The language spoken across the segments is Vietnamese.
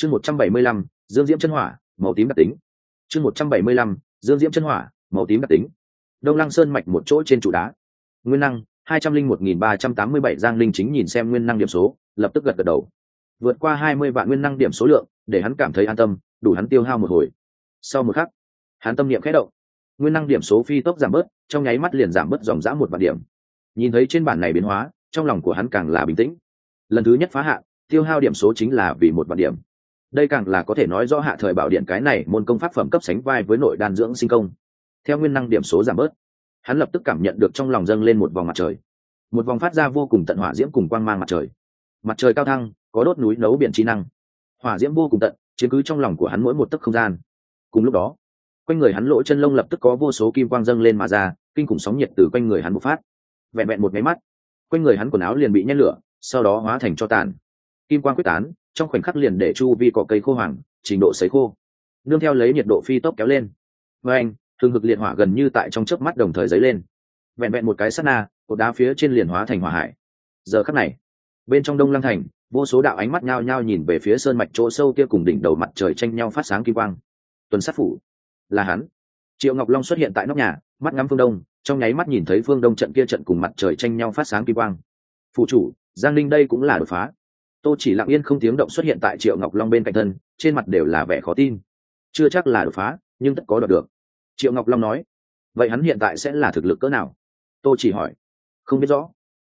chương một trăm bảy mươi lăm, dương diễm chân hỏa, màu tím đặc tính. Chương một trăm bảy mươi lăm, dương diễm chân hỏa, màu tím đặc tính. Đông lăng sơn mạch một chỗ trên trụ đá. Nguyên năng, hai trăm linh một nghìn ba trăm tám mươi bảy, giang linh chính nhìn xem nguyên năng điểm số, lập tức gật gật đầu. Vượt qua hai mươi vạn nguyên năng điểm số lượng, để hắn cảm thấy an tâm, đủ hắn tiêu hao một hồi. Sau một khắc, hắn tâm niệm khẽ động. Nguyên năng điểm số phi tốc giảm bớt, trong nháy mắt liền giảm bớt dòng dã một vạn điểm. Nhìn thấy trên bản này biến hóa, trong lòng của hắn càng là bình tĩnh. Lần thứ nhất phá hạn, tiêu hao điểm số chính là vì một vạn điểm đây càng là có thể nói rõ hạ thời bảo điện cái này môn công pháp phẩm cấp sánh vai với nội đan dưỡng sinh công. Theo nguyên năng điểm số giảm bớt, hắn lập tức cảm nhận được trong lòng dâng lên một vòng mặt trời. Một vòng phát ra vô cùng tận hỏa diễm cùng quang mang mặt trời. Mặt trời cao thăng, có đốt núi nấu biển trí năng. Hỏa diễm vô cùng tận, chiếm cứ trong lòng của hắn mỗi một tấc không gian. Cùng lúc đó, quanh người hắn lỗ chân lông lập tức có vô số kim quang dâng lên mà ra, kinh khủng sóng nhiệt từ quanh người hắn bộc phát. Vẹn vẹn một máy mắt, quanh người hắn quần áo liền bị nhét lửa, sau đó hóa thành cho tàn. Kim quang quyết tán trong khoảnh khắc liền để chu vi cỏ cây khô hoàng trình độ sấy khô. Nương theo lấy nhiệt độ phi tốc kéo lên. Và anh thường hực liệt hỏa gần như tại trong chớp mắt đồng thời dấy lên. Vẹn vẹn một cái sắt na, cột đá phía trên liền hóa thành hỏa hải. Giờ khắc này, bên trong đông lăng thành, vô số đạo ánh mắt nhao nhao nhìn về phía sơn mạch chỗ sâu kia cùng đỉnh đầu mặt trời tranh nhau phát sáng kim quang. Tuần sát phủ, là hắn. Triệu ngọc long xuất hiện tại nóc nhà, mắt ngắm phương đông, trong nháy mắt nhìn thấy phương đông trận kia trận cùng mặt trời tranh nhau phát sáng kim quang. Phụ chủ, giang linh đây cũng là đột phá tô chỉ lặng yên không tiếng động xuất hiện tại triệu ngọc long bên cạnh thân, trên mặt đều là vẻ khó tin. Chưa chắc là đột phá, nhưng tất có đọc được. Triệu ngọc long nói, vậy hắn hiện tại sẽ là thực lực cỡ nào? Tô chỉ hỏi. Không biết rõ.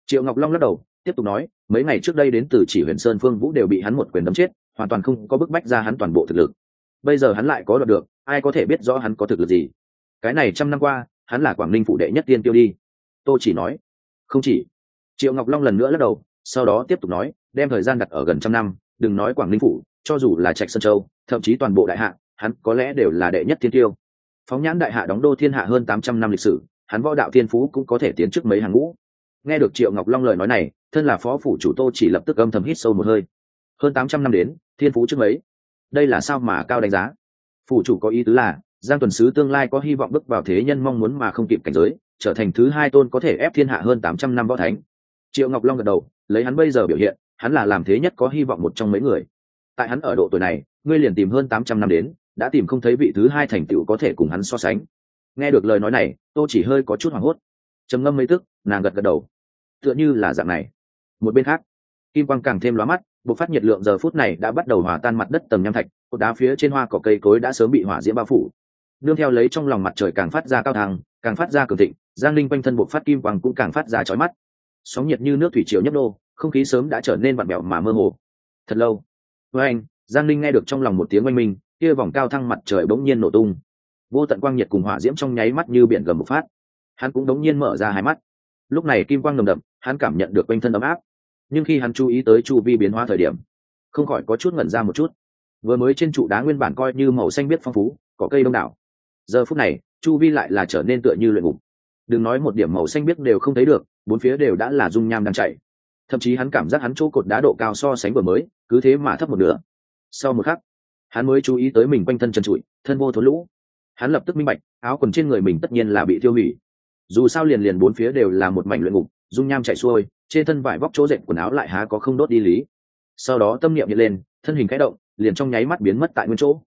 Triệu ngọc long lắc đầu, tiếp tục nói, mấy ngày trước đây đến từ chỉ huyền sơn phương vũ đều bị hắn một quyền đấm chết, hoàn toàn không có bức bách ra hắn toàn bộ thực lực. Bây giờ hắn lại có đọc được, ai có thể biết rõ hắn có thực lực gì? Cái này trăm năm qua, hắn là quảng ninh phụ đệ nhất tiên tiêu đi. Tô chỉ nói, không chỉ. Triệu ngọc long lần nữa lắc đầu sau đó tiếp tục nói, đem thời gian đặt ở gần trăm năm, đừng nói quảng ninh phủ, cho dù là trạch sơn châu, thậm chí toàn bộ đại hạ, hắn có lẽ đều là đệ nhất thiên tiêu. Phóng nhãn đại hạ đóng đô thiên hạ hơn tám trăm năm lịch sử, hắn võ đạo thiên phú cũng có thể tiến trước mấy hàng ngũ. Nghe được triệu ngọc long lời nói này, thân là phó phủ chủ tô chỉ lập tức âm thầm hít sâu một hơi. Hơn tám trăm năm đến, thiên phú trước mấy? Đây là sao mà cao đánh giá? Phủ chủ có ý tứ là, giang tuần sứ tương lai có hy vọng bước vào thế nhân mong muốn mà không kịp cảnh giới, trở thành thứ hai tôn có thể ép thiên hạ hơn tám trăm năm võ thánh triệu ngọc long gật đầu, lấy hắn bây giờ biểu hiện, hắn là làm thế nhất có hy vọng một trong mấy người. Tại hắn ở độ tuổi này, ngươi liền tìm hơn tám trăm năm đến, đã tìm không thấy vị thứ hai thành tựu có thể cùng hắn so sánh. Nghe được lời nói này, tô chỉ hơi có chút hoảng hốt. Trầm ngâm mấy tức, nàng gật gật đầu. Tựa như là dạng này. Một bên khác, kim quang càng thêm lóa mắt bộ phát nhiệt lượng giờ phút này đã bắt đầu hòa tan mặt đất tầng nham thạch, cột đá phía trên hoa cỏ cây cối đã sớm bị hỏa diễm bao phủ. Nương theo lấy trong lòng mặt trời càng phát ra cao thang càng phát ra cường thịnh, giang linh quanh thân bộ phát kim quang cũng càng phát ra chói mắt sóng nhiệt như nước thủy triều nhấp nô, không khí sớm đã trở nên vặn vẹo mà mơ hồ. Thật lâu, với anh, giang linh nghe được trong lòng một tiếng oanh minh, kia vòng cao thăng mặt trời bỗng nhiên nổ tung. Vô tận quang nhiệt cùng hỏa diễm trong nháy mắt như biển gầm một phát. Hắn cũng đống nhiên mở ra hai mắt. Lúc này kim quang nồng đậm, hắn cảm nhận được quanh thân ấm áp. Nhưng khi hắn chú ý tới chu vi biến hóa thời điểm, không khỏi có chút ngẩn ra một chút. Vừa mới trên trụ đá nguyên bản coi như màu xanh biết phong phú, có cây đông đảo. Giờ phút này, chu vi lại là trở nên tựa như luyện ngục. Đừng nói một điểm màu xanh biết đều không thấy được bốn phía đều đã là dung nham đang chạy. Thậm chí hắn cảm giác hắn chỗ cột đá độ cao so sánh vừa mới, cứ thế mà thấp một nửa. Sau một khắc, hắn mới chú ý tới mình quanh thân chân trụi, thân vô thốn lũ. Hắn lập tức minh bạch, áo quần trên người mình tất nhiên là bị tiêu hủy. Dù sao liền liền bốn phía đều là một mảnh luyện ngục, dung nham chạy xuôi, trên thân vải vóc chỗ dệt quần áo lại há có không đốt đi lý. Sau đó tâm niệm nhận lên, thân hình cái động, liền trong nháy mắt biến mất tại nguyên chỗ.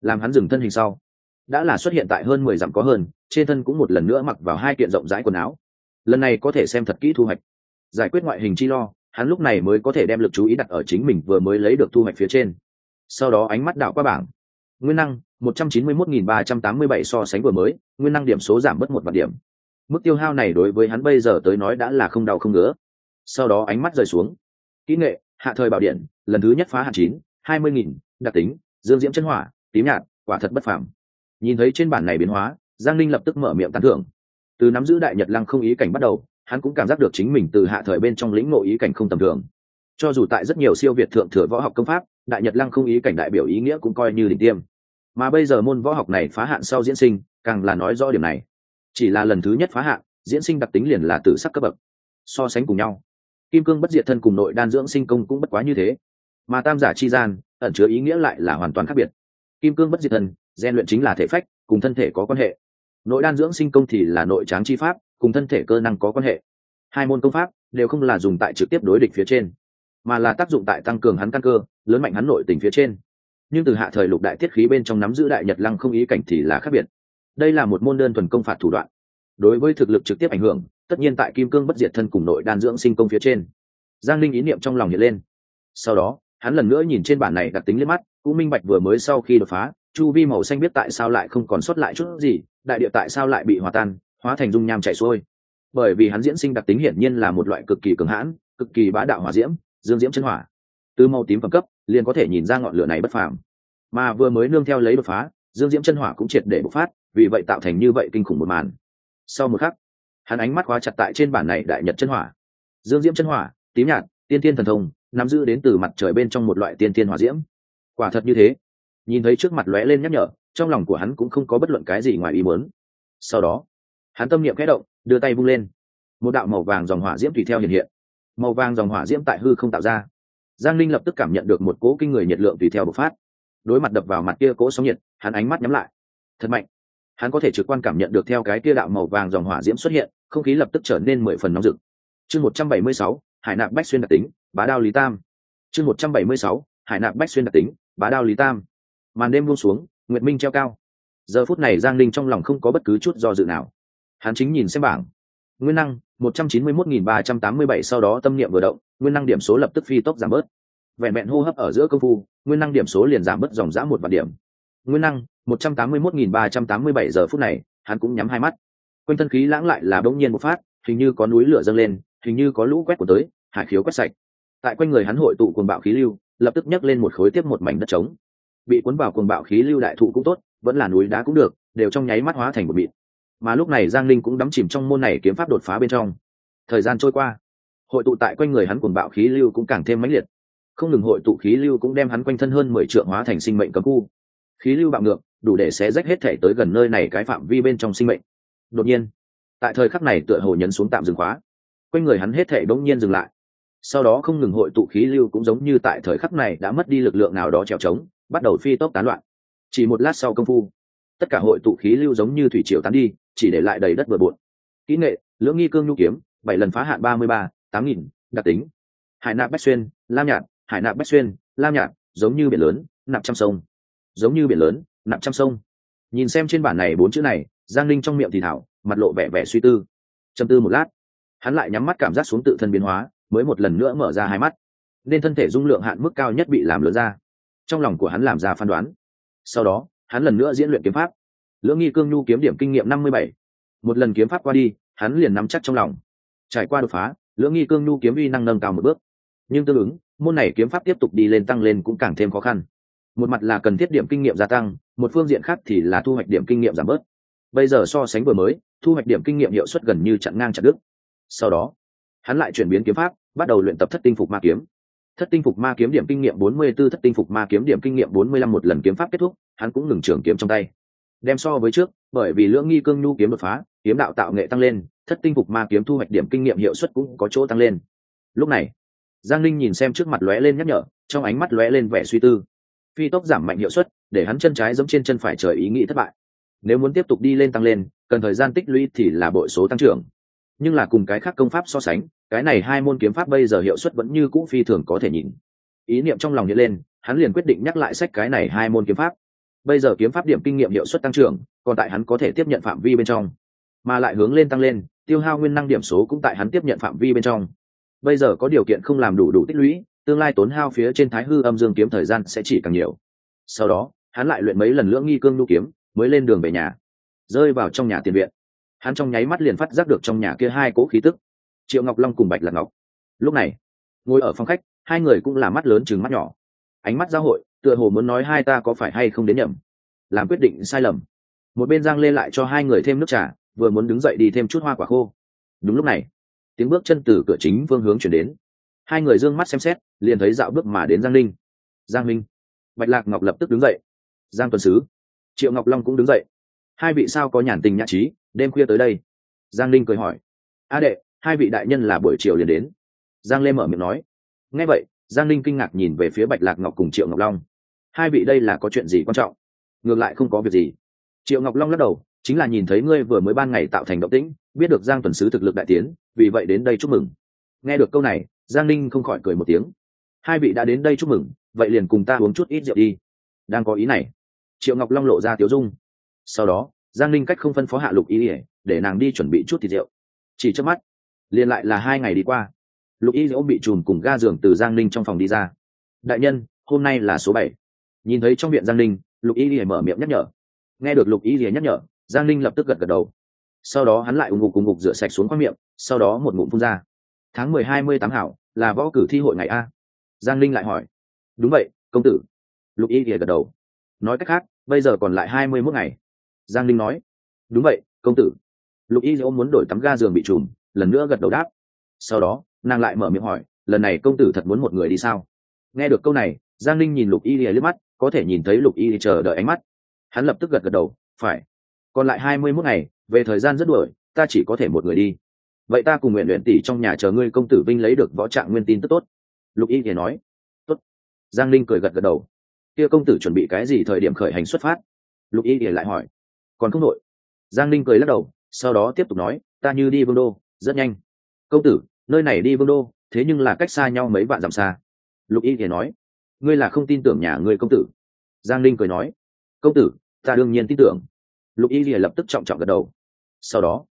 Làm hắn dừng thân hình sau, đã là xuất hiện tại hơn mười dặm có hơn, trên thân cũng một lần nữa mặc vào hai kiện rộng rãi quần áo lần này có thể xem thật kỹ thu hoạch. Giải quyết ngoại hình chi lo, hắn lúc này mới có thể đem lực chú ý đặt ở chính mình vừa mới lấy được thu hoạch phía trên. Sau đó ánh mắt đạo qua bảng. Nguyên năng, một trăm chín mươi mốt nghìn ba trăm tám mươi bảy so sánh vừa mới, nguyên năng điểm số giảm mất một vạn điểm. Mức tiêu hao này đối với hắn bây giờ tới nói đã là không đau không ngứa. Sau đó ánh mắt rời xuống. Kỹ nghệ, hạ thời bảo điện, lần thứ nhất phá hạt chín, hai mươi nghìn, đặc tính, dương diễm chân hỏa, tím nhạt, quả thật bất phẳng nhìn thấy trên bản này biến hóa, giang linh lập tức mở miệng tán thưởng từ nắm giữ đại nhật lăng không ý cảnh bắt đầu, hắn cũng cảm giác được chính mình từ hạ thời bên trong lĩnh ngộ ý cảnh không tầm thường. Cho dù tại rất nhiều siêu việt thượng thừa võ học công pháp, đại nhật lăng không ý cảnh đại biểu ý nghĩa cũng coi như đỉnh tiêm. Mà bây giờ môn võ học này phá hạn sau diễn sinh, càng là nói rõ điểm này. Chỉ là lần thứ nhất phá hạn, diễn sinh đặc tính liền là tử sắc cấp bậc. So sánh cùng nhau, kim cương bất diệt thân cùng nội đan dưỡng sinh công cũng bất quá như thế. Mà tam giả chi gian, ẩn chứa ý nghĩa lại là hoàn toàn khác biệt. Kim cương bất diệt thân gian luyện chính là thể phách, cùng thân thể có quan hệ nội đan dưỡng sinh công thì là nội tráng chi pháp, cùng thân thể cơ năng có quan hệ. Hai môn công pháp đều không là dùng tại trực tiếp đối địch phía trên, mà là tác dụng tại tăng cường hắn căn cơ, lớn mạnh hắn nội tình phía trên. Nhưng từ hạ thời lục đại tiết khí bên trong nắm giữ đại nhật lăng không ý cảnh thì là khác biệt. Đây là một môn đơn thuần công phạt thủ đoạn. Đối với thực lực trực tiếp ảnh hưởng, tất nhiên tại kim cương bất diệt thân cùng nội đan dưỡng sinh công phía trên, giang linh ý niệm trong lòng hiện lên. Sau đó, hắn lần nữa nhìn trên bản này đặc tính liếc mắt, cũng minh bạch vừa mới sau khi đột phá, chu vi màu xanh biết tại sao lại không còn sót lại chút gì đại địa tại sao lại bị hòa tan, hóa thành dung nham chảy xuôi? Bởi vì hắn diễn sinh đặc tính hiển nhiên là một loại cực kỳ cường hãn, cực kỳ bá đạo hỏa diễm, dương diễm chân hỏa. Từ màu tím phẩm cấp, liền có thể nhìn ra ngọn lửa này bất phàm. Mà vừa mới nương theo lấy đột phá, dương diễm chân hỏa cũng triệt để bộc phát, vì vậy tạo thành như vậy kinh khủng một màn. Sau một khắc, hắn ánh mắt khóa chặt tại trên bản này đại nhật chân hỏa. Dương diễm chân hỏa, tím nhạt, tiên tiên thần thông, nắm giữ đến từ mặt trời bên trong một loại tiên tiên hỏa diễm. Quả thật như thế. Nhìn thấy trước mặt lóe lên nhắc nhở trong lòng của hắn cũng không có bất luận cái gì ngoài ý muốn. Sau đó, hắn tâm niệm khẽ động, đưa tay vung lên. Một đạo màu vàng dòng hỏa diễm tùy theo hiện hiện. Màu vàng dòng hỏa diễm tại hư không tạo ra. Giang linh lập tức cảm nhận được một cỗ kinh người nhiệt lượng tùy theo bộc phát. Đối mặt đập vào mặt kia cỗ sóng nhiệt, hắn ánh mắt nhắm lại. Thật mạnh. Hắn có thể trực quan cảm nhận được theo cái kia đạo màu vàng dòng hỏa diễm xuất hiện, không khí lập tức trở nên mười phần nóng rực. Chương một trăm bảy mươi sáu, hải nạp bách xuyên đặc tính, bá đao lý tam. Chương một trăm bảy mươi sáu, hải nạp bách xuyên đặc tính, bá đao lý tam. Màn đêm buông xuống nguyệt minh treo cao. Giờ phút này giang linh trong lòng không có bất cứ chút do dự nào. Hắn chính nhìn xem bảng. Nguyên năng, một trăm chín mươi mốt nghìn ba trăm tám mươi bảy, sau đó tâm niệm vừa động, nguyên năng điểm số lập tức phi tốc giảm bớt. Vẹn vẹn hô hấp ở giữa công phu, nguyên năng điểm số liền giảm bớt dòng dã một vạn điểm. Nguyên năng, một trăm tám mươi mốt nghìn ba trăm tám mươi bảy giờ phút này, hắn cũng nhắm hai mắt. Quanh thân khí lãng lại là bỗng nhiên một phát, hình như có núi lửa dâng lên, hình như có lũ quét của tới, hải khiếu quét sạch. Tại quanh người hắn hội tụ cuồng bạo khí lưu, lập tức nhấc lên một khối tiếp một mảnh đất trống bị cuốn vào cuồng bạo khí lưu đại thụ cũng tốt, vẫn là núi đá cũng được, đều trong nháy mắt hóa thành một mịn. Mà lúc này giang linh cũng đắm chìm trong môn này kiếm pháp đột phá bên trong. Thời gian trôi qua, hội tụ tại quanh người hắn cuồng bạo khí lưu cũng càng thêm mãnh liệt. Không ngừng hội tụ khí lưu cũng đem hắn quanh thân hơn mười trượng hóa thành sinh mệnh cấm khu. Khí lưu bạo ngược, đủ để xé rách hết thể tới gần nơi này cái phạm vi bên trong sinh mệnh. Đột nhiên, tại thời khắc này tựa hồ nhấn xuống tạm dừng khóa. Quanh người hắn hết thể bỗng nhiên dừng lại. Sau đó không ngừng hội tụ khí lưu cũng giống như tại thời khắc này đã mất đi lực lượng nào đó trèo trống bắt đầu phi tốc tán loạn. Chỉ một lát sau công phu, tất cả hội tụ khí lưu giống như thủy triều tán đi, chỉ để lại đầy đất bừa bộn. Kỹ nghệ, lưỡng nghi cương nhu kiếm, bảy lần phá hạn ba mươi ba, tám nghìn, đặc tính. Hải nạp bách xuyên, lam nhạt, hải nạp bách xuyên, lam nhạt, giống như biển lớn, nạp trăm sông. Giống như biển lớn, nạp trăm sông. Nhìn xem trên bản này bốn chữ này, giang linh trong miệng thì thảo, mặt lộ vẻ vẻ suy tư. Châm tư một lát, hắn lại nhắm mắt cảm giác xuống tự thân biến hóa, mới một lần nữa mở ra hai mắt. Nên thân thể dung lượng hạn mức cao nhất bị làm lớn ra trong lòng của hắn làm ra phán đoán. Sau đó, hắn lần nữa diễn luyện kiếm pháp. Lưỡng nghi cương nhu kiếm điểm kinh nghiệm năm mươi bảy. Một lần kiếm pháp qua đi, hắn liền nắm chắc trong lòng. Trải qua đột phá, lưỡng nghi cương nhu kiếm uy năng nâng cao một bước. Nhưng tương ứng, môn này kiếm pháp tiếp tục đi lên tăng lên cũng càng thêm khó khăn. Một mặt là cần thiết điểm kinh nghiệm gia tăng, một phương diện khác thì là thu hoạch điểm kinh nghiệm giảm bớt. Bây giờ so sánh vừa mới, thu hoạch điểm kinh nghiệm hiệu suất gần như chặn ngang chặn đứt. Sau đó, hắn lại chuyển biến kiếm pháp, bắt đầu luyện tập thất tinh phục ma kiếm thất tinh phục ma kiếm điểm kinh nghiệm bốn mươi 44 thất tinh phục ma kiếm điểm kinh nghiệm bốn mươi lăm một lần kiếm pháp kết thúc, hắn cũng ngừng trường kiếm trong tay. Đem so với trước, bởi vì lưỡng nghi cương nhu kiếm đột phá, kiếm đạo tạo nghệ tăng lên, thất tinh phục ma kiếm thu hoạch điểm kinh nghiệm hiệu suất cũng có chỗ tăng lên. Lúc này, giang linh nhìn xem trước mặt lóe lên nhắc nhở, trong ánh mắt lóe lên vẻ suy tư. Phi tốc giảm mạnh hiệu suất, để hắn chân trái giống trên chân phải trời ý nghĩ thất bại. Nếu muốn tiếp tục đi lên tăng lên, cần thời gian tích lũy thì là bội số tăng trưởng. Nhưng là cùng cái khác công pháp so sánh cái này hai môn kiếm pháp bây giờ hiệu suất vẫn như cũ phi thường có thể nhìn. Ý niệm trong lòng hiện lên, hắn liền quyết định nhắc lại sách cái này hai môn kiếm pháp. Bây giờ kiếm pháp điểm kinh nghiệm hiệu suất tăng trưởng, còn tại hắn có thể tiếp nhận phạm vi bên trong. Mà lại hướng lên tăng lên, tiêu hao nguyên năng điểm số cũng tại hắn tiếp nhận phạm vi bên trong. Bây giờ có điều kiện không làm đủ đủ tích lũy, tương lai tốn hao phía trên thái hư âm dương kiếm thời gian sẽ chỉ càng nhiều. Sau đó, hắn lại luyện mấy lần lưỡng nghi cương nhu kiếm, mới lên đường về nhà. Rơi vào trong nhà tiền viện. Hắn trong nháy mắt liền phát giác được trong nhà kia hai cỗ khí tức triệu ngọc long cùng bạch lạc ngọc. Lúc này, ngồi ở phòng khách, hai người cũng là mắt lớn chừng mắt nhỏ. Ánh mắt giao hội, tựa hồ muốn nói hai ta có phải hay không đến nhầm. Làm quyết định sai lầm. Một bên giang lê lại cho hai người thêm nước trà, vừa muốn đứng dậy đi thêm chút hoa quả khô. Đúng lúc này, tiếng bước chân từ cửa chính phương hướng chuyển đến. Hai người d ư ơ n g mắt xem xét, liền thấy dạo bước mà đến giang linh. Giang minh. Bạch lạc ngọc lập tức đứng dậy. Giang tuần sứ. Triệu ngọc long cũng đứng dậy. Hai vị sao có nhàn tình nhã trí, đêm khuya tới đây? Giang linh cười hỏi. A đệ hai vị đại nhân là buổi chiều liền đến. Giang lê mở miệng nói. Nghe vậy, giang linh kinh ngạc nhìn về phía bạch lạc ngọc cùng triệu ngọc long. Hai vị đây là có chuyện gì quan trọng? Ngược lại không có việc gì. Triệu ngọc long lắc đầu, chính là nhìn thấy ngươi vừa mới ban ngày tạo thành động tĩnh, biết được giang tuần sứ thực lực đại tiến, vì vậy đến đây chúc mừng. Nghe được câu này, giang Linh không khỏi cười một tiếng. Hai vị đã đến đây chúc mừng, vậy liền cùng ta uống chút ít rượu đi. Đang có ý này. Triệu ngọc long lộ ra tiếu dung. Sau đó, giang linh cách không phân phó hạ lục ý ỉa để nàng đi chuẩn bị chút thịt rượu. Chỉ trước mắt liền lại là hai ngày đi qua. Lục y ôm bị chùm cùng ga giường từ giang linh trong phòng đi ra. Đại nhân, hôm nay là số bảy. Nhìn thấy trong viện giang linh lục y ỉa mở miệng nhắc nhở. Nghe được lục y ỉa nhắc nhở, giang linh lập tức gật gật đầu. Sau đó hắn lại ủng ngục cùng ngục rửa sạch xuống khoang miệng, sau đó một ngụm phun ra. Tháng mười hai mươi tám hảo, là võ cử thi hội ngày a. Giang linh lại hỏi. Đúng vậy, công tử. Lục y ỉa gật đầu. Nói cách khác, bây giờ còn lại hai mươi mốt ngày. Giang linh nói. Đúng vậy, công tử. Lục y ôm muốn đổi tắm ga giường bị trùm lần nữa gật đầu đáp. Sau đó, nàng lại mở miệng hỏi, lần này công tử thật muốn một người đi sao? Nghe được câu này, giang linh nhìn lục y lìa liếc mắt, có thể nhìn thấy lục y chờ đợi ánh mắt. Hắn lập tức gật gật đầu, phải. Còn lại hai mươi mốt ngày, về thời gian rất đuổi, ta chỉ có thể một người đi. Vậy ta cùng nguyện luyện tỷ trong nhà chờ ngươi công tử vinh lấy được võ trạng nguyên tin tức tốt. Lục y thì nói. Tốt. Giang linh cười gật gật đầu. Kia công tử chuẩn bị cái gì thời điểm khởi hành xuất phát? Lục y thì lại hỏi. Còn không đội giang linh cười lắc đầu, sau đó tiếp tục nói, ta như đi vương đô rất nhanh. Công tử, nơi này đi vương đô, thế nhưng là cách xa nhau mấy vạn dặm xa. Lục y thì nói. Ngươi là không tin tưởng nhà ngươi công tử. Giang linh cười nói. Công tử, ta đương nhiên tin tưởng. Lục y thì lập tức trọng trọng gật đầu. Sau đó,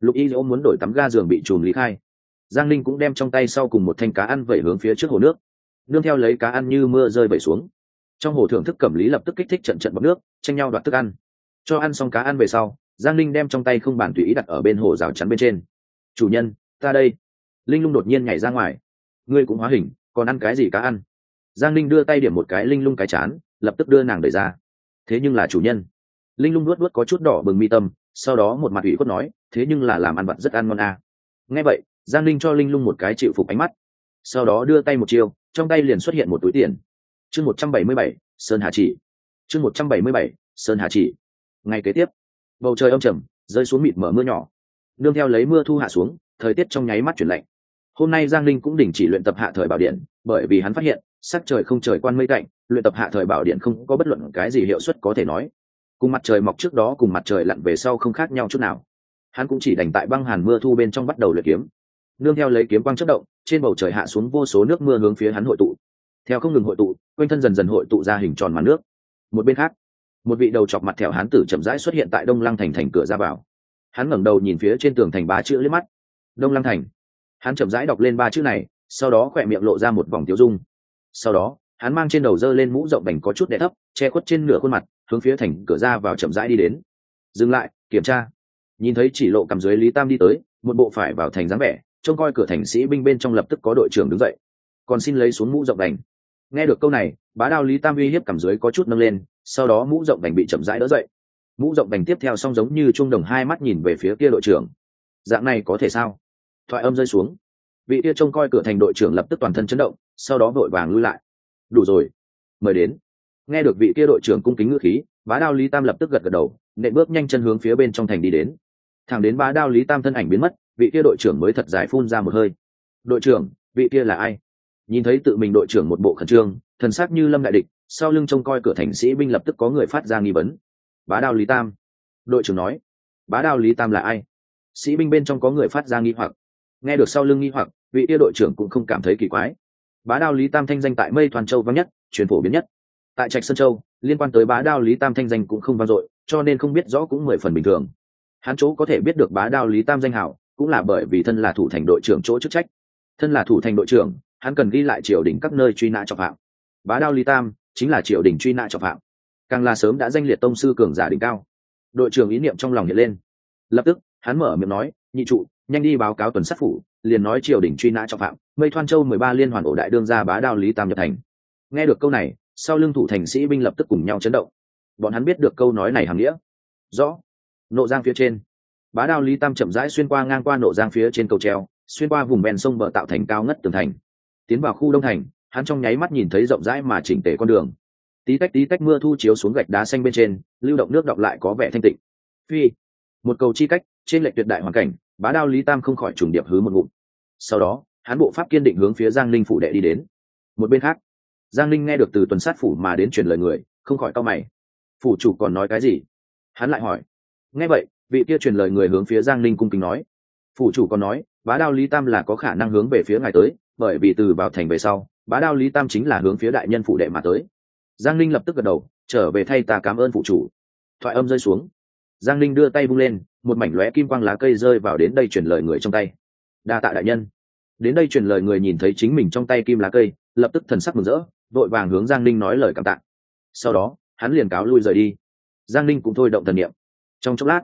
lục y dỗ muốn đổi tắm ga giường bị chùm lý khai. Giang linh cũng đem trong tay sau cùng một thanh cá ăn vẩy hướng phía trước hồ nước. Nương theo lấy cá ăn như mưa rơi vẩy xuống. Trong hồ thưởng thức cẩm lý lập tức kích thích trận trận bọc nước, tranh nhau đoạt thức ăn. Cho ăn xong cá ăn về sau, giang linh đem trong tay không bàn tùy ý đặt ở bên hồ rào chắn bên trên chủ nhân, ta đây. Linh lung đột nhiên nhảy ra ngoài. Ngươi cũng hóa hình, còn ăn cái gì cá ăn? Giang linh đưa tay điểm một cái linh lung cái chán, lập tức đưa nàng đẩy ra. Thế nhưng là chủ nhân. Linh lung luốt luốt có chút đỏ bừng mi tâm, sau đó một mặt ủy khuất nói, thế nhưng là làm ăn vặt rất ăn ngon à. nghe vậy, giang linh cho linh lung một cái chịu phục ánh mắt. Sau đó đưa tay một chiêu, trong tay liền xuất hiện một túi tiền. Chương một trăm bảy mươi bảy, sơn hà chỉ. Chương một trăm bảy mươi bảy, sơn hà chỉ. Ngày kế tiếp, bầu trời âm trầm, rơi xuống mịt mở mưa nhỏ nương theo lấy mưa thu hạ xuống, thời tiết trong nháy mắt chuyển lạnh. Hôm nay giang linh cũng đình chỉ luyện tập hạ thời bảo điện, bởi vì hắn phát hiện, sắc trời không trời quan mây cạnh, luyện tập hạ thời bảo điện không có bất luận cái gì hiệu suất có thể nói. Cùng mặt trời mọc trước đó cùng mặt trời lặn về sau không khác nhau chút nào. Hắn cũng chỉ đành tại băng hàn mưa thu bên trong bắt đầu luyện kiếm. Nương theo lấy kiếm quang chất động, trên bầu trời hạ xuống vô số nước mưa hướng phía hắn hội tụ. Theo không ngừng hội tụ, quanh thân dần dần hội tụ ra hình tròn màn nước. Một bên khác, một vị đầu chọc mặt thẹo hán tử chậm rãi xuất hiện tại đông lăng thành thành cửa ra vào hắn ngẩng đầu nhìn phía trên tường thành ba chữ liếc mắt. Đông lăng thành. Hắn chậm rãi đọc lên ba chữ này, sau đó khỏe miệng lộ ra một vòng tiêu dung. Sau đó, hắn mang trên đầu dơ lên mũ rộng bành có chút đẻ thấp, che khuất trên nửa khuôn mặt, hướng phía thành cửa ra vào chậm rãi đi đến. Dừng lại, kiểm tra. Nhìn thấy chỉ lộ cầm dưới lý tam đi tới, một bộ phải vào thành dáng vẻ, trông coi cửa thành sĩ binh bên trong lập tức có đội trưởng đứng dậy. Còn xin lấy xuống mũ rộng đành. Nghe được câu này, bá đao lý tam uy hiếp cầm dưới có chút nâng lên, sau đó mũ rộng đành bị chậm rãi đỡ dậy mũ rộng đành tiếp theo song giống như trung đồng hai mắt nhìn về phía kia đội trưởng. Dạng này có thể sao? Thoại âm rơi xuống. Vị kia trông coi cửa thành đội trưởng lập tức toàn thân chấn động, sau đó vội vàng lui lại. Đủ rồi. Mời đến. Nghe được vị kia đội trưởng cung kính ngữ khí, bá đao lý tam lập tức gật gật đầu nệ bước nhanh chân hướng phía bên trong thành đi đến. Thẳng đến bá đao lý tam thân ảnh biến mất, vị kia đội trưởng mới thật dài phun ra một hơi. Đội trưởng, vị kia là ai? Nhìn thấy tự mình đội trưởng một bộ khẩn trương, thần sắc như lâm đại địch, sau lưng trông coi cửa thành sĩ binh lập tức có người phát ra nghi vấn bá đao lý tam. Đội trưởng nói, bá đao lý tam là ai? Sĩ binh bên trong có người phát ra nghi hoặc. Nghe được sau lưng nghi hoặc, vị kia đội trưởng cũng không cảm thấy kỳ quái. Bá đao lý tam thanh danh tại mây toàn châu vắng nhất, truyền phổ biến nhất. Tại trạch sơn châu, liên quan tới bá đao lý tam thanh danh cũng không vang dội, cho nên không biết rõ cũng mười phần bình thường. Hắn chỗ có thể biết được bá đao lý tam danh hảo, cũng là bởi vì thân là thủ thành đội trưởng chỗ chức trách. Thân là thủ thành đội trưởng, hắn cần ghi lại triều đình các nơi truy nã trọng phạm. Bá đao lý tam chính là triều đình truy nã trọng phạm càng là sớm đã danh liệt tông sư cường giả đỉnh cao. Đội trưởng ý niệm trong lòng hiện lên. Lập tức, hắn mở miệng nói, nhị trụ, nhanh đi báo cáo tuần sát phủ, liền nói triều đình truy nã trọng phạm, mây thoan châu mười ba liên hoàn ổ đại đương ra bá đao lý tam nhập thành. Nghe được câu này, sau lưng thủ thành sĩ binh lập tức cùng nhau chấn động. Bọn hắn biết được câu nói này hàm nghĩa. Rõ. Nộ giang phía trên. Bá đao lý tam chậm rãi xuyên qua ngang qua nộ giang phía trên cầu treo, xuyên qua vùng ven sông bờ tạo thành cao ngất tường thành. Tiến vào khu đông thành, hắn trong nháy mắt nhìn thấy rộng rãi mà chỉnh tề con đường tí tách tí tách mưa thu chiếu xuống gạch đá xanh bên trên, lưu động nước đọng lại có vẻ thanh tịnh. Phi, một cầu chi cách, trên lệch tuyệt đại hoàn cảnh, bá đao lý tam không khỏi trùng điệp hứ một ngụm. Sau đó, hắn bộ pháp kiên định hướng phía giang linh phủ đệ đi đến. Một bên khác, giang linh nghe được từ tuần sát phủ mà đến truyền lời người, không khỏi cau mày. Phủ chủ còn nói cái gì? Hắn lại hỏi. Nghe vậy, vị kia truyền lời người hướng phía giang linh cung kính nói. Phủ chủ còn nói, bá đao lý tam là có khả năng hướng về phía ngài tới, bởi vì từ vào thành về sau, bá đao lý tam chính là hướng phía đại nhân phụ đệ mà tới giang linh lập tức gật đầu, trở về thay ta cảm ơn phụ chủ. Thoại âm rơi xuống. Giang linh đưa tay vung lên, một mảnh lóe kim quang lá cây rơi vào đến đây truyền lời người trong tay. Đa tạ đại nhân. Đến đây truyền lời người nhìn thấy chính mình trong tay kim lá cây, lập tức thần sắc mừng rỡ, vội vàng hướng giang linh nói lời cảm tạ. Sau đó, hắn liền cáo lui rời đi. Giang linh cũng thôi động thần niệm. Trong chốc lát,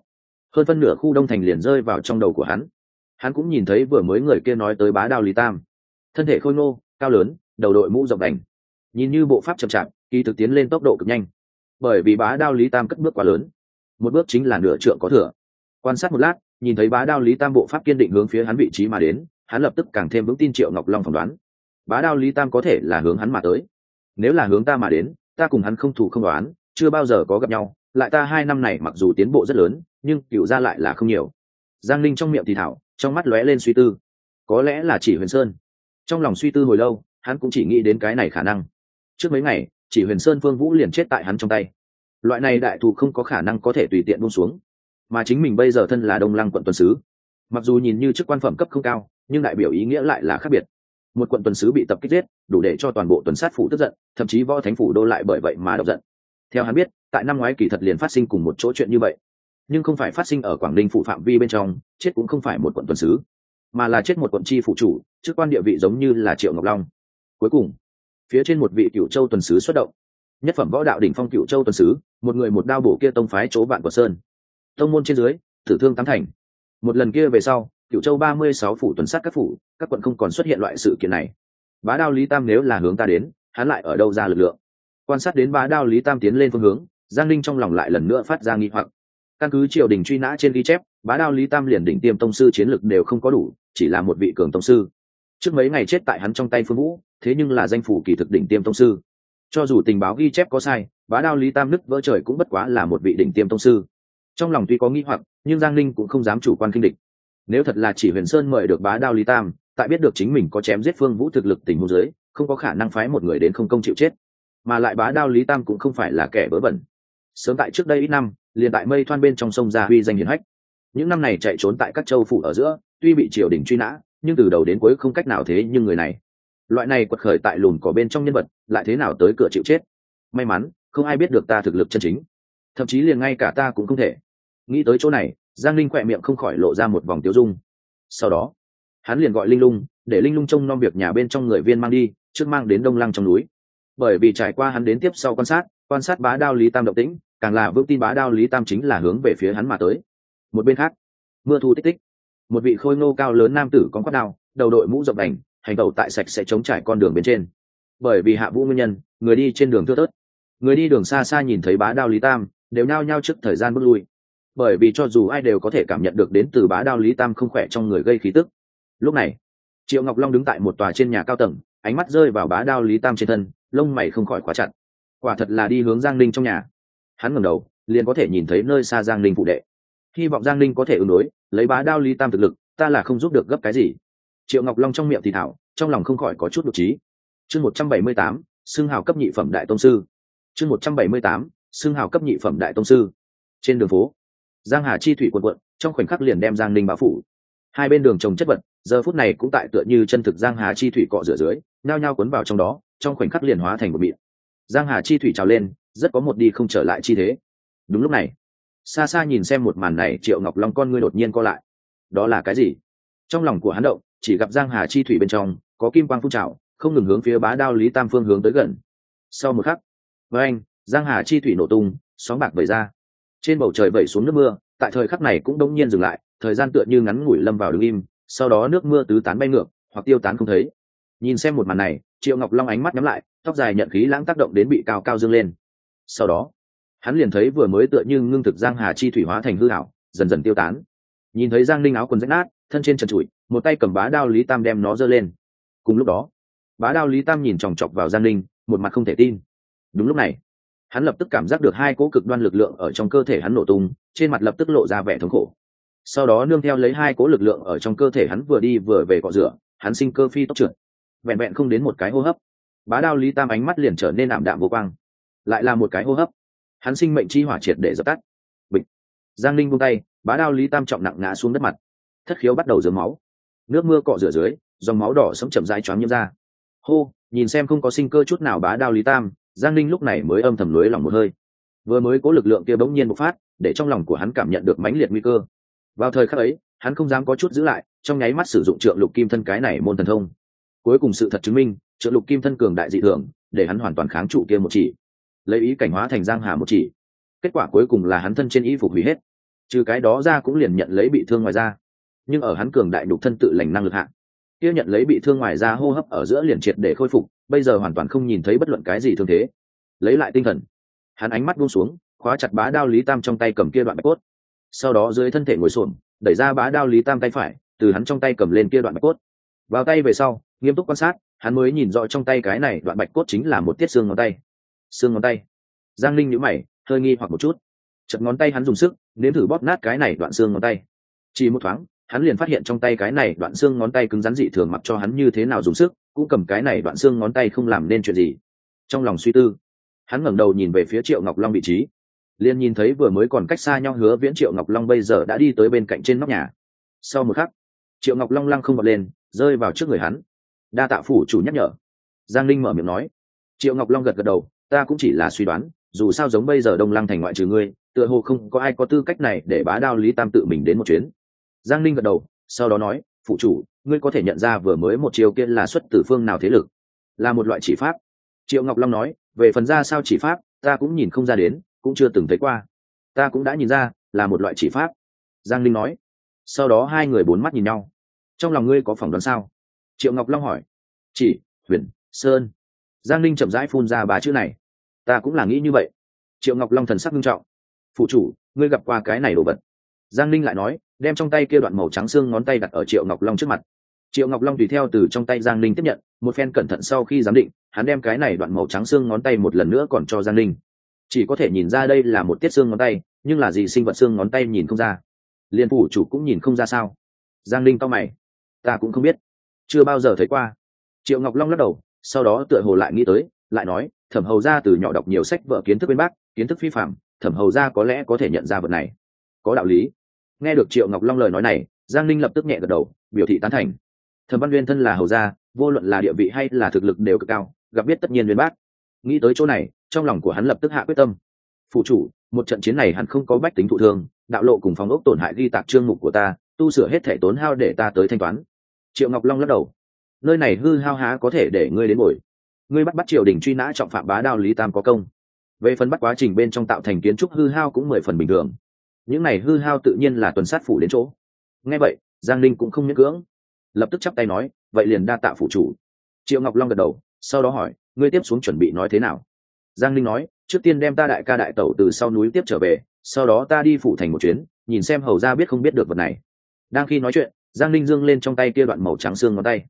hơn phân nửa khu đông thành liền rơi vào trong đầu của hắn. Hắn cũng nhìn thấy vừa mới người kia nói tới bá đao lý tam. Thân thể khôi ngô, cao lớn, đầu đội mũ rộng đành. Nhìn như bộ pháp chậm chạp kỳ thực tiến lên tốc độ cực nhanh. Bởi vì bá đao lý tam cất bước quá lớn. Một bước chính là nửa trượng có thừa. Quan sát một lát, nhìn thấy bá đao lý tam bộ pháp kiên định hướng phía hắn vị trí mà đến, hắn lập tức càng thêm vững tin triệu ngọc long phỏng đoán. Bá đao lý tam có thể là hướng hắn mà tới. Nếu là hướng ta mà đến, ta cùng hắn không thủ không đoán chưa bao giờ có gặp nhau, lại ta hai năm này mặc dù tiến bộ rất lớn, nhưng cựu ra lại là không nhiều. Giang linh trong miệng thì thảo, trong mắt lóe lên suy tư. Có lẽ là chỉ huyền sơn. Trong lòng suy tư hồi lâu, hắn cũng chỉ nghĩ đến cái này khả năng. Trước mấy ngày chỉ huyền sơn phương vũ liền chết tại hắn trong tay. Loại này đại thù không có khả năng có thể tùy tiện buông xuống. Mà chính mình bây giờ thân là đông lăng quận tuần sứ. Mặc dù nhìn như chức quan phẩm cấp không cao, nhưng đại biểu ý nghĩa lại là khác biệt. Một quận tuần sứ bị tập kích giết, đủ để cho toàn bộ tuần sát phủ tức giận, thậm chí võ thánh phủ đô lại bởi vậy mà độc giận. Theo hắn biết, tại năm ngoái kỳ thật liền phát sinh cùng một chỗ chuyện như vậy. Nhưng không phải phát sinh ở quảng ninh phủ phạm vi bên trong, chết cũng không phải một quận tuần sứ, mà là chết một quận tri phụ chủ, chức quan địa vị giống như là triệu ngọc long. Cuối cùng phía trên một vị cựu châu tuần sứ xuất động. Nhất phẩm võ đạo đỉnh phong cựu châu tuần sứ, một người một đao bổ kia tông phái chỗ vạn của sơn. Tông môn trên dưới, tử thương tám thành. Một lần kia về sau, cựu châu ba mươi sáu phủ tuần sát các phủ, các quận không còn xuất hiện loại sự kiện này. Bá đao lý tam nếu là hướng ta đến, hắn lại ở đâu ra lực lượng? Quan sát đến bá đao lý tam tiến lên phương hướng, giang linh trong lòng lại lần nữa phát ra nghi hoặc. Căn cứ triều đình truy nã trên ghi chép, bá đao lý tam liền đỉnh tiêm tông sư chiến lực đều không có đủ, chỉ là một vị cường tông sư trước mấy ngày chết tại hắn trong tay phương vũ, thế nhưng là danh phủ kỳ thực đỉnh tiêm tông sư. Cho dù tình báo ghi chép có sai, bá đao lý tam nứt vỡ trời cũng bất quá là một vị đỉnh tiêm tông sư. Trong lòng tuy có nghi hoặc, nhưng giang linh cũng không dám chủ quan kinh địch. Nếu thật là chỉ huyền sơn mời được bá đao lý tam, tại biết được chính mình có chém giết phương vũ thực lực tình huống giới không có khả năng phái một người đến không công chịu chết. Mà lại bá đao lý tam cũng không phải là kẻ bớ bẩn sớm tại trước đây ít năm, liền tại mây thoan bên trong sông gia huy danh hiển hách. Những năm này chạy trốn tại các châu phủ ở giữa, tuy bị triều đình truy nã nhưng từ đầu đến cuối không cách nào thế nhưng người này. Loại này quật khởi tại lùn cỏ bên trong nhân vật, lại thế nào tới cửa chịu chết? May mắn, không ai biết được ta thực lực chân chính. Thậm chí liền ngay cả ta cũng không thể. Nghĩ tới chỗ này, giang linh khỏe miệng không khỏi lộ ra một vòng tiêu dung. Sau đó, hắn liền gọi linh lung, để linh lung trông nom việc nhà bên trong người viên mang đi, trước mang đến đông lăng trong núi. Bởi vì trải qua hắn đến tiếp sau quan sát quan sát bá đao lý tam động tĩnh, càng là vững tin bá đao lý tam chính là hướng về phía hắn mà tới. Một bên khác, mưa thu tích tích một vị khôi ngô cao lớn nam tử có quát đao, đầu đội mũ rộng đành, hành tẩu tại sạch sẽ chống trải con đường bên trên. Bởi vì hạ vũ nguyên nhân, người đi trên đường thưa tớt người đi đường xa xa nhìn thấy bá đao lý tam, đều nao nhao trước thời gian bước lui. Bởi vì cho dù ai đều có thể cảm nhận được đến từ bá đao lý tam không khỏe trong người gây khí tức. Lúc này, triệu ngọc long đứng tại một tòa trên nhà cao tầng, ánh mắt rơi vào bá đao lý tam trên thân, lông mày không khỏi quá chặt. Quả thật là đi hướng giang ninh trong nhà. Hắn ngẩng đầu, liền có thể nhìn thấy nơi xa giang ninh phụ đệ hy vọng giang linh có thể ứng đối, lấy bá đao lý tam thực lực, ta là không giúp được gấp cái gì. Triệu ngọc long trong miệng thì thảo, trong lòng không khỏi có chút đột trí. Chương một trăm bảy mươi tám, xưng hào cấp nhị phẩm đại tông sư. Chương một trăm bảy mươi tám, xưng hào cấp nhị phẩm đại tông sư. Trên đường phố, giang hà chi thủy quần quận trong khoảnh khắc liền đem giang ninh bao phủ. Hai bên đường trồng chất vật, giờ phút này cũng tại tựa như chân thực giang hà chi thủy cọ rửa dưới nao nhao cuốn vào trong đó, trong khoảnh khắc liền hóa thành một mịn. Giang hà chi thủy trào lên, rất có một đi không trở lại chi thế. Đúng lúc này xa xa nhìn xem một màn này, triệu ngọc long con ngươi đột nhiên co lại. Đó là cái gì? Trong lòng của hắn động, chỉ gặp giang hà chi thủy bên trong, có kim quang phun trào, không ngừng hướng phía bá đao lý tam phương hướng tới gần. Sau một khắc, với anh, giang hà chi thủy nổ tung, sóng bạc vẩy ra. Trên bầu trời vẩy xuống nước mưa, tại thời khắc này cũng đống nhiên dừng lại, thời gian tựa như ngắn ngủi lâm vào đứng im, sau đó nước mưa tứ tán bay ngược, hoặc tiêu tán không thấy. Nhìn xem một màn này, triệu ngọc long ánh mắt nhắm lại, tóc dài nhận khí lãng tác động đến bị cao cao dương lên. Sau đó hắn liền thấy vừa mới tựa như ngưng thực giang hà chi thủy hóa thành hư hảo, dần dần tiêu tán. Nhìn thấy giang linh áo quần rách nát, thân trên trần trụi, một tay cầm bá đao lý tam đem nó giơ lên. Cùng lúc đó, bá đao lý tam nhìn chòng chọc vào giang linh một mặt không thể tin. Đúng lúc này, hắn lập tức cảm giác được hai cỗ cực đoan lực lượng ở trong cơ thể hắn nổ tung, trên mặt lập tức lộ ra vẻ thống khổ. Sau đó nương theo lấy hai cỗ lực lượng ở trong cơ thể hắn vừa đi vừa về cọ rửa, hắn sinh cơ phi tốc trượt. Vẹn vẹn không đến một cái hô hấp, bá đao lý tam ánh mắt liền trở nên ảm đạm vô quang. Lại là một cái hô hấp hắn sinh mệnh chi hỏa triệt để dập tắt. Bịch. Giang linh buông tay, bá đao lý tam trọng nặng ngã xuống đất mặt. Thất khiếu bắt đầu dướng máu. Nước mưa cọ rửa dưới, dòng máu đỏ sống chậm rãi choáng nhiễm ra. Hô, nhìn xem không có sinh cơ chút nào bá đao lý tam, giang linh lúc này mới âm thầm lưới lòng một hơi. Vừa mới có lực lượng kia bỗng nhiên bộc phát, để trong lòng của hắn cảm nhận được mãnh liệt nguy cơ. Vào thời khắc ấy, hắn không dám có chút giữ lại, trong nháy mắt sử dụng trượng lục kim thân cái này môn thần thông. Cuối cùng sự thật chứng minh, trượng lục kim thân cường đại dị thường, để hắn hoàn toàn kháng trụ kia một chỉ lấy ý cảnh hóa thành giang hà một chỉ. Kết quả cuối cùng là hắn thân trên y phục hủy hết. Trừ cái đó ra cũng liền nhận lấy bị thương ngoài ra nhưng ở hắn cường đại đục thân tự lành năng lực hạ, kia nhận lấy bị thương ngoài ra hô hấp ở giữa liền triệt để khôi phục, bây giờ hoàn toàn không nhìn thấy bất luận cái gì thương thế. Lấy lại tinh thần, hắn ánh mắt buông xuống, khóa chặt bá đao lý tam trong tay cầm kia đoạn bạch cốt. Sau đó dưới thân thể ngồi xổm, đẩy ra bá đao lý tam tay phải, từ hắn trong tay cầm lên kia đoạn bạch cốt. Vào tay về sau, nghiêm túc quan sát, hắn mới nhìn rõ trong tay cái này đoạn bạch cốt chính là một tiết xương ngón tay xương ngón tay. Giang linh nhíu mày, hơi nghi hoặc một chút. Chật ngón tay hắn dùng sức, nếm thử bóp nát cái này đoạn xương ngón tay. Chỉ một thoáng, hắn liền phát hiện trong tay cái này đoạn xương ngón tay cứng rắn dị thường mặc cho hắn như thế nào dùng sức, cũng cầm cái này đoạn xương ngón tay không làm nên chuyện gì. Trong lòng suy tư, hắn ngẩng đầu nhìn về phía triệu ngọc long vị trí. Liền nhìn thấy vừa mới còn cách xa nhau hứa viễn triệu ngọc long bây giờ đã đi tới bên cạnh trên nóc nhà. Sau một khắc, triệu ngọc long lăng không bật lên, rơi vào trước người hắn. Đa tạ phủ chủ nhắc nhở. Giang linh mở miệng nói. Triệu ngọc long gật gật đầu ta cũng chỉ là suy đoán, dù sao giống bây giờ đông lăng thành ngoại trừ ngươi, tựa hồ không có ai có tư cách này để bá đao lý tam tự mình đến một chuyến. Giang linh gật đầu, sau đó nói, phụ chủ, ngươi có thể nhận ra vừa mới một chiều kia là xuất từ phương nào thế lực? Là một loại chỉ pháp. Triệu ngọc long nói, về phần ra sao chỉ pháp, ta cũng nhìn không ra đến, cũng chưa từng thấy qua. Ta cũng đã nhìn ra, là một loại chỉ pháp. Giang linh nói. Sau đó hai người bốn mắt nhìn nhau. Trong lòng ngươi có phỏng đoán sao? Triệu ngọc long hỏi. Chỉ, huyền, sơn giang linh chậm rãi phun ra ba chữ này. Ta cũng là nghĩ như vậy. Triệu ngọc long thần sắc nghiêm trọng. Phụ chủ, ngươi gặp qua cái này đồ vật. Giang linh lại nói, đem trong tay kia đoạn màu trắng xương ngón tay đặt ở triệu ngọc long trước mặt. Triệu ngọc long tùy theo từ trong tay giang linh tiếp nhận, một phen cẩn thận sau khi giám định, hắn đem cái này đoạn màu trắng xương ngón tay một lần nữa còn cho giang linh chỉ có thể nhìn ra đây là một tiết xương ngón tay, nhưng là gì sinh vật xương ngón tay nhìn không ra. Liên phủ chủ cũng nhìn không ra sao. Giang linh to mày. Ta cũng không biết. Chưa bao giờ thấy qua. Triệu ngọc long lắc đầu sau đó tựa hồ lại nghĩ tới, lại nói, thẩm hầu ra từ nhỏ đọc nhiều sách vợ kiến thức bên bác, kiến thức phi phạm thẩm hầu ra có lẽ có thể nhận ra vật này. Có đạo lý. Nghe được triệu ngọc long lời nói này, giang ninh lập tức nhẹ gật đầu, biểu thị tán thành. Thẩm văn viên thân là hầu gia, vô luận là địa vị hay là thực lực đều cực cao, gặp biết tất nhiên viên bác. Nghĩ tới chỗ này, trong lòng của hắn lập tức hạ quyết tâm. Phụ chủ, một trận chiến này hắn không có bách tính thụ thương, đạo lộ cùng phòng ốc tổn hại ghi tạc trương mục của ta, tu sửa hết thể tốn hao để ta tới thanh toán. Triệu ngọc long lắc đầu nơi này hư hao há có thể để ngươi đến bồi. Ngươi bắt bắt triều đình truy nã trọng phạm bá đao lý tam có công. Về phần bắt quá trình bên trong tạo thành kiến trúc hư hao cũng mười phần bình thường. Những này hư hao tự nhiên là tuần sát phủ đến chỗ. Nghe vậy, giang linh cũng không miễn cưỡng. Lập tức chắp tay nói, vậy liền đa tạ phủ chủ. Triệu ngọc long gật đầu, sau đó hỏi, ngươi tiếp xuống chuẩn bị nói thế nào? Giang linh nói, trước tiên đem ta đại ca đại tẩu từ sau núi tiếp trở về, sau đó ta đi phủ thành một chuyến, nhìn xem hầu ra biết không biết được vật này. Đang khi nói chuyện, giang linh dương lên trong tay kia đoạn màu trắng xương ngón tay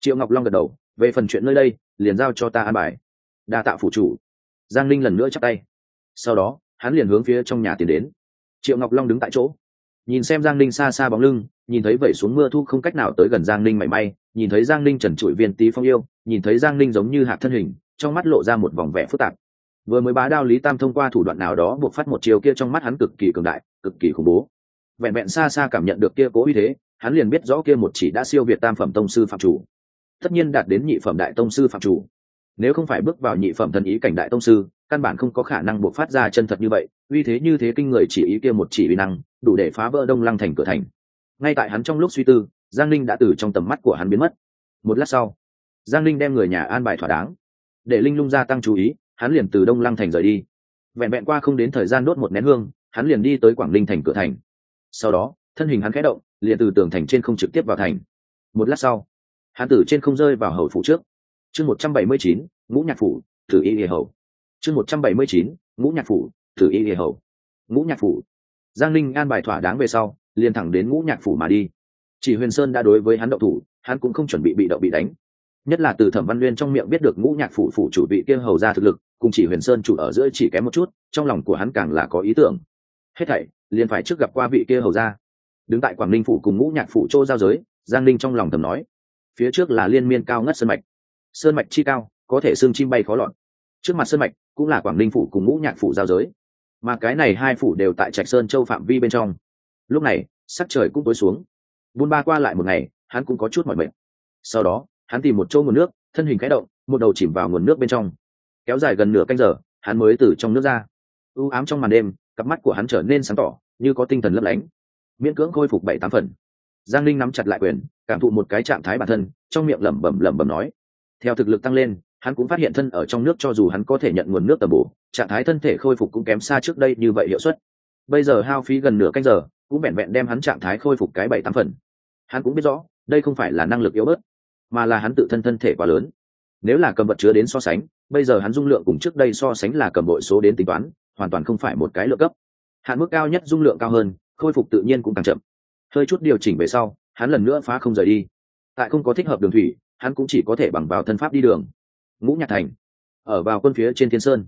triệu ngọc long gật đầu, về phần chuyện nơi đây, liền giao cho ta an bài. Đa tạ phủ chủ. Giang linh lần nữa chắp tay. Sau đó, hắn liền hướng phía trong nhà tiến đến. Triệu ngọc long đứng tại chỗ. Nhìn xem giang ninh xa xa bóng lưng, nhìn thấy vẩy xuống mưa thu không cách nào tới gần giang ninh mảy may, nhìn thấy giang ninh trần trụi viên tí phong yêu, nhìn thấy giang ninh giống như hạt thân hình, trong mắt lộ ra một vòng vẻ phức tạp. Vừa mới bá đao lý tam thông qua thủ đoạn nào đó buộc phát một chiều kia trong mắt hắn cực kỳ cường đại, cực kỳ khủng bố. Vẹn vẹn xa xa cảm nhận được kia cố uy thế, hắn liền biết rõ kia một chỉ đã siêu việt tam phẩm tông sư phạm chủ tất nhiên đạt đến nhị phẩm đại tông sư phạm chủ. Nếu không phải bước vào nhị phẩm thần ý cảnh đại tông sư, căn bản không có khả năng buộc phát ra chân thật như vậy uy thế như thế kinh người chỉ ý kia một chỉ uy năng, đủ để phá vỡ đông lăng thành cửa thành. Ngay tại hắn trong lúc suy tư, giang linh đã từ trong tầm mắt của hắn biến mất. Một lát sau, giang linh đem người nhà an bài thỏa đáng. Để linh lung gia tăng chú ý, hắn liền từ đông lăng thành rời đi. Vẹn vẹn qua không đến thời gian đốt một nén hương, hắn liền đi tới quảng ninh thành cửa thành. Sau đó, thân hình hắn khẽ động, liền từ tường thành trên không trực tiếp vào thành. Một lát sau hán tử trên không rơi vào hầu phủ trước. Chương một trăm bảy mươi chín, ngũ nhạc phủ thử y hề hầu. Chương một trăm bảy mươi chín, ngũ nhạc phủ thử y hề hầu. Ngũ nhạc phủ. Giang ninh an bài thỏa đáng về sau, liền thẳng đến ngũ nhạc phủ mà đi. Chỉ huyền sơn đã đối với hắn đậu thủ, hắn cũng không chuẩn bị bị đậu bị đánh. Nhất là từ thẩm văn nguyên trong miệng biết được ngũ nhạc phủ phủ chủ vị kia hầu ra thực lực, cùng chỉ huyền sơn chủ ở giữa chỉ kém một chút, trong lòng của hắn càng là có ý tưởng. Hết thảy, liền phải trước gặp qua vị kia hầu ra. Đứng tại quảng ninh phủ cùng ngũ nhạc phủ châu giao giới, giang ninh trong lòng thầm nói phía trước là liên miên cao ngất sơn mạch. Sơn mạch chi cao, có thể xương chim bay khó lọt. Trước mặt sơn mạch cũng là quảng ninh phủ cùng ngũ nhạc phủ giao giới. Mà cái này hai phủ đều tại trạch sơn châu phạm vi bên trong. Lúc này, sắc trời cũng tối xuống. Buôn ba qua lại một ngày, hắn cũng có chút mỏi mệt. Sau đó, hắn tìm một chỗ nguồn nước, thân hình khẽ động, một đầu chìm vào nguồn nước bên trong. Kéo dài gần nửa canh giờ, hắn mới từ trong nước ra. U ám trong màn đêm, cặp mắt của hắn trở nên sáng tỏ, như có tinh thần lấp lánh. Miễn cưỡng khôi phục bảy tám phần. Giang linh nắm chặt lại quyền cảm thụ một cái trạng thái bản thân, trong miệng lẩm bẩm lẩm bẩm nói. Theo thực lực tăng lên, hắn cũng phát hiện thân ở trong nước cho dù hắn có thể nhận nguồn nước tầm bổ, trạng thái thân thể khôi phục cũng kém xa trước đây như vậy hiệu suất. Bây giờ hao phí gần nửa canh giờ, cũng vẹn vẹn đem hắn trạng thái khôi phục cái bảy tám phần. Hắn cũng biết rõ, đây không phải là năng lực yếu bớt, mà là hắn tự thân thân thể quá lớn. Nếu là cầm vật chứa đến so sánh, bây giờ hắn dung lượng cùng trước đây so sánh là cầm bội số đến tính toán, hoàn toàn không phải một cái lượng cấp. Hạn mức cao nhất dung lượng cao hơn, khôi phục tự nhiên cũng càng chậm. Hơi chút điều chỉnh về sau hắn lần nữa phá không rời đi. Tại không có thích hợp đường thủy, hắn cũng chỉ có thể bằng vào thân pháp đi đường. Ngũ nhạc thành, ở vào quân phía trên thiên sơn.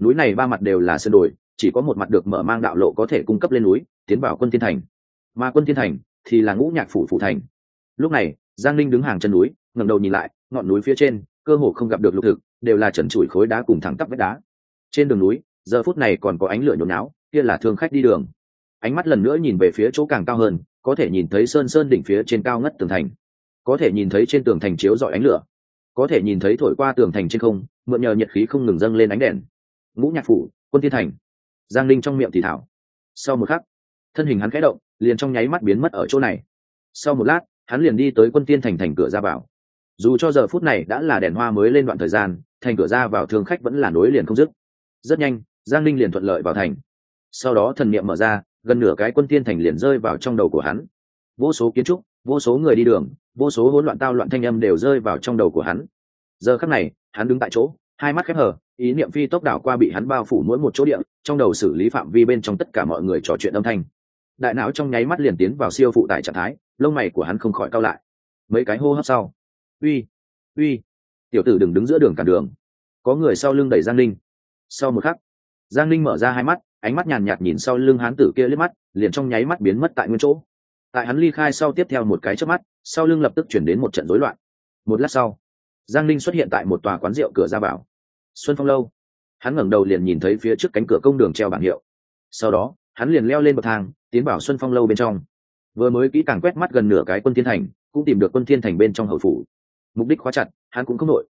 Núi này ba mặt đều là sơn đồi, chỉ có một mặt được mở mang đạo lộ có thể cung cấp lên núi, tiến vào quân thiên thành. Mà quân thiên thành thì là ngũ nhạc phủ phủ thành. Lúc này, giang linh đứng hàng chân núi, ngẩng đầu nhìn lại, ngọn núi phía trên, cơ hồ không gặp được lục thực, đều là trần trụi khối đá cùng thẳng tắp vách đá. Trên đường núi, giờ phút này còn có ánh lửa nhốn náo kia là thương khách đi đường. Ánh mắt lần nữa nhìn về phía chỗ càng cao hơn có thể nhìn thấy sơn sơn đỉnh phía trên cao ngất tường thành, có thể nhìn thấy trên tường thành chiếu dọi ánh lửa, có thể nhìn thấy thổi qua tường thành trên không, mượn nhờ nhiệt khí không ngừng dâng lên ánh đèn. Ngũ nhạc phủ, quân thiên thành, giang linh trong miệng thì thảo. Sau một khắc, thân hình hắn khẽ động, liền trong nháy mắt biến mất ở chỗ này. Sau một lát, hắn liền đi tới quân tiên thành thành cửa ra vào. Dù cho giờ phút này đã là đèn hoa mới lên đoạn thời gian, thành cửa ra vào thương khách vẫn là nối liền không dứt. Rất nhanh, giang linh liền thuận lợi vào thành. Sau đó thần niệm mở ra gần nửa cái quân tiên thành liền rơi vào trong đầu của hắn. Vô số kiến trúc, vô số người đi đường, vô số hỗn loạn tao loạn thanh âm đều rơi vào trong đầu của hắn. Giờ khắc này, hắn đứng tại chỗ, hai mắt khép hờ, ý niệm phi tốc đảo qua bị hắn bao phủ mỗi một chỗ địa, trong đầu xử lý phạm vi bên trong tất cả mọi người trò chuyện âm thanh. Đại não trong nháy mắt liền tiến vào siêu phụ tải trạng thái, lông mày của hắn không khỏi cao lại. Mấy cái hô hấp sau. Uy uy. Tiểu tử đừng đứng giữa đường cản đường. Có người sau lưng đẩy giang linh sau một khắc, giang linh mở ra hai mắt ánh mắt nhàn nhạt nhìn sau lưng hán tử kia liếc mắt, liền trong nháy mắt biến mất tại nguyên chỗ. Tại hắn ly khai sau tiếp theo một cái chớp mắt, sau lưng lập tức chuyển đến một trận rối loạn. Một lát sau, giang linh xuất hiện tại một tòa quán rượu cửa ra vào. Xuân phong lâu. Hắn ngẩng đầu liền nhìn thấy phía trước cánh cửa công đường treo bảng hiệu. Sau đó, hắn liền leo lên bậc thang, tiến vào xuân phong lâu bên trong. Vừa mới kỹ càng quét mắt gần nửa cái quân thiên thành, cũng tìm được quân thiên thành bên trong hậu phủ. Mục đích khóa chặt, hắn cũng không nội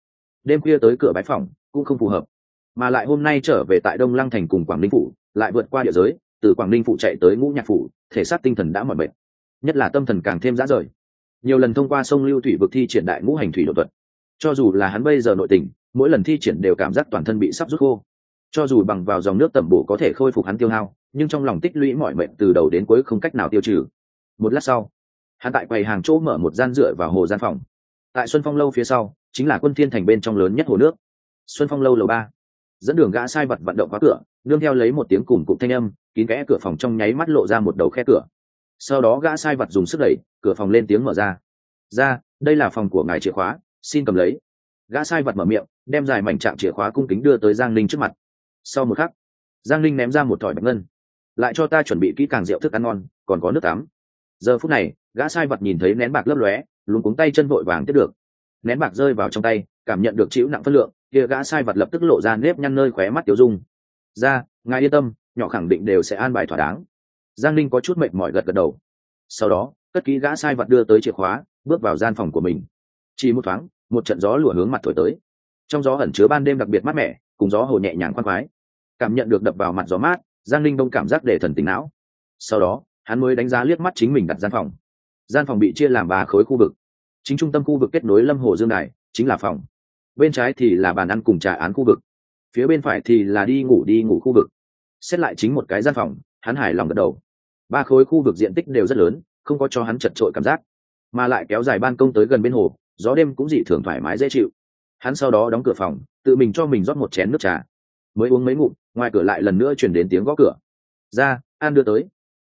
đêm khuya tới cửa bãi phòng, cũng không phù hợp. Mà lại hôm nay trở về tại đông lăng thành cùng quảng ninh phủ lại vượt qua địa giới, từ quảng ninh phụ chạy tới ngũ nhạc phủ, thể xác tinh thần đã mỏi mệt, nhất là tâm thần càng thêm dã rời. Nhiều lần thông qua sông lưu thủy vực thi triển đại ngũ hành thủy đột thuật. Cho dù là hắn bây giờ nội tình, mỗi lần thi triển đều cảm giác toàn thân bị sắp rút khô. Cho dù bằng vào dòng nước tẩm bổ có thể khôi phục hắn tiêu hao, nhưng trong lòng tích lũy mọi mệnh từ đầu đến cuối không cách nào tiêu trừ. Một lát sau, hắn tại quầy hàng chỗ mở một gian dựa vào hồ gian phòng. Tại xuân phong lâu phía sau, chính là quân thiên thành bên trong lớn nhất hồ nước. Xuân phong lâu lầu ba dẫn đường gã sai vật vận động khóa cửa, nương theo lấy một tiếng cùng cụm thanh âm, kín kẽ cửa phòng trong nháy mắt lộ ra một đầu khe cửa. Sau đó gã sai vật dùng sức đẩy, cửa phòng lên tiếng mở ra. Ra, đây là phòng của ngài chìa khóa, xin cầm lấy. Gã sai vật mở miệng, đem dài mảnh trạng chìa khóa cung kính đưa tới giang linh trước mặt. Sau một khắc, giang linh ném ra một thỏi bạch ngân. Lại cho ta chuẩn bị kỹ càng rượu thức ăn ngon, còn có nước tắm. Giờ phút này, gã sai vật nhìn thấy nén bạc lấp lóe luôn cuống tay chân vội vàng tiếp được. Nén bạc rơi vào trong tay, cảm nhận được chịu nặng phân lượng kia gã sai vật lập tức lộ ra nếp nhăn nơi khóe mắt tiêu dung. Ra, ngài yên tâm, nhỏ khẳng định đều sẽ an bài thỏa đáng. Giang linh có chút mệt mỏi gật gật đầu. Sau đó, cất kỹ gã sai vật đưa tới chìa khóa, bước vào gian phòng của mình. Chỉ một thoáng, một trận gió lùa hướng mặt thổi tới. Trong gió ẩn chứa ban đêm đặc biệt mát mẻ, cùng gió hồ nhẹ nhàng khoan khoái. Cảm nhận được đập vào mặt gió mát, giang linh đông cảm giác để thần tính não. Sau đó, hắn mới đánh giá liếc mắt chính mình đặt gian phòng. Gian phòng bị chia làm ba khối khu vực. Chính trung tâm khu vực kết nối lâm hồ dương đài, chính là phòng bên trái thì là bàn ăn cùng trà án khu vực, phía bên phải thì là đi ngủ đi ngủ khu vực. Xét lại chính một cái gian phòng, hắn hài lòng gật đầu. Ba khối khu vực diện tích đều rất lớn, không có cho hắn chật trội cảm giác, mà lại kéo dài ban công tới gần bên hồ, gió đêm cũng dị thường thoải mái dễ chịu. Hắn sau đó đóng cửa phòng, tự mình cho mình rót một chén nước trà. Mới uống mấy ngụm, ngoài cửa lại lần nữa chuyển đến tiếng gõ cửa. Ra, an đưa tới.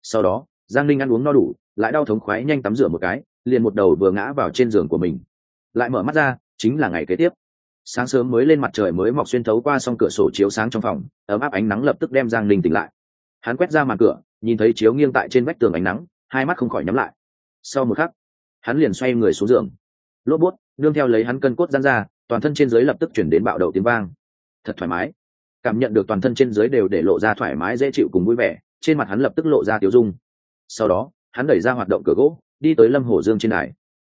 Sau đó, giang linh ăn uống no đủ, lại đau thống khoái nhanh tắm rửa một cái, liền một đầu vừa ngã vào trên giường của mình. Lại mở mắt ra, chính là ngày kế tiếp sáng sớm mới lên mặt trời mới mọc xuyên thấu qua s cửa sổ chiếu sáng trong phòng, ấm áp ánh nắng lập tức đem giang linh tỉnh lại. Hắn quét ra màn cửa, nhìn thấy chiếu nghiêng tại trên vách tường ánh nắng, hai mắt không khỏi nhắm lại. Sau một khắc, hắn liền xoay người xuống giường. Lốp bút, nương theo lấy hắn cân cốt gian ra, toàn thân trên dưới lập tức chuyển đến bạo đầu tiếng vang. Thật thoải mái. Cảm nhận được toàn thân trên dưới đều để lộ ra thoải mái, dễ chịu cùng vui vẻ, trên mặt hắn lập tức lộ ra tiếu dung. Sau đó, hắn đẩy ra hoạt động cửa gỗ, đi tới lâm hồ dương trên đài.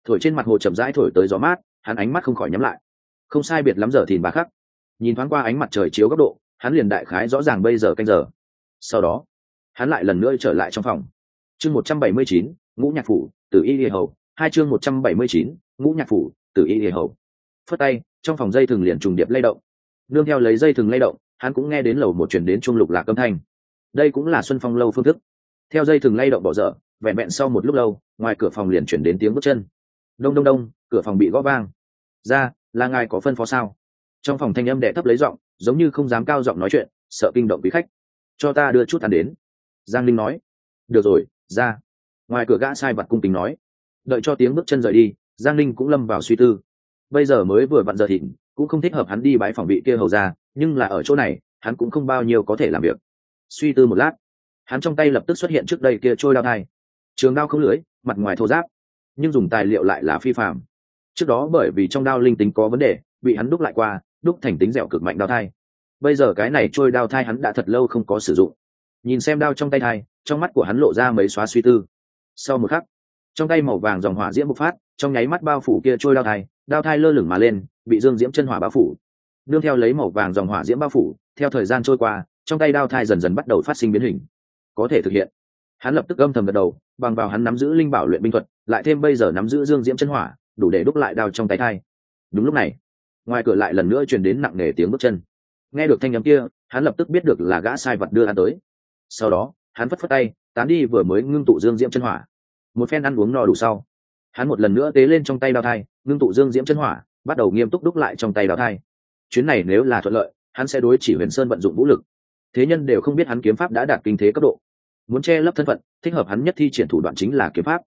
Thổi trên mặt hồ chậm rãi thổi tới gió mát, hắn ánh mắt không khỏi nhắm lại không sai biệt lắm giờ thìn bà khắc. Nhìn thoáng qua ánh mặt trời chiếu góc độ, hắn liền đại khái rõ ràng bây giờ canh giờ. Sau đó, hắn lại lần nữa trở lại trong phòng. Chương một trăm bảy mươi chín, ngũ nhạc phủ từ y địa hầu. Hai chương một trăm bảy mươi chín, ngũ nhạc phủ từ y địa hầu. Phất tay, trong phòng dây thừng liền trùng điệp lay động. Nương theo lấy dây thừng lay động, hắn cũng nghe đến lầu một chuyển đến chuông lục lạc âm thanh. Đây cũng là xuân phong lâu phương thức. Theo dây thừng lay động bỏ dở, vẹn vẹn sau một lúc lâu, ngoài cửa phòng liền chuyển đến tiếng bước chân. Đông đông đông, cửa phòng bị gõ vang. Ra là ngài có phân phó sao? Trong phòng thanh âm đệ thấp lấy giọng, giống như không dám cao giọng nói chuyện, sợ kinh động quý khách. Cho ta đưa chút ăn đến. Giang linh nói. Được rồi, ra. Ngoài cửa gã sai vật cung kính nói. Đợi cho tiếng bước chân rời đi, giang linh cũng lâm vào suy tư. Bây giờ mới vừa vặn giờ thịnh, cũng không thích hợp hắn đi bãi phòng vị kia hầu ra, nhưng là ở chỗ này, hắn cũng không bao nhiêu có thể làm việc. Suy tư một lát, hắn trong tay lập tức xuất hiện trước đây kia trôi đao thai. Trường đao không lưới, mặt ngoài thô giáp, nhưng dùng tài liệu lại là phi phạm trước đó bởi vì trong đao linh tính có vấn đề, bị hắn đúc lại qua, đúc thành tính dẻo cực mạnh đao thai. Bây giờ cái này trôi đao thai hắn đã thật lâu không có sử dụng. Nhìn xem đao trong tay thai, trong mắt của hắn lộ ra mấy xóa suy tư. Sau một khắc, trong tay màu vàng dòng hỏa diễm bộc phát, trong nháy mắt bao phủ kia trôi đao thai đao thai lơ lửng mà lên, bị dương diễm chân hỏa bao phủ. Nương theo lấy màu vàng dòng hỏa diễm bao phủ, theo thời gian trôi qua, trong tay đao thai dần dần bắt đầu phát sinh biến hình. Có thể thực hiện. Hắn lập tức âm thầm gật đầu, bằng vào hắn nắm giữ linh bảo luyện binh thuật, lại thêm bây giờ nắm giữ dương diễm chân hỏa đủ để đúc lại đao trong tay thai. Đúng lúc này, ngoài cửa lại lần nữa truyền đến nặng nề tiếng bước chân. Nghe được thanh â m kia, hắn lập tức biết được là gã sai vật đưa hắn tới. Sau đó, hắn phất phất tay, tán đi vừa mới ngưng tụ dương diễm chân hỏa. Một phen ăn uống no đủ sau, hắn một lần nữa tế lên trong tay đao thai, ngưng tụ dương diễm chân hỏa, bắt đầu nghiêm túc đúc lại trong tay đao thai. Chuyến này nếu là thuận lợi, hắn sẽ đối chỉ huyền sơn vận dụng vũ lực. Thế nhân đều không biết hắn kiếm pháp đã đạt kinh thế cấp độ. Muốn che lấp thân phận, thích hợp hắn nhất thi triển thủ đoạn chính là kiếm pháp.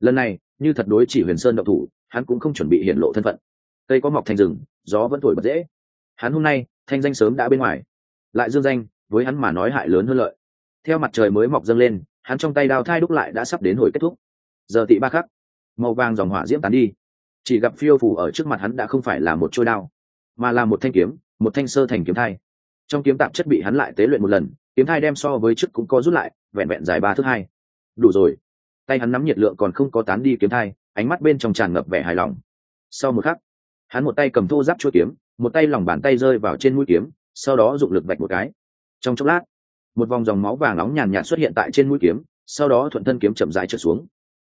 Lần này, như thật đối chỉ huyền sơn động thủ hắn cũng không chuẩn bị hiện lộ thân phận. Cây có mọc thành rừng, gió vẫn thổi bật dễ. Hắn hôm nay, thanh danh sớm đã bên ngoài. Lại dương danh, với hắn mà nói hại lớn hơn lợi. Theo mặt trời mới mọc dâng lên, hắn trong tay đao thai đúc lại đã sắp đến hồi kết thúc. Giờ tị ba khắc, màu vàng dòng hỏa diễm tán đi. Chỉ gặp phiêu phủ ở trước mặt hắn đã không phải là một trôi đao, mà là một thanh kiếm, một thanh sơ thành kiếm thai. Trong kiếm tạp chất bị hắn lại tế luyện một lần, kiếm thai đem so với trước cũng có rút lại, vẹn vẹn dài ba thước hai. Đủ rồi. Tay hắn nắm nhiệt lượng còn không có tán đi kiếm thai ánh mắt bên trong tràn ngập vẻ hài lòng. Sau một khắc, hắn một tay cầm thô giáp chuôi kiếm, một tay lòng bàn tay rơi vào trên mũi kiếm, sau đó dụng lực vạch một cái. Trong chốc lát, một vòng dòng máu vàng nóng nhàn nhạt xuất hiện tại trên mũi kiếm, sau đó thuận thân kiếm chậm rãi trượt xuống.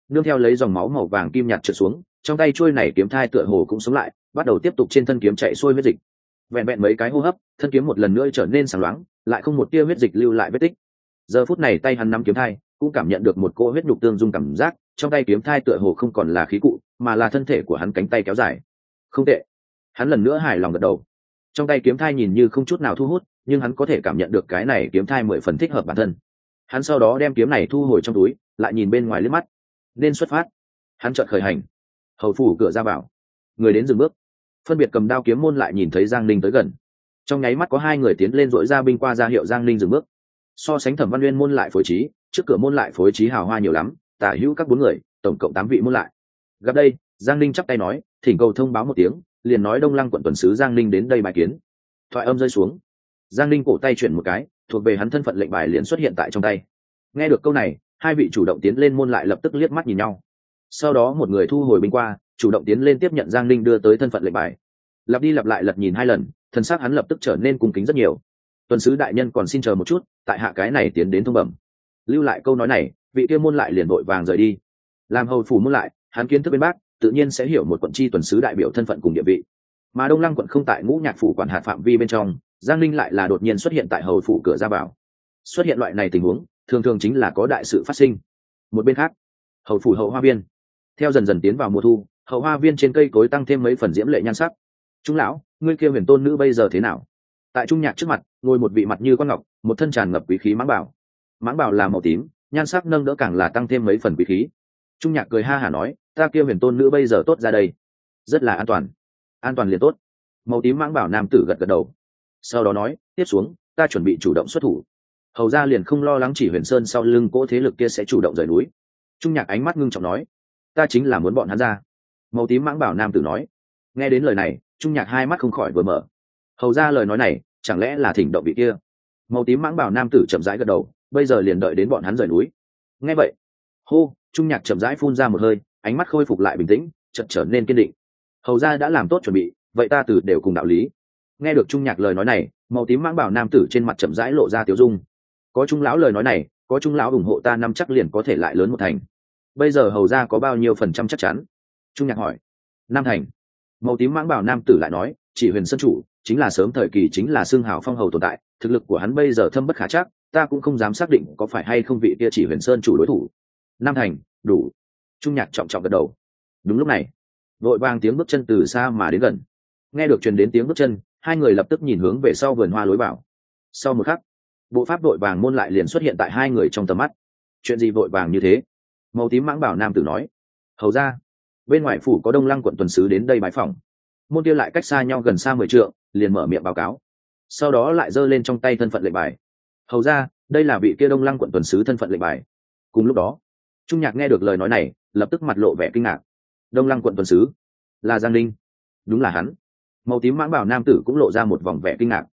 Nương theo lấy dòng máu màu vàng kim nhạt trượt xuống, trong tay chuôi này kiếm thai tựa hồ cũng sống lại, bắt đầu tiếp tục trên thân kiếm chạy xuôi huyết dịch. Vẹn vẹn mấy cái hô hấp, thân kiếm một lần nữa trở nên sáng loáng lại không một tia huyết dịch lưu lại vết tích. Giờ phút này tay hắn nắm kiếm thai cũng cảm nhận được một cô huyết nhục tương dung cảm giác, trong tay kiếm thai tựa hồ không còn là khí cụ, mà là thân thể của hắn cánh tay kéo dài. Không tệ. Hắn lần nữa hài lòng gật đầu. Trong tay kiếm thai nhìn như không chút nào thu hút, nhưng hắn có thể cảm nhận được cái này kiếm thai mười phần thích hợp bản thân. Hắn sau đó đem kiếm này thu hồi trong túi, lại nhìn bên ngoài liếc mắt. Nên xuất phát. Hắn chợt khởi hành. Hầu phủ cửa ra vào. Người đến dừng bước. Phân biệt cầm đao kiếm môn lại nhìn thấy giang ninh tới gần. Trong nháy mắt có hai người tiến lên dội ra binh qua ra hiệu giang ninh dừng bước so sánh thẩm văn nguyên môn lại phối trí, trước cửa môn lại phối trí hào hoa nhiều lắm, tả hữu các bốn người, tổng cộng tám vị môn lại. Gặp đây, giang ninh chắp tay nói, thỉnh cầu thông báo một tiếng, liền nói đông lăng quận tuần sứ giang ninh đến đây bài kiến. Thoại âm rơi xuống. Giang ninh cổ tay chuyển một cái, thuộc về hắn thân phận lệnh bài liền xuất hiện tại trong tay. Nghe được câu này, hai vị chủ động tiến lên môn lại lập tức liếc mắt nhìn nhau. Sau đó một người thu hồi binh qua, chủ động tiến lên tiếp nhận giang ninh đưa tới thân phận lệnh bài. Lặp đi lặp lại lật nhìn hai lần thân xác hắn lập tức trở nên cung kính rất nhiều tuần sứ đại nhân còn xin chờ một chút, tại hạ cái này tiến đến thông bẩm. Lưu lại câu nói này, vị kia môn lại liền vội vàng rời đi. Làm hầu phủ môn lại, hắn kiến thức bên bác, tự nhiên sẽ hiểu một quận chi tuần sứ đại biểu thân phận cùng địa vị. Mà đông lăng quận không tại ngũ nhạc phủ quản hạt phạm vi bên trong, giang linh lại là đột nhiên xuất hiện tại hầu phủ cửa ra vào. Xuất hiện loại này tình huống, thường thường chính là có đại sự phát sinh. Một bên khác, hầu phủ hậu hoa viên. Theo dần dần tiến vào mùa thu, hậu hoa viên trên cây cối tăng thêm mấy phần diễm lệ nhan sắc. Trung lão, ngươi kia huyền tôn nữ bây giờ thế nào? Tại trung nhạc trước mặt, ngồi một vị mặt như quan ngọc, một thân tràn ngập quý khí mãng bảo mãng bảo là màu tím, nhan sắc nâng đỡ càng là tăng thêm mấy phần quý khí. Trung nhạc cười ha hả nói, ta kia huyền tôn nữ bây giờ tốt ra đây. Rất là an toàn. An toàn liền tốt. Màu tím mãng bảo nam tử gật gật đầu. Sau đó nói, tiếp xuống, ta chuẩn bị chủ động xuất thủ. Hầu ra liền không lo lắng chỉ huyền sơn sau lưng cỗ thế lực kia sẽ chủ động rời núi. Trung nhạc ánh mắt ngưng trọng nói, ta chính là muốn bọn hắn ra. Màu tím mãng bảo nam tử nói. Nghe đến lời này, trung nhạc hai mắt không khỏi vừa mở. Hầu ra lời nói này chẳng lẽ là thỉnh động vị kia? Màu tím mãng bảo nam tử chậm rãi gật đầu, bây giờ liền đợi đến bọn hắn rời núi. Nghe vậy, hô, trung nhạc chậm rãi phun ra một hơi, ánh mắt khôi phục lại bình tĩnh chật trở nên kiên định. Hầu ra đã làm tốt chuẩn bị, vậy ta từ đều cùng đạo lý. Nghe được trung nhạc lời nói này, màu tím mãng bảo nam tử trên mặt chậm rãi lộ ra tiểu dung. Có trung lão lời nói này, có trung lão ủng hộ ta năm chắc liền có thể lại lớn một thành. Bây giờ hầu ra có bao nhiêu phần trăm chắc chắn? Trung nhạc hỏi. Nam thành màu tím mãng bảo nam tử lại nói, chỉ huyền sân chủ, chính là sớm thời kỳ chính là xương hào phong hầu tồn tại, thực lực của hắn bây giờ thâm bất khả chắc, ta cũng không dám xác định có phải hay không vị kia chỉ huyền sơn chủ đối thủ. Nam thành, đủ. Trung nhạc trọng trọng gật đầu. Đúng lúc này, vội vàng tiếng bước chân từ xa mà đến gần. Nghe được truyền đến tiếng bước chân, hai người lập tức nhìn hướng về sau vườn hoa lối vào. Sau một khắc, bộ pháp vội vàng môn lại liền xuất hiện tại hai người trong tầm mắt. Chuyện gì vội vàng như thế? Màu tím mãng bảo nam tử nói. Hầu ra bên ngoài phủ có đông lăng quận tuần sứ đến đây bãi phòng môn kia lại cách xa nhau gần xa mười trượng, liền mở miệng báo cáo. Sau đó lại giơ lên trong tay thân phận lệnh bài. Hầu ra, đây là vị kia đông lăng quận tuần sứ thân phận lệnh bài. Cùng lúc đó, trung nhạc nghe được lời nói này, lập tức mặt lộ vẻ kinh ngạc. Đông lăng quận tuần sứ? Là giang linh đúng là hắn. Màu tím mãn bảo nam tử cũng lộ ra một vòng vẻ kinh ngạc.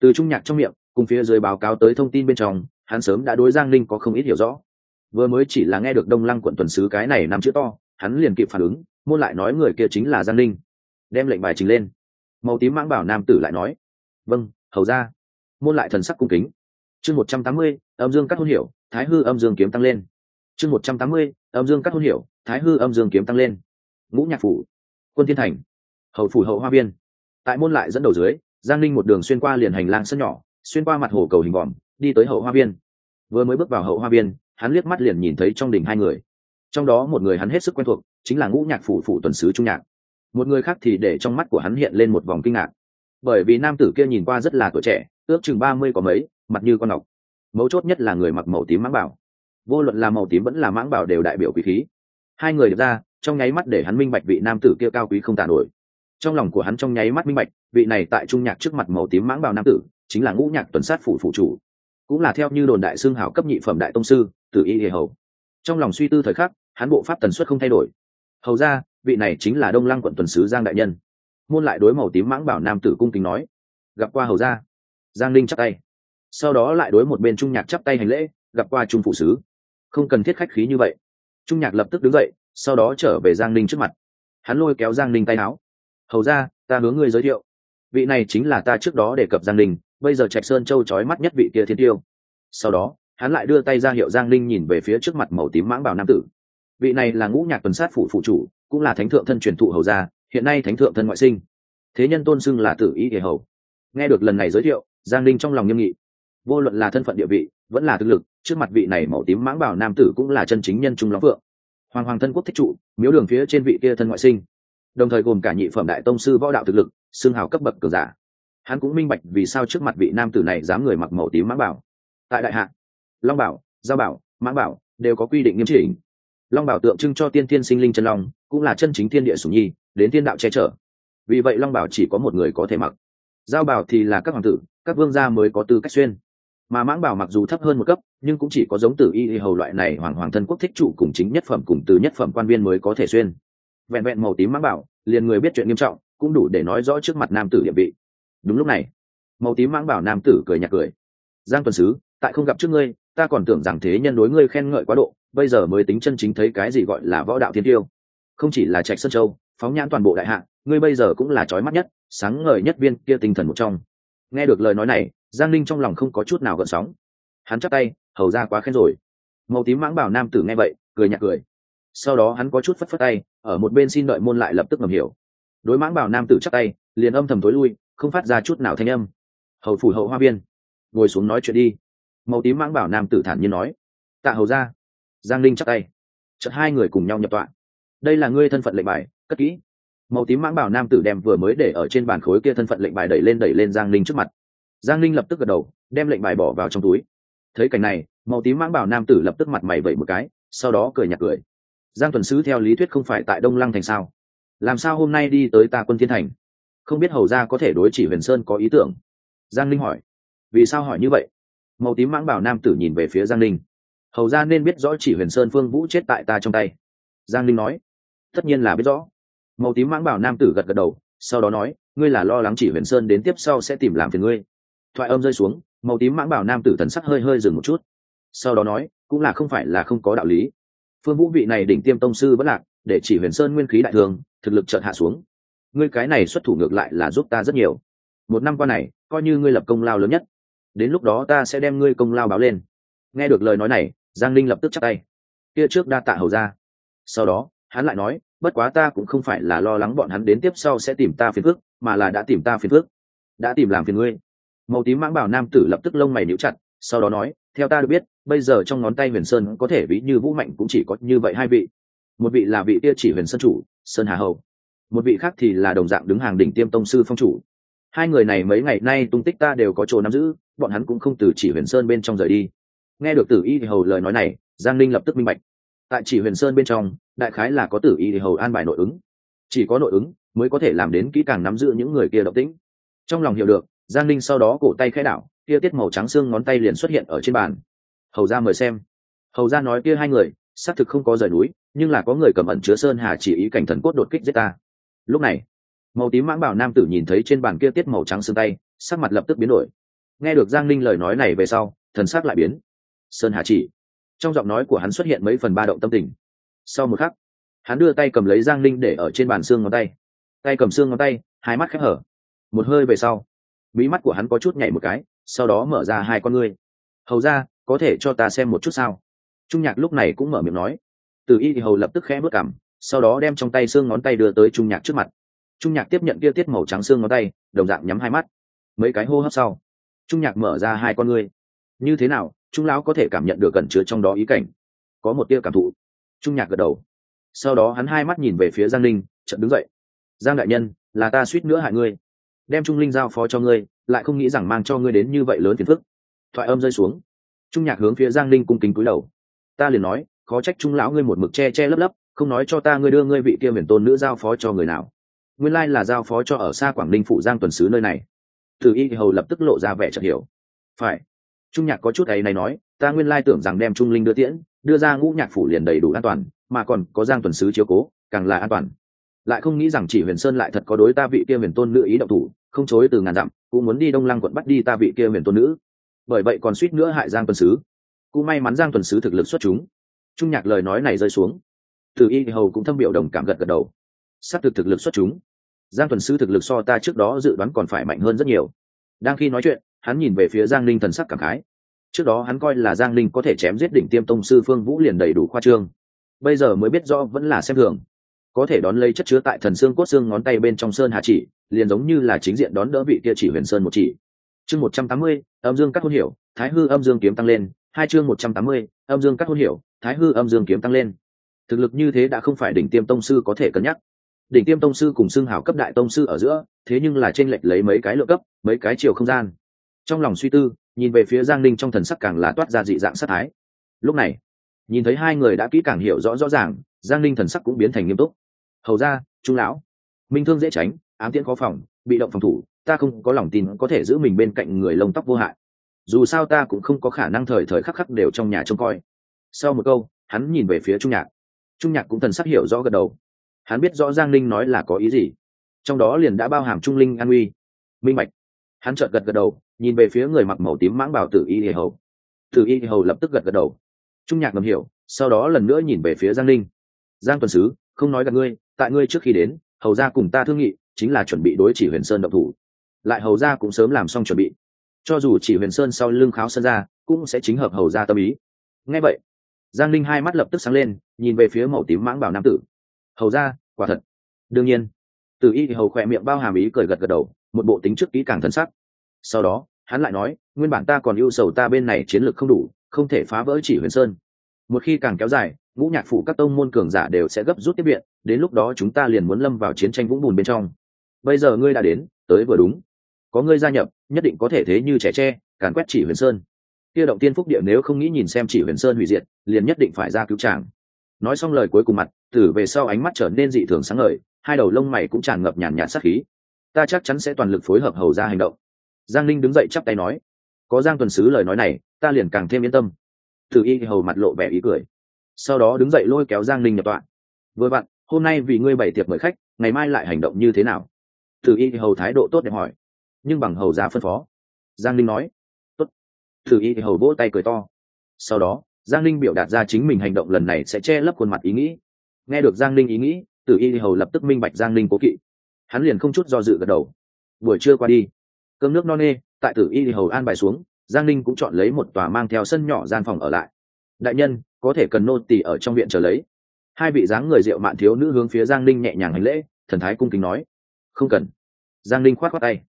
Từ trung nhạc trong miệng, cùng phía dưới báo cáo tới thông tin bên trong, hắn sớm đã đối giang linh có không ít hiểu rõ. Vừa mới chỉ là nghe được đông lăng quận tuần sứ cái này nằm chữ to hắn liền kịp phản ứng, môn lại nói người kia chính là giang linh đem lệnh bài trình lên. Màu tím mãng bảo nam tử lại nói vâng hầu ra. Môn lại thần sắc cung kính. Chương một trăm tám mươi, âm dương các hôn hiểu, thái hư âm dương kiếm tăng lên. Chương một trăm tám mươi, âm dương các hôn hiểu, thái hư âm dương kiếm tăng lên. Ngũ nhạc phủ, quân thiên thành, hầu phủ hậu hoa viên. Tại môn lại dẫn đầu dưới, giang linh một đường xuyên qua liền hành lang sân nhỏ, xuyên qua mặt hồ cầu hình vòm, đi tới hậu hoa viên. Vừa mới bước vào hậu hoa viên, hắn liếc mắt liền nhìn thấy trong đỉnh hai người trong đó một người hắn hết sức quen thuộc, chính là ngũ nhạc phủ phủ tuần sứ trung nhạc. Một người khác thì để trong mắt của hắn hiện lên một vòng kinh ngạc. Bởi vì nam tử kia nhìn qua rất là tuổi trẻ, ước chừng ba mươi có mấy, mặt như con ngọc. Mấu chốt nhất là người mặc màu tím mãng bảo. Vô luận là màu tím vẫn là mãng bảo đều đại biểu quý khí. Hai người ra, trong nháy mắt để hắn minh bạch vị nam tử kia cao quý không tàn nổi. Trong lòng của hắn trong nháy mắt minh bạch, vị này tại trung nhạc trước mặt màu tím mãng bảo nam tử, chính là ngũ nhạc tuần sát phủ phụ chủ. Cũng là theo như đồn đại xương hảo cấp nhị phẩm đại tông sư, tử y hề hầu. Trong lòng suy tư thời khắc hắn bộ pháp tần suất không thay đổi. Hầu ra, vị này chính là đông lăng quận tuần sứ giang đại nhân. Môn lại đối màu tím mãng bảo nam tử cung kính nói. Gặp qua hầu ra. Giang linh chắp tay. Sau đó lại đối một bên trung nhạc chắp tay hành lễ, gặp qua trung phụ sứ. Không cần thiết khách khí như vậy. Trung nhạc lập tức đứng dậy, sau đó trở về giang linh trước mặt. Hắn lôi kéo giang linh tay áo. Hầu ra, ta hướng ngươi giới thiệu. Vị này chính là ta trước đó đề cập giang linh bây giờ trạch sơn châu trói mắt nhất vị kia thiên tiêu. Sau đó, hắn lại đưa tay ra hiệu giang linh nhìn về phía trước mặt màu tím mãng bảo nam tử vị này là ngũ nhạc tuần sát phủ phụ chủ, cũng là thánh thượng thân truyền thụ hầu gia, hiện nay thánh thượng thân ngoại sinh. Thế nhân tôn xưng là tử ý hề hầu. Nghe được lần này giới thiệu, giang linh trong lòng nghiêm nghị. Vô luận là thân phận địa vị, vẫn là thực lực, trước mặt vị này màu tím mãng bảo nam tử cũng là chân chính nhân trung lắm phượng. Hoàng hoàng thân quốc thích trụ, miếu đường phía trên vị kia thân ngoại sinh. Đồng thời gồm cả nhị phẩm đại tông sư võ đạo thực lực, xưng hào cấp bậc cường giả. Hắn cũng minh bạch vì sao trước mặt vị nam tử này dám người mặc màu tím mãng bảo. Tại đại hạ, long bảo, giao bảo, mãng bảo đều có quy định nghiêm chỉnh long bảo tượng trưng cho tiên thiên sinh linh chân long, cũng là chân chính thiên địa sủng nhi, đến thiên đạo che chở. Vì vậy long bảo chỉ có một người có thể mặc. Giao bảo thì là các hoàng tử, các vương gia mới có tư cách xuyên. Mà mãng bảo mặc dù thấp hơn một cấp, nhưng cũng chỉ có giống tử y hầu loại này hoàng hoàng thân quốc thích trụ cùng chính nhất phẩm cùng từ nhất phẩm quan viên mới có thể xuyên. Vẹn vẹn màu tím mãng bảo, liền người biết chuyện nghiêm trọng, cũng đủ để nói rõ trước mặt nam tử địa vị. Đúng lúc này, màu tím mãng bảo nam tử cười nhạt cười. Giang tuần sứ tại không gặp trước ngươi, ta còn tưởng rằng thế nhân đối ngươi khen ngợi quá độ, bây giờ mới tính chân chính thấy cái gì gọi là võ đạo thiên tiêu. Không chỉ là trạch sơn châu, phóng nhãn toàn bộ đại hạ, ngươi bây giờ cũng là trói mắt nhất, sáng ngời nhất viên kia tinh thần một trong. Nghe được lời nói này, giang linh trong lòng không có chút nào gợn sóng. Hắn chắc tay, hầu ra quá khen rồi. Màu tím mãng bảo nam tử nghe vậy, cười nhạt cười. Sau đó hắn có chút phất phất tay, ở một bên xin đợi môn lại lập tức ngầm hiểu. Đối mãng bảo nam tử chắc tay, liền âm thầm tối lui, không phát ra chút nào thanh âm. Hầu phủ hậu hoa viên. Ngồi xuống nói chuyện đi màu tím mãng bảo nam tử thản nhiên nói, tạ hầu ra giang linh chắc tay. Chợt hai người cùng nhau nhập tọa. Đây là ngươi thân phận lệnh bài, cất kỹ. Màu tím mãng bảo nam tử đem vừa mới để ở trên bàn khối kia thân phận lệnh bài đẩy lên đẩy lên giang linh trước mặt. Giang linh lập tức gật đầu, đem lệnh bài bỏ vào trong túi. Thấy cảnh này, màu tím mãng bảo nam tử lập tức mặt mày vẩy một cái, sau đó cười nhạt cười. Giang tuần sứ theo lý thuyết không phải tại đông lăng thành sao? Làm sao hôm nay đi tới ta quân thiên thành? Không biết hầu ra có thể đối chỉ huyền sơn có ý tưởng? Giang linh hỏi. Vì sao hỏi như vậy? Màu tím mãng bảo nam tử nhìn về phía giang linh hầu ra nên biết rõ chỉ huyền sơn phương vũ chết tại ta trong tay giang linh nói tất nhiên là biết rõ màu tím mãng bảo nam tử gật gật đầu sau đó nói ngươi là lo lắng chỉ huyền sơn đến tiếp sau sẽ tìm làm phiền ngươi thoại âm rơi xuống màu tím mãng bảo nam tử thần sắc hơi hơi dừng một chút sau đó nói cũng là không phải là không có đạo lý phương vũ vị này đỉnh tiêm tông sư vẫn lạc để chỉ huyền sơn nguyên khí đại thường thực lực chợt hạ xuống ngươi cái này xuất thủ ngược lại là giúp ta rất nhiều một năm qua này coi như ngươi lập công lao lớn nhất đến lúc đó ta sẽ đem ngươi công lao báo lên. Nghe được lời nói này, giang linh lập tức chắc tay. Kia trước đa tạ hầu ra sau đó, hắn lại nói, bất quá ta cũng không phải là lo lắng bọn hắn đến tiếp sau sẽ tìm ta phiền phước mà là đã tìm ta phiền phước đã tìm làm phiền ngươi. Màu tím mãng bảo nam tử lập tức lông mày níu chặt, sau đó nói, theo ta được biết, bây giờ trong ngón tay huyền sơn có thể ví như vũ mạnh cũng chỉ có như vậy hai vị. Một vị là vị kia chỉ huyền sơn chủ, sơn hà hầu. Một vị khác thì là đồng dạng đứng hàng đỉnh tiêm tông sư phong chủ hai người này mấy ngày nay tung tích ta đều có chỗ nắm giữ, bọn hắn cũng không từ chỉ huyền sơn bên trong rời đi. Nghe được tử y thì hầu lời nói này, giang Ninh lập tức minh bạch. Tại chỉ huyền sơn bên trong, đại khái là có tử y thì hầu an bài nội ứng. Chỉ có nội ứng mới có thể làm đến kỹ càng nắm giữ những người kia động tĩnh. Trong lòng hiểu được, giang Ninh sau đó cổ tay khẽ đảo, kia tiết màu trắng xương ngón tay liền xuất hiện ở trên bàn. Hầu ra mời xem. Hầu ra nói kia hai người, xác thực không có rời núi, nhưng là có người cầm ẩn chứa sơn hà chỉ ý cảnh thần cốt đột kích giết ta. Lúc này màu tím mãng bảo nam tử nhìn thấy trên bàn kia tiết màu trắng xương tay, sắc mặt lập tức biến đổi. Nghe được giang linh lời nói này về sau, thần sắc lại biến. Sơn hà chỉ. Trong giọng nói của hắn xuất hiện mấy phần ba động tâm tình. Sau một khắc, hắn đưa tay cầm lấy giang linh để ở trên bàn xương ngón tay. Tay cầm xương ngón tay, hai mắt khép hở. Một hơi về sau, mí mắt của hắn có chút nhảy một cái, sau đó mở ra hai con ngươi. Hầu ra có thể cho ta xem một chút sao? Trung nhạc lúc này cũng mở miệng nói. Từ y thì hầu lập tức khẽ bước cảm, sau đó đem trong tay xương ngón tay đưa tới trung nhạc trước mặt trung nhạc tiếp nhận kia tiết màu trắng xương ngón tay, đồng dạng nhắm hai mắt. Mấy cái hô hấp sau, trung nhạc mở ra hai con ngươi. Như thế nào, trung lão có thể cảm nhận được gần chứa trong đó ý cảnh? Có một tia cảm thụ. Trung nhạc gật đầu. Sau đó hắn hai mắt nhìn về phía giang linh, chợt đứng dậy. Giang đại nhân, là ta suýt nữa hại ngươi. Đem trung linh giao phó cho ngươi, lại không nghĩ rằng mang cho ngươi đến như vậy lớn phiền phức. Thoại âm rơi xuống. Trung nhạc hướng phía giang linh cung kính cúi đầu. Ta liền nói, khó trách trung lão ngươi một mực che che lấp lấp, không nói cho ta ngươi đưa ngươi vị kia huyền tôn nữ giao phó cho người nào nguyên lai là giao phó cho ở xa quảng ninh phụ giang tuần sứ nơi này. Từ y hầu lập tức lộ ra vẻ chợt hiểu. Phải. Trung nhạc có chút ấy này nói, ta nguyên lai tưởng rằng đem trung linh đưa tiễn, đưa ra ngũ nhạc phủ liền đầy đủ an toàn, mà còn có giang tuần sứ chiếu cố, càng là an toàn. Lại không nghĩ rằng chỉ huyền sơn lại thật có đối ta vị kia huyền tôn nữ ý động thủ, không chối từ ngàn dặm, cũng muốn đi đông lăng quận bắt đi ta vị kia huyền tôn nữ. Bởi vậy còn suýt nữa hại giang tuần sứ. Cũng may mắn giang tuần sứ thực lực xuất chúng. Trung nhạc lời nói này rơi xuống. Từ y hầu cũng thâm biểu đồng cảm gật gật đầu. S á t thực thực lực xuất chúng giang thuần sứ thực lực so ta trước đó dự đoán còn phải mạnh hơn rất nhiều. Đang khi nói chuyện, hắn nhìn về phía giang linh thần sắc cảm khái. Trước đó hắn coi là giang linh có thể chém giết đỉnh tiêm tông sư phương vũ liền đầy đủ khoa trương. Bây giờ mới biết rõ vẫn là xem thường. Có thể đón lấy chất chứa tại thần xương cốt xương ngón tay bên trong sơn hạ chỉ, liền giống như là chính diện đón đỡ vị kia chỉ huyền sơn một chỉ. Chương một trăm tám mươi, âm dương các hôn hiểu, thái hư âm dương kiếm tăng lên. Hai chương một trăm tám mươi, âm dương các hôn hiểu, thái hư âm dương kiếm tăng lên. Thực lực như thế đã không phải đỉnh tiêm tông sư có thể cân nhắc đỉnh tiêm tông sư cùng xưng hảo cấp đại tông sư ở giữa, thế nhưng là t r ê n lệch lấy mấy cái lượng cấp, mấy cái chiều không gian. Trong lòng suy tư, nhìn về phía giang ninh trong thần sắc càng là toát ra dị dạng sát thái. Lúc này, nhìn thấy hai người đã kỹ càng hiểu rõ rõ ràng, giang ninh thần sắc cũng biến thành nghiêm túc. Hầu ra trung lão, minh thương dễ tránh, ám tiễn khó phòng, bị động phòng thủ, ta không có lòng tin có thể giữ mình bên cạnh người lông tóc vô hại. Dù sao ta cũng không có khả năng thời thời khắc khắc đều trong nhà trông coi. Sau một câu, hắn nhìn về phía trung nhạc. Trung nhạc cũng thần sắc hiểu rõ gật đầu hắn biết rõ giang ninh nói là có ý gì. Trong đó liền đã bao hàm trung linh, an uy. Minh mạch hắn chợt gật gật đầu, nhìn về phía người mặc màu tím mãng bảo tử y hề hầu. Tử y hầu lập tức gật gật đầu. Trung nhạc ngầm hiểu, sau đó lần nữa nhìn về phía giang linh giang tuần sứ, không nói gặp ngươi, tại ngươi trước khi đến, hầu ra cùng ta thương nghị, chính là chuẩn bị đối chỉ huyền sơn độc thủ. Lại hầu ra cũng sớm làm xong chuẩn bị. Cho dù chỉ huyền sơn sau lưng kháo sơn ra, cũng sẽ chính hợp hầu ra tâm ý. Ngay vậy, giang linh hai mắt lập tức sáng lên, nhìn về phía màu tím mãng bảo nam tử. Hầu ra quả thật. Đương nhiên. Từ y thì hầu khỏe miệng bao hàm ý cười gật gật đầu, một bộ tính trước kỹ càng thân sắc. Sau đó, hắn lại nói, nguyên bản ta còn ưu sầu ta bên này chiến lược không đủ, không thể phá vỡ chỉ huyền sơn. Một khi càng kéo dài, ngũ nhạc phụ các tông môn cường giả đều sẽ gấp rút tiếp viện, đến lúc đó chúng ta liền muốn lâm vào chiến tranh vũng bùn bên trong. Bây giờ ngươi đã đến, tới vừa đúng. Có ngươi gia nhập, nhất định có thể thế như trẻ tre, càn quét chỉ huyền sơn. Kia động tiên phúc địa nếu không nghĩ nhìn xem chỉ huyền sơn hủy diệt, liền nhất định phải ra cứu tràng nói xong lời cuối cùng mặt tử về sau ánh mắt trở nên dị thường sáng ngời, hai đầu lông mày cũng tràn ngập nhàn nhạt sát khí. Ta chắc chắn sẽ toàn lực phối hợp hầu ra hành động. Giang linh đứng dậy chắp tay nói. Có giang tuần sứ lời nói này, ta liền càng thêm yên tâm. Tử y hầu mặt lộ vẻ ý cười. Sau đó đứng dậy lôi kéo giang linh nhập tọa. Vừa vặn, hôm nay vì ngươi bày tiệc mời khách, ngày mai lại hành động như thế nào? Tử y hầu thái độ tốt đẹp hỏi. Nhưng bằng hầu ra phân phó. Giang linh nói. Tốt. Tử y hầu vỗ tay cười to. Sau đó, giang linh biểu đạt ra chính mình hành động lần này sẽ che lấp khuôn mặt ý nghĩ nghe được giang linh ý nghĩ, tử y hầu lập tức minh bạch giang linh cố kỵ. Hắn liền không chút do dự gật đầu. Buổi trưa qua đi, cơm nước no nê, tại tử y hầu an bài xuống, giang ninh cũng chọn lấy một tòa mang theo sân nhỏ gian phòng ở lại. Đại nhân, có thể cần nô tỳ ở trong viện chờ lấy. Hai vị dáng người rượu mạn thiếu nữ hướng phía giang ninh nhẹ nhàng hành lễ, thần thái cung kính nói. Không cần. Giang ninh khoát khoát tay.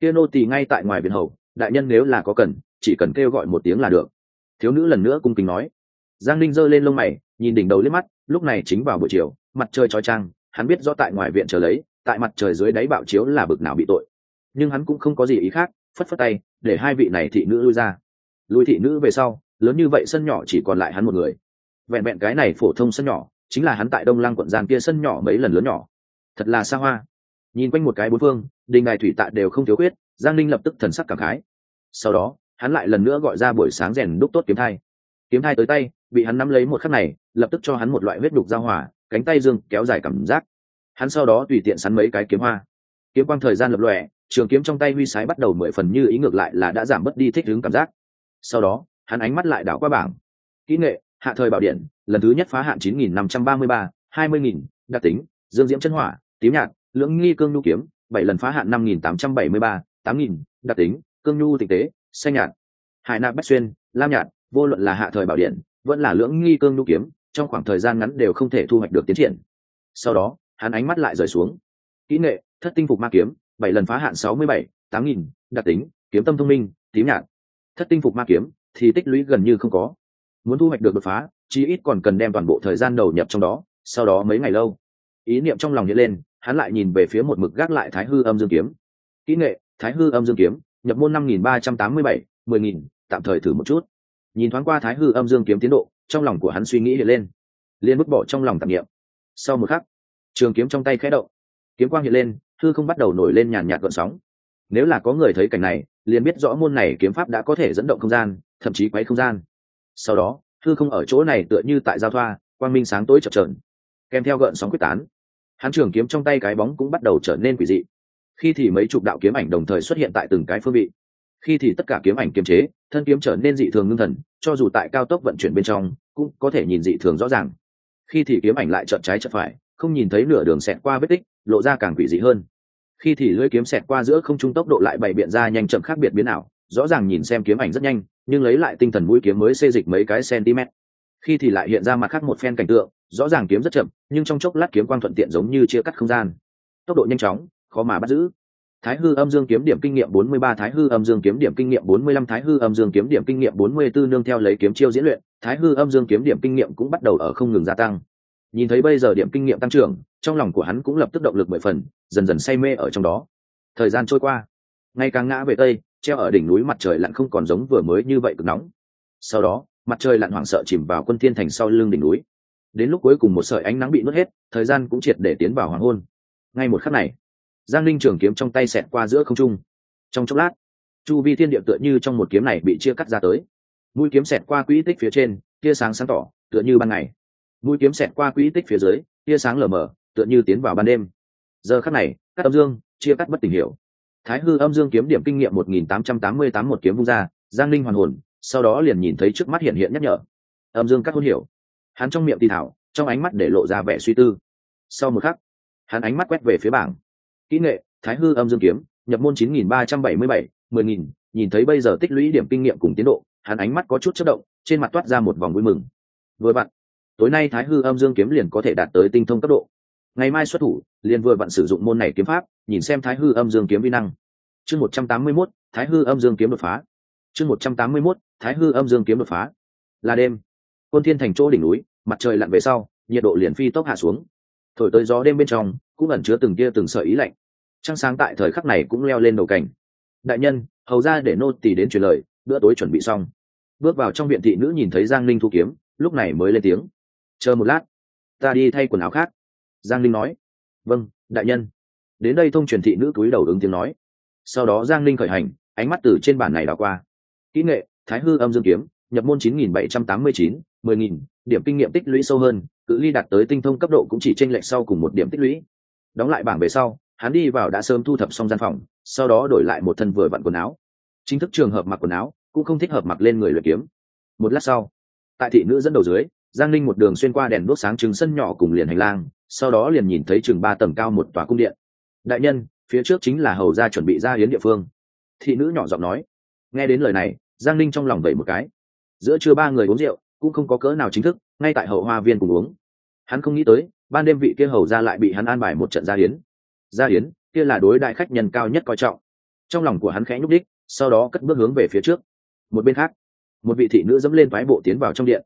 Kia nô tỳ ngay tại ngoài viện hầu, đại nhân nếu là có cần, chỉ cần kêu gọi một tiếng là được. Thiếu nữ lần nữa cung kính nói. Giang ninh giơ lên lông mày nhìn đỉnh đầu lên mắt, lúc này chính vào buổi chiều, mặt trời trói trang, hắn biết rõ tại ngoài viện chờ lấy, tại mặt trời dưới đáy bạo chiếu là bực nào bị tội. Nhưng hắn cũng không có gì ý khác, phất phất tay, để hai vị này thị nữ lui ra. Lui thị nữ về sau, lớn như vậy sân nhỏ chỉ còn lại hắn một người. Vẹn vẹn cái này phổ thông sân nhỏ, chính là hắn tại đông lăng quận giang kia sân nhỏ mấy lần lớn nhỏ. Thật là xa hoa. Nhìn quanh một cái bốn phương, đình đài thủy tạ đều không thiếu khuyết, giang linh lập tức thần sắc cảm khái. Sau đó, hắn lại lần nữa gọi ra buổi sáng rèn đúc tốt kiếm thai. Kiếm thai tới tay, bị hắn nắm lấy một khắc này lập tức cho hắn một loại huyết đục giao hỏa cánh tay dương kéo dài cảm giác. Hắn sau đó tùy tiện sắn mấy cái kiếm hoa. Kiếm quang thời gian lập lòe, trường kiếm trong tay huy sái bắt đầu mười phần như ý ngược lại là đã giảm bớt đi thích ứng cảm giác. Sau đó, hắn ánh mắt lại đảo qua bảng. Kỹ nghệ, hạ thời bảo điện, lần thứ nhất phá hạn chín nghìn năm trăm ba mươi ba, hai mươi nghìn, đặc tính, dương diễm chân hỏa, tím nhạt, lưỡng nghi cương nhu kiếm, bảy lần phá hạn năm nghìn tám trăm bảy mươi ba, tám nghìn, đặc tính, cương nhu tinh tế, xanh nhạt. Hải nạp bách xuyên, lam nhạt, vô luận là hạ thời bảo điện, vẫn là lưỡng nghi cương nhu kiếm trong khoảng thời gian ngắn đều không thể thu hoạch được tiến triển. Sau đó, hắn ánh mắt lại rời xuống. Kỹ nghệ, thất tinh phục ma kiếm, bảy lần phá hạn sáu mươi bảy, tám nghìn, đặc tính, kiếm tâm thông minh, tím nhạt. Thất tinh phục ma kiếm, thì tích lũy gần như không có. Muốn thu hoạch được đột phá, chí ít còn cần đem toàn bộ thời gian đầu nhập trong đó, sau đó mấy ngày lâu. Ý niệm trong lòng nhớ lên, hắn lại nhìn về phía một mực gác lại thái hư âm dương kiếm. Kỹ nghệ, thái hư âm dương kiếm, nhập môn năm nghìn ba trăm tám mươi bảy, mười nghìn, tạm thời thử một chút. Nhìn thoáng qua thái hư âm dương kiếm tiến độ trong lòng của hắn suy nghĩ hiện lên. Liền bứt bỏ trong lòng tạp nghiệm sau một khắc, trường kiếm trong tay khẽ động. Kiếm quang hiện lên thư không bắt đầu nổi lên nhàn nhạt gợn sóng. Nếu là có người thấy cảnh này, liền biết rõ môn này kiếm pháp đã có thể dẫn động không gian, thậm chí quấy không gian. Sau đó thư không ở chỗ này tựa như tại giao thoa, quang minh sáng tối chập trờn kèm theo gợn sóng quyết tán, hắn trường kiếm trong tay cái bóng cũng bắt đầu trở nên quỷ dị. Khi thì mấy chục đạo kiếm ảnh đồng thời xuất hiện tại từng cái phương vị. Khi thì tất cả kiếm ảnh kiềm chế, thân kiếm trở nên dị thường ngưng thần cho dù tại cao tốc vận chuyển bên trong, cũng có thể nhìn dị thường rõ ràng. Khi thì kiếm ảnh lại chợt trái chợt phải, không nhìn thấy nửa đường xẹt qua vết tích, lộ ra càng quỷ dị hơn. Khi thì lưỡi kiếm xẹt qua giữa không trung tốc độ lại bày biện ra nhanh chậm khác biệt biến ảo, rõ ràng nhìn xem kiếm ảnh rất nhanh, nhưng lấy lại tinh thần mũi kiếm mới xê dịch mấy cái cm khi thì lại hiện ra mặt khác một phen cảnh tượng, rõ ràng kiếm rất chậm, nhưng trong chốc lát kiếm quang thuận tiện giống như chia cắt không gian. Tốc độ nhanh chóng, khó mà bắt giữ. Thái hư âm dương kiếm điểm kinh nghiệm 43 Thái hư âm dương kiếm điểm kinh nghiệm 45 Thái hư âm dương kiếm điểm kinh nghiệm 44 nương theo lấy kiếm chiêu diễn luyện, Thái hư âm dương kiếm điểm kinh nghiệm cũng bắt đầu ở không ngừng gia tăng. Nhìn thấy bây giờ điểm kinh nghiệm tăng trưởng, trong lòng của hắn cũng lập tức động lực mười phần, dần dần say mê ở trong đó. Thời gian trôi qua, ngày càng ngã về tây, treo ở đỉnh núi mặt trời lặn không còn giống vừa mới như vậy cực nóng. Sau đó, mặt trời lặn hoảng sợ chìm vào quân thiên thành sau lưng đỉnh núi. Đến lúc cuối cùng một sợi ánh nắng bị nuốt hết, thời gian cũng triệt để tiến vào hoàng hôn. Ngay một khắc này, giang linh trường kiếm trong tay xẹt qua giữa không trung. Trong chốc lát, chu vi thiên địa tựa như trong một kiếm này bị chia cắt ra tới. Mũi kiếm xẹt qua quỹ tích phía trên, tia sáng sáng tỏ, tựa như ban ngày. Mũi kiếm xẹt qua quỹ tích phía dưới, tia sáng lờ mờ, tựa như tiến vào ban đêm. Giờ khắc này, các âm dương chia cắt bất tình hiểu. Thái hư âm dương kiếm điểm kinh nghiệm một nghìn tám trăm tám mươi tám một kiếm vung ra, giang linh hoàn hồn, sau đó liền nhìn thấy trước mắt hiện hiện nhắc nhở. Âm dương các hôn hiểu. Hắn trong miệng tì thảo, trong ánh mắt để lộ ra vẻ suy tư. Sau một khắc, hắn ánh mắt quét về phía bảng kỹ nghệ, thái hư âm dương kiếm, nhập môn chín nghìn ba trăm bảy mươi bảy, mười nghìn, nhìn thấy bây giờ tích lũy điểm kinh nghiệm cùng tiến độ, hắn ánh mắt có chút chất động, trên mặt toát ra một vòng vui mừng. Vừa vặn, tối nay thái hư âm dương kiếm liền có thể đạt tới tinh thông cấp độ. Ngày mai xuất thủ, liền vừa vặn sử dụng môn này kiếm pháp, nhìn xem thái hư âm dương kiếm vi năng. Chương một trăm tám mươi mốt, thái hư âm dương kiếm đột phá. Chương một trăm tám mươi mốt, thái hư âm dương kiếm đột phá. Là đêm. Quân thiên thành chỗ đỉnh núi, mặt trời lặn về sau, nhiệt độ liền phi tốc hạ xuống thổi tới gió đêm bên trong, cũng ẩn chứa từng kia từng sợi ý lạnh. Trăng sáng tại thời khắc này cũng leo lên đầu cảnh. Đại nhân, hầu ra để nô tỳ đến truyền lời, bữa tối chuẩn bị xong. Bước vào trong viện thị nữ nhìn thấy giang linh thu kiếm, lúc này mới lên tiếng. Chờ một lát, ta đi thay quần áo khác. Giang linh nói. Vâng đại nhân. Đến đây thông truyền thị nữ túi đầu ứng tiếng nói. Sau đó giang linh khởi hành, ánh mắt từ trên bản này đảo qua. Kỹ nghệ, thái hư âm dương kiếm, nhập môn chín nghìn bảy trăm tám mươi chín, mười nghìn, điểm kinh nghiệm tích lũy sâu hơn cự ly đạt tới tinh thông cấp độ cũng chỉ tranh lệch sau cùng một điểm tích lũy. Đóng lại bảng về sau, hắn đi vào đã sớm thu thập xong gian phòng, sau đó đổi lại một thân vừa vặn quần áo. Chính thức trường hợp mặc quần áo, cũng không thích hợp mặc lên người luyện kiếm. Một lát sau, tại thị nữ dẫn đầu dưới, giang linh một đường xuyên qua đèn đuốc sáng trứng sân nhỏ cùng liền hành lang, sau đó liền nhìn thấy chừng ba tầng cao một tòa cung điện. Đại nhân, phía trước chính là hầu ra chuẩn bị ra hiến địa phương. Thị nữ nhỏ giọng nói. Nghe đến lời này, giang Linh trong lòng vậy một cái. Giữa trưa ba người uống rượu, cũng không có cỡ nào chính thức ngay tại hậu hoa viên cùng uống. Hắn không nghĩ tới, ban đêm vị kia hầu ra lại bị hắn an bài một trận gia hiến gia hiến kia là đối đại khách nhân cao nhất coi trọng. Trong lòng của hắn khẽ nhúc đích sau đó cất bước hướng về phía trước. Một bên khác, một vị thị nữ dẫm lên thoái bộ tiến vào trong điện.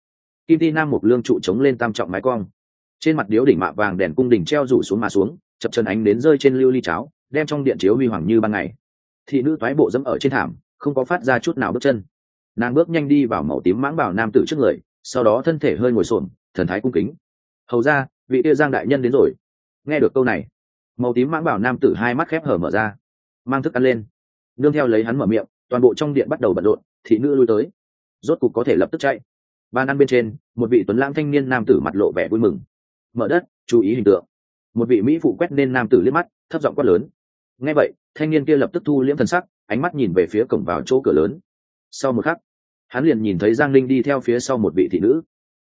Kim ti nam một lương trụ chống lên tam trọng mái cong. Trên mặt điếu đỉnh mạ vàng đèn cung đỉnh treo rủ xuống mà xuống, chập chân ánh đến rơi trên lưu ly cháo, đem trong điện chiếu huy hoàng như ban ngày. Thị nữ thoái bộ dẫm ở trên thảm, không có phát ra chút nào bước chân. Nàng bước nhanh đi vào màu tím mãng bảo nam tử trước người sau đó thân thể hơi ngồi xổm, thần thái cung kính. Hầu ra, vị tia giang đại nhân đến rồi. Nghe được câu này, màu tím mãng bảo nam tử hai mắt khép hở mở ra, mang thức ăn lên. Nương theo lấy hắn mở miệng, toàn bộ trong điện bắt đầu bận rộn, thị nữ lui tới. Rốt cục có thể lập tức chạy. Ban ăn bên trên, một vị tuấn lãng thanh niên nam tử mặt lộ vẻ vui mừng. Mở đất, chú ý hình tượng. Một vị mỹ phụ quét nên nam tử liếc mắt, thấp giọng quát lớn. Nghe vậy, thanh niên kia lập tức thu liễm thần sắc, ánh mắt nhìn về phía cổng vào chỗ cửa lớn. Sau một khắc hắn liền nhìn thấy giang linh đi theo phía sau một vị thị nữ.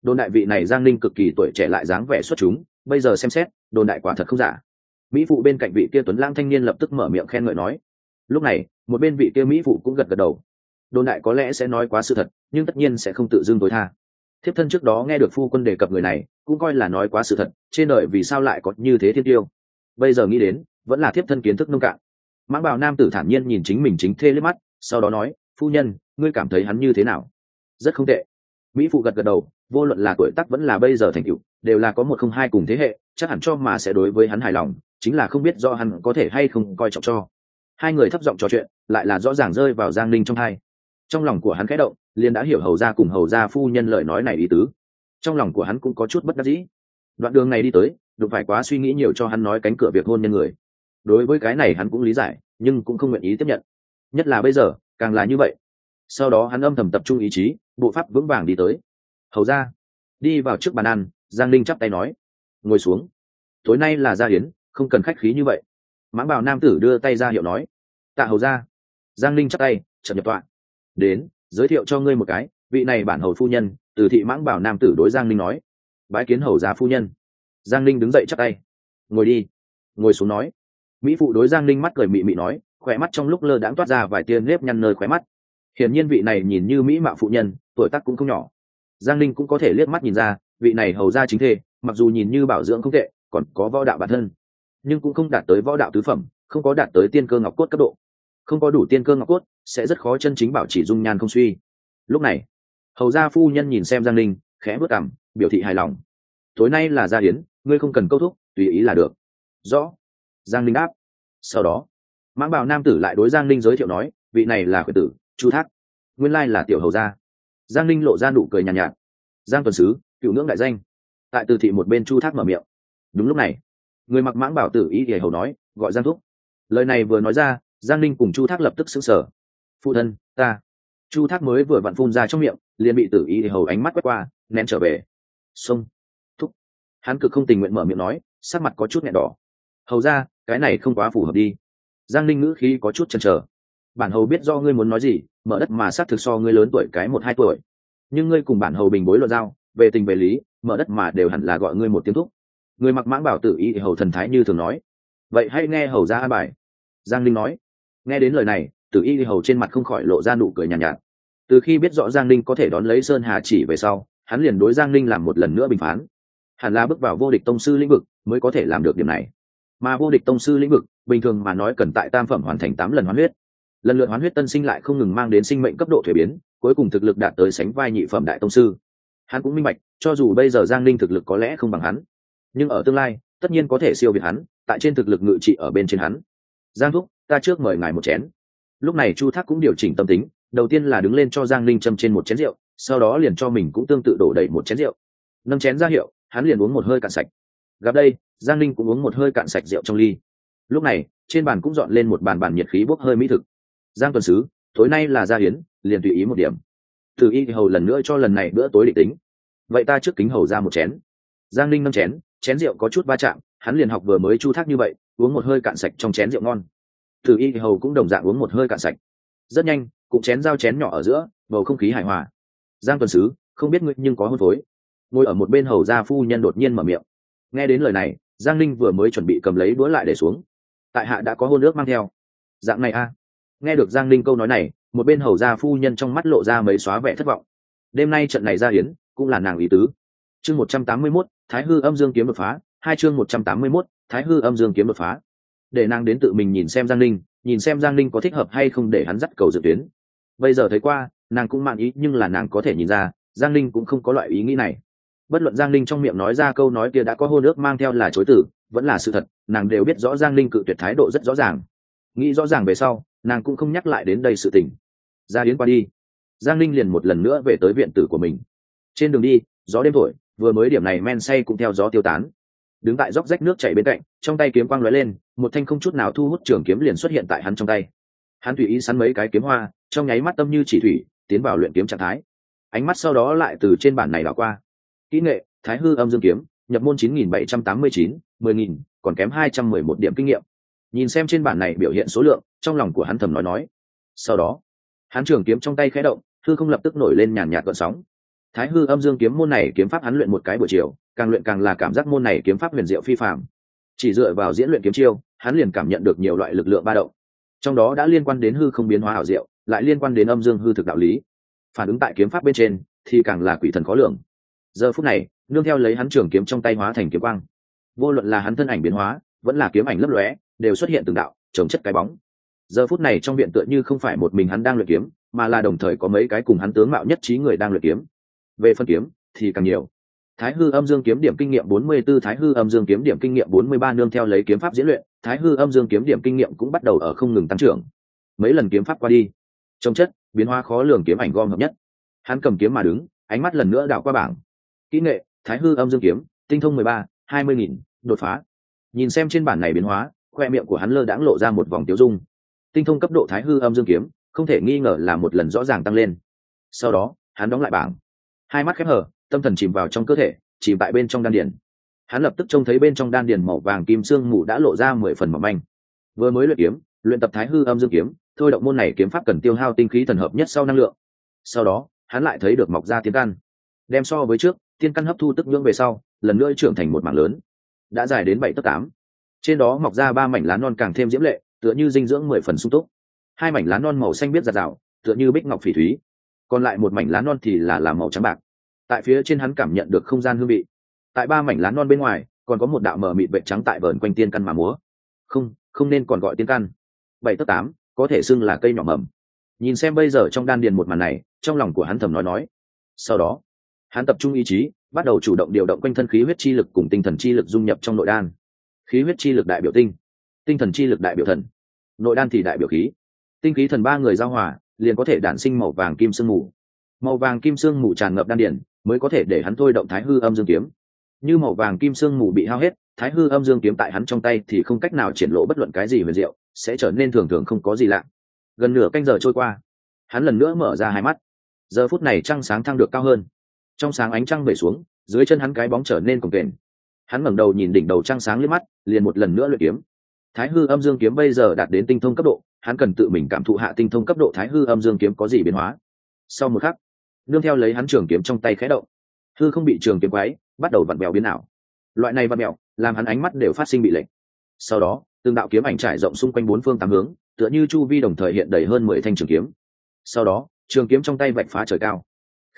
Đồn đại vị này giang linh cực kỳ tuổi trẻ lại dáng vẻ xuất chúng, bây giờ xem xét, đồn đại quả thật không giả. Mỹ phụ bên cạnh vị kia tuấn lãng thanh niên lập tức mở miệng khen ngợi nói, lúc này, một bên vị kia mỹ phụ cũng gật gật đầu. Đồn đại có lẽ sẽ nói quá sự thật, nhưng tất nhiên sẽ không tự dưng tối tha. Thiếp thân trước đó nghe được phu quân đề cập người này, cũng coi là nói quá sự thật, trên đời vì sao lại có như thế thiên tiêu? Bây giờ nghĩ đến, vẫn là thiếp thân kiến thức nông cạn. Mãng bào nam tử thản nhiên nhìn chính mình chính thê liếc mắt, sau đó nói, phu nhân ngươi cảm thấy hắn như thế nào? Rất không tệ. Mỹ phụ gật gật đầu, vô luận là tuổi tác vẫn là bây giờ thành cựu đều là có một không hai cùng thế hệ, chắc hẳn cho mà sẽ đối với hắn hài lòng, chính là không biết do hắn có thể hay không coi trọng cho. Hai người thấp giọng trò chuyện, lại là rõ ràng rơi vào giang ninh trong hai. Trong lòng của hắn khẽ động, liền đã hiểu hầu ra cùng hầu ra phu nhân lời nói này ý tứ. Trong lòng của hắn cũng có chút bất đắc dĩ. Đoạn đường này đi tới, đụng phải quá suy nghĩ nhiều cho hắn nói cánh cửa việc hôn nhân người. Đối với cái này hắn cũng lý giải, nhưng cũng không nguyện ý tiếp nhận. Nhất là bây giờ, càng là như vậy sau đó hắn âm thầm tập trung ý chí, bộ pháp vững vàng đi tới. Hầu ra đi vào trước bàn ăn, giang linh chắp tay nói. Ngồi xuống. Tối nay là gia hiến không cần khách khí như vậy. Mãng bảo nam tử đưa tay ra hiệu nói. Tạ hầu ra giang linh chắp tay chậm nhập tọa. Đến, giới thiệu cho ngươi một cái, vị này bản hầu phu nhân, từ thị mãng bảo nam tử đối giang linh nói. Bái kiến hầu gia phu nhân. Giang linh đứng dậy chắp tay. Ngồi đi. Ngồi xuống nói. Mỹ phụ đối giang linh mắt cười mị mị nói, khỏe mắt trong lúc lơ đãng toát ra vài tia nếp nhăn nơi khóe mắt hiển nhiên vị này nhìn như mỹ mạo phụ nhân, tuổi tác cũng không nhỏ. Giang linh cũng có thể liếc mắt nhìn ra, vị này hầu ra chính thê, mặc dù nhìn như bảo dưỡng không tệ, còn có võ đạo bản thân. Nhưng cũng không đạt tới võ đạo tứ phẩm, không có đạt tới tiên cơ ngọc cốt cấp độ. Không có đủ tiên cơ ngọc cốt, sẽ rất khó chân chính bảo chỉ dung nhan không suy. Lúc này, hầu gia phu nhân nhìn xem giang linh khẽ bước cảm biểu thị hài lòng. Tối nay là gia hiến ngươi không cần câu thúc, tùy ý là được. Rõ. Giang linh đáp. Sau đó, mãng bảo nam tử lại đối giang linh giới thiệu nói, vị này là khuyển tử chu thác. Nguyên lai là tiểu hầu gia. Giang linh lộ ra nụ cười nhàn nhạt, nhạt giang tuần sứ cựu ngưỡng đại danh. Tại từ thị một bên chu thác mở miệng. Đúng lúc này người mặc mãng bảo tử ý thì hầu nói gọi giang thúc. Lời này vừa nói ra giang linh cùng chu thác lập tức xứng sở phụ thân ta. Chu thác mới vừa vặn phun ra trong miệng liền bị tử ý thì hầu ánh mắt quét qua ném trở về. Xông thúc. Hắn cực không tình nguyện mở miệng nói sắc mặt có chút nghẹn đỏ. Hầu ra cái này không quá phù hợp đi. Giang linh ngữ khí có chút chần chờ bản hầu biết do ngươi muốn nói gì mở đất mà xác thực so ngươi lớn tuổi cái một hai tuổi. Nhưng ngươi cùng bản hầu bình bối luận giao về tình về lý mở đất mà đều hẳn là gọi ngươi một tiếng thúc. Người mặc mãng bảo tử y hầu thần thái như thường nói. Vậy hãy nghe hầu ra an bài. Giang linh nói. Nghe đến lời này tử y hầu trên mặt không khỏi lộ ra nụ cười nhàn nhạt, nhạt. Từ khi biết rõ giang linh có thể đón lấy sơn hà chỉ về sau hắn liền đối giang linh làm một lần nữa bình phán. Hẳn là bước vào vô địch tông sư lĩnh vực mới có thể làm được điểm này. Mà vô địch tông sư lĩnh vực bình thường mà nói cần tại tam phẩm hoàn thành tám lần hoán huyết lần lượt hoán huyết tân sinh lại không ngừng mang đến sinh mệnh cấp độ thuế biến, cuối cùng thực lực đạt tới sánh vai nhị phẩm đại tông sư. Hắn cũng minh bạch, cho dù bây giờ giang linh thực lực có lẽ không bằng hắn, nhưng ở tương lai, tất nhiên có thể siêu việt hắn, tại trên thực lực ngự trị ở bên trên hắn. Giang thúc, ta trước mời ngài một chén. Lúc này chu thác cũng điều chỉnh tâm tính, đầu tiên là đứng lên cho giang linh châm trên một chén rượu, sau đó liền cho mình cũng tương tự đổ đầy một chén rượu. Nâng chén ra hiệu, hắn liền uống một hơi cạn sạch. Gặp đây, giang linh cũng uống một hơi cạn sạch rượu trong ly. Lúc này, trên bàn cũng dọn lên một bàn bàn nhiệt khí bốc hơi mỹ thực giang tuần sứ, tối nay là gia hiến liền tùy ý một điểm. Từ y hầu lần nữa cho lần này bữa tối định tính. Vậy ta trước kính hầu ra một chén. Giang linh nâng chén chén rượu có chút va chạm, hắn liền học vừa mới chu thác như vậy, uống một hơi cạn sạch trong chén rượu ngon. Từ y hầu cũng đồng dạng uống một hơi cạn sạch. Rất nhanh cũng chén giao chén nhỏ ở giữa, bầu không khí hài hòa. Giang tuần sứ, không biết ngươi nhưng có hôn phối. Ngồi ở một bên hầu gia phu nhân đột nhiên mở miệng. Nghe đến lời này, giang linh vừa mới chuẩn bị cầm lấy đũa lại để xuống. Tại hạ đã có hôn ước mang theo. Dạng này a nghe được giang linh câu nói này, một bên hầu gia phu nhân trong mắt lộ ra mấy xóa vẻ thất vọng. Đêm nay trận này ra hiến cũng là nàng ý tứ. Chương một trăm tám mươi mốt, thái hư âm dương kiếm đột phá, hai chương một trăm tám mươi mốt, thái hư âm dương kiếm đột phá. Để nàng đến tự mình nhìn xem giang linh nhìn xem giang linh có thích hợp hay không để hắn dắt cầu dự tuyến. Bây giờ thấy qua, nàng cũng mạn ý, nhưng là nàng có thể nhìn ra, giang linh cũng không có loại ý nghĩ này. Bất luận giang linh trong miệng nói ra câu nói kia đã có hôn ước mang theo là chối tử, vẫn là sự thật, nàng đều biết rõ giang linh cự tuyệt thái độ rất rõ ràng. Nghĩ rõ ràng về sau nàng cũng không nhắc lại đến đây sự tình. Ra đến qua đi. Giang linh liền một lần nữa về tới viện tử của mình. Trên đường đi, gió đêm thổi, vừa mới điểm này men say cũng theo gió tiêu tán. Đứng tại dốc rách nước chảy bên cạnh, trong tay kiếm quang lóe lên, một thanh không chút nào thu hút trường kiếm liền xuất hiện tại hắn trong tay. Hắn tùy ý sắn mấy cái kiếm hoa, trong nháy mắt tâm như chỉ thủy, tiến vào luyện kiếm trạng thái. Ánh mắt sau đó lại từ trên bản này đảo qua. Kỹ nghệ, thái hư âm dương kiếm, nhập môn chín nghìn bảy trăm tám mươi chín, mười nghìn, còn kém hai trăm mười một điểm kinh nghiệm nhìn xem trên bản này biểu hiện số lượng, trong lòng của hắn thầm nói nói. Sau đó, hắn trường kiếm trong tay khẽ động, hư không lập tức nổi lên nhàn nhạt gợn sóng. Thái hư âm dương kiếm môn này kiếm pháp hắn luyện một cái buổi chiều, càng luyện càng là cảm giác môn này kiếm pháp huyền diệu phi phạm chỉ dựa vào diễn luyện kiếm chiêu, hắn liền cảm nhận được nhiều loại lực lượng ba động. Trong đó đã liên quan đến hư không biến hóa ảo diệu, lại liên quan đến âm dương hư thực đạo lý. Phản ứng tại kiếm pháp bên trên, thì càng là quỷ thần khó lường. Giờ phút này, nương theo lấy hắn trường kiếm trong tay hóa thành kiếm quang. Vô luận là hắn thân ảnh biến hóa, vẫn là kiếm ảnh lấp lóe đều xuất hiện từng đạo trồng chất cái bóng. Giờ phút này trong viện tựa như không phải một mình hắn đang luyện kiếm mà là đồng thời có mấy cái cùng hắn tướng mạo nhất trí người đang luyện kiếm. Về phân kiếm thì càng nhiều. Thái hư âm dương kiếm điểm kinh nghiệm 44 thái hư âm dương kiếm điểm kinh nghiệm 43 nương theo lấy kiếm pháp diễn luyện thái hư âm dương kiếm điểm kinh nghiệm cũng bắt đầu ở không ngừng tăng trưởng. Mấy lần kiếm pháp qua đi trong chất biến hóa khó lường kiếm ảnh gom hợp nhất. Hắn cầm kiếm mà đứng ánh mắt lần nữa đảo qua bảng. Kỹ nghệ thái hư âm dương kiếm tinh thông 13, 20 nghìn đột phá. Nhìn xem trên bản này biến hóa khoe miệng của hắn lơ đãng lộ ra một vòng tiêu dung. Tinh thông cấp độ thái hư âm dương kiếm, không thể nghi ngờ là một lần rõ ràng tăng lên. Sau đó, hắn đóng lại bảng. Hai mắt khép hở tâm thần chìm vào trong cơ thể, chìm tại bên trong đan điền. Hắn lập tức trông thấy bên trong đan điền màu vàng kim sương mù đã lộ ra mười phần mỏng manh. Vừa mới luyện kiếm, luyện tập thái hư âm dương kiếm, thôi động môn này kiếm pháp cần tiêu hao tinh khí thần hợp nhất sau năng lượng. Sau đó, hắn lại thấy được mọc ra tiên căn. Đem so với trước, tiên căn hấp thu tức nhưỡng về sau, lần nữa trưởng thành một mảng lớn. Đã dài đến bảy tấc tám trên đó mọc ra ba mảnh lá non càng thêm diễm lệ, tựa như dinh dưỡng mười phần sung túc. Hai mảnh lá non màu xanh biết giạt rào, tựa như bích ngọc phỉ thúy. Còn lại một mảnh lá non thì là làm màu trắng bạc. Tại phía trên hắn cảm nhận được không gian hương vị. Tại ba mảnh lá non bên ngoài, còn có một đạo mờ mịt vệ trắng tại vờn quanh tiên căn mà múa. Không không nên còn gọi tiên căn. Bảy tấc tám, có thể xưng là cây nhỏ mầm. Nhìn xem bây giờ trong đan điền một màn này, trong lòng của hắn thầm nói nói. Sau đó, hắn tập trung ý chí, bắt đầu chủ động điều động quanh thân khí huyết chi lực cùng tinh thần chi lực dung nhập trong nội đan khí huyết chi lực đại biểu tinh tinh thần chi lực đại biểu thần nội đan thì đại biểu khí. Tinh khí thần ba người giao hòa liền có thể đản sinh màu vàng kim sương mù. Màu vàng kim sương mù tràn ngập đan điển mới có thể để hắn thôi động thái hư âm dương kiếm. Như màu vàng kim sương mù bị hao hết thái hư âm dương kiếm tại hắn trong tay thì không cách nào triển lộ bất luận cái gì về rượu, sẽ trở nên thường thường không có gì lạ. Gần nửa canh giờ trôi qua hắn lần nữa mở ra hai mắt. Giờ phút này trăng sáng thăng được cao hơn. Trong sáng ánh trăng về xuống dưới chân hắn cái bóng trở nên cồng kềnh hắn ngẩng đầu nhìn đỉnh đầu trăng sáng lên mắt, liền một lần nữa luyện kiếm. Thái hư âm dương kiếm bây giờ đạt đến tinh thông cấp độ, hắn cần tự mình cảm thụ hạ tinh thông cấp độ thái hư âm dương kiếm có gì biến hóa. Sau một khắc, nương theo lấy hắn trường kiếm trong tay khẽ động. Hư không bị trường kiếm quái bắt đầu vặn bèo biến ảo. Loại này vặn bèo làm hắn ánh mắt đều phát sinh bị lệnh sau đó, từng đạo kiếm ảnh trải rộng xung quanh bốn phương tám hướng, tựa như chu vi đồng thời hiện đầy hơn mười thanh trường kiếm. Sau đó, trường kiếm trong tay vạch phá trời cao.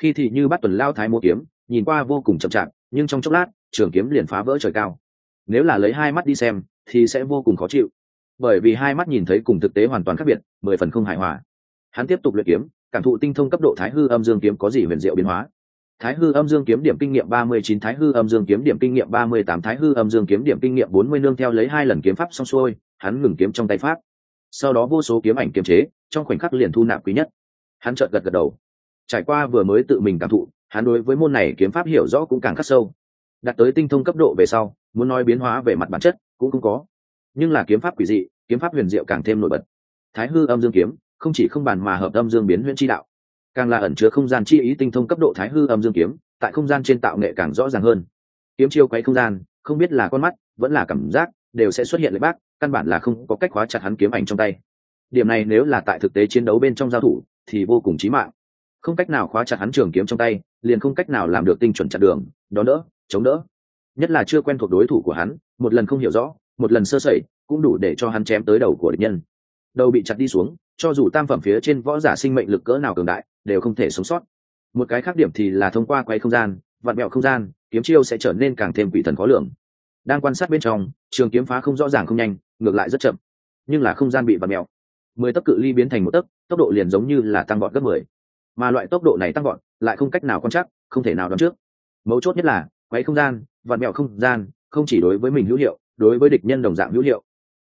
Khi thì như bắt tuần lao thái mua kiếm, nhìn qua vô cùng chậm chạp, nhưng trong chốc lát trường kiếm liền phá vỡ trời cao. Nếu là lấy hai mắt đi xem, thì sẽ vô cùng khó chịu. Bởi vì hai mắt nhìn thấy cùng thực tế hoàn toàn khác biệt, mười phần không hài hòa. Hắn tiếp tục luyện kiếm, cảm thụ tinh thông cấp độ thái hư âm dương kiếm có gì huyền diệu biến hóa. Thái hư âm dương kiếm điểm kinh nghiệm ba mươi chín, thái hư âm dương kiếm điểm kinh nghiệm ba mươi tám, thái hư âm dương kiếm điểm kinh nghiệm bốn mươi nương theo lấy hai lần kiếm pháp xong xuôi, hắn ngừng kiếm trong tay pháp. Sau đó vô số kiếm ảnh kiếm chế, trong khoảnh khắc liền thu nạp quý nhất. Hắn chợt gật gật đầu. Trải qua vừa mới tự mình cảm thụ, hắn đối với môn này kiếm pháp hiểu rõ cũng càng khắc sâu đạt tới tinh thông cấp độ về sau, muốn nói biến hóa về mặt bản chất cũng không có. Nhưng là kiếm pháp quỷ dị, kiếm pháp huyền diệu càng thêm nổi bật. Thái hư âm dương kiếm, không chỉ không bàn mà hợp âm dương biến huyễn chi đạo. Càng là ẩn chứa không gian chi ý tinh thông cấp độ thái hư âm dương kiếm, tại không gian trên tạo nghệ càng rõ ràng hơn. Kiếm chiêu quấy không gian, không biết là con mắt, vẫn là cảm giác, đều sẽ xuất hiện lấy bác, căn bản là không có cách khóa chặt hắn kiếm ảnh trong tay. Điểm này nếu là tại thực tế chiến đấu bên trong giao thủ, thì vô cùng chí mạng. Không cách nào khóa chặt hắn trường kiếm trong tay, liền không cách nào làm được tinh chuẩn chặt đường đó đỡ chống đỡ. Nhất là chưa quen thuộc đối thủ của hắn, một lần không hiểu rõ, một lần sơ sẩy, cũng đủ để cho hắn chém tới đầu của địch nhân. Đầu bị chặt đi xuống, cho dù tam phẩm phía trên võ giả sinh mệnh lực cỡ nào cường đại, đều không thể sống sót. Một cái khác điểm thì là thông qua quay không gian, vặn mẹo không gian, kiếm chiêu sẽ trở nên càng thêm quỷ thần khó lường. Đang quan sát bên trong, trường kiếm phá không rõ ràng không nhanh, ngược lại rất chậm, nhưng là không gian bị vặn mẹo mười tấc cự ly biến thành một tấc tốc độ liền giống như là tăng gọn gấp mười. Mà loại tốc độ này tăng gọn lại không cách nào quan chắc không thể nào đoán trước. Mấu chốt nhất là quấy không gian, vặn mẹo không gian, không chỉ đối với mình hữu hiệu, đối với địch nhân đồng dạng hữu hiệu.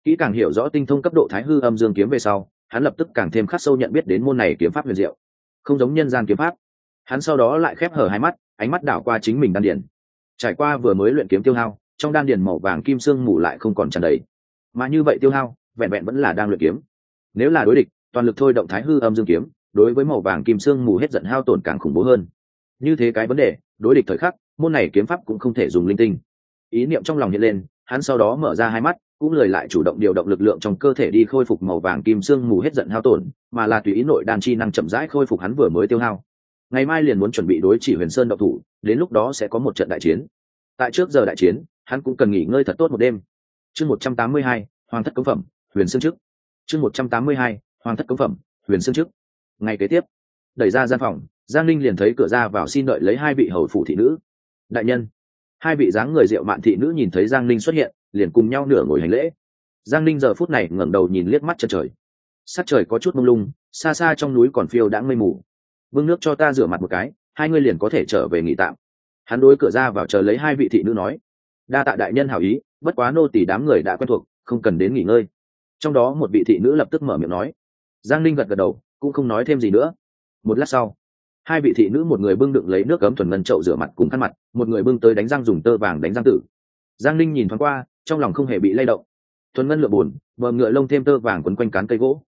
Kỹ càng hiểu rõ tinh thông cấp độ thái hư âm dương kiếm về sau, hắn lập tức càng thêm khắc sâu nhận biết đến môn này kiếm pháp huyền diệu. Không giống nhân gian kiếm pháp. Hắn sau đó lại khép hở hai mắt, ánh mắt đảo qua chính mình đan điển trải qua vừa mới luyện kiếm tiêu hao, trong đan điển màu vàng kim sương mù lại không còn tràn đầy. Mà như vậy tiêu hao, vẹn vẹn vẫn là đang luyện kiếm. Nếu là đối địch, toàn lực thôi động thái hư âm dương kiếm, đối với màu vàng kim sương mù hết giận hao tổn càng khủng bố hơn. Như thế cái vấn đề, đối địch thời khắc môn này kiếm pháp cũng không thể dùng linh tinh. Ý niệm trong lòng hiện lên, hắn sau đó mở ra hai mắt, cũng lời lại chủ động điều động lực lượng trong cơ thể đi khôi phục màu vàng kim sương mù hết giận hao tổn, mà là tùy ý nội đan chi năng chậm rãi khôi phục hắn vừa mới tiêu hao. Ngày mai liền muốn chuẩn bị đối chỉ huyền sơn độc thủ, đến lúc đó sẽ có một trận đại chiến. Tại trước giờ đại chiến, hắn cũng cần nghỉ ngơi thật tốt một đêm. Chương một trăm tám mươi hai, hoàng thất cống phẩm, huyền sơn trước. Chương một trăm tám mươi hai, hoàng thất cống phẩm, huyền sơn trước. Ngày kế tiếp, đẩy ra gian phòng, giang linh liền thấy cửa ra vào xin đợi lấy hai vị hầu phủ thị nữ đại nhân. Hai vị dáng người rượu mạn thị nữ nhìn thấy giang linh xuất hiện, liền cùng nhau nửa ngồi hành lễ. Giang linh giờ phút này ngẩng đầu nhìn liếc mắt chân trời. Sắc trời có chút mông lung, xa xa trong núi còn phiêu đã mây mù. Vương nước cho ta rửa mặt một cái, hai ngươi liền có thể trở về nghỉ tạm. Hắn đối cửa ra vào chờ lấy hai vị thị nữ nói. Đa tạ đại nhân hảo ý, bất quá nô tỳ đám người đã quen thuộc, không cần đến nghỉ ngơi. Trong đó một vị thị nữ lập tức mở miệng nói. Giang linh gật gật đầu, cũng không nói thêm gì nữa. Một lát sau hai vị thị nữ một người bưng đựng lấy nước cấm thuần ngân trậu rửa mặt cùng khăn mặt, một người bưng tới đánh răng dùng tơ vàng đánh răng tử. Giang ninh nhìn thoáng qua, trong lòng không hề bị lay động. Thuần ngân lựa bùn vợ ngựa lông thêm tơ vàng quấn quanh cán cây gỗ.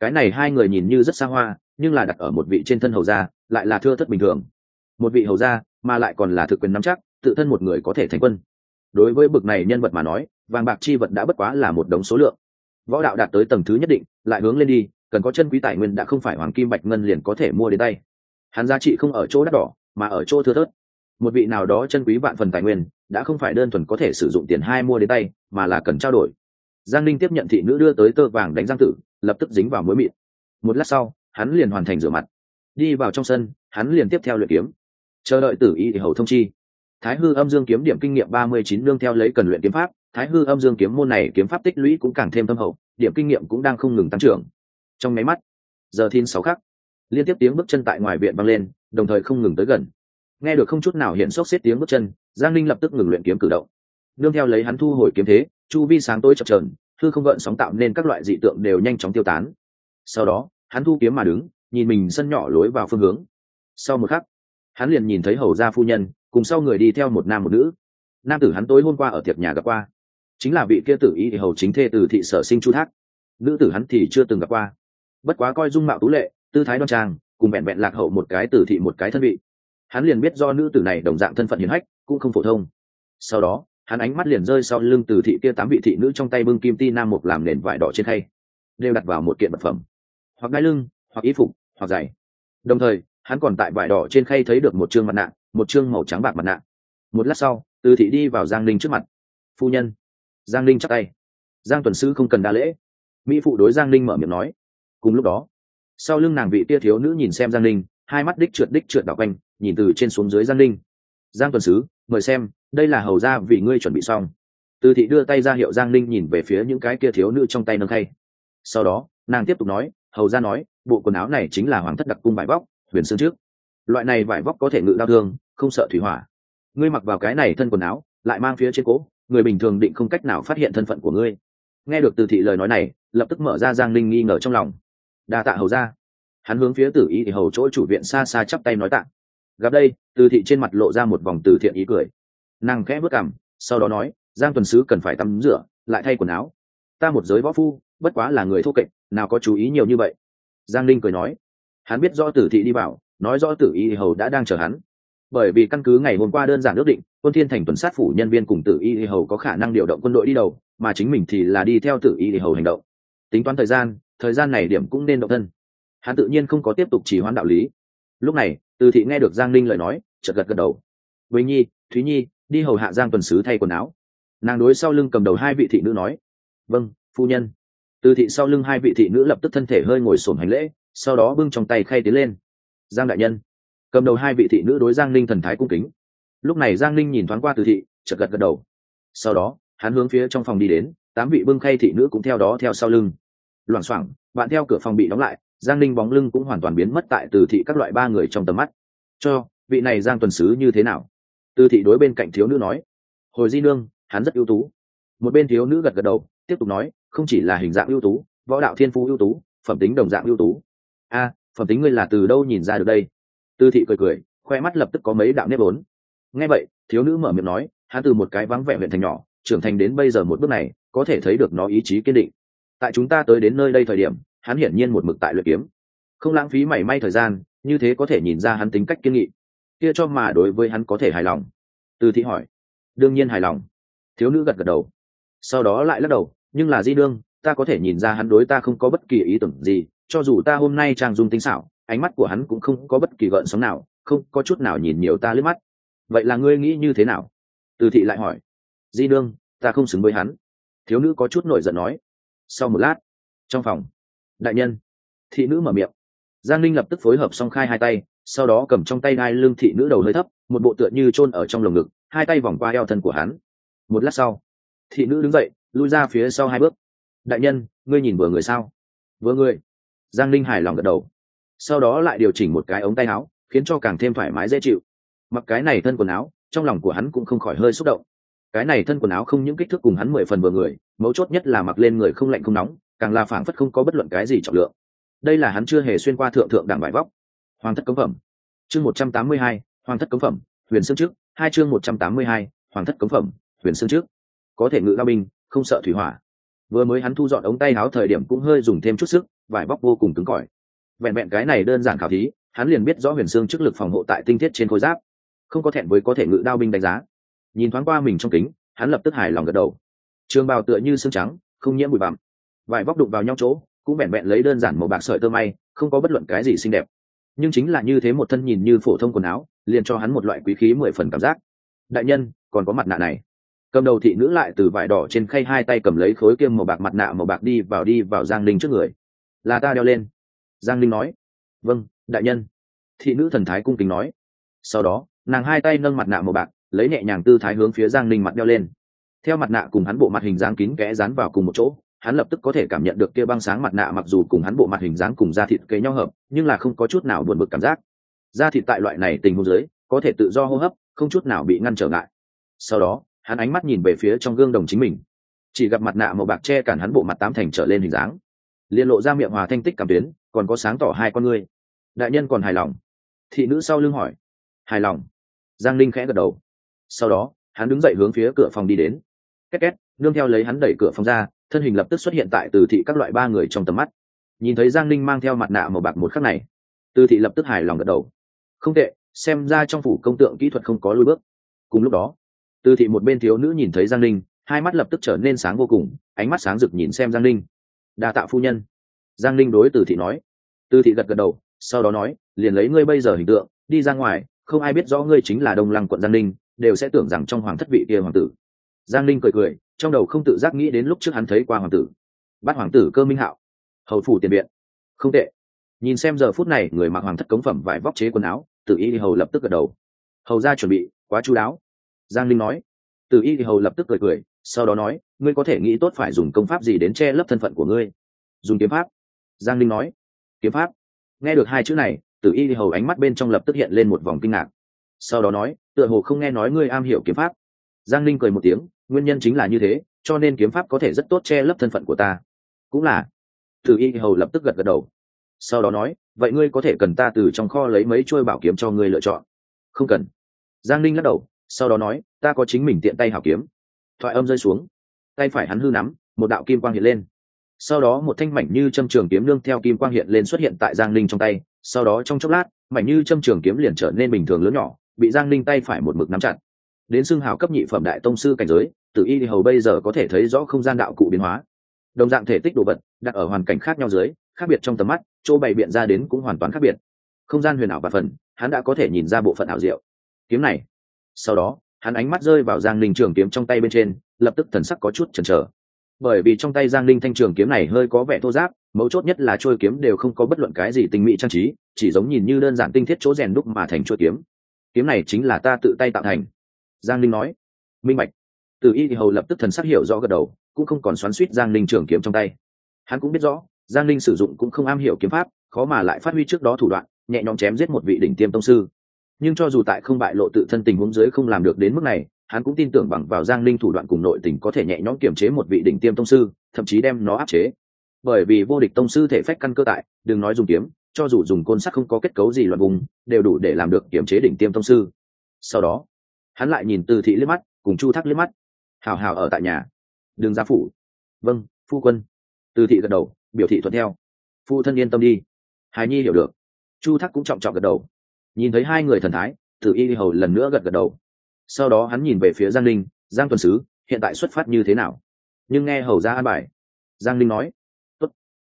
Cái này hai người nhìn như rất xa hoa, nhưng là đặt ở một vị trên thân hầu gia, lại là thưa thất bình thường. Một vị hầu gia, mà lại còn là thực quyền nắm chắc, tự thân một người có thể thành quân. Đối với bực này nhân vật mà nói, vàng bạc chi vật đã bất quá là một đống số lượng. Võ đạo đạt tới tầng thứ nhất định, lại hướng lên đi, cần có chân quý tài nguyên đã không phải hoàng kim bạch ngân liền có thể mua đến tay hắn giá trị không ở chỗ đắt đỏ, mà ở chỗ thưa thớt. Một vị nào đó chân quý vạn phần tài nguyên, đã không phải đơn thuần có thể sử dụng tiền hai mua đến tay, mà là cần trao đổi. Giang linh tiếp nhận thị nữ đưa tới tơ vàng đánh giang tử, lập tức dính vào mối mịn. Một lát sau, hắn liền hoàn thành rửa mặt. Đi vào trong sân, hắn liền tiếp theo luyện kiếm. Chờ đợi tử y thì hầu thông chi. Thái hư âm dương kiếm điểm kinh nghiệm ba mươi chín lương theo lấy cần luyện kiếm pháp, thái hư âm dương kiếm môn này kiếm pháp tích lũy cũng càng thêm thâm hậu, điểm kinh nghiệm cũng đang không ngừng tăng trưởng. Trong máy mắt, giờ thiên sáu khắc liên tiếp tiếng bước chân tại ngoài viện vang lên, đồng thời không ngừng tới gần. Nghe được không chút nào hiện sốc xếp tiếng bước chân, giang linh lập tức ngừng luyện kiếm cử động. Nương theo lấy hắn thu hồi kiếm thế, chu vi sáng tối chập trờn thư không gợn sóng tạo nên các loại dị tượng đều nhanh chóng tiêu tán. Sau đó, hắn thu kiếm mà đứng, nhìn mình sân nhỏ lối vào phương hướng. Sau một khắc, hắn liền nhìn thấy hầu gia phu nhân, cùng sau người đi theo một nam một nữ. Nam tử hắn tối hôm qua ở tiệc nhà gặp qua. Chính là vị kia tử y hầu chính thê từ thị sở sinh chu thác. Nữ tử hắn thì chưa từng gặp qua. Bất quá coi dung mạo tú lệ tư thái đoan trang, cùng vẹn vẹn lạc hậu một cái tử thị một cái thân vị. Hắn liền biết do nữ tử này đồng dạng thân phận hiền hách, cũng không phổ thông. Sau đó, hắn ánh mắt liền rơi sau lưng từ thị kia tám vị thị nữ trong tay bưng kim ti nam mục làm nền vải đỏ trên khay, đều đặt vào một kiện vật phẩm. Hoặc đai lưng, hoặc y phục, hoặc giày. Đồng thời, hắn còn tại vải đỏ trên khay thấy được một chương mặt nạ, một chương màu trắng bạc mặt nạ. Một lát sau từ thị đi vào giang linh trước mặt. Phu nhân. Giang linh chắc tay. Giang tuần sư không cần đa lễ. Mỹ phụ đối giang linh mở miệng nói. Cùng lúc đó sau lưng nàng vị tia thiếu nữ nhìn xem giang linh hai mắt đích trượt đích trượt đảo quanh, nhìn từ trên xuống dưới giang linh giang tuần sứ, mời xem, đây là hầu ra vì ngươi chuẩn bị xong. Từ thị đưa tay ra hiệu giang linh nhìn về phía những cái kia thiếu nữ trong tay nâng khay. Sau đó, nàng tiếp tục nói, hầu ra nói, bộ quần áo này chính là hoàng thất đặc cung vải vóc, huyền xương trước. Loại này vải vóc có thể ngự đau thương, không sợ thủy hỏa. Ngươi mặc vào cái này thân quần áo, lại mang phía trên cỗ người bình thường định không cách nào phát hiện thân phận của ngươi. Nghe được từ thị lời nói này, lập tức mở ra giang linh nghi ngờ trong lòng đa tạ hầu ra hắn hướng phía tử ý thì hầu chỗ chủ viện xa xa chắp tay nói tạ. Gặp đây từ thị trên mặt lộ ra một vòng từ thiện ý cười. Nàng khẽ bước cảm, sau đó nói giang tuần sứ cần phải tắm rửa lại thay quần áo. Ta một giới võ phu bất quá là người thô kệch nào có chú ý nhiều như vậy. Giang linh cười nói. Hắn biết rõ tử thị đi vào nói rõ tử y hầu đã đang chờ hắn. Bởi vì căn cứ ngày hôm qua đơn giản ước định quân thiên thành tuần sát phủ nhân viên cùng tử y hầu có khả năng điều động quân đội đi đầu mà chính mình thì là đi theo tử y hầu hành động. Tính toán thời gian thời gian này điểm cũng nên động thân. Hắn tự nhiên không có tiếp tục chỉ hoãn đạo lý. Lúc này, từ thị nghe được giang linh lời nói, chợt gật gật đầu. Với nhi, thúy nhi, đi hầu hạ giang tuần sứ thay quần áo. Nàng đối sau lưng cầm đầu hai vị thị nữ nói. Vâng phu nhân. Từ thị sau lưng hai vị thị nữ lập tức thân thể hơi ngồi sổm hành lễ, sau đó bưng trong tay khay tiến lên. Giang đại nhân. Cầm đầu hai vị thị nữ đối giang ninh thần thái cung kính. Lúc này giang ninh nhìn thoáng qua từ thị chật gật gật đầu. Sau đó, hắn hướng phía trong phòng đi đến, tám vị bưng khay thị nữ cũng theo đó theo sau lưng loảng xoảng, bạn theo cửa phòng bị đóng lại, giang ninh bóng lưng cũng hoàn toàn biến mất tại từ thị các loại ba người trong tầm mắt. Cho, vị này giang tuần sứ như thế nào? Từ thị đối bên cạnh thiếu nữ nói. Hồi di nương, hắn rất ưu tú. Một bên thiếu nữ gật gật đầu, tiếp tục nói, không chỉ là hình dạng ưu tú, võ đạo thiên phú ưu tú, phẩm tính đồng dạng ưu tú. A, phẩm tính ngươi là từ đâu nhìn ra được đây? Tư thị cười cười, khoe mắt lập tức có mấy đạo nếp vốn. Nghe vậy, thiếu nữ mở miệng nói, hắn từ một cái vắng vẻ huyện thành nhỏ, trưởng thành đến bây giờ một bước này, có thể thấy được nó ý chí kiên định tại chúng ta tới đến nơi đây thời điểm, hắn hiển nhiên một mực tại luyện kiếm. Không lãng phí mảy may thời gian, như thế có thể nhìn ra hắn tính cách kiên nghị. Kia cho mà đối với hắn có thể hài lòng. Từ thị hỏi. Đương nhiên hài lòng. Thiếu nữ gật gật đầu. Sau đó lại lắc đầu, nhưng là di đương, ta có thể nhìn ra hắn đối ta không có bất kỳ ý tưởng gì, cho dù ta hôm nay trang dung tinh xảo, ánh mắt của hắn cũng không có bất kỳ gợn sóng nào, không có chút nào nhìn nhiều ta lướt mắt. Vậy là ngươi nghĩ như thế nào? Từ thị lại hỏi. Di đương, ta không xứng với hắn. Thiếu nữ có chút nổi giận nói sau một lát, trong phòng, đại nhân, thị nữ mở miệng. Giang linh lập tức phối hợp song khai hai tay, sau đó cầm trong tay đai lưng thị nữ đầu hơi thấp, một bộ tựa như chôn ở trong lồng ngực, hai tay vòng qua eo thân của hắn. Một lát sau, thị nữ đứng dậy, lui ra phía sau hai bước. Đại nhân, ngươi nhìn vừa người sao? Vừa người. Giang linh hài lòng gật đầu. Sau đó lại điều chỉnh một cái ống tay áo, khiến cho càng thêm thoải mái dễ chịu. Mặc cái này thân quần áo, trong lòng của hắn cũng không khỏi hơi xúc động cái này thân quần áo không những kích thước cùng hắn mười phần vừa người, mấu chốt nhất là mặc lên người không lạnh không nóng, càng là phảng phất không có bất luận cái gì trọng lượng. Đây là hắn chưa hề xuyên qua thượng thượng đảng bài vóc. Hoàng thất cống phẩm. Chương một trăm tám mươi hai, hoàng thất cống phẩm, huyền xương trước. Hai chương một trăm tám mươi hai, hoàng thất cống phẩm, huyền xương trước. Có thể ngự lao binh, không sợ thủy hỏa. Vừa mới hắn thu dọn ống tay áo thời điểm cũng hơi dùng thêm chút sức, vải vóc vô cùng cứng cỏi. Vẹn vẹn cái này đơn giản khảo thí, hắn liền biết rõ huyền xương chức lực phòng hộ tại tinh thiết trên khối giáp. Không có thẹn với có thể ngự đao binh đánh giá nhìn thoáng qua mình trong kính, hắn lập tức hài lòng gật đầu. Trường bào tựa như xương trắng, không nhiễm bụi bặm. Vải vóc đụng vào nhau chỗ, cũng vẹn vẹn lấy đơn giản màu bạc sợi tơ may, không có bất luận cái gì xinh đẹp. Nhưng chính là như thế một thân nhìn như phổ thông quần áo, liền cho hắn một loại quý khí mười phần cảm giác. Đại nhân, còn có mặt nạ này. Cầm đầu thị nữ lại từ vải đỏ trên khay hai tay cầm lấy khối kiêm màu bạc mặt nạ màu bạc đi vào đi vào giang linh trước người. Là ta đeo lên. Giang linh nói. Vâng đại nhân. Thị nữ thần thái cung kính nói. Sau đó, nàng hai tay nâng mặt nạ màu bạc lấy nhẹ nhàng tư thái hướng phía giang linh mặt đeo lên. Theo mặt nạ cùng hắn bộ mặt hình dáng kín kẽ dán vào cùng một chỗ, hắn lập tức có thể cảm nhận được kia băng sáng mặt nạ mặc dù cùng hắn bộ mặt hình dáng cùng da thịt kế nhau hợp, nhưng là không có chút nào buồn bực cảm giác. Da thịt tại loại này tình huống dưới, có thể tự do hô hấp, không chút nào bị ngăn trở ngại. Sau đó, hắn ánh mắt nhìn về phía trong gương đồng chính mình. Chỉ gặp mặt nạ màu bạc che cản hắn bộ mặt tám thành trở lên hình dáng. Liên lộ ra miệng hòa thanh tích cảm tuyến, còn có sáng tỏ hai con ngươi. Đại nhân còn hài lòng? Thị nữ sau lưng hỏi. Hài lòng. Giang linh khẽ gật đầu sau đó, hắn đứng dậy hướng phía cửa phòng đi đến. Két két, nương theo lấy hắn đẩy cửa phòng ra, thân hình lập tức xuất hiện tại từ thị các loại ba người trong tầm mắt. Nhìn thấy giang linh mang theo mặt nạ màu bạc một khắc này, từ thị lập tức hài lòng gật đầu. Không tệ, xem ra trong phủ công tượng kỹ thuật không có lôi bước. Cùng lúc đó, từ thị một bên thiếu nữ nhìn thấy giang linh hai mắt lập tức trở nên sáng vô cùng, ánh mắt sáng rực nhìn xem giang linh đa tạ phu nhân. Giang linh đối từ thị nói. Từ thị gật gật đầu, sau đó nói, liền lấy ngươi bây giờ hình tượng, đi ra ngoài, không ai biết rõ ngươi chính là đông lăng quận giang linh đều sẽ tưởng rằng trong hoàng thất vị kia hoàng tử. Giang linh cười cười, trong đầu không tự giác nghĩ đến lúc trước hắn thấy qua hoàng tử. Bắt hoàng tử cơ minh hạo, hầu phủ tiền viện. Không tệ. Nhìn xem giờ phút này, người mặc hoàng thất cống phẩm vải vóc chế quần áo, Tử y hầu lập tức gật đầu. Hầu ra chuẩn bị, quá chú đáo. Giang linh nói. Tử y hầu lập tức cười cười, sau đó nói, ngươi có thể nghĩ tốt phải dùng công pháp gì đến che lấp thân phận của ngươi? Dùng kiếm pháp. Giang linh nói. Kiếm pháp. Nghe được hai chữ này, tử y hầu ánh mắt bên trong lập tức hiện lên một vòng kinh ngạc sau đó nói, tựa hồ không nghe nói ngươi am hiểu kiếm pháp. Giang Ninh cười một tiếng, nguyên nhân chính là như thế, cho nên kiếm pháp có thể rất tốt che lấp thân phận của ta. Cũng là. Tử y hầu lập tức gật gật đầu. Sau đó nói, vậy ngươi có thể cần ta từ trong kho lấy mấy chuôi bảo kiếm cho ngươi lựa chọn? Không cần. Giang Ninh lắc đầu, sau đó nói, ta có chính mình tiện tay hảo kiếm. Thoại âm rơi xuống. Tay phải hắn hư nắm, một đạo kim quang hiện lên. Sau đó một thanh mảnh như châm trường kiếm nương theo kim quang hiện lên xuất hiện tại giang Ninh trong tay, sau đó trong chốc lát, mảnh như châm trường kiếm liền trở nên bình thường lớn nhỏ bị giang Ninh tay phải một mực nắm chặt. Đến xưng hào cấp nhị phẩm đại tông sư cảnh giới tự y hầu bây giờ có thể thấy rõ không gian đạo cụ biến hóa. Đồng dạng thể tích đồ vật, đặt ở hoàn cảnh khác nhau dưới, khác biệt trong tầm mắt, chỗ bày biện ra đến cũng hoàn toàn khác biệt. Không gian huyền ảo và phần, hắn đã có thể nhìn ra bộ phận ảo diệu. Kiếm này. Sau đó, hắn ánh mắt rơi vào giang Ninh trường kiếm trong tay bên trên, lập tức thần sắc có chút chần chờ. Bởi vì trong tay giang Ninh thanh trường kiếm này hơi có vẻ thô giáp mấu chốt nhất là trôi kiếm đều không có bất luận cái gì tinh mỹ trang trí, chỉ giống nhìn như đơn giản tinh thiết chỗ rèn đúc mà thành trôi kiếm kiếm này chính là ta tự tay tạo thành. Giang linh nói. Minh bạch. Từ y thì hầu lập tức thần sắc hiểu rõ gật đầu, cũng không còn xoắn suýt giang linh trường kiếm trong tay. Hắn cũng biết rõ, giang linh sử dụng cũng không am hiểu kiếm pháp, khó mà lại phát huy trước đó thủ đoạn, nhẹ nhõm chém giết một vị đỉnh tiêm tông sư. Nhưng cho dù tại không bại lộ tự thân tình huống dưới không làm được đến mức này, hắn cũng tin tưởng bằng vào giang linh thủ đoạn cùng nội tình có thể nhẹ nhõm kiểm chế một vị đỉnh tiêm tông sư, thậm chí đem nó áp chế. Bởi vì vô địch tông sư thể phách căn cơ tại, đừng nói dùng kiếm cho dù dùng côn sắt không có kết cấu gì loạn vùng, đều đủ để làm được kiểm chế đỉnh tiêm tông sư. Sau đó, hắn lại nhìn từ thị liếc mắt, cùng chu thác liếc mắt. Hào hào ở tại nhà. Đường ra phủ. Vâng phu quân. Từ thị gật đầu, biểu thị thuận theo. Phu thân yên tâm đi. Hài nhi hiểu được. Chu thác cũng trọng trọng gật đầu. Nhìn thấy hai người thần thái từ y hầu lần nữa gật gật đầu. Sau đó hắn nhìn về phía giang linh, giang tuần sứ, hiện tại xuất phát như thế nào? Nhưng nghe hầu ra an bài, giang linh nói, Tốt.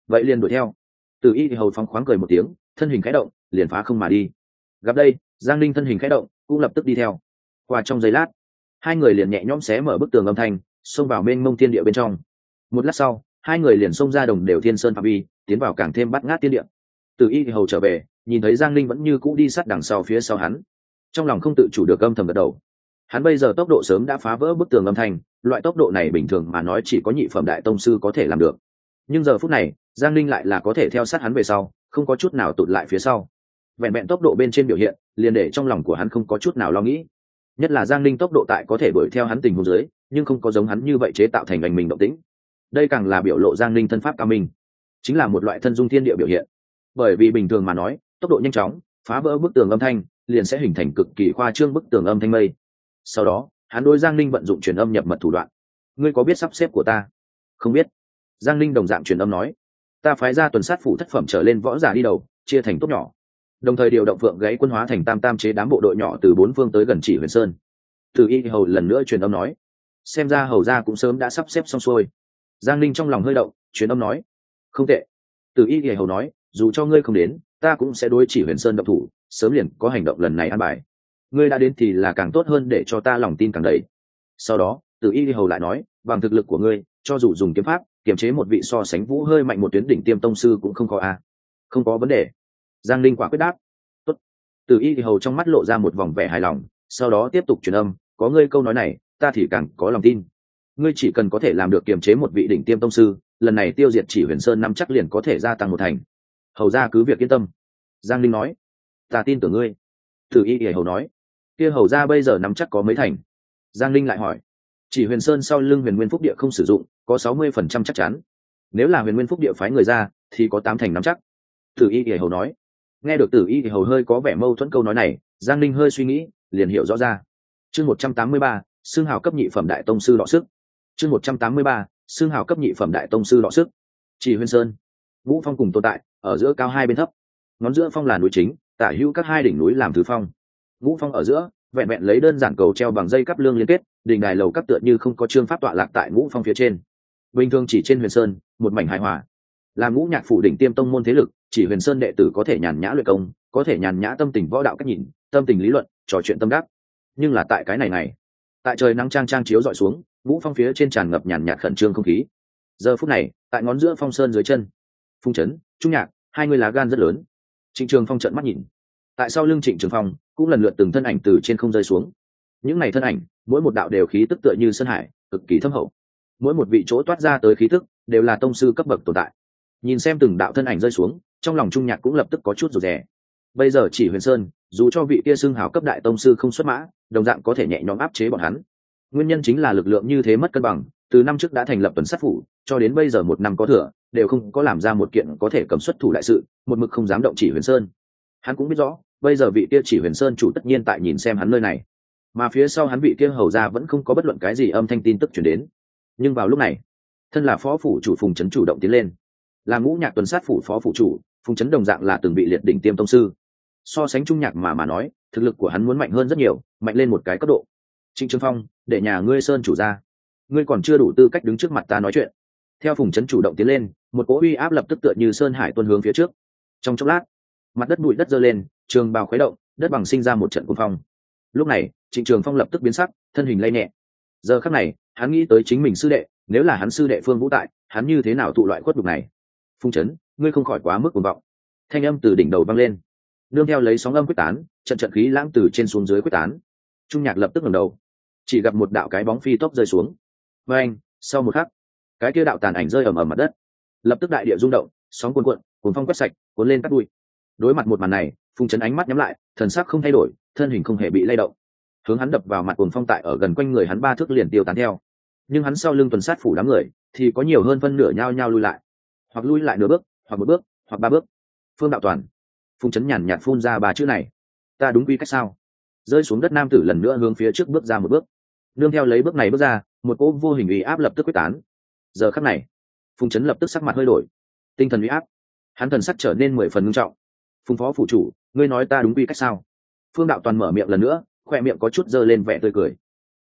vậy liền đuổi theo từ y hầu phóng khoáng cười một tiếng, thân hình khẽ động, liền phá không mà đi. Gặp đây, giang linh thân hình khẽ động, cũng lập tức đi theo. Qua trong giây lát, hai người liền nhẹ nhõm xé mở bức tường âm thanh, xông vào mênh mông thiên địa bên trong. Một lát sau, hai người liền xông ra đồng đều thiên sơn phạm vi, tiến vào càng thêm bắt ngát tiên địa. Từ y hầu trở về, nhìn thấy giang linh vẫn như cũ đi sát đằng sau phía sau hắn. Trong lòng không tự chủ được âm thầm gật đầu. Hắn bây giờ tốc độ sớm đã phá vỡ bức tường âm thanh, loại tốc độ này bình thường mà nói chỉ có nhị phẩm đại tông sư có thể làm được. Nhưng giờ phút này giang linh lại là có thể theo sát hắn về sau, không có chút nào tụt lại phía sau. Vẹn vẹn tốc độ bên trên biểu hiện, liền để trong lòng của hắn không có chút nào lo nghĩ. Nhất là giang linh tốc độ tại có thể đuổi theo hắn tình huống dưới, nhưng không có giống hắn như vậy chế tạo thành ngành mình động tĩnh. Đây càng là biểu lộ giang linh thân pháp cao minh. Chính là một loại thân dung thiên địa biểu hiện. Bởi vì bình thường mà nói, tốc độ nhanh chóng, phá vỡ bức tường âm thanh, liền sẽ hình thành cực kỳ khoa trương bức tường âm thanh mây. Sau đó, hắn đôi giang linh vận dụng truyền âm nhập mật thủ đoạn. Ngươi có biết sắp xếp của ta? Không biết. Giang linh đồng dạng truyền âm nói ta phái ra tuần sát phủ thất phẩm trở lên võ giả đi đầu, chia thành tốt nhỏ. Đồng thời điều động phượng gãy quân hóa thành tam tam chế đám bộ đội nhỏ từ bốn phương tới gần chỉ huyền sơn. Từ y hầu lần nữa truyền âm nói. Xem ra hầu ra cũng sớm đã sắp xếp xong xuôi. Giang linh trong lòng hơi động, truyền âm nói. Không tệ. Từ y hầu nói, dù cho ngươi không đến, ta cũng sẽ đối chỉ huyền sơn động thủ, sớm liền có hành động lần này an bài. Ngươi đã đến thì là càng tốt hơn để cho ta lòng tin càng đầy. Sau đó, từ y hầu lại nói, bằng thực lực của ngươi cho dù dùng kiếm pháp, kiềm chế một vị so sánh vũ hơi mạnh một tuyến đỉnh tiêm tông sư cũng không có a. Không có vấn đề. Giang linh quả quyết đáp. Tốt. từ y hầu trong mắt lộ ra một vòng vẻ hài lòng, sau đó tiếp tục truyền âm, có ngươi câu nói này, ta thì càng có lòng tin. Ngươi chỉ cần có thể làm được kiềm chế một vị đỉnh tiêm tông sư, lần này tiêu diệt chỉ huyền sơn năm chắc liền có thể gia tăng một thành. Hầu ra cứ việc yên tâm. Giang linh nói, ta tin tưởng ngươi. Từ y hầu nói, kia hầu ra bây giờ nắm chắc có mấy thành? Giang linh lại hỏi chỉ huyền sơn sau lưng huyền nguyên phúc địa không sử dụng, có sáu mươi phần trăm chắc chắn. Nếu là huyền nguyên phúc địa phái người ra, thì có tám thành nắm chắc. Tử y hầu nói. Nghe được tử y hầu hơi có vẻ mâu thuẫn câu nói này, giang linh hơi suy nghĩ, liền hiểu rõ ra. Chương một trăm tám mươi ba xương hào cấp nhị phẩm đại tông sư đọ sức. Chương một trăm tám mươi ba xương hào cấp nhị phẩm đại tông sư đọ sức. Chỉ huyền sơn, vũ phong cùng tồn tại, ở giữa cao hai bên thấp. Ngón giữa phong là núi chính, tả hữu các hai đỉnh núi làm thứ phong. Vũ phong ở giữa vẹn vẹn lấy đơn giản cầu treo bằng dây cắp lương liên kết, đỉnh đài lầu cắp tựa như không có trương pháp tọa lạc tại ngũ phong phía trên. Bình thường chỉ trên huyền sơn, một mảnh hài hòa. Là ngũ nhạc phủ đỉnh tiêm tông môn thế lực, chỉ huyền sơn đệ tử có thể nhàn nhã luyện công, có thể nhàn nhã tâm tình võ đạo cách nhìn, tâm tình lý luận, trò chuyện tâm đắc. Nhưng là tại cái này này tại trời nắng trang trang chiếu dọi xuống, ngũ phong phía trên tràn ngập nhàn nhạt khẩn trương không khí. Giờ phút này, tại ngón giữa phong sơn dưới chân, phung trấn trung nhạc, hai người lá gan rất lớn. Trịnh trường phong trận mắt nhìn tại sau lưng trịnh trường phong, cũng lần lượt từng thân ảnh từ trên không rơi xuống. Những n à y thân ảnh, mỗi một đạo đều khí tức tựa như sơn hải, cực kỳ thâm hậu. Mỗi một vị chỗ toát ra tới khí tức, đều là tông sư cấp bậc tồn tại. Nhìn xem từng đạo thân ảnh rơi xuống, trong lòng trung nhạc cũng lập tức có chút rụt rè. Bây giờ chỉ huyền sơn, dù cho vị kia xưng hào cấp đại tông sư không xuất mã, đồng dạng có thể nhẹ nhõm áp chế bọn hắn. Nguyên nhân chính là lực lượng như thế mất cân bằng, từ năm trước đã thành lập tuần sát phủ, cho đến bây giờ một năm có thừa, đều không có làm ra một kiện có thể cầm xuất thủ đại sự, một mực không dám động chỉ huyền sơn hắn cũng biết rõ, bây giờ vị kia chỉ huyền sơn chủ tất nhiên tại nhìn xem hắn nơi này. Mà phía sau hắn vị kia hầu ra vẫn không có bất luận cái gì âm thanh tin tức chuyển đến. Nhưng vào lúc này, thân là phó phủ chủ phùng trấn chủ động tiến lên. Là ngũ nhạc tuần sát phủ phó phủ chủ, phùng trấn đồng dạng là từng bị liệt đỉnh tiêm tông sư. So sánh trung nhạc mà mà nói, thực lực của hắn muốn mạnh hơn rất nhiều, mạnh lên một cái cấp độ. Trịnh trương phong, để nhà ngươi sơn chủ ra. Ngươi còn chưa đủ tư cách đứng trước mặt ta nói chuyện. Theo phùng trấn chủ động tiến lên, một cỗ uy áp lập tức tựa như sơn hải tuân hướng phía trước. Trong chốc lát mặt đất bụi đất dơ lên, trường bào khuấy động, đất bằng sinh ra một trận cuồng phong. Lúc này, trịnh trường phong lập tức biến sắc, thân hình lay nhẹ. Giờ khắc này, hắn nghĩ tới chính mình sư đệ, nếu là hắn sư đệ phương vũ tại, hắn như thế nào tụ loại khuất đục này? Phung chấn, ngươi không khỏi quá mức cuồng vọng. Thanh âm từ đỉnh đầu vang lên. Nương theo lấy sóng âm quyết tán, trận trận khí lãng từ trên xuống dưới quyết tán. Trung nhạc lập tức ngẩng đầu. Chỉ gặp một đạo cái bóng phi tốc rơi xuống. Và anh, sau một khắc, cái kia đạo tàn ảnh rơi ầm ầm mặt đất. Lập tức đại địa rung động, sóng cuồn cuộn cuốn phong quét sạch, cuốn lên cắt bụi đối mặt một màn này, phùng chấn ánh mắt nhắm lại, thần sắc không thay đổi, thân hình không hề bị lay động. Hướng hắn đập vào mặt cuồng phong tại ở gần quanh người hắn ba thước liền tiêu tán theo. Nhưng hắn sau lưng tuần sát phủ đám người, thì có nhiều hơn phân nửa nhao nhao lui lại. Hoặc lui lại nửa bước, hoặc một bước, hoặc ba bước. Phương đạo toàn. Phùng chấn nhàn nhạt phun ra ba chữ này. Ta đúng quy cách sao? Rơi xuống đất nam tử lần nữa hướng phía trước bước ra một bước. Nương theo lấy bước này bước ra, một cỗ vô hình uy áp lập tức quyết tán. Giờ khắc này, phùng chấn lập tức sắc mặt hơi đổi. Tinh thần uy áp. Hắn thần sắc trở nên mười phần nghiêm trọng phùng phó phủ chủ, ngươi nói ta đúng quy cách sao? Phương đạo toàn mở miệng lần nữa khoe miệng có chút dơ lên vẻ tươi cười.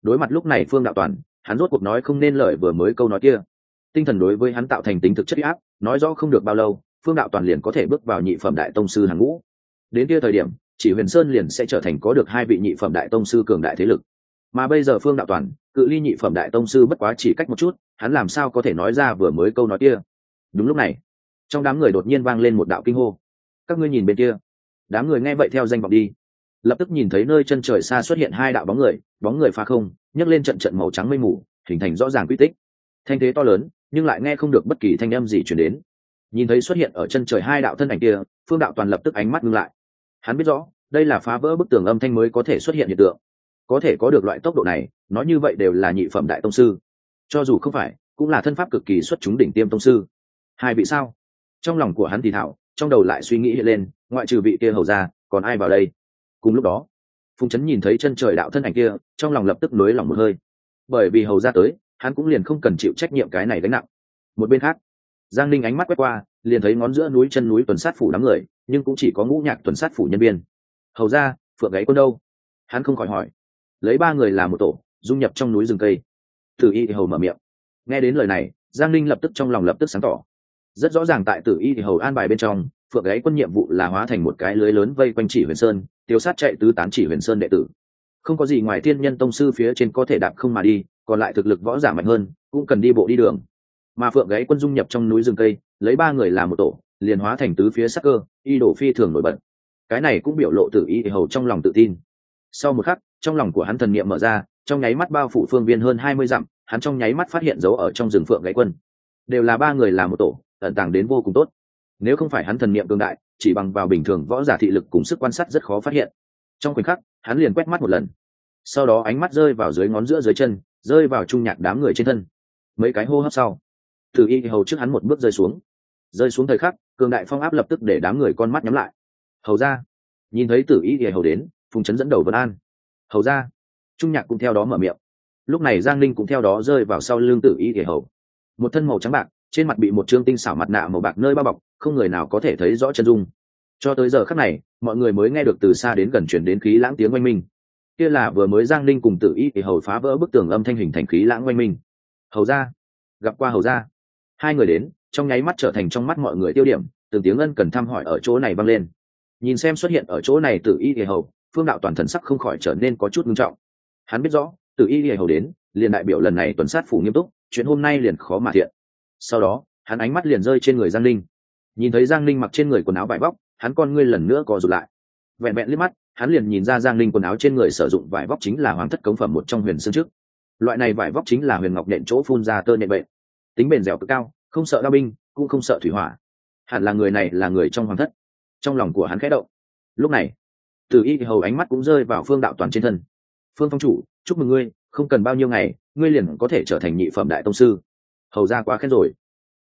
Đối mặt lúc này phương đạo toàn, hắn rốt cuộc nói không nên lời vừa mới câu nói kia. Tinh thần đối với hắn tạo thành tính thực chất áp, nói rõ không được bao lâu, phương đạo toàn liền có thể bước vào nhị phẩm đại tông sư hàng ngũ. Đến kia thời điểm, chỉ huyền sơn liền sẽ trở thành có được hai vị nhị phẩm đại tông sư cường đại thế lực. Mà bây giờ phương đạo toàn, cự ly nhị phẩm đại tông sư bất quá chỉ cách một chút, hắn làm sao có thể nói ra vừa mới câu nói kia? Đúng lúc này, trong đám người đột nhiên vang lên một đạo kinh hô các ngươi nhìn bên kia. Đám người nghe vậy theo danh vọng đi. Lập tức nhìn thấy nơi chân trời xa xuất hiện hai đạo bóng người bóng người pha không, nhấc lên trận trận màu trắng mây mù, hình thành rõ ràng quy tích. Thanh thế to lớn, nhưng lại nghe không được bất kỳ thanh âm gì chuyển đến. Nhìn thấy xuất hiện ở chân trời hai đạo thân ảnh kia, phương đạo toàn lập tức ánh mắt ngưng lại. Hắn biết rõ, đây là phá vỡ bức tường âm thanh mới có thể xuất hiện hiện tượng. Có thể có được loại tốc độ này, nói như vậy đều là nhị phẩm đại tông sư. Cho dù không phải, cũng là thân pháp cực kỳ xuất chúng đỉnh tiêm tông sư. Hai vị sao? Trong lòng của hắn thì thảo trong đầu lại suy nghĩ hiện lên, ngoại trừ vị kia hầu ra, còn ai vào đây? Cùng lúc đó, phùng chấn nhìn thấy chân trời đạo thân ảnh kia, trong lòng lập tức nới lòng một hơi. Bởi vì hầu ra tới, hắn cũng liền không cần chịu trách nhiệm cái này gánh nặng. Một bên khác, giang ninh ánh mắt quét qua, liền thấy ngón giữa núi chân núi tuần sát phủ đám người, nhưng cũng chỉ có ngũ nhạc tuần sát phủ nhân viên. Hầu ra, phượng gáy quân đâu? Hắn không khỏi hỏi. Lấy ba người làm một tổ, dung nhập trong núi rừng cây. Thử y thì hầu mở miệng. Nghe đến lời này, giang ninh lập tức trong lòng lập tức sáng tỏ rất rõ ràng tại tử y thì hầu an bài bên trong, phượng gáy quân nhiệm vụ là hóa thành một cái lưới lớn vây quanh chỉ huyền sơn, tiêu sát chạy tứ tán chỉ huyền sơn đệ tử. Không có gì ngoài thiên nhân tông sư phía trên có thể đạp không mà đi, còn lại thực lực võ giả mạnh hơn, cũng cần đi bộ đi đường. Mà phượng gáy quân dung nhập trong núi rừng cây, lấy ba người làm một tổ, liền hóa thành tứ phía sắc cơ, y đổ phi thường nổi bật. Cái này cũng biểu lộ tử y thì hầu trong lòng tự tin. Sau một khắc, trong lòng của hắn thần niệm mở ra, trong nháy mắt bao phủ phương viên hơn hai mươi dặm, hắn trong nháy mắt phát hiện dấu ở trong rừng phượng gáy quân. Đều là ba người làm một tổ ẩn tàng đến vô cùng tốt. Nếu không phải hắn thần niệm cương đại, chỉ bằng vào bình thường võ giả thị lực cùng sức quan sát rất khó phát hiện. Trong khoảnh khắc, hắn liền quét mắt một lần. Sau đó ánh mắt rơi vào dưới ngón giữa dưới chân, rơi vào trung nhạc đám người trên thân. Mấy cái hô hấp sau, từ y hầu trước hắn một bước rơi xuống. Rơi xuống thời khắc, cường đại phong áp lập tức để đám người con mắt nhắm lại. Hầu ra nhìn thấy tử y hầu đến, phùng chấn dẫn đầu vân an. Hầu ra trung nhạc cũng theo đó mở miệng. Lúc này giang linh cũng theo đó rơi vào sau lưng tử y hầu. Một thân màu trắng bạc trên mặt bị một trương tinh xảo mặt nạ màu bạc nơi bao bọc, không người nào có thể thấy rõ chân dung. Cho tới giờ khắc này, mọi người mới nghe được từ xa đến gần chuyển đến khí lãng tiếng oanh minh. Kia là vừa mới giang ninh cùng tử y thì hầu phá vỡ bức tường âm thanh hình thành khí lãng oanh minh. Hầu ra gặp qua hầu ra hai người đến, trong nháy mắt trở thành trong mắt mọi người tiêu điểm, từng tiếng ân cần thăm hỏi ở chỗ này vang lên. Nhìn xem xuất hiện ở chỗ này tử y thì hầu, phương đạo toàn thần sắc không khỏi trở nên có chút nghiêm trọng. Hắn biết rõ, tử y thì hầu đến, liền đại biểu lần này tuần sát phủ nghiêm túc, chuyện hôm nay liền khó mà thiện sau đó, hắn ánh mắt liền rơi trên người giang linh nhìn thấy giang linh mặc trên người quần áo vải vóc, hắn con ngươi lần nữa co rụt lại. Vẹn vẹn liếc mắt, hắn liền nhìn ra giang linh quần áo trên người sử dụng vải vóc chính là hoàng thất cống phẩm một trong huyền xương trước. Loại này vải vóc chính là huyền ngọc nện chỗ phun ra tơ nện bệnh. Tính bền dẻo cực cao, không sợ đao binh, cũng không sợ thủy hỏa. Hẳn là người này là người trong hoàng thất. Trong lòng của hắn khẽ động. Lúc này, từ y hầu ánh mắt cũng rơi vào phương đạo toàn trên thân. Phương phong chủ, chúc mừng ngươi, không cần bao nhiêu ngày, ngươi liền có thể trở thành nhị phẩm đại tông sư hầu ra quá khen rồi.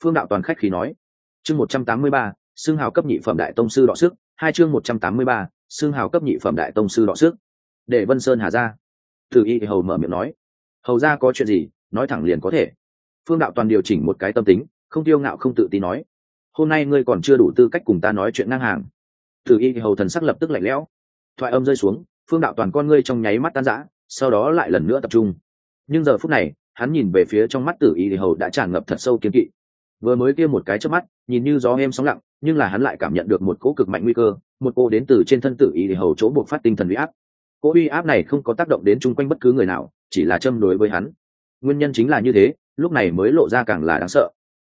Phương đạo toàn khách khí nói. Chương một trăm tám mươi ba xương hào cấp nhị phẩm đại tông sư đọ sức. Hai chương một trăm tám mươi ba xương hào cấp nhị phẩm đại tông sư đọ sức. Để vân sơn hà ra. Thử y hầu mở miệng nói. Hầu ra có chuyện gì? Nói thẳng liền có thể. Phương đạo toàn điều chỉnh một cái tâm tính, không tiêu ngạo không tự tin nói. Hôm nay ngươi còn chưa đủ tư cách cùng ta nói chuyện ngang hàng. Thử y hầu thần sắc lập tức lạnh lẽo. Thoại âm rơi xuống, phương đạo toàn con ngươi trong nháy mắt tan rã, sau đó lại lần nữa tập trung. Nhưng giờ phút này hắn nhìn về phía trong mắt tử y hầu đã tràn ngập thật sâu kiến kỵ. Vừa mới kia một cái trước mắt, nhìn như gió em sóng lặng, nhưng là hắn lại cảm nhận được một cỗ cực mạnh nguy cơ, một cô đến từ trên thân tử y hầu chỗ buộc phát tinh thần uy áp. Cỗ uy áp này không có tác động đến chung quanh bất cứ người nào, chỉ là châm đối với hắn. Nguyên nhân chính là như thế, lúc này mới lộ ra càng là đáng sợ.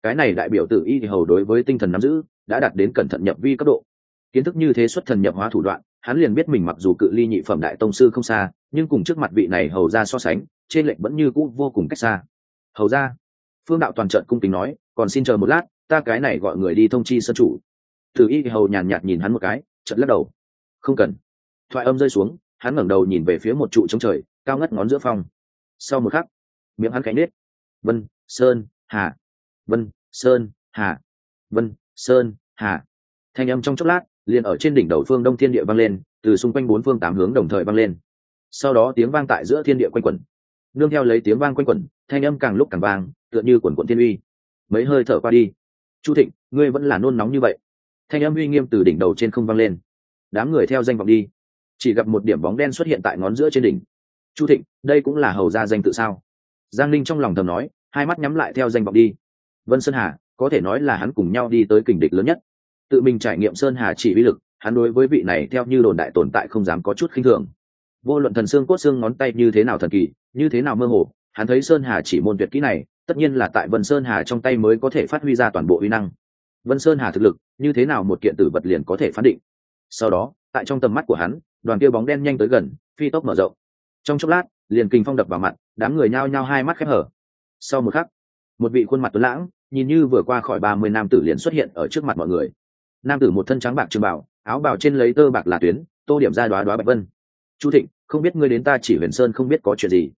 Cái này đại biểu tử y thì hầu đối với tinh thần nắm giữ, đã đạt đến cẩn thận nhập vi cấp độ. Kiến thức như thế xuất thần nhập hóa thủ đoạn hắn liền biết mình mặc dù cự ly nhị phẩm đại tông sư không xa, nhưng cùng trước mặt vị này hầu ra so sánh, trên lệnh vẫn như cũ vô cùng cách xa. Hầu ra phương đạo toàn trận cung kính nói, còn xin chờ một lát, ta cái này gọi người đi thông chi sân chủ. Thử y hầu nhàn nhạt nhìn hắn một cái trận lắc đầu. Không cần. Thoại âm rơi xuống, hắn ngẩng đầu nhìn về phía một trụ trống trời, cao ngất ngón giữa phòng. sau một khắc, miệng hắn cánh nết vân, sơn, hà. Vân, sơn, hà. Vân, sơn, hà. Thanh âm trong chốc lát liền ở trên đỉnh đầu phương đông thiên địa vang lên, từ xung quanh bốn phương tám hướng đồng thời vang lên. Sau đó tiếng vang tại giữa thiên địa quanh quẩn. Nương theo lấy tiếng vang quanh quẩn, thanh âm càng lúc càng vang, tựa như quần quận thiên uy. Mấy hơi thở qua đi. Chu thịnh, ngươi vẫn là nôn nóng như vậy. Thanh âm uy nghiêm từ đỉnh đầu trên không vang lên. Đám người theo danh vọng đi. Chỉ gặp một điểm bóng đen xuất hiện tại ngón giữa trên đỉnh. Chu thịnh, đây cũng là hầu ra danh tự sao? Giang linh trong lòng thầm nói, hai mắt nhắm lại theo danh vọng đi. Vân sơn hà, có thể nói là hắn cùng nhau đi tới kình địch lớn nhất tự mình trải nghiệm sơn hà chỉ uy lực, hắn đối với vị này theo như đồn đại tồn tại không dám có chút khinh thường. Vô luận thần xương cốt xương ngón tay như thế nào thần kỳ, như thế nào mơ hồ, hắn thấy sơn hà chỉ môn tuyệt kỹ này, tất nhiên là tại vân sơn hà trong tay mới có thể phát huy ra toàn bộ uy năng. Vân sơn hà thực lực, như thế nào một kiện tử vật liền có thể phán định. Sau đó, tại trong tầm mắt của hắn, đoàn kia bóng đen nhanh tới gần, phi tốc mở rộng. Trong chốc lát, liền kinh phong đập vào mặt, đám người nhao nhao hai mắt khép hở. Sau một khắc, một vị khuôn mặt tuấn lãng, nhìn như vừa qua khỏi ba mươi nam tử liền xuất hiện ở trước mặt mọi người nam tử một thân trắng bạc trường bảo, áo bào trên lấy tơ bạc là tuyến, tô điểm ra đoá đoá bạch vân. Chu thịnh, không biết ngươi đến ta chỉ huyền sơn không biết có chuyện gì.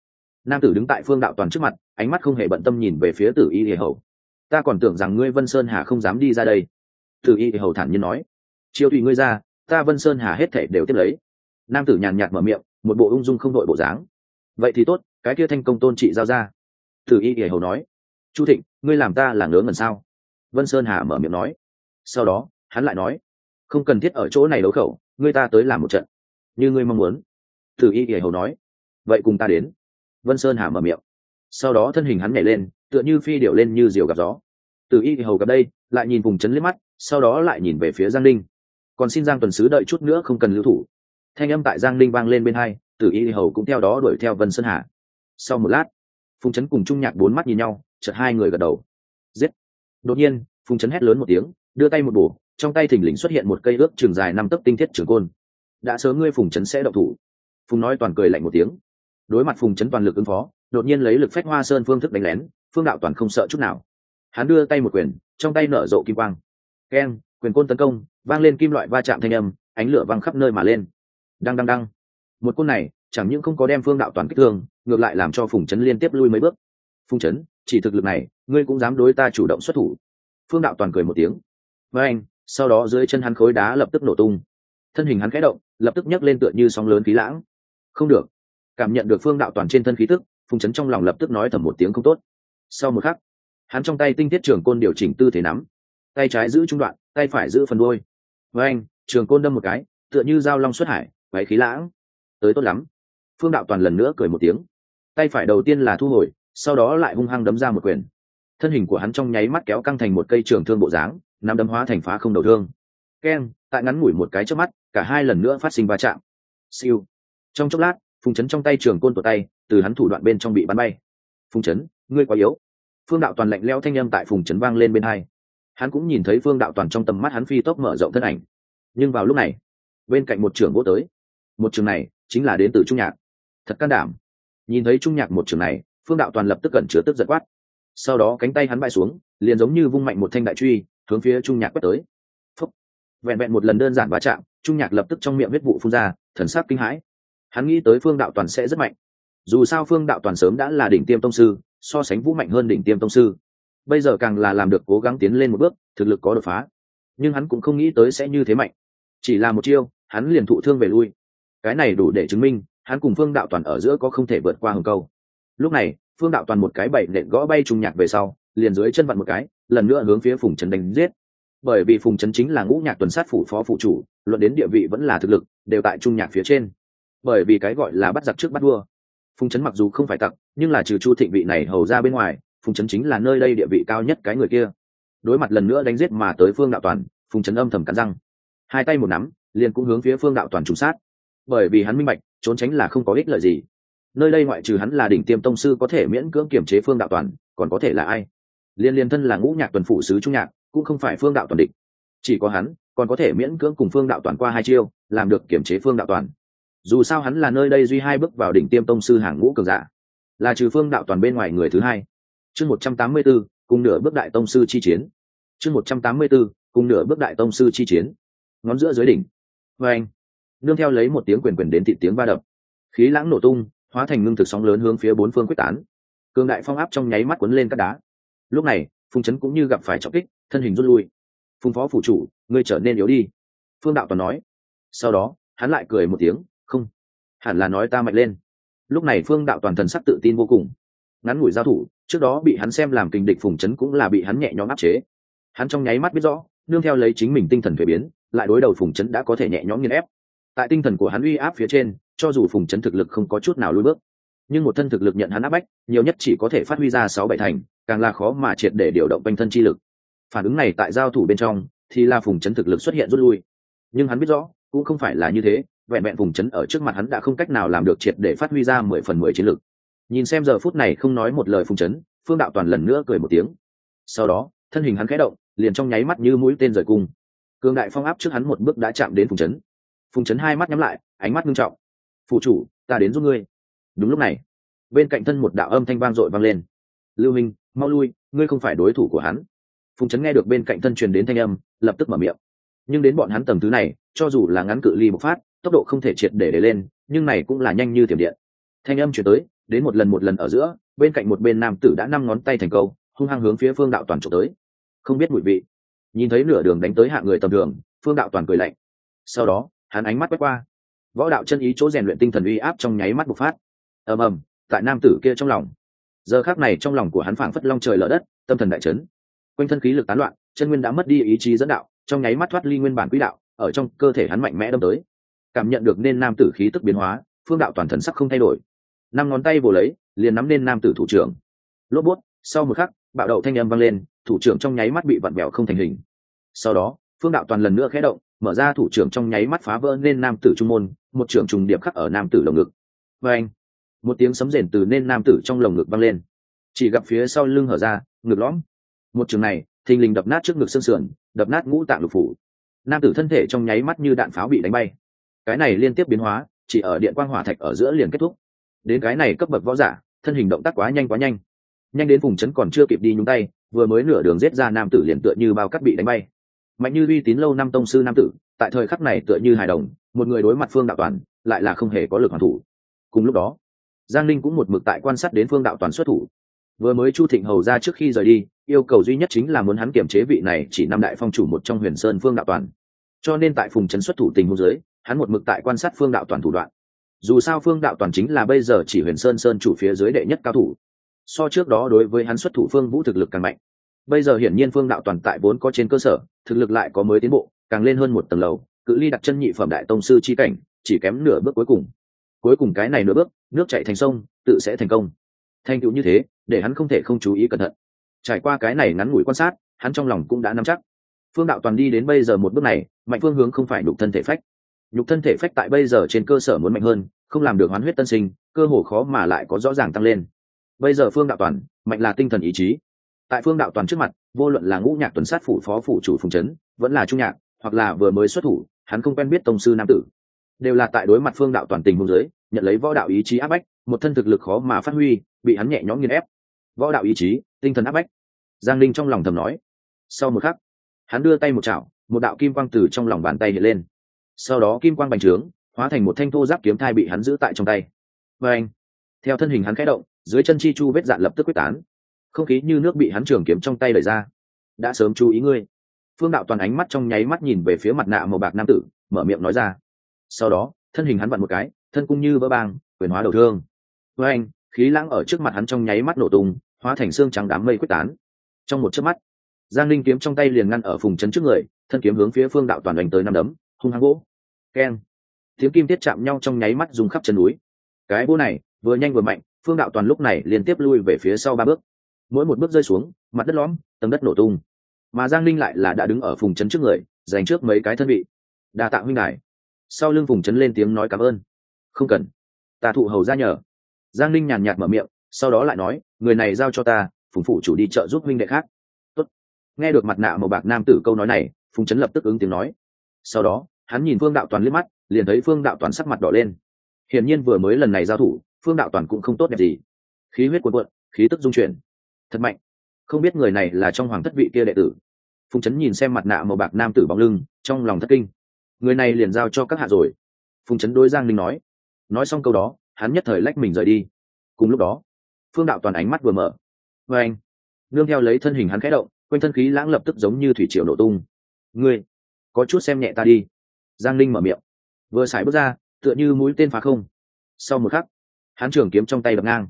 Nam tử đứng tại phương đạo toàn trước mặt, ánh mắt không hề bận tâm nhìn về phía tử y hề hầu. Ta còn tưởng rằng ngươi vân sơn hà không dám đi ra đây. Tử y hề hầu thản nhiên nói. Chiêu tùy ngươi ra, ta vân sơn hà hết thể đều tiếp lấy. Nam tử nhàn nhạt mở miệng, một bộ ung dung không đội bộ dáng. Vậy thì tốt, cái kia thanh công tôn trị giao ra. Tử y hề hầu nói. Chu thịnh, ngươi làm ta là ngớ ngẩn sao? Vân sơn hà mở miệng nói. Sau đó hắn lại nói, không cần thiết ở chỗ này đấu khẩu ngươi ta tới làm một trận. Như ngươi mong muốn. Thử y kỳ hầu nói, vậy cùng ta đến. Vân sơn hà mở miệng. Sau đó thân hình hắn nhảy lên, tựa như phi điệu lên như diều gặp gió. Từ y hầu gặp đây, lại nhìn vùng chấn liếc mắt, sau đó lại nhìn về phía giang linh còn xin giang tuần sứ đợi chút nữa không cần lưu thủ. Thanh âm tại giang linh vang lên bên hai tử y hầu cũng theo đó đuổi theo vân sơn hà. Sau một lát, phùng chấn cùng trung nhạc bốn mắt nhìn nhau, chợt hai người gật đầu. Giết! Đột nhiên, phùng chấn hét lớn một tiếng, đưa tay một bổ trong tay thình lình xuất hiện một cây ước trường dài năm tấc tinh thiết trường côn. Đã sớm ngươi phùng chấn sẽ động thủ. Phùng nói toàn cười lạnh một tiếng. Đối mặt phùng chấn toàn lực ứng phó, đột nhiên lấy lực phách hoa sơn phương thức đánh lén, phương đạo toàn không sợ chút nào. Hắn đưa tay một quyền, trong tay nở rộ kim quang. Keng, quyền côn tấn công, vang lên kim loại va chạm thanh âm, ánh lửa văng khắp nơi mà lên. Đăng đăng đăng. Một côn này, chẳng những không có đem phương đạo toàn kích thương, ngược lại làm cho phùng chấn liên tiếp lui mấy bước. Phùng chấn, chỉ thực lực này, ngươi cũng dám đối ta chủ động xuất thủ. Phương đạo toàn cười một tiếng. Với anh sau đó dưới chân hắn khối đá lập tức nổ tung. Thân hình hắn khẽ động, lập tức nhấc lên tựa như sóng lớn khí lãng. Không được. Cảm nhận được phương đạo toàn trên thân khí tức, phùng chấn trong lòng lập tức nói thầm một tiếng không tốt. Sau một khắc, hắn trong tay tinh tiết trường côn điều chỉnh tư thế nắm. Tay trái giữ trung đoạn, tay phải giữ phần đôi với anh trường côn đâm một cái, tựa như dao long xuất hải váy khí lãng. Tới tốt lắm. Phương đạo toàn lần nữa cười một tiếng. Tay phải đầu tiên là thu hồi, sau đó lại hung hăng đấm ra một quyền. Thân hình của hắn trong nháy mắt kéo căng thành một cây trường thương bộ dáng nắm đấm hóa thành phá không đầu thương. Keng, tại ngắn ngủi một cái trước mắt, cả hai lần nữa phát sinh va chạm. Siêu. Trong chốc lát, phùng chấn trong tay trường côn tổ tay, từ hắn thủ đoạn bên trong bị bắn bay. Phùng chấn, ngươi quá yếu. Phương đạo toàn lạnh leo thanh â m tại phùng chấn vang lên bên hai. Hắn cũng nhìn thấy phương đạo toàn trong tầm mắt hắn phi tốc mở rộng thân ảnh. Nhưng vào lúc này, bên cạnh một trường vô tới. Một trường này chính là đến từ trung nhạc. Thật can đảm. Nhìn thấy trung nhạc một trường này, phương đạo toàn lập tức cẩn chứa tức giật quát. Sau đó cánh tay hắn bay xuống, liền giống như vung mạnh một thanh đại truy hướng phía trung nhạc quét tới. Phúc. vẹn vẹn một lần đơn giản va chạm, trung nhạc lập tức trong miệng huyết vụ phun ra, thần sắc kinh hãi. Hắn nghĩ tới phương đạo toàn sẽ rất mạnh. Dù sao phương đạo toàn sớm đã là đỉnh tiêm tông sư, so sánh vũ mạnh hơn đỉnh tiêm tông sư. Bây giờ càng là làm được cố gắng tiến lên một bước, thực lực có đột phá. Nhưng hắn cũng không nghĩ tới sẽ như thế mạnh. Chỉ là một chiêu, hắn liền thụ thương về lui. Cái này đủ để chứng minh, hắn cùng phương đạo toàn ở giữa có không thể vượt qua hừng câu. Lúc này, phương đạo toàn một cái bậy nện gõ bay trung nhạc về sau liền dưới chân vặn một cái, lần nữa hướng phía phùng trấn đánh giết. Bởi vì phùng trấn chính là ngũ nhạc tuần sát phủ phó phụ chủ, luận đến địa vị vẫn là thực lực, đều tại trung nhạc phía trên. Bởi vì cái gọi là bắt giặc trước bắt vua. Phùng trấn mặc dù không phải tặc, nhưng là trừ chu thịnh vị này hầu ra bên ngoài, phùng trấn chính là nơi đây địa vị cao nhất cái người kia. Đối mặt lần nữa đánh giết mà tới phương đạo toàn, phùng trấn âm thầm cắn răng. Hai tay một nắm, liền cũng hướng phía phương đạo toàn trùng sát. Bởi vì hắn minh bạch, trốn tránh là không có ích lợi gì. Nơi đây ngoại trừ hắn là đỉnh tiêm tông sư có thể miễn cưỡng kiểm chế phương đạo toàn, còn có thể là ai? Liên liên thân là ngũ nhạc tuần phụ sứ trung nhạc, cũng không phải phương đạo toàn địch. Chỉ có hắn, còn có thể miễn cưỡng cùng phương đạo toàn qua hai chiêu, làm được kiểm chế phương đạo toàn. Dù sao hắn là nơi đây duy hai bước vào đỉnh tiêm tông sư hàng ngũ cường giả. Là trừ phương đạo toàn bên ngoài người thứ hai. Chương một trăm tám mươi b ố cùng nửa bước đại tông sư chi chiến. Chương một trăm tám mươi b ố cùng nửa bước đại tông sư chi chiến. Ngón giữa dưới đỉnh. Vê anh, nương theo lấy một tiếng quyền quyền đến thị tiếng va đập. Khí lãng nổ tung, hóa thành ngưng thực sóng lớn hướng phía bốn phương quyết tán. Cường đại phong áp trong nháy mắt quấn lên các đá lúc này, phùng chấn cũng như gặp phải trọng kích, thân hình rút lui. Phùng phó phủ chủ, ngươi trở nên yếu đi. Phương đạo toàn nói. Sau đó, hắn lại cười một tiếng, không, hẳn là nói ta mạnh lên. Lúc này phương đạo toàn thần sắc tự tin vô cùng. Ngắn ngủi giao thủ, trước đó bị hắn xem làm kình địch phùng chấn cũng là bị hắn nhẹ nhõm áp chế. Hắn trong nháy mắt biết rõ, nương theo lấy chính mình tinh thần thuế biến, lại đối đầu phùng chấn đã có thể nhẹ nhõm nghiên ép. Tại tinh thần của hắn uy áp phía trên, cho dù phùng chấn thực lực không có chút nào lùi bước, nhưng một thân thực lực nhận hắn áp bách, nhiều nhất chỉ có thể phát huy ra sáu bảy thành càng là khó mà triệt để điều động quanh thân chi lực. Phản ứng này tại giao thủ bên trong, thì là phùng chấn thực lực xuất hiện rút lui. Nhưng hắn biết rõ, cũng không phải là như thế, vẹn vẹn phùng chấn ở trước mặt hắn đã không cách nào làm được triệt để phát huy ra mười phần mười chiến lực. Nhìn xem giờ phút này không nói một lời phùng chấn, phương đạo toàn lần nữa cười một tiếng. Sau đó, thân hình hắn khẽ động, liền trong nháy mắt như mũi tên rời cung. Cường đại phong áp trước hắn một bước đã chạm đến phùng chấn. Phùng chấn hai mắt nhắm lại, ánh mắt nghiêm trọng. Phụ chủ, ta đến giúp ngươi. Đúng lúc này, bên cạnh thân một đạo âm thanh vang dội vang lên. Lưu minh mau lui ngươi không phải đối thủ của hắn. Phùng Trấn nghe được bên cạnh thân truyền đến thanh âm lập tức mở miệng. Nhưng đến bọn hắn tầm thứ này cho dù là ngắn cự ly một phát tốc độ không thể triệt để để lên nhưng này cũng là nhanh như tiềm điện. Thanh âm chuyển tới đến một lần một lần ở giữa bên cạnh một bên nam tử đã năm ngón tay thành câu hung hăng hướng phía phương đạo toàn trộm tới. Không biết mùi vị. Nhìn thấy nửa đường đánh tới hạ người tầm đường, phương đạo toàn cười lạnh. Sau đó hắn ánh mắt quét qua. Võ đạo chân ý chỗ rèn luyện tinh thần uy áp trong nháy mắt bộc phát. Ầm ầm tại nam tử kia trong lòng giờ khác này trong lòng của hắn phảng phất long trời lở đất, tâm thần đại chấn. Quanh thân khí lực tán loạn, chân nguyên đã mất đi ý chí dẫn đạo, trong nháy mắt thoát ly nguyên bản quỹ đạo, ở trong cơ thể hắn mạnh mẽ đâm tới. Cảm nhận được nên nam tử khí tức biến hóa, phương đạo toàn thần sắc không thay đổi. Năm ngón tay vồ lấy, liền nắm nên nam tử thủ trưởng. Lốp bút, sau một khắc, bạo đậu thanh âm vang lên, thủ trưởng trong nháy mắt bị vặn vẹo không thành hình. Sau đó, phương đạo toàn lần nữa khé động, mở ra thủ trưởng trong nháy mắt phá vỡ nên nam tử trung môn, một trưởng trùng điệp khắc ở nam tử lồng ngực. Và anh một tiếng sấm rền từ nên nam tử trong lồng ngực vang lên. Chỉ gặp phía sau lưng hở ra, ngực lõm. Một trường này, thình lình đập nát trước ngực xương sườn, đập nát ngũ tạng lục phủ. Nam tử thân thể trong nháy mắt như đạn pháo bị đánh bay. Cái này liên tiếp biến hóa, chỉ ở điện quang hỏa thạch ở giữa liền kết thúc. Đến cái này cấp bậc võ giả, thân hình động tác quá nhanh quá nhanh. Nhanh đến vùng chấn còn chưa kịp đi nhúng tay, vừa mới nửa đường giết ra nam tử liền tựa như bao cắt bị đánh bay. Mạnh như uy tín lâu năm tông sư nam tử, tại thời khắc này tựa như hài đồng, một người đối mặt phương đạo toàn, lại là không hề có lực hoàn thủ. Cùng lúc đó giang linh cũng một mực tại quan sát đến phương đạo toàn xuất thủ. Vừa mới chu thịnh hầu ra trước khi rời đi, yêu cầu duy nhất chính là muốn hắn kiểm chế vị này chỉ năm đại phong chủ một trong huyền sơn phương đạo toàn. Cho nên tại phùng trấn xuất thủ tình hôn giới hắn một mực tại quan sát phương đạo toàn thủ đoạn. Dù sao phương đạo toàn chính là bây giờ chỉ huyền sơn sơn chủ phía dưới đệ nhất cao thủ. So trước đó đối với hắn xuất thủ phương vũ thực lực càng mạnh. Bây giờ hiển nhiên phương đạo toàn tại vốn có trên cơ sở, thực lực lại có mới tiến bộ, càng lên hơn một tầng lầu, cự ly đặt chân nhị phẩm đại tông sư chi cảnh, chỉ kém nửa bước cuối cùng cuối cùng cái này nửa bước, nước chạy thành sông, tự sẽ thành công. Thành tựu như thế, để hắn không thể không chú ý cẩn thận. Trải qua cái này ngắn ngủi quan sát, hắn trong lòng cũng đã nắm chắc. Phương đạo toàn đi đến bây giờ một bước này, mạnh phương hướng không phải nhục thân thể phách. Nhục thân thể phách tại bây giờ trên cơ sở muốn mạnh hơn, không làm được hoán huyết tân sinh, cơ hồ khó mà lại có rõ ràng tăng lên. Bây giờ phương đạo toàn, mạnh là tinh thần ý chí. Tại phương đạo toàn trước mặt, vô luận là ngũ nhạc tuần sát phủ phó phủ chủ phùng trấn vẫn là trung nhạc, hoặc là vừa mới xuất thủ, hắn không quen biết tông sư nam tử đều là tại đối mặt phương đạo toàn tình hôn giới, nhận lấy võ đạo ý chí áp bách, một thân thực lực khó mà phát huy, bị hắn nhẹ nhõm nghiền ép. Võ đạo ý chí, tinh thần áp bách. Giang linh trong lòng thầm nói. Sau một khắc, hắn đưa tay một chảo, một đạo kim quang từ trong lòng bàn tay hiện lên. Sau đó kim quang bành trướng, hóa thành một thanh thô giáp kiếm thai bị hắn giữ tại trong tay. Và anh, theo thân hình hắn khẽ động, dưới chân chi chu vết dạn lập tức quyết tán. Không khí như nước bị hắn trường kiếm trong tay đẩy ra. Đã sớm chú ý ngươi. Phương đạo toàn ánh mắt trong nháy mắt nhìn về phía mặt nạ màu bạc nam tử, mở miệng nói ra sau đó, thân hình hắn vặn một cái, thân cung như vỡ bang, quyền hóa đầu thương. Với anh, khí lãng ở trước mặt hắn trong nháy mắt nổ tung, hóa thành xương trắng đám mây quyết tán. Trong một chớp mắt, giang linh kiếm trong tay liền ngăn ở phùng chấn trước người, thân kiếm hướng phía phương đạo toàn đánh tới năm đấm, hung hăng gỗ. Keng. Tiếng kim tiết chạm nhau trong nháy mắt dùng khắp chân núi. Cái bố này, vừa nhanh vừa mạnh, phương đạo toàn lúc này liên tiếp lui về phía sau ba bước. Mỗi một bước rơi xuống, mặt đất lõm, tầng đất nổ tung. Mà giang linh lại là đã đứng ở phùng chấn trước người dành trước mấy cái thân vị. Đa tạ huynh đài sau lưng phùng chấn lên tiếng nói cảm ơn. Không cần. Ta thụ hầu ra nhờ. Giang ninh nhàn nhạt mở miệng, sau đó lại nói, người này giao cho ta, phùng phủ chủ đi chợ giúp huynh đệ khác. Tốt. nghe được mặt nạ màu bạc nam tử câu nói này, phùng chấn lập tức ứng tiếng nói. Sau đó, hắn nhìn phương đạo toàn liếc mắt, liền thấy phương đạo toàn sắc mặt đỏ lên. Hiển nhiên vừa mới lần này giao thủ, phương đạo toàn cũng không tốt đẹp gì. Khí huyết cuồn cuộn, khí tức dung chuyển. Thật mạnh. Không biết người này là trong hoàng thất vị kia đệ tử. Phùng chấn nhìn xem mặt nạ màu bạc nam tử bóng lưng, trong lòng thất kinh người này liền giao cho các hạ rồi. Phùng Trấn đối giang linh nói. Nói xong câu đó, hắn nhất thời lách mình rời đi. Cùng lúc đó, phương đạo toàn ánh mắt vừa mở. Vê anh, nương theo lấy thân hình hắn khẽ động, quanh thân khí lãng lập tức giống như thủy triều nổ tung. Ngươi, có chút xem nhẹ ta đi. Giang linh mở miệng. Vừa xài bước ra, tựa như mũi tên phá không. Sau một khắc, hắn trường kiếm trong tay đập ngang.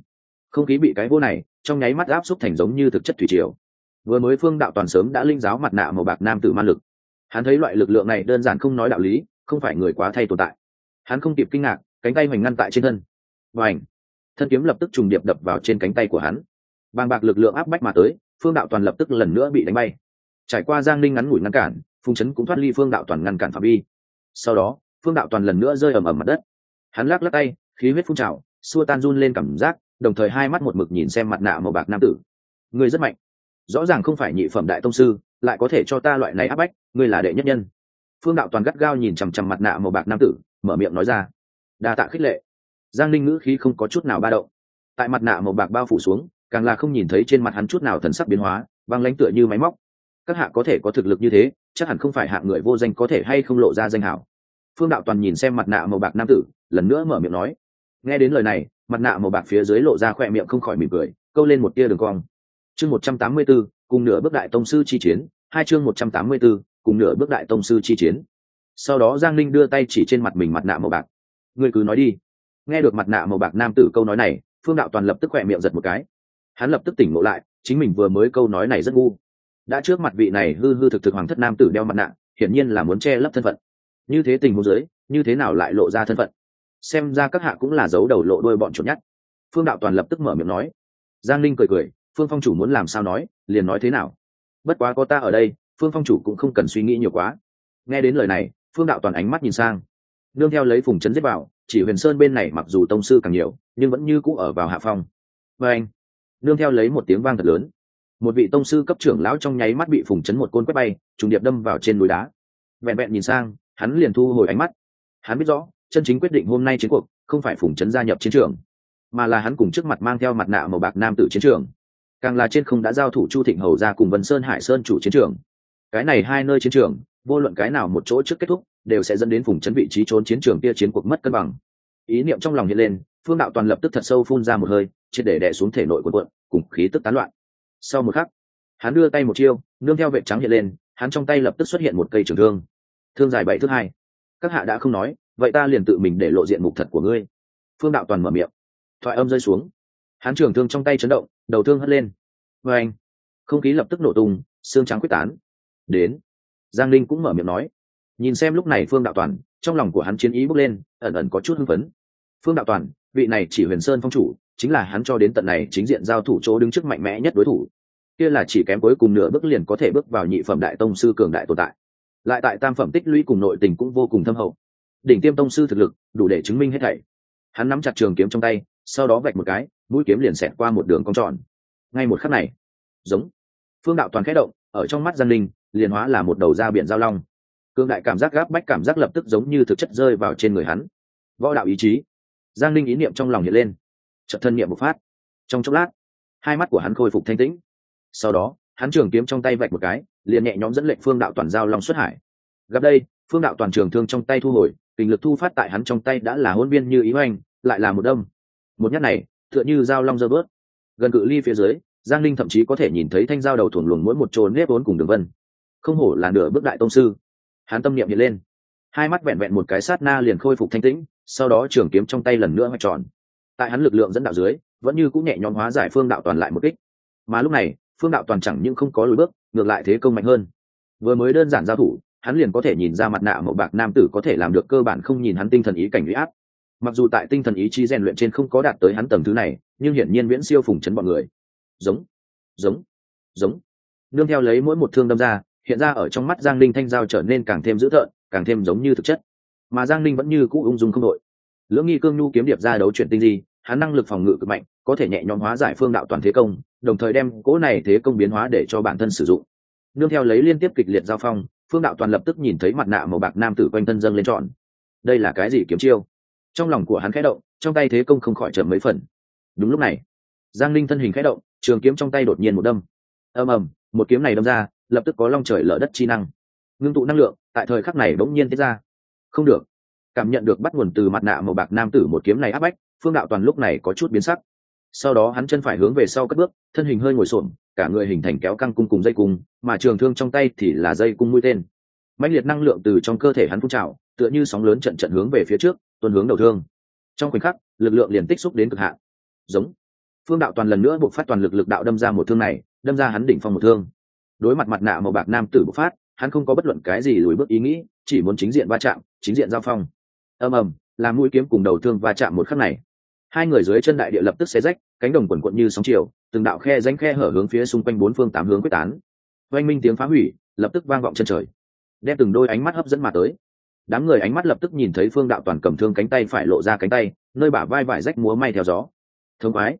Không khí bị cái vô này, trong nháy mắt áp xúc thành giống như thực chất thủy triều. Vừa mới phương đạo toàn sớm đã linh giáo mặt nạ màu bạc nam tử ma lực hắn thấy loại lực lượng này đơn giản không nói đạo lý, không phải người quá thay tồn tại. Hắn không kịp kinh ngạc, cánh tay hoành ngăn tại trên thân. Và ảnh thân kiếm lập tức trùng điệp đập vào trên cánh tay của hắn. Bàng bạc lực lượng áp bách mà tới, phương đạo toàn lập tức lần nữa bị đánh bay. Trải qua giang linh ngắn ngủi ngăn cản, phùng chấn cũng thoát ly phương đạo toàn ngăn cản phạm vi. Sau đó, phương đạo toàn lần nữa rơi ầm ầm mặt đất. Hắn lắc lắc tay, khí huyết phun trào, xua tan run lên cảm giác, đồng thời hai mắt một mực nhìn xem mặt nạ màu bạc nam tử. Người rất mạnh. Rõ ràng không phải nhị phẩm đại tông sư lại có thể cho ta loại này áp bách, ngươi là đệ nhất nhân. Phương đạo toàn gắt gao nhìn chằm chằm mặt nạ màu bạc nam tử, mở miệng nói ra. Đa tạ khích lệ. Giang linh ngữ khí không có chút nào ba động. Tại mặt nạ màu bạc bao phủ xuống, càng là không nhìn thấy trên mặt hắn chút nào thần sắc biến hóa, băng lãnh tựa như máy móc. Các hạ có thể có thực lực như thế, chắc hẳn không phải hạng người vô danh có thể hay không lộ ra danh hảo. Phương đạo toàn nhìn xem mặt nạ màu bạc nam tử, lần nữa mở miệng nói. Nghe đến lời này, mặt nạ màu bạc phía dưới lộ ra khỏe miệng không khỏi mỉm cười, câu lên một tia đường cong. Chương một trăm tám mươi bốn cùng nửa bước đại tông sư chi chiến hai chương một trăm tám mươi b ố cùng nửa bước đại tông sư chi chiến. Sau đó giang linh đưa tay chỉ trên mặt mình mặt nạ màu bạc. Người cứ nói đi. Nghe được mặt nạ màu bạc nam tử câu nói này phương đạo toàn lập tức khỏe miệng giật một cái. Hắn lập tức tỉnh ngộ lại chính mình vừa mới câu nói này rất ngu. Đã trước mặt vị này hư hư thực thực hoàng thất nam tử đeo mặt nạ hiển nhiên là muốn che lấp thân phận. Như thế tình huống dưới, như thế nào lại lộ ra thân phận? Xem ra các hạ cũng là giấu đầu lộ đôi bọn chuột nhắt. Phương đạo toàn lập tức mở miệng nói. Giang linh cười cười phương phong chủ muốn làm sao nói, liền nói thế nào. Bất quá có ta ở đây, phương phong chủ cũng không cần suy nghĩ nhiều quá. Nghe đến lời này, phương đạo toàn ánh mắt nhìn sang. Nương theo lấy phùng chấn giết vào, chỉ huyền sơn bên này mặc dù tông sư càng nhiều, nhưng vẫn như cũ ở vào hạ phong. Và anh, nương theo lấy một tiếng vang thật lớn. Một vị tông sư cấp trưởng lão trong nháy mắt bị phùng chấn một côn quét bay, trùng điệp đâm vào trên núi đá. Vẹn vẹn nhìn sang, hắn liền thu hồi ánh mắt. Hắn biết rõ, chân chính quyết định hôm nay chiến cuộc, không phải phùng chấn gia nhập chiến trường, mà là hắn cùng trước mặt mang theo mặt nạ màu bạc nam tử chiến trường càng là trên không đã giao thủ chu thịnh hầu ra cùng vân sơn hải sơn chủ chiến trường. Cái này hai nơi chiến trường, vô luận cái nào một chỗ trước kết thúc, đều sẽ dẫn đến vùng chấn vị trí trốn chiến trường kia chiến cuộc mất cân bằng. Ý niệm trong lòng hiện lên, phương đạo toàn lập tức thật sâu phun ra một hơi, triệt để đè xuống thể nội quần quận, cùng khí tức tán loạn. Sau một khắc, hắn đưa tay một chiêu, nương theo vệ trắng hiện lên, hắn trong tay lập tức xuất hiện một cây trường thương. Thương dài bảy thước hai. Các hạ đã không nói, vậy ta liền tự mình để lộ diện mục thật của ngươi. Phương đạo toàn mở miệng. Thoại âm rơi xuống. Hắn trường thương trong tay chấn động đầu thương hất lên. Vê anh, không khí lập tức nổ tung, xương trắng quyết tán. Đến, giang linh cũng mở miệng nói. Nhìn xem lúc này phương đạo toàn, trong lòng của hắn chiến ý bước lên, ẩn ẩn có chút hưng phấn. Phương đạo toàn, vị này chỉ huyền sơn phong chủ, chính là hắn cho đến tận này chính diện giao thủ chỗ đứng trước mạnh mẽ nhất đối thủ. Kia là chỉ kém cuối cùng nửa bước liền có thể bước vào nhị phẩm đại tông sư cường đại tồn tại. Lại tại tam phẩm tích lũy cùng nội tình cũng vô cùng thâm hậu. Đỉnh tiêm tông sư thực lực, đủ để chứng minh hết thảy. Hắn nắm chặt trường kiếm trong tay, sau đó vạch một cái mũi kiếm liền xẹt qua một đường cong tròn. Ngay một khắc này, giống, phương đạo toàn khẽ động, ở trong mắt giang linh, liền hóa là một đầu da biển giao long. Cương đại cảm giác gáp bách cảm giác lập tức giống như thực chất rơi vào trên người hắn. Võ đạo ý chí, giang linh ý niệm trong lòng hiện lên. Trận thân niệm một phát. Trong chốc lát, hai mắt của hắn khôi phục thanh tĩnh. Sau đó, hắn trường kiếm trong tay vạch một cái, liền nhẹ nhõm dẫn lệnh phương đạo toàn giao long xuất hải. Gặp đây, phương đạo toàn trường thương trong tay thu hồi kình lực thu phát tại hắn trong tay đã là hôn biên như ý hoành, lại là một đâm. Một nhát này tựa như dao long dơ bớt. Gần cự ly phía dưới, giang linh thậm chí có thể nhìn thấy thanh dao đầu thuồng luồng mỗi một trồn nếp vốn cùng đường vân. Không hổ là nửa bước đại tông sư. Hắn tâm niệm hiện lên. Hai mắt vẹn vẹn một cái sát na liền khôi phục thanh tĩnh, sau đó trường kiếm trong tay lần nữa hoạch tròn. Tại hắn lực lượng dẫn đạo dưới, vẫn như cũng nhẹ nhõm hóa giải phương đạo toàn lại một kích. Mà lúc này, phương đạo toàn chẳng những không có lùi bước, ngược lại thế công mạnh hơn. Vừa mới đơn giản giao thủ, hắn liền có thể nhìn ra mặt nạ màu bạc nam tử có thể làm được cơ bản không nhìn hắn tinh thần ý cảnh huy áp mặc dù tại tinh thần ý chí rèn luyện trên không có đạt tới hắn tầm thứ này, nhưng hiển nhiên viễn siêu phùng chấn bọn người. Giống giống giống. Nương theo lấy mỗi một thương đâm ra, hiện ra ở trong mắt giang linh thanh giao trở nên càng thêm dữ thợn càng thêm giống như thực chất. Mà giang linh vẫn như cũ ung dung không đội lưỡng nghi cương nhu kiếm điệp ra đấu chuyện tinh di, hắn năng lực phòng ngự cực mạnh, có thể nhẹ nhõm hóa giải phương đạo toàn thế công, đồng thời đem cỗ này thế công biến hóa để cho bản thân sử dụng. Nương theo lấy liên tiếp kịch liệt giao phong, phương đạo toàn lập tức nhìn thấy mặt nạ màu bạc nam tử quanh thân dâng lên trọn. Đây là cái gì kiếm chiêu? Trong lòng của hắn khẽ động, trong tay thế công không khỏi chậm mấy phần. Đúng lúc này, giang linh thân hình khẽ động, trường kiếm trong tay đột nhiên một đâm. Ầm ầm, một kiếm này đâm ra, lập tức có long trời lở đất chi năng. Ngưng tụ năng lượng, tại thời khắc này bỗng nhiên tiết ra. Không được. Cảm nhận được bắt nguồn từ mặt nạ màu bạc nam tử một kiếm này áp bách, phương đạo toàn lúc này có chút biến sắc. Sau đó hắn chân phải hướng về sau cất bước, thân hình hơi ngồi xổm, cả người hình thành kéo căng cung cùng dây cung, mà trường thương trong tay thì là dây cung mũi tên. Mạnh liệt năng lượng từ trong cơ thể hắn phun trào, tựa như sóng lớn trận trận hướng về phía trước tuần hướng đầu thương. Trong khoảnh khắc, lực lượng liền tích xúc đến cực hạn. Giống. Phương đạo toàn lần nữa buộc phát toàn lực lực đạo đâm ra một thương này, đâm ra hắn đỉnh phong một thương. Đối mặt mặt nạ màu bạc nam tử bộc phát, hắn không có bất luận cái gì lùi bước ý nghĩ, chỉ muốn chính diện va chạm, chính diện giao phong. Ầm ầm làm mũi kiếm cùng đầu thương va chạm một khắc này. Hai người dưới chân đại địa lập tức xé rách, cánh đồng quần quận như sóng chiều, từng đạo khe ránh khe hở hướng phía xung quanh bốn phương tám hướng quyết tán. Oanh minh tiếng phá hủy, lập tức vang vọng chân trời. Đem từng đôi ánh mắt hấp dẫn mà tới đám người ánh mắt lập tức nhìn thấy phương đạo toàn cầm thương cánh tay phải lộ ra cánh tay, nơi bả vai vải rách múa may theo gió. Thương quái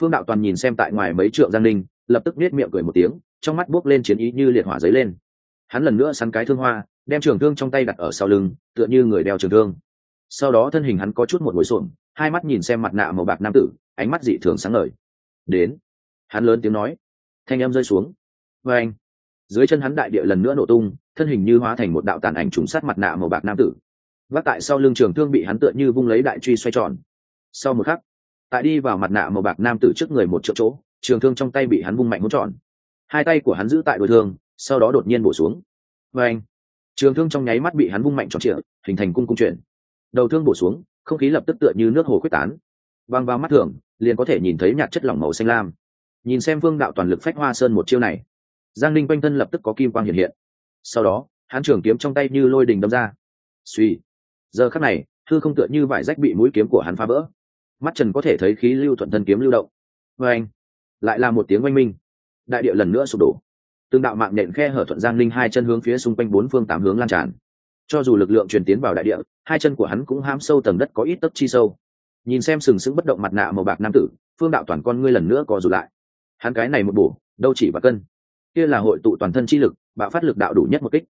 phương đạo toàn nhìn xem tại ngoài mấy trượng giang linh lập tức nết miệng cười một tiếng, trong mắt buốc lên chiến ý như liệt hỏa giấy lên. Hắn lần nữa sắn cái thương hoa, đem trường thương trong tay đặt ở sau lưng, tựa như người đeo trường thương. Sau đó thân hình hắn có chút một ngồi xổm hai mắt nhìn xem mặt nạ màu bạc nam tử, ánh mắt dị thường sáng ngời. Đến. Hắn lớn tiếng nói. Thanh em rơi xuống. Và anh dưới chân hắn đại địa lần nữa nổ tung thân hình như hóa thành một đạo tàn ảnh trùng sát mặt nạ màu bạc nam tử. Vác tại sau lưng trường thương bị hắn tựa như vung lấy đại truy xoay tròn. Sau một khắc, tại đi vào mặt nạ màu bạc nam tử trước người một chỗ chỗ, trường thương trong tay bị hắn vung mạnh hỗn tròn. Hai tay của hắn giữ tại đôi thương, sau đó đột nhiên bổ xuống. Và anh trường thương trong nháy mắt bị hắn vung mạnh tròn trịa, hình thành cung cung chuyển. Đầu thương bổ xuống, không khí lập tức tựa như nước hồ quyết tán. Băng vào mắt thường, liền có thể nhìn thấy nhạt chất lỏng màu xanh lam. Nhìn xem vương đạo toàn lực phách hoa sơn một chiêu này, giang linh quanh thân lập tức có kim quang hiện hiện sau đó, hắn trường kiếm trong tay như lôi đình đâm ra. Suy giờ khắc này, thư không tựa như vải rách bị mũi kiếm của hắn phá vỡ. Mắt trần có thể thấy khí lưu thuận thân kiếm lưu động. Vê anh, lại là một tiếng oanh minh. Đại địa lần nữa sụp đổ. Tương đạo mạng nện khe hở thuận giang linh hai chân hướng phía xung quanh bốn phương tám hướng lan tràn. Cho dù lực lượng truyền tiến vào đại địa, hai chân của hắn cũng hám sâu tầng đất có ít tấc chi sâu. Nhìn xem sừng sững bất động mặt nạ màu bạc nam tử, phương đạo toàn con ngươi lần nữa co rụt lại. Hắn cái này một bổ, đâu chỉ và cân kia là hội tụ toàn thân chi lực, bạo phát lực đạo đủ nhất một kích.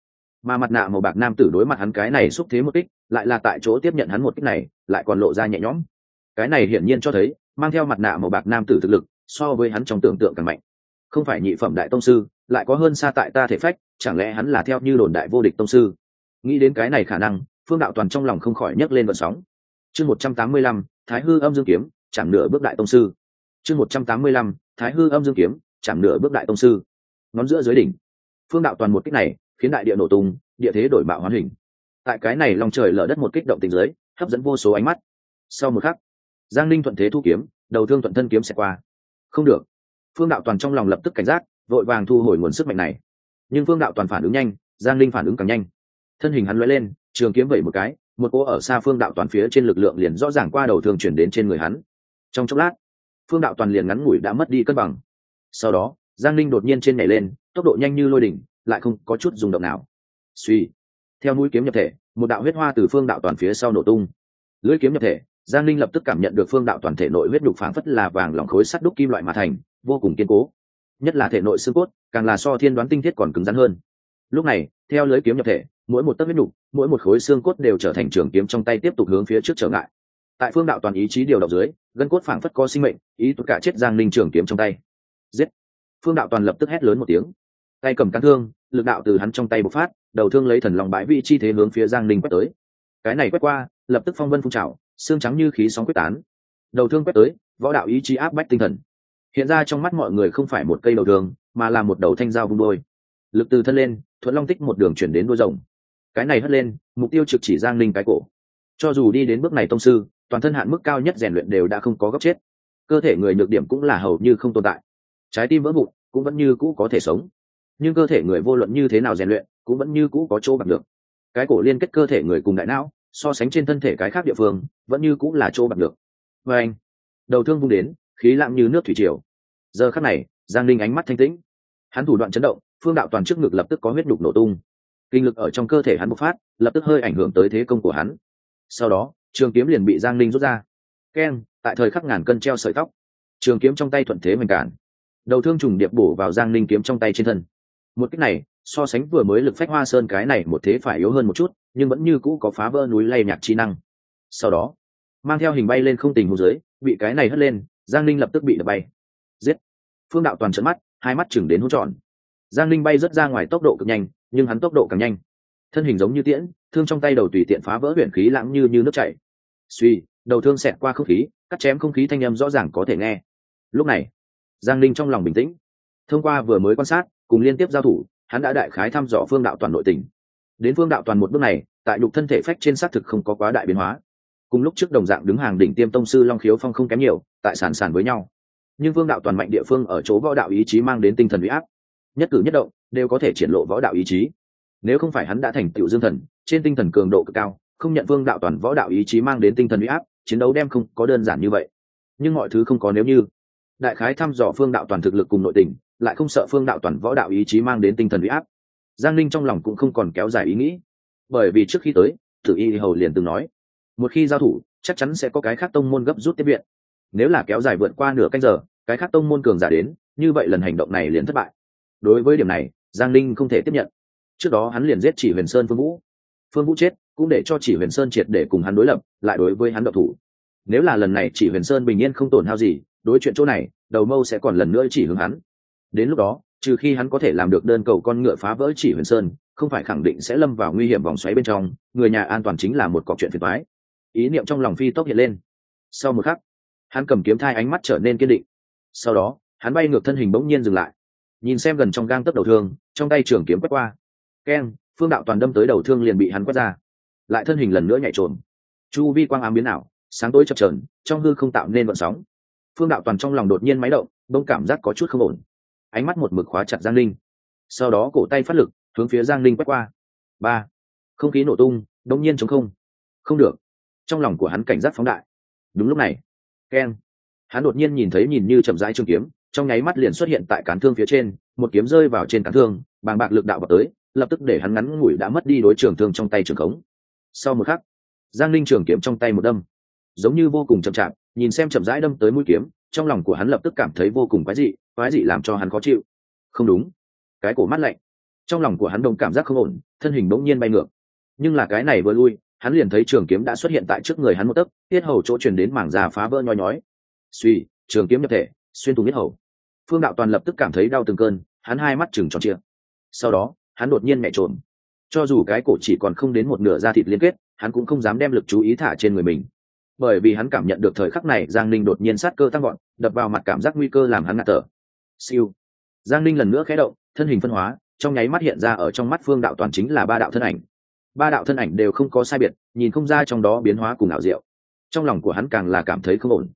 Mà mặt nạ màu bạc nam tử đối mặt hắn cái này xúc thế một kích, lại là tại chỗ tiếp nhận hắn một kích này, lại còn lộ ra nhẹ nhõm. Cái này hiển nhiên cho thấy, mang theo mặt nạ màu bạc nam tử thực lực, so với hắn trong tưởng tượng càng mạnh. Không phải nhị phẩm đại tông sư, lại có hơn xa tại ta thể phách, chẳng lẽ hắn là theo như đồn đại vô địch tông sư? Nghĩ đến cái này khả năng, phương đạo toàn trong lòng không khỏi nhấc lên vận sóng. Chương một trăm tám mươi lăm, thái hư âm dương kiếm chẳng nửa bước đại tông sư. Chương một trăm tám mươi lăm, thái hư âm dương kiếm chẳng nửa bước đại tông sư ngón giữa dưới đỉnh. Phương đạo toàn một kích này, khiến đại địa nổ tung, địa thế đổi bạo hoán hình. Tại cái này lòng trời lở đất một kích động tình giới hấp dẫn vô số ánh mắt. Sau một khắc, giang linh thuận thế thu kiếm, đầu thương thuận thân kiếm sẽ qua. Không được. Phương đạo toàn trong lòng lập tức cảnh giác, vội vàng thu hồi nguồn sức mạnh này. Nhưng phương đạo toàn phản ứng nhanh, giang linh phản ứng càng nhanh. Thân hình hắn lóe lên, trường kiếm vẩy một cái, một cô ở xa phương đạo toàn phía trên lực lượng liền rõ ràng qua đầu thương chuyển đến trên người hắn. Trong chốc lát, phương đạo toàn liền ngắn ngủi đã mất đi cân bằng. Sau đó giang linh đột nhiên trên nhảy lên, tốc độ nhanh như lôi đỉnh, lại không có chút rung động nào. Suy, theo mũi kiếm nhập thể, một đạo huyết hoa từ phương đạo toàn phía sau nổ tung. Lưỡi kiếm nhập thể, giang linh lập tức cảm nhận được phương đạo toàn thể nội huyết đục phảng phất là vàng lỏng khối sắt đúc kim loại mà thành, vô cùng kiên cố. Nhất là thể nội xương cốt, càng là so thiên đoán tinh thiết còn cứng rắn hơn. Lúc này, theo lưới kiếm nhập thể, mỗi một tấc huyết đục mỗi một khối xương cốt đều trở thành trường kiếm trong tay tiếp tục hướng phía trước trở ngại. Tại phương đạo toàn ý chí điều động dưới, gân cốt phảng phất có sinh mệnh, ý tất cả chết giang linh trường kiếm trong tay. Giết! Phương đạo toàn lập tức hét lớn một tiếng. Tay cầm căn thương lực đạo từ hắn trong tay bộc phát đầu thương lấy thần lòng bãi vị chi thế hướng phía giang Ninh quét tới. Cái này quét qua lập tức phong vân phun trào xương trắng như khí sóng quyết tán. Đầu thương quét tới võ đạo ý chí áp bách tinh thần. Hiện ra trong mắt mọi người không phải một cây đầu đường, mà là một đầu thanh dao vung đôi lực từ thân lên thuận long tích một đường chuyển đến đôi rồng. Cái này hất lên mục tiêu trực chỉ giang Ninh cái cổ. Cho dù đi đến bước này tông sư toàn thân hạn mức cao nhất rèn luyện đều đã không có gấp chết. Cơ thể người nhược điểm cũng là hầu như không tồn tại trái tim vỡ vụn, cũng vẫn như cũ có thể sống. Nhưng cơ thể người vô luận như thế nào rèn luyện, cũng vẫn như cũ có chỗ bạc được. Cái cổ liên kết cơ thể người cùng đại não, so sánh trên thân thể cái khác địa phương, vẫn như cũng là chỗ bạc được. Và anh, đầu thương vung đến, khí lặng như nước thủy triều. Giờ khắc này, giang linh ánh mắt thanh tĩnh. Hắn thủ đoạn chấn động, phương đạo toàn trước ngực lập tức có huyết đục nổ tung. Kinh lực ở trong cơ thể hắn bộc phát, lập tức hơi ảnh hưởng tới thế công của hắn. Sau đó, trường kiếm liền bị giang linh rút ra. Keng, tại thời khắc ngàn cân treo sợi tóc. Trường kiếm trong tay thuận thế hoành cản đầu thương trùng điệp bổ vào giang ninh kiếm trong tay trên thân. Một cách này, so sánh vừa mới lực phách hoa sơn cái này một thế phải yếu hơn một chút, nhưng vẫn như cũ có phá vỡ núi lay nhạc chi năng. Sau đó, mang theo hình bay lên không tình hồ dưới bị cái này hất lên, giang ninh lập tức bị đập bay. Giết! Phương đạo toàn trận mắt, hai mắt chừng đến hỗ trọn giang ninh bay rớt ra ngoài tốc độ cực nhanh, nhưng hắn tốc độ càng nhanh. Thân hình giống như tiễn, thương trong tay đầu tùy tiện phá vỡ huyện khí lãng như như nước chảy. Suy, đầu thương xẹt qua không khí, cắt chém không khí thanh âm rõ ràng có thể nghe. Lúc này giang ninh trong lòng bình tĩnh. Thông qua vừa mới quan sát, cùng liên tiếp giao thủ, hắn đã đại khái thăm dò phương đạo toàn nội tình. Đến phương đạo toàn một bước này, tại nhục thân thể phách trên xác thực không có quá đại biến hóa. Cùng lúc trước đồng dạng đứng hàng đỉnh tiêm tông sư long khiếu phong không kém nhiều, tại sản sản với nhau. Nhưng Phương đạo toàn mạnh địa phương ở chỗ võ đạo ý chí mang đến tinh thần huy áp. Nhất cử nhất động, đều có thể triển lộ võ đạo ý chí. Nếu không phải hắn đã thành tựu dương thần, trên tinh thần cường độ cực cao, không nhận Phương đạo toàn võ đạo ý chí mang đến tinh thần huy áp, chiến đấu đem không có đơn giản như vậy. Nhưng mọi thứ không có nếu như đại khái thăm dò phương đạo toàn thực lực cùng nội tình, lại không sợ phương đạo toàn võ đạo ý chí mang đến tinh thần huy áp. Giang linh trong lòng cũng không còn kéo dài ý nghĩ. Bởi vì trước khi tới, tử y hầu liền từng nói, một khi giao thủ, chắc chắn sẽ có cái khác tông môn gấp rút tiếp viện. Nếu là kéo dài vượt qua nửa canh giờ, cái khác tông môn cường giả đến, như vậy lần hành động này liền thất bại. Đối với điểm này, giang linh không thể tiếp nhận. Trước đó hắn liền giết chỉ huyền sơn phương vũ. Phương vũ chết, cũng để cho chỉ huyền sơn triệt để cùng hắn đối lập, lại đối với hắn độc thủ. Nếu là lần này chỉ huyền sơn bình yên không tổn hao gì đối chuyện chỗ này, đầu mâu sẽ còn lần nữa chỉ hướng hắn. Đến lúc đó, trừ khi hắn có thể làm được đơn cầu con ngựa phá vỡ chỉ huyền sơn, không phải khẳng định sẽ lâm vào nguy hiểm vòng xoáy bên trong, người nhà an toàn chính là một cọc chuyện phiền thoái ý niệm trong lòng phi tốc hiện lên. Sau một khắc, hắn cầm kiếm thai ánh mắt trở nên kiên định. Sau đó, hắn bay ngược thân hình bỗng nhiên dừng lại. Nhìn xem gần trong gang tấc đầu thương, trong tay trường kiếm quét qua. Keng, phương đạo toàn đâm tới đầu thương liền bị hắn quét ra. Lại thân hình lần nữa nhảy trộm chu vi quang ám biến ảo, sáng tối chập trờn trong hư không tạo nên vận sóng phương đạo toàn trong lòng đột nhiên máy động bông cảm giác có chút không ổn. Ánh mắt một mực khóa chặt giang linh sau đó cổ tay phát lực, hướng phía giang linh quét qua. Ba. Không khí nổ tung đông nhiên chống không. Không được. Trong lòng của hắn cảnh giác phóng đại. Đúng lúc này keng hắn đột nhiên nhìn thấy nhìn như chậm rãi trường kiếm, trong nháy mắt liền xuất hiện tại cán thương phía trên, một kiếm rơi vào trên cán thương, bàng bạc lực đạo vào tới, lập tức để hắn ngắn ngủi đã mất đi đối trường thương trong tay trường khống. Sau một khắc, giang linh trường kiếm trong tay một đâm, giống như vô cùng chậm chạp nhìn xem chậm rãi đâm tới mũi kiếm, trong lòng của hắn lập tức cảm thấy vô cùng quái dị quái dị làm cho hắn khó chịu. Không đúng. Cái cổ mắt lạnh. Trong lòng của hắn đông cảm giác không ổn, thân hình bỗng nhiên bay ngược. Nhưng là cái này vừa lui, hắn liền thấy trường kiếm đã xuất hiện tại trước người hắn một tấc, tiết hầu chỗ truyền đến mảng già phá vỡ nhói nhói. Suy, trường kiếm nhập thể, xuyên thủng tiết hầu. Phương đạo toàn lập tức cảm thấy đau từng cơn, hắn hai mắt chừng tròn chia sau đó, hắn đột nhiên mẹ trộm. Cho dù cái cổ chỉ còn không đến một nửa da thịt liên kết, hắn cũng không dám đem lực chú ý thả trên người mình bởi vì hắn cảm nhận được thời khắc này giang ninh đột nhiên sát cơ tăng gọn đập vào mặt cảm giác nguy cơ làm hắn ngạt thở. Siêu. Giang ninh lần nữa khé động, thân hình phân hóa, trong nháy mắt hiện ra ở trong mắt phương đạo toàn chính là ba đạo thân ảnh. Ba đạo thân ảnh đều không có sai biệt, nhìn không ra trong đó biến hóa cùng ảo diệu. Trong lòng của hắn càng là cảm thấy không ổn.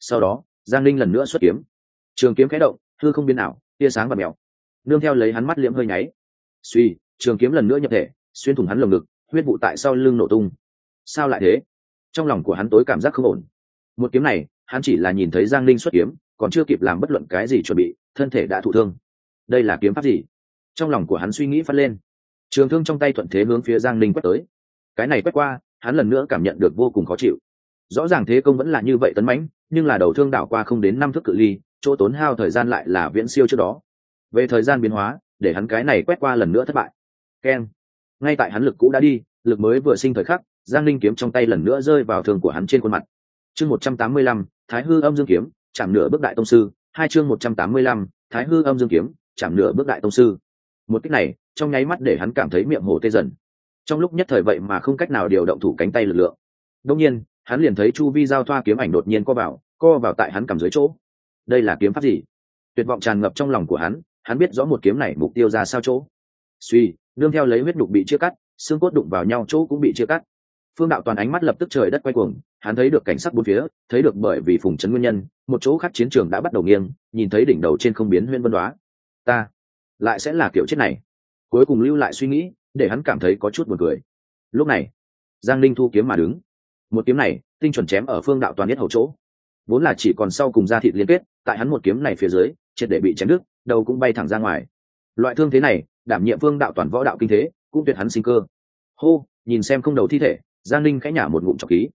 Sau đó, giang Ninh lần nữa xuất kiếm. Trường kiếm khé động thư không biến ảo, tia sáng và mèo. Nương theo lấy hắn mắt liễm hơi nháy. Suy, trường kiếm lần nữa nhập thể, xuyên thủng hắn lồng ngực, huyết vụ tại sau lưng nổ tung. Sao lại thế? Trong lòng của hắn tối cảm giác không ổn. Một kiếm này, hắn chỉ là nhìn thấy giang linh xuất kiếm, còn chưa kịp làm bất luận cái gì chuẩn bị, thân thể đã thụ thương. Đây là kiếm pháp gì? Trong lòng của hắn suy nghĩ phát lên. Trường thương trong tay thuận thế hướng phía giang linh quét tới. Cái này quét qua, hắn lần nữa cảm nhận được vô cùng khó chịu. Rõ ràng thế công vẫn là như vậy tấn mãnh, nhưng là đầu thương đảo qua không đến năm thước cự ly, chỗ tốn hao thời gian lại là viễn siêu trước đó. Về thời gian biến hóa, để hắn cái này quét qua lần nữa thất bại. Keng. Ngay tại hắn lực cũ đã đi, lực mới vừa sinh thời khắc giang linh kiếm trong tay lần nữa rơi vào thương của hắn trên khuôn mặt. Chương một trăm tám mươi lăm, thái hư âm dương kiếm, chạm nửa bước đại tông sư. Hai chương một trăm tám mươi lăm, thái hư âm dương kiếm, chạm nửa bước đại tông sư. Một cách này, trong nháy mắt để hắn cảm thấy miệng hồ tê dần. Trong lúc nhất thời vậy mà không cách nào điều động thủ cánh tay lực lượng. Đông nhiên, hắn liền thấy chu vi giao thoa kiếm ảnh đột nhiên co vào co vào tại hắn cầm dưới chỗ. Đây là kiếm pháp gì? Tuyệt vọng tràn ngập trong lòng của hắn hắn biết rõ một kiếm này mục tiêu ra sao chỗ. Suy nương theo lấy huyết đục bị chia cắt, xương cốt đụng vào nhau chỗ cũng bị chia cắt phương đạo toàn ánh mắt lập tức trời đất quay cuồng, hắn thấy được cảnh sắc bốn phía, thấy được bởi vì phùng trấn nguyên nhân, một chỗ khác chiến trường đã bắt đầu nghiêng, nhìn thấy đỉnh đầu trên không biến huyên vân đoá. Ta lại sẽ là kiểu chết này. Cuối cùng lưu lại suy nghĩ, để hắn cảm thấy có chút buồn cười. Lúc này, giang linh thu kiếm mà đứng. Một kiếm này, tinh chuẩn chém ở phương đạo toàn nhất hầu chỗ. Vốn là chỉ còn sau cùng da thịt liên kết, tại hắn một kiếm này phía dưới, triệt để bị chém đứt, đầu cũng bay thẳng ra ngoài. Loại thương thế này, đảm nhiệm phương đạo toàn võ đạo kinh thế, cũng tuyệt hắn sinh cơ. Hô, nhìn xem không đầu thi thể giang linh khẽ nhả một ngụm trọc khí.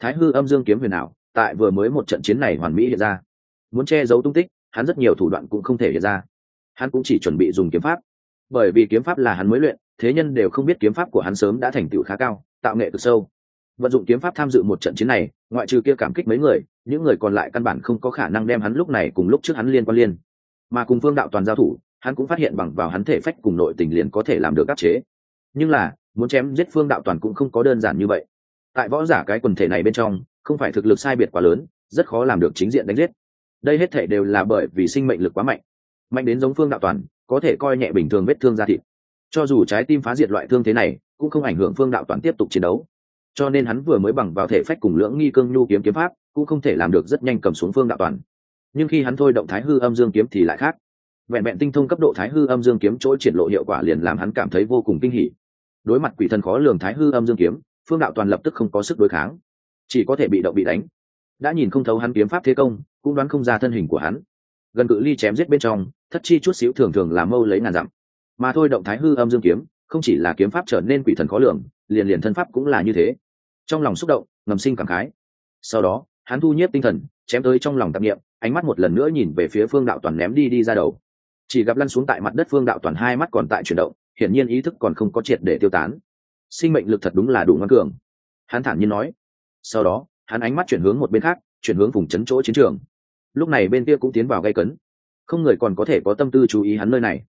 Thái hư âm dương kiếm huyền ảo, tại vừa mới một trận chiến này hoàn mỹ hiện ra. Muốn che giấu tung tích, hắn rất nhiều thủ đoạn cũng không thể hiện ra. Hắn cũng chỉ chuẩn bị dùng kiếm pháp. Bởi vì kiếm pháp là hắn mới luyện, thế nhân đều không biết kiếm pháp của hắn sớm đã thành tựu khá cao, tạo nghệ cực sâu. Vận dụng kiếm pháp tham dự một trận chiến này, ngoại trừ kia cảm kích mấy người, những người còn lại căn bản không có khả năng đem hắn lúc này cùng lúc trước hắn liên quan liên. Mà cùng phương đạo toàn giao thủ, hắn cũng phát hiện bằng vào hắn thể phách cùng nội tình liền có thể làm được áp chế. Nhưng là muốn chém giết phương đạo toàn cũng không có đơn giản như vậy. Tại võ giả cái quần thể này bên trong, không phải thực lực sai biệt quá lớn, rất khó làm được chính diện đánh giết. Đây hết thể đều là bởi vì sinh mệnh lực quá mạnh. Mạnh đến giống phương đạo toàn, có thể coi nhẹ bình thường vết thương ra thịt. Cho dù trái tim phá diệt loại thương thế này, cũng không ảnh hưởng phương đạo toàn tiếp tục chiến đấu. Cho nên hắn vừa mới bằng vào thể phách cùng lưỡng nghi cương nhu kiếm kiếm pháp, cũng không thể làm được rất nhanh cầm xuống phương đạo toàn. Nhưng khi hắn thôi động thái hư âm dương kiếm thì lại khác. Vẹn vẹn tinh thông cấp độ thái hư âm dương kiếm chỗ triển lộ hiệu quả liền làm hắn cảm thấy vô cùng kinh hỉ đối mặt quỷ thần khó lường thái hư âm dương kiếm, phương đạo toàn lập tức không có sức đối kháng, chỉ có thể bị động bị đánh. Đã nhìn không thấu hắn kiếm pháp thế công, cũng đoán không ra thân hình của hắn. Gần cự ly chém giết bên trong, thất chi chút xíu thường thường làm mâu lấy ngàn dặm. Mà thôi động thái hư âm dương kiếm, không chỉ là kiếm pháp trở nên quỷ thần khó lường, liền liền thân pháp cũng là như thế. Trong lòng xúc động, ngầm sinh cảm khái. Sau đó, hắn thu nhiếp tinh thần, chém tới trong lòng tạp nghiệm ánh mắt một lần nữa nhìn về phía phương đạo toàn ném đi đi ra đầu. Chỉ gặp lăn xuống tại mặt đất phương đạo toàn hai mắt còn tại chuyển động hiển nhiên ý thức còn không có triệt để tiêu tán. Sinh mệnh lực thật đúng là đủ ngoan cường. Hắn thản nhiên nói. Sau đó, hắn ánh mắt chuyển hướng một bên khác, chuyển hướng vùng chấn chỗ chiến trường. Lúc này bên kia cũng tiến vào gây cấn. Không người còn có thể có tâm tư chú ý hắn nơi này.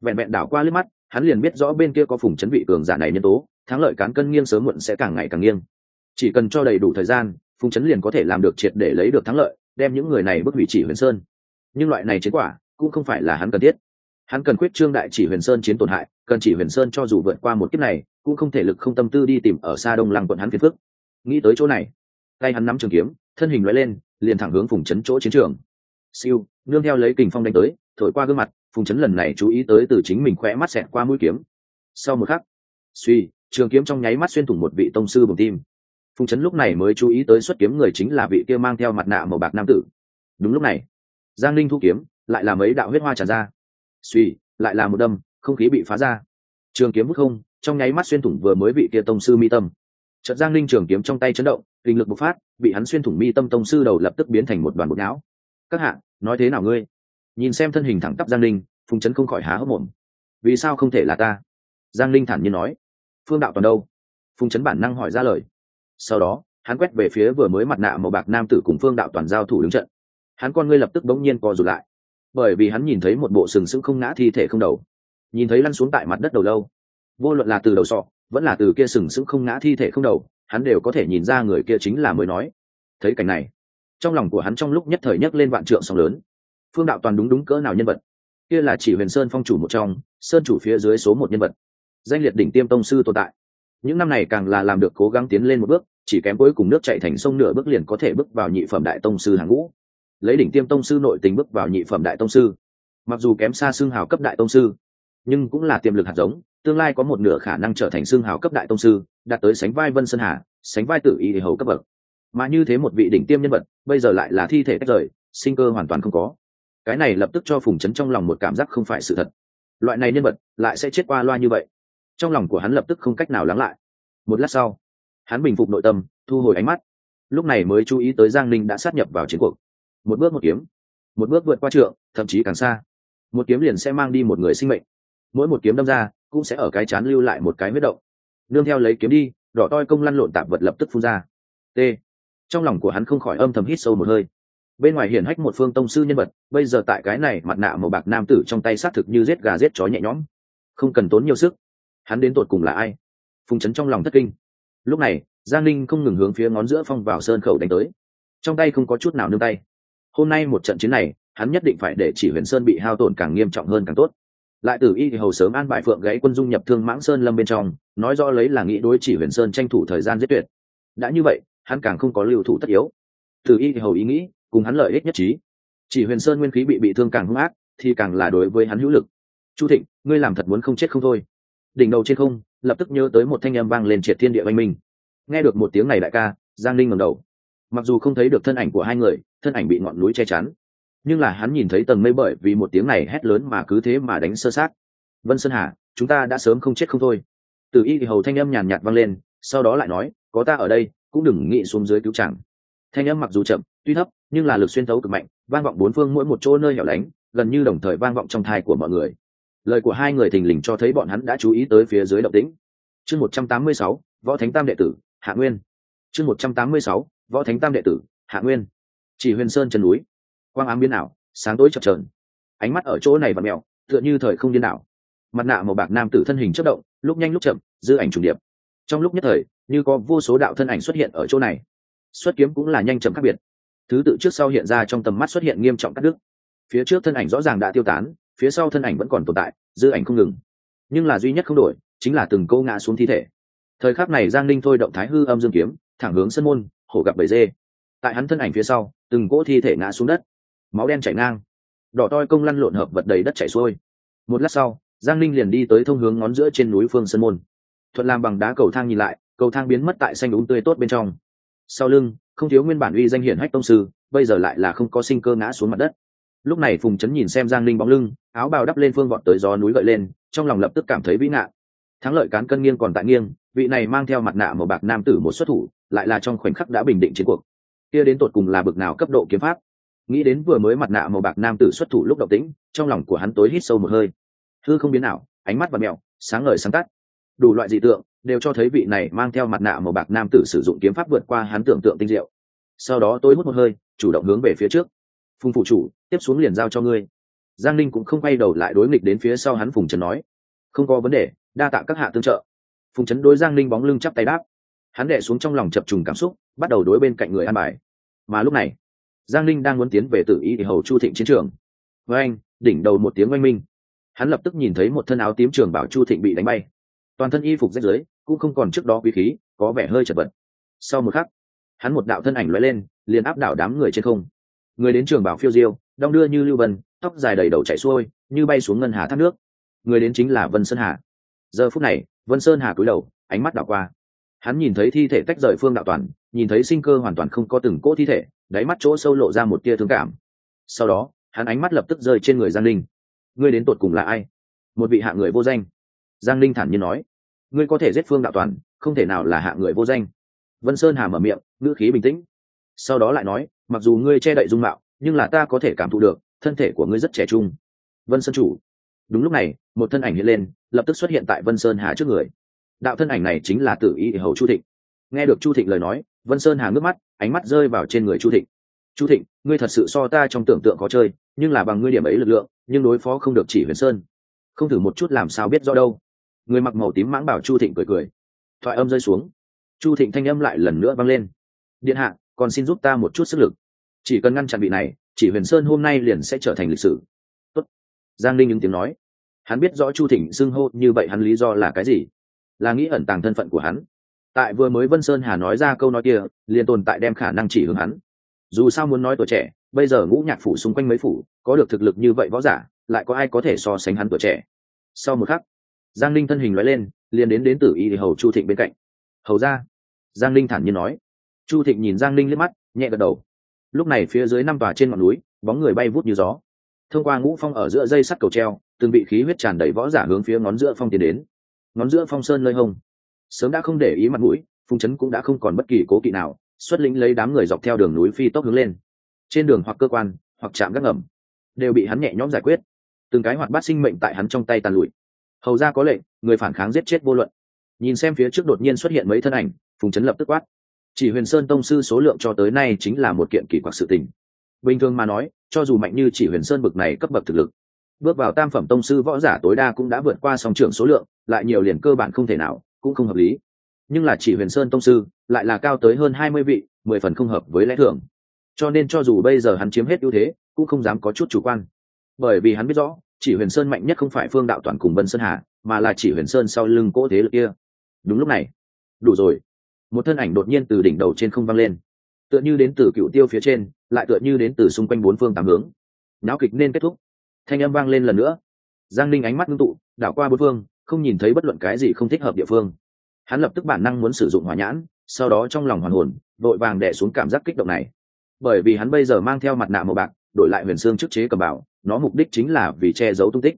Vẹn vẹn đảo qua liếc mắt, hắn liền biết rõ bên kia có vùng chấn vị cường giả này nhân tố, thắng lợi cán cân nghiêng sớm muộn sẽ càng ngày càng nghiêng. Chỉ cần cho đầy đủ thời gian phùng chấn liền có thể làm được triệt để lấy được thắng lợi, đem những người này bước hủy chỉ huyền sơn. Nhưng loại này chiến quả cũng không phải là hắn cần thiết hắn cần quyết trương đại chỉ huyền sơn chiến tổn hại, cần chỉ huyền sơn cho dù vượt qua một kiếp này, cũng không thể lực không tâm tư đi tìm ở xa đông lăng quận hắn phiền phức. Nghĩ tới chỗ này, tay hắn nắm trường kiếm, thân hình loại lên, liền thẳng hướng phùng chấn chỗ chiến trường. Siêu, nương theo lấy kình phong đánh tới, thổi qua gương mặt, phùng chấn lần này chú ý tới từ chính mình khỏe mắt xẹt qua mũi kiếm. Sau một khắc, suy, trường kiếm trong nháy mắt xuyên thủng một vị tông sư bồng tim. Phùng chấn lúc này mới chú ý tới xuất kiếm người chính là vị kia mang theo mặt nạ màu bạc nam tử. Đúng lúc này, giang linh thu kiếm, lại là mấy đạo huyết hoa tràn ra suy, lại là một đâm, không khí bị phá ra. Trường kiếm hút không, trong nháy mắt xuyên thủng vừa mới bị kia tông sư mi tâm. Trận giang linh trường kiếm trong tay chấn động, kinh lực bộc phát, bị hắn xuyên thủng mi tâm tông sư đầu lập tức biến thành một đoàn bột não. Các hạ, nói thế nào ngươi? Nhìn xem thân hình thẳng tắp giang linh, phùng chấn không khỏi há hốc mồm. Vì sao không thể là ta? Giang linh thản nhiên nói. Phương đạo toàn đâu? Phùng chấn bản năng hỏi ra lời. Sau đó, hắn quét về phía vừa mới mặt nạ màu bạc nam tử cùng phương đạo toàn giao thủ đứng trận. Hắn con ngươi lập tức bỗng nhiên co rụt lại bởi vì hắn nhìn thấy một bộ sừng sững không ngã thi thể không đầu. Nhìn thấy lăn xuống tại mặt đất đầu lâu. Vô luận là từ đầu sọ, vẫn là từ kia sừng sững không ngã thi thể không đầu, hắn đều có thể nhìn ra người kia chính là mới nói. Thấy cảnh này, trong lòng của hắn trong lúc nhất thời nhấc lên vạn trượng sóng lớn. Phương đạo toàn đúng đúng cỡ nào nhân vật? Kia là chỉ huyền sơn phong chủ một trong, sơn chủ phía dưới số một nhân vật. Danh liệt đỉnh tiêm tông sư tồn tại. Những năm này càng là làm được cố gắng tiến lên một bước, chỉ kém cuối cùng nước chạy thành sông nửa bước liền có thể bước vào nhị phẩm đại tông sư hàng ngũ lấy đỉnh tiêm tông sư nội tình bước vào nhị phẩm đại tông sư. Mặc dù kém xa xương hào cấp đại tông sư, nhưng cũng là tiềm lực hạt giống, tương lai có một nửa khả năng trở thành xương hào cấp đại tông sư, đạt tới sánh vai vân sơn hà, sánh vai tử y hầu cấp bậc. Mà như thế một vị đỉnh tiêm nhân vật, bây giờ lại là thi thể tách rời, sinh cơ hoàn toàn không có. Cái này lập tức cho phùng chấn trong lòng một cảm giác không phải sự thật. Loại này nhân vật, lại sẽ chết qua loa như vậy. Trong lòng của hắn lập tức không cách nào lắng lại. Một lát sau, hắn bình phục nội tâm, thu hồi ánh mắt. Lúc này mới chú ý tới giang ninh đã sát nhập vào chiến cuộc một bước một kiếm. Một bước vượt qua trượng, thậm chí càng xa. Một kiếm liền sẽ mang đi một người sinh mệnh. Mỗi một kiếm đâm ra, cũng sẽ ở cái chán lưu lại một cái huyết động. Nương theo lấy kiếm đi, đỏ toi công lăn lộn tạp vật lập tức phun ra. T. Trong lòng của hắn không khỏi âm thầm hít sâu một hơi. Bên ngoài hiển hách một phương tông sư nhân vật, bây giờ tại cái này mặt nạ màu bạc nam tử trong tay xác thực như giết gà giết chó nhẹ nhõm. Không cần tốn nhiều sức. Hắn đến tột cùng là ai? Phùng chấn trong lòng thất kinh. Lúc này, giang linh không ngừng hướng phía ngón giữa phong vào sơn khẩu đánh tới. Trong tay không có chút nào nương tay hôm nay một trận chiến này, hắn nhất định phải để chỉ huyền sơn bị hao tổn càng nghiêm trọng hơn càng tốt. Lại tử y thì hầu sớm an bại phượng gãy quân dung nhập thương mãng sơn lâm bên trong, nói rõ lấy là nghĩ đối chỉ huyền sơn tranh thủ thời gian giết tuyệt. Đã như vậy, hắn càng không có lưu thủ tất yếu. Tử y thì hầu ý nghĩ, cùng hắn lợi ích nhất trí. Chỉ huyền sơn nguyên khí bị bị thương càng hung ác, thì càng là đối với hắn hữu lực. Chu thịnh, ngươi làm thật muốn không chết không thôi. Đỉnh đầu trên không, lập tức nhớ tới một thanh âm vang lên triệt thiên địa oanh minh. Nghe được một tiếng này đại ca, giang linh ngầm đầu mặc dù không thấy được thân ảnh của hai người, thân ảnh bị ngọn núi che chắn, nhưng là hắn nhìn thấy tầng mây bởi vì một tiếng này hét lớn mà cứ thế mà đánh sơ sát. Vân sơn hà, chúng ta đã sớm không chết không thôi. Từ y thì hầu thanh âm nhàn nhạt vang lên, sau đó lại nói, có ta ở đây, cũng đừng nghĩ xuống dưới cứu chẳng. Thanh âm mặc dù chậm, tuy thấp, nhưng là lực xuyên thấu cực mạnh, vang vọng bốn phương mỗi một chỗ nơi hẻo lánh, gần như đồng thời vang vọng trong thai của mọi người. Lời của hai người thình lình cho thấy bọn hắn đã chú ý tới phía dưới động tĩnh. Chương một trăm tám mươi sáu, võ thánh tam đệ tử, hạ nguyên. Chương một trăm tám mươi sáu võ thánh tam đệ tử, hạ nguyên. Chỉ huyền sơn chân núi. Quang ám biến ảo, sáng tối chập trờn ánh mắt ở chỗ này và mèo tựa như thời không điên đảo. Mặt nạ màu bạc nam tử thân hình chất động, lúc nhanh lúc chậm, dư ảnh trùng điệp. Trong lúc nhất thời, như có vô số đạo thân ảnh xuất hiện ở chỗ này. Xuất kiếm cũng là nhanh chậm khác biệt. Thứ tự trước sau hiện ra trong tầm mắt xuất hiện nghiêm trọng cắt đứt. Phía trước thân ảnh rõ ràng đã tiêu tán, phía sau thân ảnh vẫn còn tồn tại, dư ảnh không ngừng. Nhưng là duy nhất không đổi, chính là từng câu ngã xuống thi thể. Thời khắc này giang linh thôi động thái hư âm dương kiếm, thẳng hướng sân môn hổ gặp bầy dê. Tại hắn thân ảnh phía sau, từng cỗ thi thể ngã xuống đất. Máu đen chảy ngang. Đỏ toi công lăn lộn hợp vật đầy đất chảy xuôi. Một lát sau, giang linh liền đi tới thông hướng ngón giữa trên núi phương sơn môn. Thuận làm bằng đá cầu thang nhìn lại, cầu thang biến mất tại xanh úng tươi tốt bên trong. Sau lưng, không thiếu nguyên bản uy danh hiển hách tông sư, bây giờ lại là không có sinh cơ ngã xuống mặt đất. Lúc này phùng Trấn nhìn xem giang linh bóng lưng, áo bào đắp lên phương vọt tới gió núi gợi lên, trong lòng lập tức cảm thấy vĩ ngạn thắng lợi cán cân nghiêng còn tại nghiêng, vị này mang theo mặt nạ màu bạc nam tử một xuất thủ lại là trong khoảnh khắc đã bình định chiến cuộc. Kia đến tột cùng là bực nào cấp độ kiếm pháp? Nghĩ đến vừa mới mặt nạ màu bạc nam tử xuất thủ lúc động tĩnh, trong lòng của hắn tối hít sâu một hơi. Thư không biến nào ánh mắt và mèo, sáng ngời sáng tắt. Đủ loại dị tượng đều cho thấy vị này mang theo mặt nạ màu bạc nam tử sử dụng kiếm pháp vượt qua hắn tưởng tượng tinh diệu. Sau đó tôi hút một hơi, chủ động hướng về phía trước. Phùng phụ chủ, tiếp xuống liền giao cho ngươi. Giang linh cũng không quay đầu lại đối nghịch đến phía sau hắn phùng trần nói. Không có vấn đề, đa tạ các hạ tương trợ. Phùng trấn đối giang linh bóng lưng chắp tay đáp hắn đệ xuống trong lòng chập trùng cảm xúc, bắt đầu đối bên cạnh người an bài. Mà lúc này, giang linh đang muốn tiến về tự ý thì hầu chu thịnh chiến trường. Với anh, đỉnh đầu một tiếng oanh minh. Hắn lập tức nhìn thấy một thân áo tím trường bảo chu thịnh bị đánh bay. Toàn thân y phục rách rưới, cũng không còn trước đó quý khí, có vẻ hơi chật vật. Sau một khắc, hắn một đạo thân ảnh lóe lên, liền áp đảo đám người trên không. Người đến trường bảo phiêu diêu, đong đưa như lưu vân, tóc dài đầy đầu chảy xuôi, như bay xuống ngân hà thác nước. Người đến chính là vân sơn hà. Giờ phút này, vân sơn hà cúi đầu, ánh mắt đảo qua hắn nhìn thấy thi thể tách rời phương đạo toàn, nhìn thấy sinh cơ hoàn toàn không có từng cỗ thi thể, đáy mắt chỗ sâu lộ ra một tia thương cảm. Sau đó, hắn ánh mắt lập tức rơi trên người giang linh ngươi đến tột cùng là ai? Một vị hạ người vô danh. Giang linh thản nhiên nói. Ngươi có thể giết phương đạo toàn, không thể nào là hạ người vô danh. Vân sơn hà mở miệng, ngữ khí bình tĩnh. Sau đó lại nói, mặc dù ngươi che đậy dung mạo, nhưng là ta có thể cảm thụ được, thân thể của ngươi rất trẻ trung. Vân sơn chủ. Đúng lúc này, một thân ảnh hiện lên, lập tức xuất hiện tại vân sơn hà trước người đạo thân ảnh này chính là tử y hầu chu thịnh. Nghe được chu thịnh lời nói, vân sơn hà ngước mắt, ánh mắt rơi vào trên người chu thịnh. Chu thịnh, ngươi thật sự so ta trong tưởng tượng có chơi, nhưng là bằng ngươi điểm ấy lực lượng, nhưng đối phó không được chỉ huyền sơn. Không thử một chút làm sao biết do đâu. Người mặc màu tím mãng bảo chu thịnh cười cười. Thoại âm rơi xuống. Chu thịnh thanh âm lại lần nữa vang lên. Điện hạ, còn xin giúp ta một chút sức lực. Chỉ cần ngăn chặn bị này, chỉ huyền sơn hôm nay liền sẽ trở thành lịch sử. Tốt. giang linh những tiếng nói. Hắn biết rõ chu thịnh xưng hô như vậy hắn lý do là cái gì? Là nghĩ ẩn tàng thân phận của hắn. Tại vừa mới vân sơn hà nói ra câu nói kia, liền tồn tại đem khả năng chỉ hướng hắn. Dù sao muốn nói tuổi trẻ, bây giờ ngũ nhạc phủ xung quanh mấy phủ, có được thực lực như vậy võ giả, lại có ai có thể so sánh hắn tuổi trẻ? Sau một khắc, giang linh thân hình nói lên, liền đến đến tử y hầu chu thịnh bên cạnh. Hầu ra giang linh thản nhiên nói. Chu thịnh nhìn giang linh liếc mắt, nhẹ gật đầu. Lúc này phía dưới năm tòa trên ngọn núi, bóng người bay vút như gió. Thông qua ngũ phong ở giữa dây sắt cầu treo, từng bị khí huyết tràn đầy võ giả hướng phía ngón giữa phong tiến đến ngón giữa phong sơn nơi hông. Sớm đã không để ý mặt mũi, phùng chấn cũng đã không còn bất kỳ cố kỵ nào, xuất lĩnh lấy đám người dọc theo đường núi phi tốc hướng lên. Trên đường hoặc cơ quan, hoặc chạm gác ngầm, đều bị hắn nhẹ nhõm giải quyết. Từng cái hoạt bát sinh mệnh tại hắn trong tay tàn lụi. Hầu ra có lệnh, người phản kháng giết chết vô luận. Nhìn xem phía trước đột nhiên xuất hiện mấy thân ảnh, phùng chấn lập tức quát. Chỉ huyền sơn tông sư số lượng cho tới nay chính là một kiện kỳ quặc sự tình. Bình thường mà nói, cho dù mạnh như chỉ huyền sơn bực này cấp bậc thực lực bước vào tam phẩm tông sư võ giả tối đa cũng đã vượt qua song trưởng số lượng, lại nhiều liền cơ bản không thể nào, cũng không hợp lý. Nhưng là chỉ huyền sơn tông sư, lại là cao tới hơn hai mươi vị, mười phần không hợp với lẽ thường. Cho nên cho dù bây giờ hắn chiếm hết ưu thế, cũng không dám có chút chủ quan. Bởi vì hắn biết rõ, chỉ huyền sơn mạnh nhất không phải phương đạo toàn cùng vân sơn hà, mà là chỉ huyền sơn sau lưng cỗ thế lực kia. Đúng lúc này, đủ rồi. Một thân ảnh đột nhiên từ đỉnh đầu trên không văng lên. Tựa như đến từ cựu tiêu phía trên, lại tựa như đến từ xung quanh bốn phương tám hướng. Náo kịch nên kết thúc thanh âm vang lên lần nữa. Giang linh ánh mắt ngưng tụ, đảo qua bốn phương, không nhìn thấy bất luận cái gì không thích hợp địa phương. Hắn lập tức bản năng muốn sử dụng hỏa nhãn, sau đó trong lòng hoàn hồn vội vàng đẻ xuống cảm giác kích động này. Bởi vì hắn bây giờ mang theo mặt nạ màu bạc, đổi lại huyền xương trước chế cầm bảo, nó mục đích chính là vì che giấu tung tích.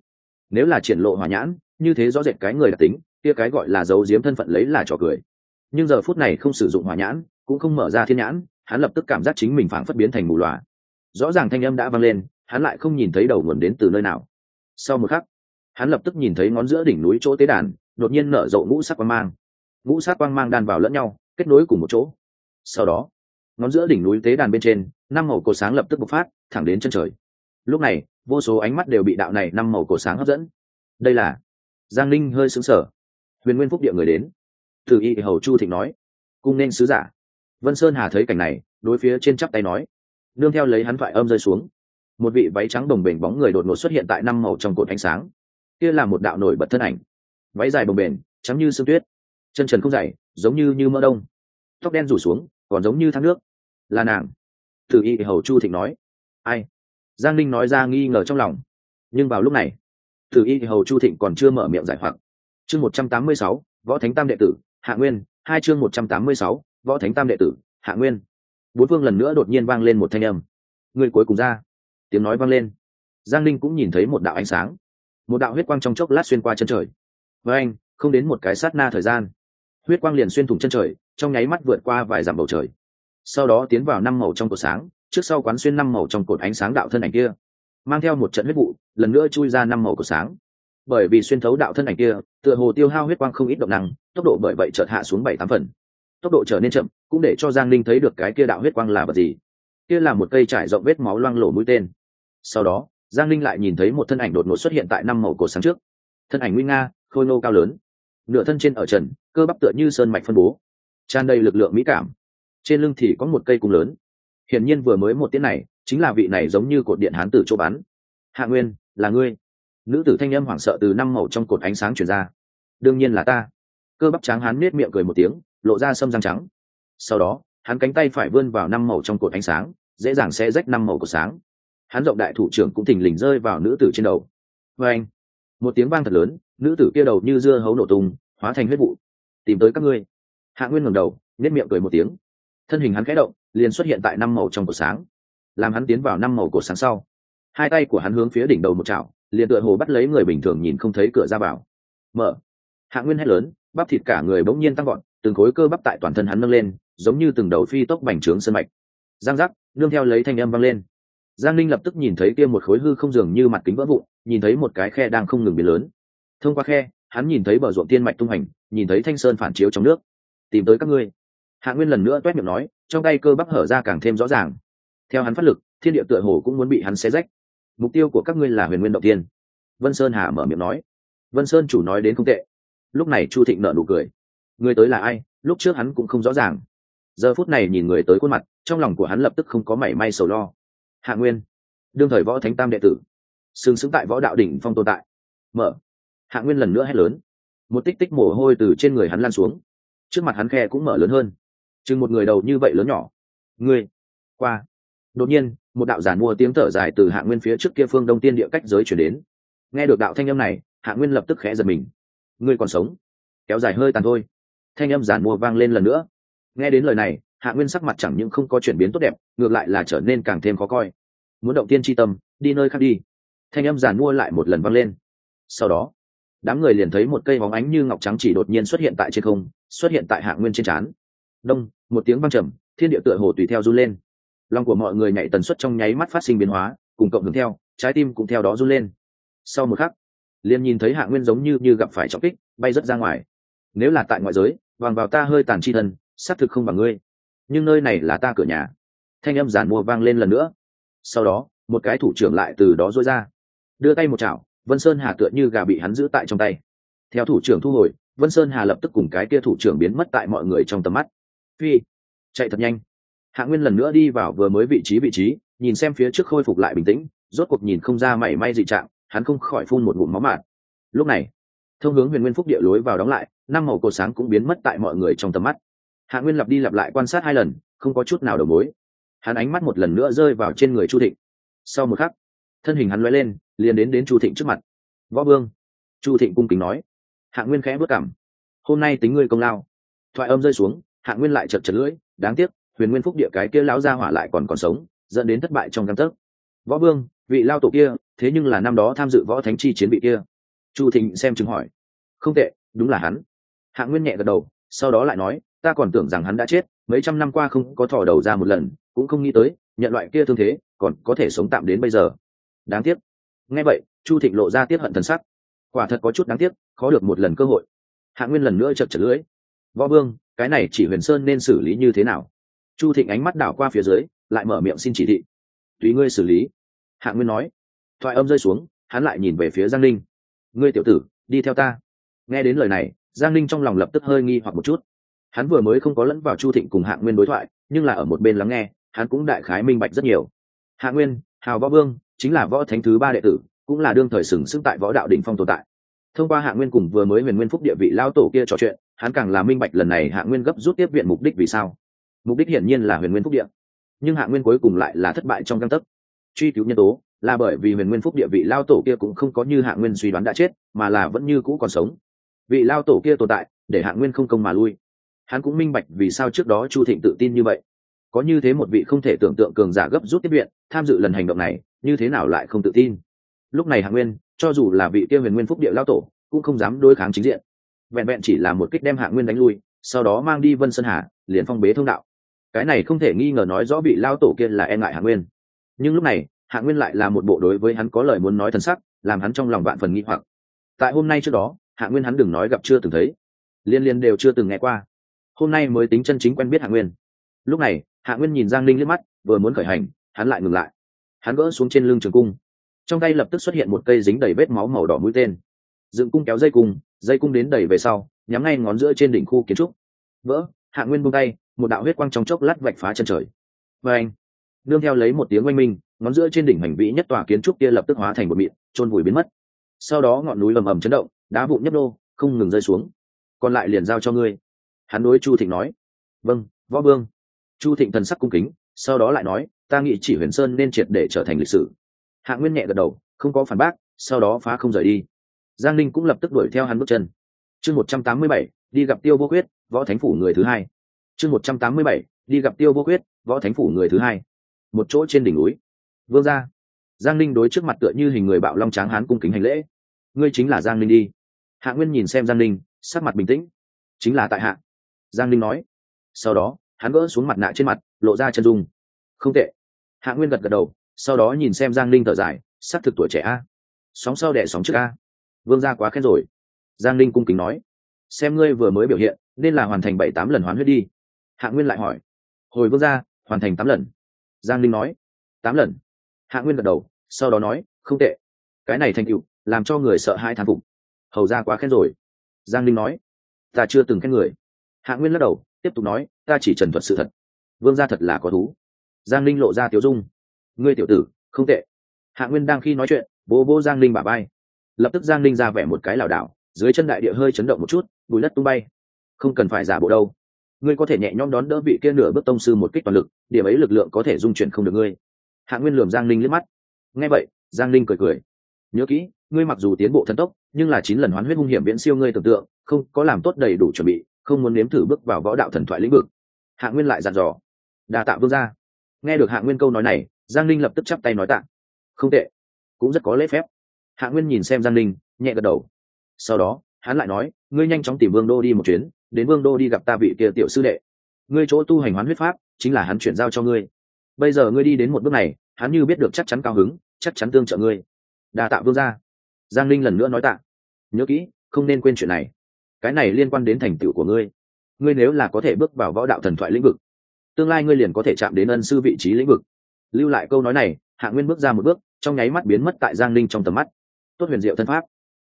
Nếu là triển lộ hỏa nhãn, như thế rõ rệt cái người đặc tính, kia cái gọi là giấu giếm thân phận lấy là trò cười. Nhưng giờ phút này không sử dụng hỏa nhãn, cũng không mở ra thiên nhãn, hắn lập tức cảm giác chính mình phảng phất biến thành mù loà. Rõ ràng thanh âm đã vang lên hắn lại không nhìn thấy đầu nguồn đến từ nơi nào. Sau một khắc, hắn lập tức nhìn thấy ngón giữa đỉnh núi chỗ tế đàn, đột nhiên nở rộ ngũ sắc quang mang. Ngũ sắc quang mang đan vào lẫn nhau, kết nối cùng một chỗ. Sau đó, ngón giữa đỉnh núi tế đàn bên trên, năm màu cổ sáng lập tức bộc phát, thẳng đến chân trời. Lúc này, vô số ánh mắt đều bị đạo này năm màu cổ sáng hấp dẫn. Đây là giang linh hơi xứng sở huyền nguyên phúc địa người đến. Từ y hầu chu thịnh nói, cung nên sứ giả. Vân sơn hà thấy cảnh này, đối phía trên chắp tay nói, nương theo lấy hắn thoại âm rơi xuống một vị váy trắng đồng bềnh bóng người đột ngột xuất hiện tại năm màu trong cột ánh sáng. Kia là một đạo nổi bật thân ảnh. Váy dài bồng bềnh, trắng như sương tuyết. Chân trần không dày giống như như mỡ đông. Tóc đen rủ xuống còn giống như thác nước. Là nàng. Từ y hầu chu thịnh nói. Ai? Giang linh nói ra nghi ngờ trong lòng. Nhưng vào lúc này từ y hầu chu thịnh còn chưa mở miệng giải hoặc. Chương một trăm tám mươi sáu võ thánh tam đệ tử hạ nguyên. Hai chương một trăm tám mươi sáu võ thánh tam đệ tử hạ nguyên. Bốn phương lần nữa đột nhiên vang lên một thanh âm. Người cuối cùng ra tiếng nói vang lên. Giang linh cũng nhìn thấy một đạo ánh sáng. Một đạo huyết quang trong chốc lát xuyên qua chân trời. Với anh, không đến một cái sát na thời gian. Huyết quang liền xuyên thủng chân trời, trong nháy mắt vượt qua vài dặm bầu trời. Sau đó tiến vào năm màu trong cột sáng, trước sau quán xuyên năm màu trong cột ánh sáng đạo thân ảnh kia. Mang theo một trận huyết vụ, lần nữa chui ra năm màu cột sáng. Bởi vì xuyên thấu đạo thân ảnh kia, tựa hồ tiêu hao huyết quang không ít động năng, tốc độ bởi vậy chợt hạ xuống bảy tám phần. Tốc độ trở nên chậm, cũng để cho giang linh thấy được cái kia đạo huyết quang là vật gì. Kia là một cây trải rộng vết máu loang lổ mũi tên sau đó, giang linh lại nhìn thấy một thân ảnh đột ngột xuất hiện tại năm màu cổ sáng trước. Thân ảnh nguy nga, khôi nô cao lớn. Nửa thân trên ở trần, cơ bắp tựa như sơn mạch phân bố. Tràn đầy lực lượng mỹ cảm. Trên lưng thì có một cây cung lớn. Hiển nhiên vừa mới một tiếng này, chính là vị này giống như cột điện hán tử chỗ bắn. Hạ nguyên, là ngươi. Nữ tử thanh âm hoảng sợ từ năm màu trong cột ánh sáng chuyển ra. Đương nhiên là ta. Cơ bắp tráng hán nết miệng cười một tiếng, lộ ra sâm răng trắng. Sau đó, hắn cánh tay phải vươn vào năm màu trong cột ánh sáng, dễ dàng sẽ rách năm màu của sáng hắn rộng đại thủ trưởng cũng thình lình rơi vào nữ tử trên đầu. Và anh, một tiếng vang thật lớn, nữ tử kia đầu như dưa hấu nổ tung, hóa thành huyết vụ. Tìm tới các ngươi. Hạ nguyên ngẩng đầu nếp miệng cười một tiếng. Thân hình hắn khẽ động, liền xuất hiện tại năm màu trong cổ sáng, làm hắn tiến vào năm màu cổ sáng sau. Hai tay của hắn hướng phía đỉnh đầu một chảo, liền tựa hồ bắt lấy người bình thường nhìn không thấy cửa ra vào. Mở. Hạ nguyên hét lớn, bắp thịt cả người bỗng nhiên tăng gọn từng khối cơ bắp tại toàn thân hắn nâng lên, giống như từng đầu phi tốc bành trướng sân mạch. Giang giác, nương theo lấy thanh âm vang lên giang linh lập tức nhìn thấy kia một khối hư không dường như mặt kính vỡ vụn, nhìn thấy một cái khe đang không ngừng biến lớn. Thông qua khe, hắn nhìn thấy bờ ruộng tiên mạch tung hành, nhìn thấy thanh sơn phản chiếu trong nước. Tìm tới các ngươi. Hạ nguyên lần nữa t u é t miệng nói, trong tay cơ bắp hở ra càng thêm rõ ràng. Theo hắn phát lực, thiên địa tựa hồ cũng muốn bị hắn xé rách. Mục tiêu của các ngươi là huyền nguyên động tiên. Vân sơn hà mở miệng nói. Vân sơn chủ nói đến không tệ. Lúc này chu thịnh nợ nụ cười. Người tới là ai? Lúc trước hắn cũng không rõ ràng. Giờ phút này nhìn người tới khuôn mặt, trong lòng của hắn lập tức không có mảy may sầu lo hạ nguyên. Đương thời võ thánh tam đệ tử. Sừng xứng tại võ đạo đỉnh phong tồn tại. Mở. Hạ nguyên lần nữa hét lớn. Một tích tích mồ hôi từ trên người hắn lan xuống. Trước mặt hắn khe cũng mở lớn hơn. Chừng một người đầu như vậy lớn nhỏ. Người. qua. Đột nhiên, một đạo giản mua tiếng thở dài từ hạ nguyên phía trước kia phương đông tiên địa cách giới chuyển đến. Nghe được đạo thanh âm này, hạ nguyên lập tức khẽ giật mình. Ngươi còn sống. Kéo dài hơi tàn thôi. Thanh âm giản mua vang lên lần nữa. Nghe đến lời này hạ nguyên sắc mặt chẳng những không có chuyển biến tốt đẹp, ngược lại là trở nên càng thêm khó coi. Muốn động tiên tri tâm, đi nơi khác đi. Thanh âm giàn mua lại một lần vang lên. Sau đó, đám người liền thấy một cây bóng ánh như ngọc trắng chỉ đột nhiên xuất hiện tại trên không, xuất hiện tại hạ nguyên trên trán. Đông, một tiếng văng trầm, thiên địa tựa hồ tùy theo run lên. Lòng của mọi người nhảy tần suất trong nháy mắt phát sinh biến hóa, cùng cộng hưởng theo, trái tim cũng theo đó run lên. Sau một khắc, liền nhìn thấy hạ nguyên giống như như gặp phải trọng kích, bay rớt ra ngoài. Nếu là tại ngoại giới vàng vào ta hơi tàn chi thân, xác thực không bằng ngươi nhưng nơi này là ta cửa nhà. Thanh âm giản mua vang lên lần nữa. Sau đó, một cái thủ trưởng lại từ đó dối ra. Đưa tay một chảo, vân sơn hà tựa như gà bị hắn giữ tại trong tay. Theo thủ trưởng thu hồi, vân sơn hà lập tức cùng cái kia thủ trưởng biến mất tại mọi người trong tầm mắt. Phi, chạy thật nhanh. Hạ nguyên lần nữa đi vào vừa mới vị trí vị trí, nhìn xem phía trước khôi phục lại bình tĩnh, rốt cuộc nhìn không ra mảy may dị trạng, hắn không khỏi phun một ngụm máu mạt. Lúc này, thông hướng huyền nguyên phúc địa lối vào đóng lại, năm màu cột sáng cũng biến mất tại mọi người trong tầm mắt hạ nguyên lặp đi lặp lại quan sát hai lần, không có chút nào đầu mối. Hắn ánh mắt một lần nữa rơi vào trên người chu thịnh. Sau một khắc, thân hình hắn l lên, liền đến đến chu thịnh trước mặt. Võ vương. Chu thịnh cung kính nói. Hạ nguyên khẽ bước cảm. Hôm nay tính ngươi công lao. Thoại âm rơi xuống, hạ nguyên lại chật chật lưỡi. Đáng tiếc, huyền nguyên phúc địa cái kia lão gia hỏa lại còn còn sống, dẫn đến thất bại trong căn tấc. Võ vương, vị lao tổ kia, thế nhưng là năm đó tham dự võ thánh chi chiến bị kia. Chu thịnh xem chứng hỏi. Không tệ, đúng là hắn. Hạ nguyên nhẹ gật đầu, sau đó lại nói ta còn tưởng rằng hắn đã chết, mấy trăm năm qua không có thò đầu ra một lần, cũng không nghĩ tới, nhận loại kia thương thế, còn có thể sống tạm đến bây giờ. Đáng tiếc. Nghe vậy, chu thịnh lộ ra tiết hận thần sắc. Quả thật có chút đáng tiếc, khó được một lần cơ hội. Hạ nguyên lần nữa chật chật lưỡi. Võ vương, cái này chỉ huyền sơn nên xử lý như thế nào? Chu thịnh ánh mắt đảo qua phía dưới, lại mở miệng xin chỉ thị. Tùy ngươi xử lý. Hạ nguyên nói. Thoại âm rơi xuống, hắn lại nhìn về phía giang linh ngươi tiểu tử, đi theo ta. Nghe đến lời này, giang linh trong lòng lập tức hơi nghi hoặc một chút hắn vừa mới không có lẫn vào chu thịnh cùng hạ nguyên đối thoại, nhưng là ở một bên lắng nghe, hắn cũng đại khái minh bạch rất nhiều. Hạ nguyên, hào võ vương chính là võ thánh thứ ba đệ tử, cũng là đương thời sừng sững tại võ đạo đỉnh phong tồn tại. Thông qua hạ nguyên cùng vừa mới huyền nguyên phúc địa vị lao tổ kia trò chuyện, hắn càng là minh bạch lần này hạ nguyên gấp rút tiếp viện mục đích vì sao. Mục đích hiển nhiên là huyền nguyên phúc địa. Nhưng hạ nguyên cuối cùng lại là thất bại trong căn tấc. Truy cứu nhân tố là bởi vì huyền nguyên phúc địa vị lao tổ kia cũng không có như hạ nguyên suy đoán đã chết, mà là vẫn như cũ còn sống. Vị lao tổ kia tồn tại, để hạ nguyên không công mà lui hắn cũng minh bạch vì sao trước đó chu thịnh tự tin như vậy. Có như thế một vị không thể tưởng tượng cường giả gấp rút tiếp viện, tham dự lần hành động này, như thế nào lại không tự tin? Lúc này hạ nguyên, cho dù là vị kia huyền nguyên phúc địa lao tổ, cũng không dám đối kháng chính diện. Vẹn vẹn chỉ là một kích đem hạ nguyên đánh lui, sau đó mang đi vân sơn hà, liền phong bế thông đạo. Cái này không thể nghi ngờ nói rõ vị lao tổ kia là e ngại hạ nguyên. Nhưng lúc này hạ nguyên lại là một bộ đối với hắn có lời muốn nói thân sắc, làm hắn trong lòng vạn phần nghi hoặc. Tại hôm nay trước đó hạ nguyên hắn đừng nói gặp chưa từng thấy. Liên liên đều chưa từng nghe qua hôm nay mới tính chân chính quen biết hạ nguyên. Lúc này, hạ nguyên nhìn giang linh liếc mắt, vừa muốn khởi hành, hắn lại ngừng lại. Hắn gỡ xuống trên lưng trường cung. Trong tay lập tức xuất hiện một cây dính đầy vết máu màu đỏ mũi tên. Dựng cung kéo dây cung dây cung đến đầy về sau, nhắm ngay ngón giữa trên đỉnh khu kiến trúc. Vỡ, hạ nguyên buông tay, một đạo huyết quang trong chốc lát vạch phá chân trời. Và anh nương theo lấy một tiếng oanh minh, ngón giữa trên đỉnh hành vĩ nhất tòa kiến trúc kia lập tức hóa thành một mịn trôn vùi biến mất. Sau đó ngọn núi ầm ầm chấn động, đá vụn nhấp đô không ngừng rơi xuống. Còn lại liền giao cho ngươi hắn đối chu thịnh nói. Vâng võ vương. Chu thịnh thần sắc cung kính, sau đó lại nói, ta nghĩ chỉ huyền sơn nên triệt để trở thành lịch sử. Hạ nguyên nhẹ gật đầu, không có phản bác, sau đó phá không rời đi. Giang linh cũng lập tức đuổi theo hắn bước chân. Chương một trăm tám mươi bảy, đi gặp tiêu vô quyết võ thánh phủ người thứ hai. Chương một trăm tám mươi bảy, đi gặp tiêu vô quyết võ thánh phủ người thứ hai. Một chỗ trên đỉnh núi. Vương ra giang linh đối trước mặt tựa như hình người bạo long tráng hán cung kính hành lễ. Ngươi chính là giang linh đi. Hạ nguyên nhìn xem giang linh sắc mặt bình tĩnh. Chính là tại hạ giang linh nói. Sau đó, hắn gỡ xuống mặt nạ trên mặt, lộ ra chân dung. Không tệ. Hạ nguyên gật gật đầu, sau đó nhìn xem giang linh thở dài s ắ c thực tuổi trẻ a. Sóng sau đẻ sóng trước a. Vương gia quá khen rồi. Giang linh cung kính nói. Xem ngươi vừa mới biểu hiện, nên là hoàn thành bảy tám lần hoán huyết đi. Hạ nguyên lại hỏi. Hồi vương gia, hoàn thành tám lần. Giang linh nói. Tám lần. Hạ nguyên gật đầu, sau đó nói, không tệ. Cái này thành cựu làm cho người sợ hai thán phục. Hầu ra quá khen rồi. Giang linh nói. Ta chưa từng khen người hạ nguyên lắc đầu, tiếp tục nói, ta chỉ trần thuật sự thật. Vương gia thật là có thú. Giang linh lộ ra tiểu dung. Ngươi tiểu tử, không tệ. Hạ nguyên đang khi nói chuyện, bố bố giang linh bà bay lập tức giang linh ra vẻ một cái lảo đảo, dưới chân đại địa hơi chấn động một chút, bùi đất tung bay. Không cần phải giả bộ đâu. Ngươi có thể nhẹ nhõm đón đỡ vị kia nửa bước tông sư một kích toàn lực, điểm ấy lực lượng có thể dung chuyển không được ngươi. Hạ nguyên lườm giang linh liếc mắt. Nghe vậy, giang linh cười cười. Nhớ kỹ, ngươi mặc dù tiến bộ thần tốc, nhưng là chín lần hoán huyết hung hiểm viễn siêu ngươi tưởng tượng, không có làm tốt đầy đủ chuẩn bị không muốn nếm thử bước vào võ đạo thần thoại lĩnh vực. Hạ nguyên lại dặn dò. Đà tạ vương gia. Nghe được hạ nguyên câu nói này, giang linh lập tức chắp tay nói tạ. Không tệ. Cũng rất có lễ phép. Hạ nguyên nhìn xem giang linh nhẹ gật đầu. Sau đó, hắn lại nói, ngươi nhanh chóng tìm vương đô đi một chuyến, đến vương đô đi gặp ta vị kia tiểu sư đệ. Ngươi chỗ tu hành hoán huyết pháp, chính là hắn chuyển giao cho ngươi. Bây giờ ngươi đi đến một bước này, hắn như biết được chắc chắn cao hứng, chắc chắn tương trợ ngươi. Đà tạ vương gia. Giang linh lần nữa nói tạ. Nhớ kỹ, không nên quên chuyện này cái này liên quan đến thành tựu của ngươi. Ngươi nếu là có thể bước vào võ đạo thần thoại lĩnh vực, tương lai ngươi liền có thể chạm đến ân sư vị trí lĩnh vực. Lưu lại câu nói này, hạ nguyên bước ra một bước, trong nháy mắt biến mất tại giang linh trong tầm mắt. Tốt huyền diệu thân pháp.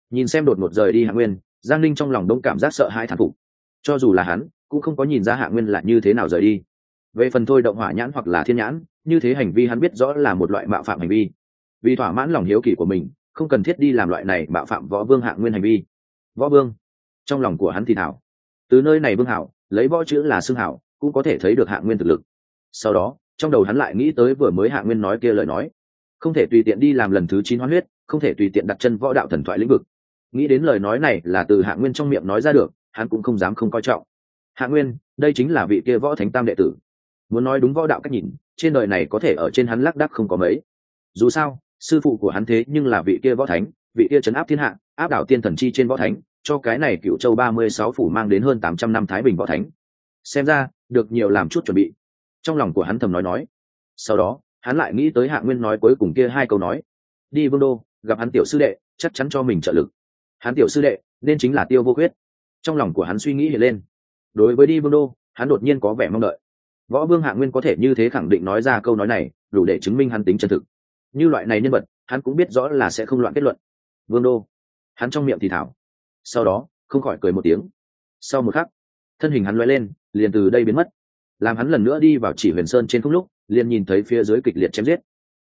Nhìn xem đột ngột rời đi hạ nguyên, giang linh trong lòng đông cảm giác sợ hãi thán phục. Cho dù là hắn, cũng không có nhìn ra hạ nguyên là như thế nào rời đi. Về phần thôi động hỏa nhãn hoặc là thiên nhãn, như thế hành vi hắn biết rõ là một loại mạo phạm hành vi. Vì thỏa mãn lòng hiếu kỳ của mình, không cần thiết đi làm loại này mạo phạm võ vương hạ nguyên hành vi. Võ vương trong lòng của hắn thì thảo. Từ nơi này vương hảo, lấy võ chữ là xương hảo, cũng có thể thấy được hạ nguyên thực lực. Sau đó, trong đầu hắn lại nghĩ tới vừa mới hạ nguyên nói kia lời nói. Không thể tùy tiện đi làm lần thứ chín hoán huyết, không thể tùy tiện đặt chân võ đạo thần thoại lĩnh vực. Nghĩ đến lời nói này là từ hạ nguyên trong miệng nói ra được, hắn cũng không dám không coi trọng. Hạ nguyên, đây chính là vị kia võ thánh tam đệ tử. Muốn nói đúng võ đạo cách nhìn, trên đời này có thể ở trên hắn lác đắc không có mấy. Dù sao, sư phụ của hắn thế nhưng là vị kia võ thánh, vị kia trấn áp thiên hạ, áp đảo tiên thần chi trên võ thánh cho cái này cựu châu ba mươi sáu phủ mang đến hơn tám trăm năm thái bình võ thánh. Xem ra, được nhiều làm chút chuẩn bị. Trong lòng của hắn thầm nói nói. Sau đó, hắn lại nghĩ tới hạ nguyên nói cuối cùng kia hai câu nói. Đi vương đô, gặp hắn tiểu sư đệ, chắc chắn cho mình trợ lực. Hắn tiểu sư đệ, nên chính là tiêu vô khuyết. Trong lòng của hắn suy nghĩ hiện lên. Đối với đi vương đô, hắn đột nhiên có vẻ mong đợi. Võ vương hạ nguyên có thể như thế khẳng định nói ra câu nói này, đủ để chứng minh hắn tính chân thực. Như loại này nhân vật, hắn cũng biết rõ là sẽ không loạn kết luận. Vương đô. Hắn trong miệng thì thảo sau đó, không khỏi cười một tiếng. Sau một khắc, thân hình hắn loay lên, liền từ đây biến mất. Làm hắn lần nữa đi vào chỉ huyền sơn trên không lúc, liền nhìn thấy phía dưới kịch liệt chém giết.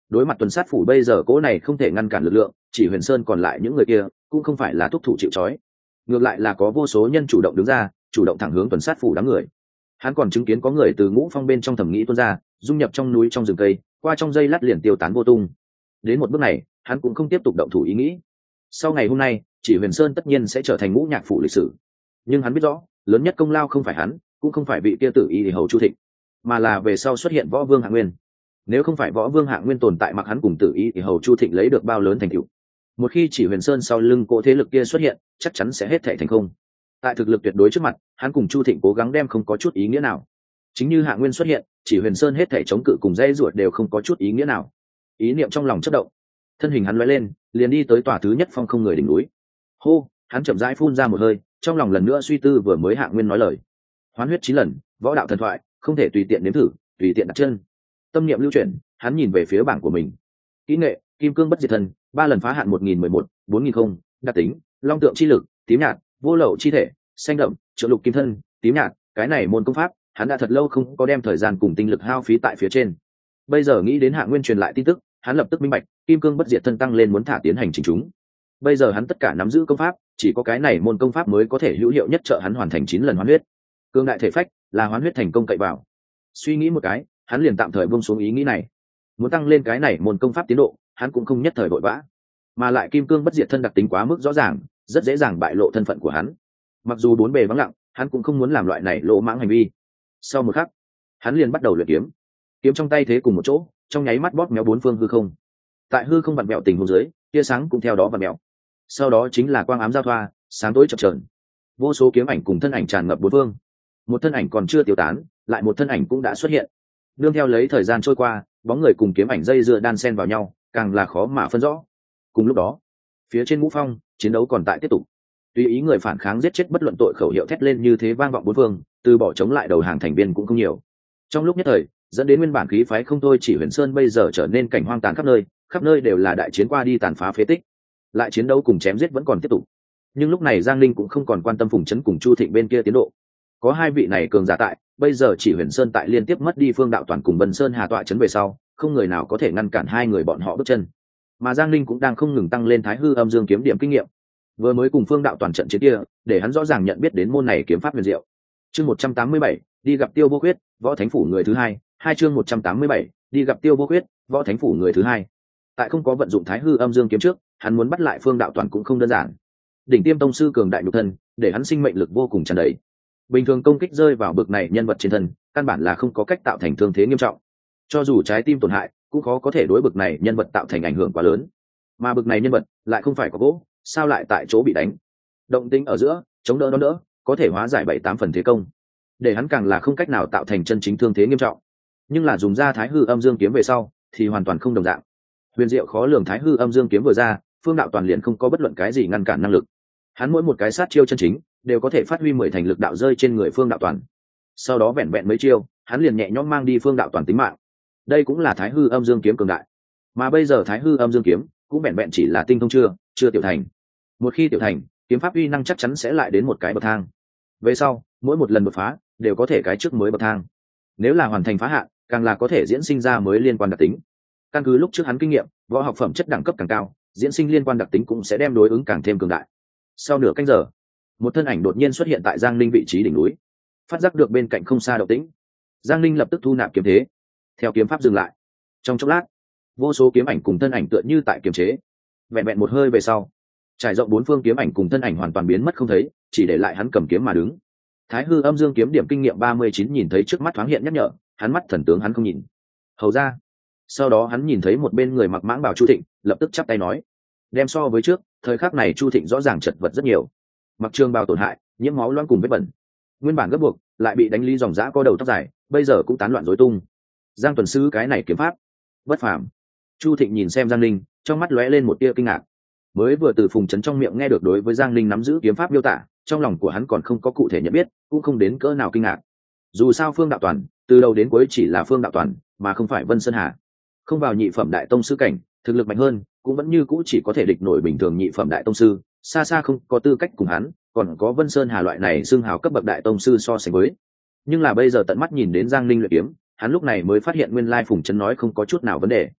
Đối mặt tuần sát phủ bây giờ cỗ này không thể ngăn cản lực lượng, chỉ huyền sơn còn lại những người kia, cũng không phải là thúc thủ chịu trói. Ngược lại là có vô số nhân chủ động đứng ra, chủ động thẳng hướng tuần sát phủ đám người. Hắn còn chứng kiến có người từ ngũ phong bên trong thẩm nghĩ tuôn ra, dung nhập trong núi trong rừng cây, qua trong dây lát liền tiêu tán vô tung. Đến một bước này, hắn cũng không tiếp tục động thủ ý nghĩ. Sau ngày hôm nay chỉ huyền sơn tất nhiên sẽ trở thành ngũ nhạc phủ lịch sử. Nhưng hắn biết rõ, lớn nhất công lao không phải hắn, cũng không phải vị kia tử y hầu chu thịnh, mà là về sau xuất hiện võ vương hạ nguyên. Nếu không phải võ vương hạ nguyên tồn tại mặc hắn cùng tử y thì hầu chu thịnh lấy được bao lớn thành tựu, một khi chỉ huyền sơn sau lưng cỗ thế lực kia xuất hiện, chắc chắn sẽ hết thể thành không tại thực lực tuyệt đối trước mặt, hắn cùng chu thịnh cố gắng đem không có chút ý nghĩa nào. Chính như hạ nguyên xuất hiện, chỉ huyền sơn hết thể chống cự cùng dây ruột đều không có chút ý nghĩa nào. Ý niệm trong lòng chất động. Thân hình hắn l lên, liền đi tới tòa thứ nhất phong không người đỉnh núi hô, hắn chậm rãi phun ra một hơi, trong lòng lần nữa suy tư vừa mới hạ nguyên nói lời. Hoán huyết chín lần, võ đạo thần thoại, không thể tùy tiện nếm thử, tùy tiện đặt chân. Tâm niệm lưu chuyển, hắn nhìn về phía bảng của mình. Kỹ nghệ, kim cương bất diệt thân ba lần phá hạn một nghìn mười một, bốn nghìn không, đặc tính, long tượng chi lực, tím nhạt, vô lậu chi thể, xanh đậm trợ lục kim thân, tím nhạt, cái này môn công pháp, hắn đã thật lâu không có đem thời gian cùng tinh lực hao phí tại phía trên. Bây giờ nghĩ đến hạ nguyên truyền lại tin tức, hắn lập tức minh bạch, kim cương bất diệt thân tăng lên muốn thả tiến hành trình chúng bây giờ hắn tất cả nắm giữ công pháp, chỉ có cái này môn công pháp mới có thể hữu hiệu nhất trợ hắn hoàn thành chín lần hoán huyết. Cương đại thể phách là hoán huyết thành công cậy vào. Suy nghĩ một cái, hắn liền tạm thời bông xuống ý nghĩ này. Muốn tăng lên cái này môn công pháp tiến độ, hắn cũng không nhất thời vội vã. Mà lại kim cương bất diệt thân đặc tính quá mức rõ ràng, rất dễ dàng bại lộ thân phận của hắn. Mặc dù bốn bề vắng lặng, hắn cũng không muốn làm loại này lộ mãng hành vi. Sau một khắc, hắn liền bắt đầu luyện kiếm. Kiếm trong tay thế cùng một chỗ, trong nháy mắt bóp méo bốn phương hư không. Tại hư không vặn mẹo tình hồ dưới, tia sáng cũng theo đó vặn mẹo sau đó chính là quang ám giao thoa, sáng tối chập trờn vô số kiếm ảnh cùng thân ảnh tràn ngập bốn phương. Một thân ảnh còn chưa tiêu tán, lại một thân ảnh cũng đã xuất hiện. Đương theo lấy thời gian trôi qua, bóng người cùng kiếm ảnh dây dựa đan sen vào nhau, càng là khó mà phân rõ. Cùng lúc đó, phía trên ngũ phong, chiến đấu còn tại tiếp tục. Tùy ý người phản kháng giết chết bất luận tội khẩu hiệu thét lên như thế vang vọng bốn phương, từ bỏ chống lại đầu hàng thành viên cũng không nhiều. Trong lúc nhất thời, dẫn đến nguyên bản khí phái không thôi chỉ huyền sơn bây giờ trở nên cảnh hoang tàn khắp nơi khắp nơi đều là đại chiến qua đi tàn phá phế tích lại chiến đấu cùng chém giết vẫn còn tiếp tục. Nhưng lúc này giang linh cũng không còn quan tâm phùng chấn cùng chu thịnh bên kia tiến độ. Có hai vị này cường giả tại, bây giờ chỉ huyền sơn tại liên tiếp mất đi phương đạo toàn cùng bần sơn hà tọa chấn về sau, không người nào có thể ngăn cản hai người bọn họ bước chân. Mà giang linh cũng đang không ngừng tăng lên thái hư âm dương kiếm điểm kinh nghiệm. Vừa mới cùng phương đạo toàn trận chiến kia, để hắn rõ ràng nhận biết đến môn này kiếm pháp huyền diệu. Chương một trăm tám mươi bảy, đi gặp tiêu vô quyết võ thánh phủ người thứ hai. Hai chương một trăm tám mươi bảy, đi gặp tiêu vô quyết võ thánh phủ người thứ hai. Tại không có vận dụng thái hư âm dương kiếm trước hắn muốn bắt lại phương đạo toàn cũng không đơn giản. Đỉnh tiêm tông sư cường đại nhục thân, để hắn sinh mệnh lực vô cùng tràn đầy. Bình thường công kích rơi vào bực này nhân vật trên thân, căn bản là không có cách tạo thành thương thế nghiêm trọng. Cho dù trái tim tổn hại, cũng khó có thể đối bực này nhân vật tạo thành ảnh hưởng quá lớn. Mà bực này nhân vật lại không phải có gỗ, sao lại tại chỗ bị đánh? Động tính ở giữa, chống đỡ đón đỡ, có thể hóa giải bảy tám phần thế công. Để hắn càng là không cách nào tạo thành chân chính thương thế nghiêm trọng. Nhưng là dùng ra thái hư âm dương kiếm về sau, thì hoàn toàn không đồng dạng. Huyền diệu khó lường thái hư âm dương kiếm vừa ra phương đạo toàn liền không có bất luận cái gì ngăn cản năng lực. Hắn mỗi một cái sát chiêu chân chính, đều có thể phát huy mười thành lực đạo rơi trên người phương đạo toàn. Sau đó vẹn vẹn mấy chiêu, hắn liền nhẹ nhõm mang đi phương đạo toàn tính mạng. Đây cũng là thái hư âm dương kiếm cường đại. Mà bây giờ thái hư âm dương kiếm cũng vẹn vẹn chỉ là tinh thông chưa chưa tiểu thành. Một khi tiểu thành, kiếm pháp uy năng chắc chắn sẽ lại đến một cái bậc thang. Về sau, mỗi một lần đột phá, đều có thể cái trước mới bậc thang. Nếu là hoàn thành phá hạn, càng là có thể diễn sinh ra mới liên quan đặc tính. Căn cứ lúc trước hắn kinh nghiệm, võ học phẩm chất đẳng cấp càng cao diễn sinh liên quan đặc tính cũng sẽ đem đối ứng càng thêm cường đại. Sau nửa canh giờ, một thân ảnh đột nhiên xuất hiện tại giang Linh vị trí đỉnh núi. Phát giác được bên cạnh không xa động tĩnh, giang Linh lập tức thu nạp kiếm thế, theo kiếm pháp dừng lại. Trong chốc lát, vô số kiếm ảnh cùng thân ảnh tựa như tại kiềm chế. Vẹn vẹn một hơi về sau, trải rộng bốn phương kiếm ảnh cùng thân ảnh hoàn toàn biến mất không thấy, chỉ để lại hắn cầm kiếm mà đứng. Thái hư âm dương kiếm điểm kinh nghiệm ba mươi chín nhìn thấy trước mắt thoáng hiện nhắc nhở, hắn mắt thần tướng hắn không nhìn. Hầu ra sau đó hắn nhìn thấy một bên người mặc mãng bảo chu thịnh, lập tức chắp tay nói, đem so với trước, thời khắc này chu thịnh rõ ràng chật vật rất nhiều. Mặc trường bào tổn hại, nhiễm máu loang cùng vết bẩn. Nguyên bản gấp buộc, lại bị đánh ly dòng giã có đầu tóc dài, bây giờ cũng tán loạn rối tung. Giang tuần sứ cái này kiếm pháp, bất phàm. Chu thịnh nhìn xem giang linh trong mắt lóe lên một tia kinh ngạc. Mới vừa từ phùng trấn trong miệng nghe được đối với giang linh nắm giữ kiếm pháp miêu tả, trong lòng của hắn còn không có cụ thể nhận biết, cũng không đến cỡ nào kinh ngạc. Dù sao phương đạo toàn, từ đầu đến cuối chỉ là phương đạo toàn, mà không phải vân sơn hà không vào nhị phẩm đại tông sư cảnh, thực lực mạnh hơn, cũng vẫn như cũ chỉ có thể địch nổi bình thường nhị phẩm đại tông sư, xa xa không có tư cách cùng hắn, còn có vân sơn hà loại này xưng hào cấp bậc đại tông sư so sánh với. Nhưng là bây giờ tận mắt nhìn đến giang linh luyện kiếm, hắn lúc này mới phát hiện nguyên lai phùng chân nói không có chút nào vấn đề.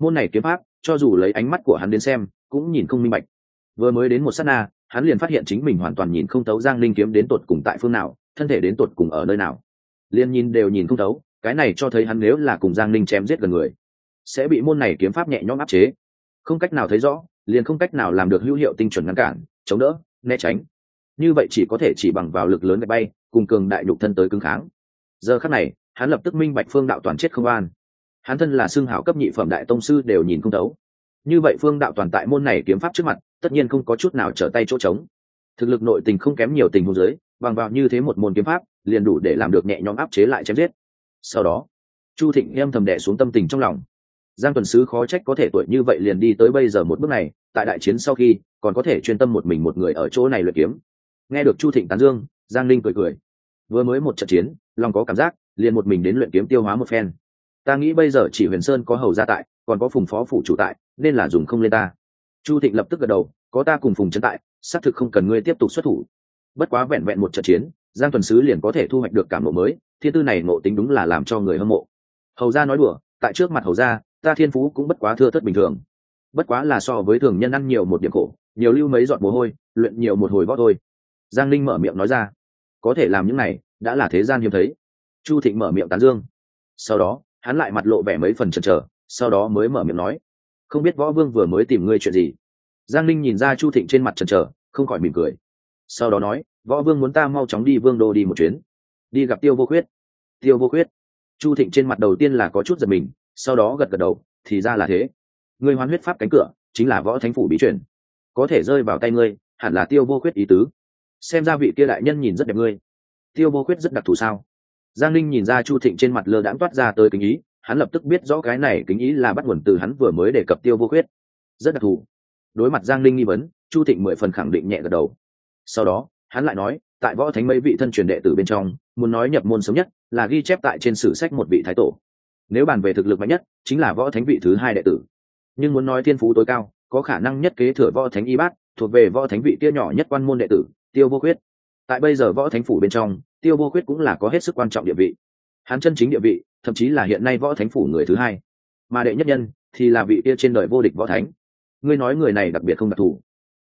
Môn này kiếm pháp, cho dù lấy ánh mắt của hắn đến xem, cũng nhìn không minh bạch. Vừa mới đến một s á t na, hắn liền phát hiện chính mình hoàn toàn nhìn không thấu giang linh kiếm đến tột cùng tại phương nào, thân thể đến tột cùng ở nơi nào. Liền nhìn đều nhìn không thấu, cái này cho thấy hắn nếu là cùng giang linh chém giết gần người sẽ bị môn này kiếm pháp nhẹ nhõm áp chế. Không cách nào thấy rõ, liền không cách nào làm được hữu hiệu tinh chuẩn ngăn cản, chống đỡ, né tránh. Như vậy chỉ có thể chỉ bằng vào lực lớn để bay, cùng cường đại nhục thân tới cứng kháng. Giờ khắc này, hắn lập tức minh bạch phương đạo toàn chết không an. Hắn thân là xương hảo cấp nhị phẩm đại tông sư đều nhìn không thấu. Như vậy phương đạo toàn tại môn này kiếm pháp trước mặt, tất nhiên không có chút nào trở tay chỗ trống. Thực lực nội tình không kém nhiều tình huống giới, bằng vào như thế một môn kiếm pháp, liền đủ để làm được nhẹ nhõm áp chế lại chém giết. Sau đó, chu thịnh em thầm đẻ xuống tâm tình trong lòng giang tuần sứ khó trách có thể tuổi như vậy liền đi tới bây giờ một bước này, tại đại chiến sau khi, còn có thể chuyên tâm một mình một người ở chỗ này luyện kiếm. Nghe được chu thịnh tán dương, giang linh cười cười. Vừa mới một trận chiến, lòng có cảm giác, liền một mình đến luyện kiếm tiêu hóa một phen. Ta nghĩ bây giờ chỉ huyền sơn có hầu gia tại, còn có phùng phó phủ chủ tại, nên là dùng không lên ta. Chu thịnh lập tức gật đầu, có ta cùng phùng trấn tại, xác thực không cần ngươi tiếp tục xuất thủ. Bất quá vẹn vẹn một trận chiến, giang tuần sứ liền có thể thu hoạch được cảm ngộ mới, thiên tư này ngộ tính đúng là làm cho người hâm mộ. Hầu gia nói đùa, tại trước mặt hầu gia ta thiên phú cũng bất quá thưa thất bình thường. Bất quá là so với thường nhân ăn nhiều một điểm khổ, nhiều lưu mấy giọt mồ hôi, luyện nhiều một hồi võ thôi. Giang linh mở miệng nói ra. Có thể làm những này, đã là thế gian hiếm thấy. Chu thịnh mở miệng tán dương. Sau đó, hắn lại mặt lộ vẻ mấy phần chần chờ, sau đó mới mở miệng nói. Không biết võ vương vừa mới tìm ngươi chuyện gì? Giang linh nhìn ra chu thịnh trên mặt chần chờ, không khỏi mỉm cười. Sau đó nói, võ vương muốn ta mau chóng đi vương đô đi một chuyến. Đi gặp tiêu vô khuyết. Tiêu vô khuyết. Chu thịnh trên mặt đầu tiên là có chút giật mình sau đó gật gật đầu, thì ra là thế. Ngươi hoán huyết pháp cánh cửa, chính là võ thánh phủ bí truyền. Có thể rơi vào tay ngươi, hẳn là tiêu vô khuyết ý tứ. Xem ra vị kia đại nhân nhìn rất đẹp ngươi. Tiêu vô khuyết rất đặc thù sao? Giang linh nhìn ra chu thịnh trên mặt lơ đãng toát ra tới kính ý, hắn lập tức biết rõ cái này kính ý là bắt nguồn từ hắn vừa mới đề cập tiêu vô khuyết. Rất đặc thù. Đối mặt giang linh nghi vấn, chu thịnh mười phần khẳng định nhẹ gật đầu. Sau đó, hắn lại nói, tại võ thánh mấy vị thân truyền đệ tử bên trong, muốn nói nhập môn sớm nhất là ghi chép tại trên sử sách một vị thái tổ nếu bàn về thực lực mạnh nhất, chính là võ thánh vị thứ hai đệ tử. Nhưng muốn nói thiên phú tối cao, có khả năng nhất kế thừa võ thánh y bát, thuộc về võ thánh vị tia nhỏ nhất quan môn đệ tử, tiêu vô khuyết. Tại bây giờ võ thánh phủ bên trong, tiêu vô khuyết cũng là có hết sức quan trọng địa vị. Hắn chân chính địa vị, thậm chí là hiện nay võ thánh phủ người thứ hai. Mà đệ nhất nhân, thì là vị kia trên đời vô địch võ thánh. Ngươi nói người này đặc biệt không đặc thù.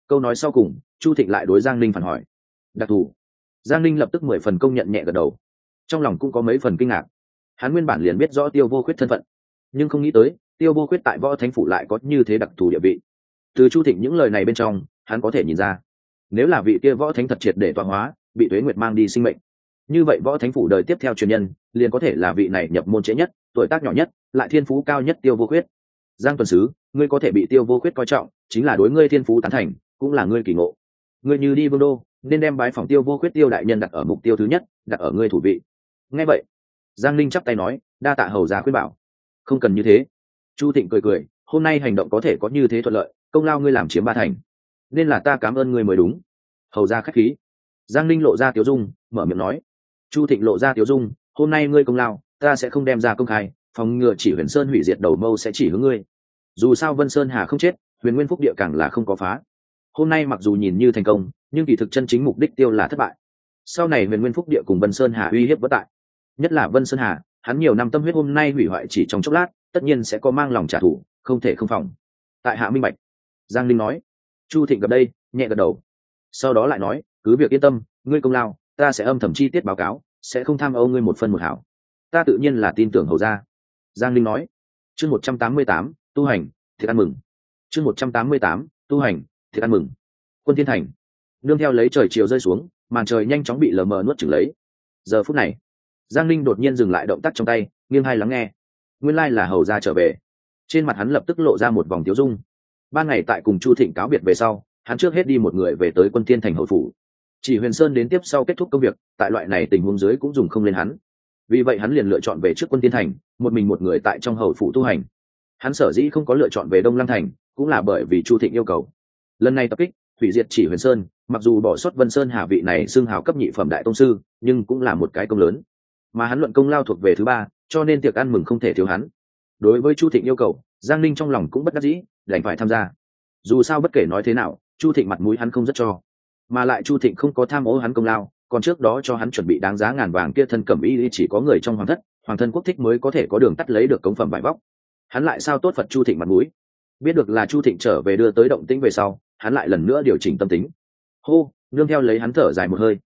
Câu nói sau cùng, chu thịnh lại đối giang linh phản hỏi. Đặc thù. Giang linh lập tức mười phần công nhận nhẹ gật đầu. Trong lòng cũng có mấy phần kinh ngạc hắn nguyên bản liền biết rõ tiêu vô khuyết thân phận. Nhưng không nghĩ tới, tiêu vô khuyết tại võ thánh phủ lại có như thế đặc thù địa vị. Từ chu thịnh những lời này bên trong, hắn có thể nhìn ra, nếu là vị kia võ thánh thật triệt để tọa hóa, bị tuế nguyệt mang đi sinh mệnh, như vậy võ thánh phủ đời tiếp theo truyền nhân, liền có thể là vị này nhập môn trễ nhất, tuổi tác nhỏ nhất, lại thiên phú cao nhất tiêu vô khuyết. Giang tuần sứ, ngươi có thể bị tiêu vô khuyết coi trọng, chính là đối ngươi thiên phú tán thành, cũng là ngươi kỳ ngộ. Ngươi như đi vương đô, nên đem bái phòng tiêu vô khuyết tiêu đại nhân đặt ở mục tiêu thứ nhất, đặt ở ngươi thủ vị. Nghe vậy giang linh chắp tay nói, đa tạ hầu ra khuyên bảo. Không cần như thế. Chu thịnh cười cười, hôm nay hành động có thể có như thế thuận lợi, công lao ngươi làm chiếm ba thành. Nên là ta cảm ơn ngươi mới đúng. Hầu ra khách khí. Giang linh lộ ra tiếu dung, mở miệng nói. Chu thịnh lộ ra tiếu dung, hôm nay ngươi công lao, ta sẽ không đem ra công khai, phòng ngừa chỉ huyền sơn hủy diệt đầu mâu sẽ chỉ hướng ngươi. Dù sao vân sơn hà không chết, huyền nguyên phúc địa càng là không có phá. Hôm nay mặc dù nhìn như thành công, nhưng kỳ thực chân chính mục đích tiêu là thất bại. Sau này huyền nguyên phúc địa cùng vân sơn hà uy hiếp vất tại nhất là vân sơn hà, hắn nhiều năm tâm huyết hôm nay hủy hoại chỉ trong chốc lát, tất nhiên sẽ có mang lòng trả thù, không thể không phòng. Tại hạ minh bạch, giang linh nói, chu thịnh gặp đây, nhẹ gật đầu. Sau đó lại nói, cứ việc yên tâm, ngươi công lao, ta sẽ âm thầm chi tiết báo cáo, sẽ không tham âu ngươi một phân một hảo. Ta tự nhiên là tin tưởng hầu ra giang linh nói, chương một trăm tám mươi tám, tu hành thì ăn mừng. Chương một trăm tám mươi tám, tu hành thì ăn mừng. Quân thiên thành, nương theo lấy trời chiều rơi xuống, màn trời nhanh chóng bị lờ mờ nuốt chửng lấy. Giờ phút này giang linh đột nhiên dừng lại động tác trong tay, nghiêng hai lắng nghe. Nguyên lai là hầu ra trở về. Trên mặt hắn lập tức lộ ra một vòng tiếu dung. Ban ngày tại cùng chu thịnh cáo biệt về sau, hắn trước hết đi một người về tới quân thiên thành hậu phủ. Chỉ huyền sơn đến tiếp sau kết thúc công việc, tại loại này tình huống dưới cũng dùng không lên hắn. Vì vậy hắn liền lựa chọn về trước quân tiên thành, một mình một người tại trong hầu phủ tu hành. Hắn sở dĩ không có lựa chọn về đông lăng thành, cũng là bởi vì chu thịnh yêu cầu. Lần này tập kích, hủy diệt chỉ huyền sơn, mặc dù bỏ xuất vân sơn hà vị này xưng hào cấp nhị phẩm đại tông sư, nhưng cũng là một cái công lớn mà hắn luận công lao thuộc về thứ ba, cho nên tiệc ăn mừng không thể thiếu hắn. Đối với chu thịnh yêu cầu, giang ninh trong lòng cũng bất đắc dĩ, đành phải tham gia. Dù sao bất kể nói thế nào, chu thịnh mặt mũi hắn không rất cho. Mà lại chu thịnh không có tham ô hắn công lao, còn trước đó cho hắn chuẩn bị đáng giá ngàn vàng kia thân cẩm y chỉ có người trong hoàng thất, hoàng thân quốc thích mới có thể có đường tắt lấy được cống phẩm vải vóc hắn lại sao tốt phật chu thịnh mặt mũi? Biết được là chu thịnh trở về đưa tới động tĩnh về sau, hắn lại lần nữa điều chỉnh tâm tính. Hô, nương theo lấy hắn thở dài một hơi.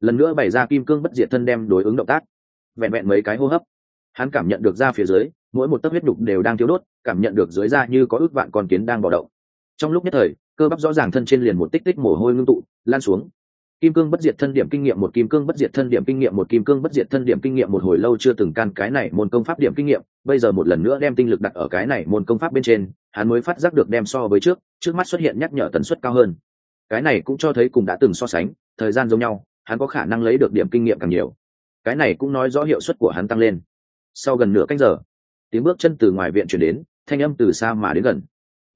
Lần nữa bày ra kim cương bất diệt thân đem đối ứng động tác vẹn vẹn mấy cái hô hấp. Hắn cảm nhận được ra phía dưới, mỗi một tấc huyết đục đều đang thiếu đốt, cảm nhận được dưới da như có ước vạn con kiến đang bò động trong lúc nhất thời, cơ bắp rõ ràng thân trên liền một tích tích mồ hôi ngưng tụ, lan xuống. Kim cương bất diệt thân điểm kinh nghiệm một, kim cương bất diệt thân điểm kinh nghiệm một, kim cương bất diệt thân điểm kinh nghiệm một hồi lâu chưa từng can cái này môn công pháp điểm kinh nghiệm, bây giờ một lần nữa đem tinh lực đặt ở cái này môn công pháp bên trên, hắn mới phát giác được đem so với trước trước mắt xuất hiện nhắc nhở tần suất cao hơn. Cái này cũng cho thấy cùng đã từng so sánh, thời gian giống nhau, hắn có khả năng lấy được điểm kinh nghiệm càng nhiều cái này cũng nói rõ hiệu suất của hắn tăng lên. Sau gần nửa canh giờ, tiếng bước chân từ ngoài viện chuyển đến, thanh âm từ xa mà đến gần.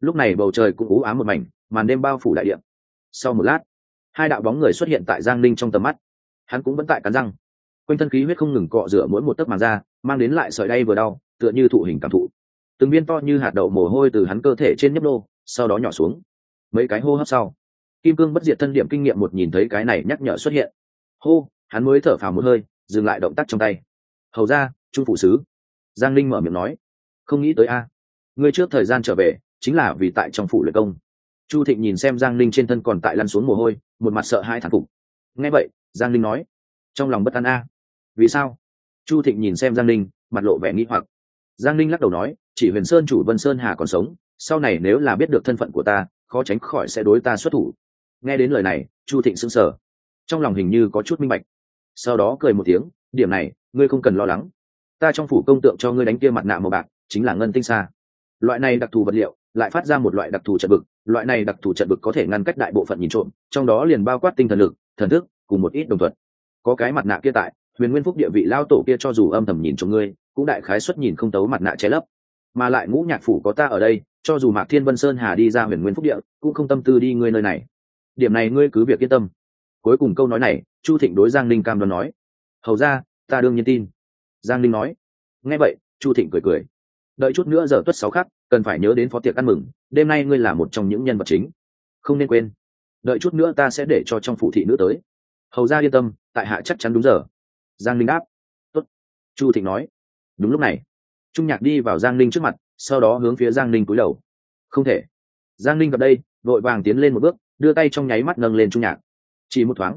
Lúc này bầu trời cũng ú ám một mảnh, màn đêm bao phủ đại điện sau một lát, hai đạo bóng người xuất hiện tại giang ninh trong tầm mắt. Hắn cũng vẫn tại cắn răng. Quanh thân khí huyết không ngừng cọ rửa mỗi một tấc màn da, mang đến lại sợi đay vừa đau, tựa như thụ hình cảm thụ. Từng viên to như hạt đậu mồ hôi từ hắn cơ thể trên nhấp đô sau đó nhỏ xuống. Mấy cái hô hấp sau, kim cương bất diệt thân điểm kinh nghiệm một nhìn thấy cái này nhắc nhở xuất hiện. Hô, hắn mới thở phào một hơi dừng lại động tác trong tay. Hầu ra trung phụ sứ. Giang linh mở miệng nói. Không nghĩ tới a. À. ngươi trước thời gian trở về, chính là vì tại trong phủ luyện công. Chu thịnh nhìn xem giang linh trên thân còn tại lăn xuống mồ hôi, một mặt sợ hai thản phục. Nghe vậy, giang linh nói. Trong lòng bất an a. Vì sao? Chu thịnh nhìn xem giang linh mặt lộ vẻ nghĩ hoặc. Giang linh lắc đầu nói, chỉ huyền sơn chủ vân sơn hà còn sống, sau này nếu là biết được thân phận của ta, khó tránh khỏi sẽ đối ta xuất thủ. Nghe đến lời này, chu thịnh sững sờ. Trong lòng hình như có chút minh bạch sau đó cười một tiếng điểm này ngươi không cần lo lắng. Ta trong phủ công tượng cho ngươi đánh kia mặt nạ màu bạc chính là ngân tinh xa loại này đặc thù vật liệu lại phát ra một loại đặc thù trận bực, loại này đặc thù trận bực có thể ngăn cách đại bộ phận nhìn trộm trong đó liền bao quát tinh thần lực thần thức cùng một ít đồng thuận có cái mặt nạ kia tại huyền nguyên phúc địa vị lao tổ kia cho dù âm thầm nhìn trộm ngươi cũng đại khái xuất nhìn không tấu mặt nạ che lấp. Mà lại ngũ nhạc phủ có ta ở đây cho dù mạc thiên vân sơn hà đi ra huyền nguyên phúc địa cũng không tâm tư đi ngươi nơi này. Điểm này ngươi cứ việc yên tâm cuối cùng câu nói này, chu thịnh đối giang linh cam đoan nói. Hầu ra ta đương nhiên tin. Giang linh nói. Nghe vậy, chu thịnh cười cười. Đợi chút nữa giờ tuất sáu khắc, cần phải nhớ đến phó tiệc ăn mừng, đêm nay ngươi là một trong những nhân vật chính. Không nên quên. Đợi chút nữa ta sẽ để cho trong phụ thị nữ tới. Hầu ra yên tâm, tại hạ chắc chắn đúng giờ. Giang linh đáp. Tốt. chu thịnh nói. Đúng lúc này, trung nhạc đi vào giang linh trước mặt, sau đó hướng phía giang linh cúi đầu. Không thể. Giang linh gặp đây, vội vàng tiến lên một bước, đưa tay trong nháy mắt nâng lên trung nhạc chỉ một thoáng.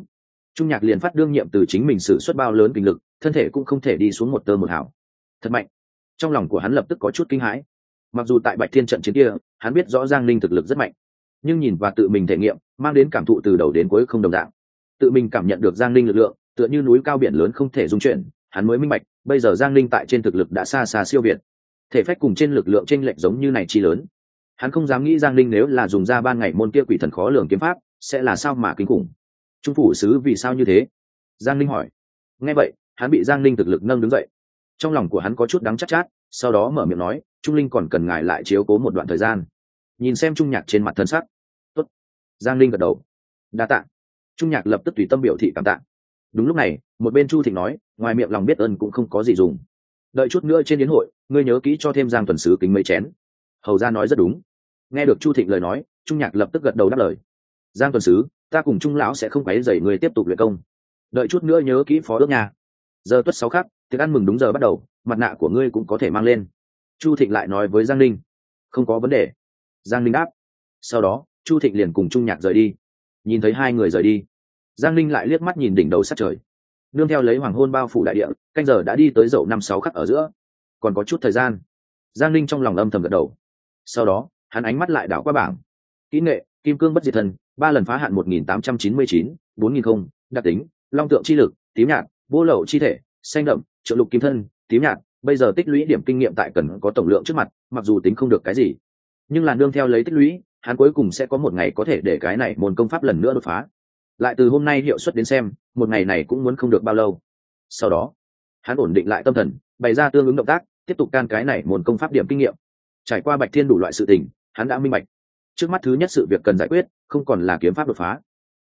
Trung nhạc liền phát đương nhiệm từ chính mình xử suất bao lớn kinh lực, thân thể cũng không thể đi xuống một tơ một hảo thật mạnh. Trong lòng của hắn lập tức có chút kinh hãi. Mặc dù tại bạch thiên trận chiến kia, hắn biết rõ giang linh thực lực rất mạnh, nhưng nhìn và tự mình thể nghiệm, mang đến cảm thụ từ đầu đến cuối không đồng dạng. Tự mình cảm nhận được giang linh lực lượng, tựa như núi cao biển lớn không thể dung chuyển, hắn mới minh bạch, bây giờ giang linh tại trên thực lực đã xa xa siêu việt. Thể phách cùng trên lực lượng t r ê n lệch giống như này chi lớn. Hắn không dám nghĩ giang linh nếu là dùng ra ban ngày môn kia quỷ thần khó lường kiếm pháp, sẽ là sao mà kinh khủng trung phủ sứ vì sao như thế? Giang linh hỏi. Nghe vậy hắn bị giang linh thực lực nâng đứng dậy. Trong lòng của hắn có chút đắng chắc chát, chát sau đó mở miệng nói trung linh còn cần ngài lại chiếu cố một đoạn thời gian. Nhìn xem trung nhạc trên mặt thân sắc. Tốt. giang linh gật đầu. Đa t ạ trung nhạc lập tức tùy tâm biểu thị cảm tạ. Đúng lúc này một bên chu thịnh nói ngoài miệng lòng biết ơn cũng không có gì dùng. Đợi chút nữa trên đến hội ngươi nhớ kỹ cho thêm giang tuần sứ kính mấy chén. Hầu ra nói rất đúng. Nghe được chu thịnh lời nói trung nhạc lập tức gật đầu đáp lời giang tuần sứ, ta cùng trung lão sẽ không quấy dậy người tiếp tục luyện công. Đợi chút nữa nhớ kỹ phó ước nhà giờ tuất sáu khắc, tiệc ăn mừng đúng giờ bắt đầu, mặt nạ của ngươi cũng có thể mang lên. Chu thịnh lại nói với giang linh không có vấn đề. Giang linh đáp. Sau đó, chu thịnh liền cùng trung nhạc rời đi. Nhìn thấy hai người rời đi, giang linh lại liếc mắt nhìn đỉnh đầu sát trời. Nương theo lấy hoàng hôn bao phủ đại địa, canh giờ đã đi tới dậu năm sáu khắc ở giữa. Còn có chút thời gian. Giang linh trong lòng âm thầm gật đầu. Sau đó, hắn ánh mắt lại đảo qua bảng. Kỹ nghệ, kim cương bất diệt thần ba lần phá hạn một nghìn tám trăm chín mươi chín, bốn nghìn không, đặc tính, long tượng chi lực, tím nhạt, vô lậu chi thể, xanh đậm, trợ lục kim thân, tím nhạt. Bây giờ tích lũy điểm kinh nghiệm tại cần có tổng lượng trước mặt, mặc dù tính không được cái gì, nhưng là nương theo lấy tích lũy, hắn cuối cùng sẽ có một ngày có thể để cái này môn công pháp lần nữa đột phá. Lại từ hôm nay hiệu suất đến xem, một ngày này cũng muốn không được bao lâu. Sau đó, hắn ổn định lại tâm thần, bày ra tương ứng động tác, tiếp tục can cái này môn công pháp điểm kinh nghiệm. Trải qua bạch thiên đủ loại sự tình, hắn đã minh bạch trước mắt thứ nhất sự việc cần giải quyết, không còn là kiếm pháp đột phá.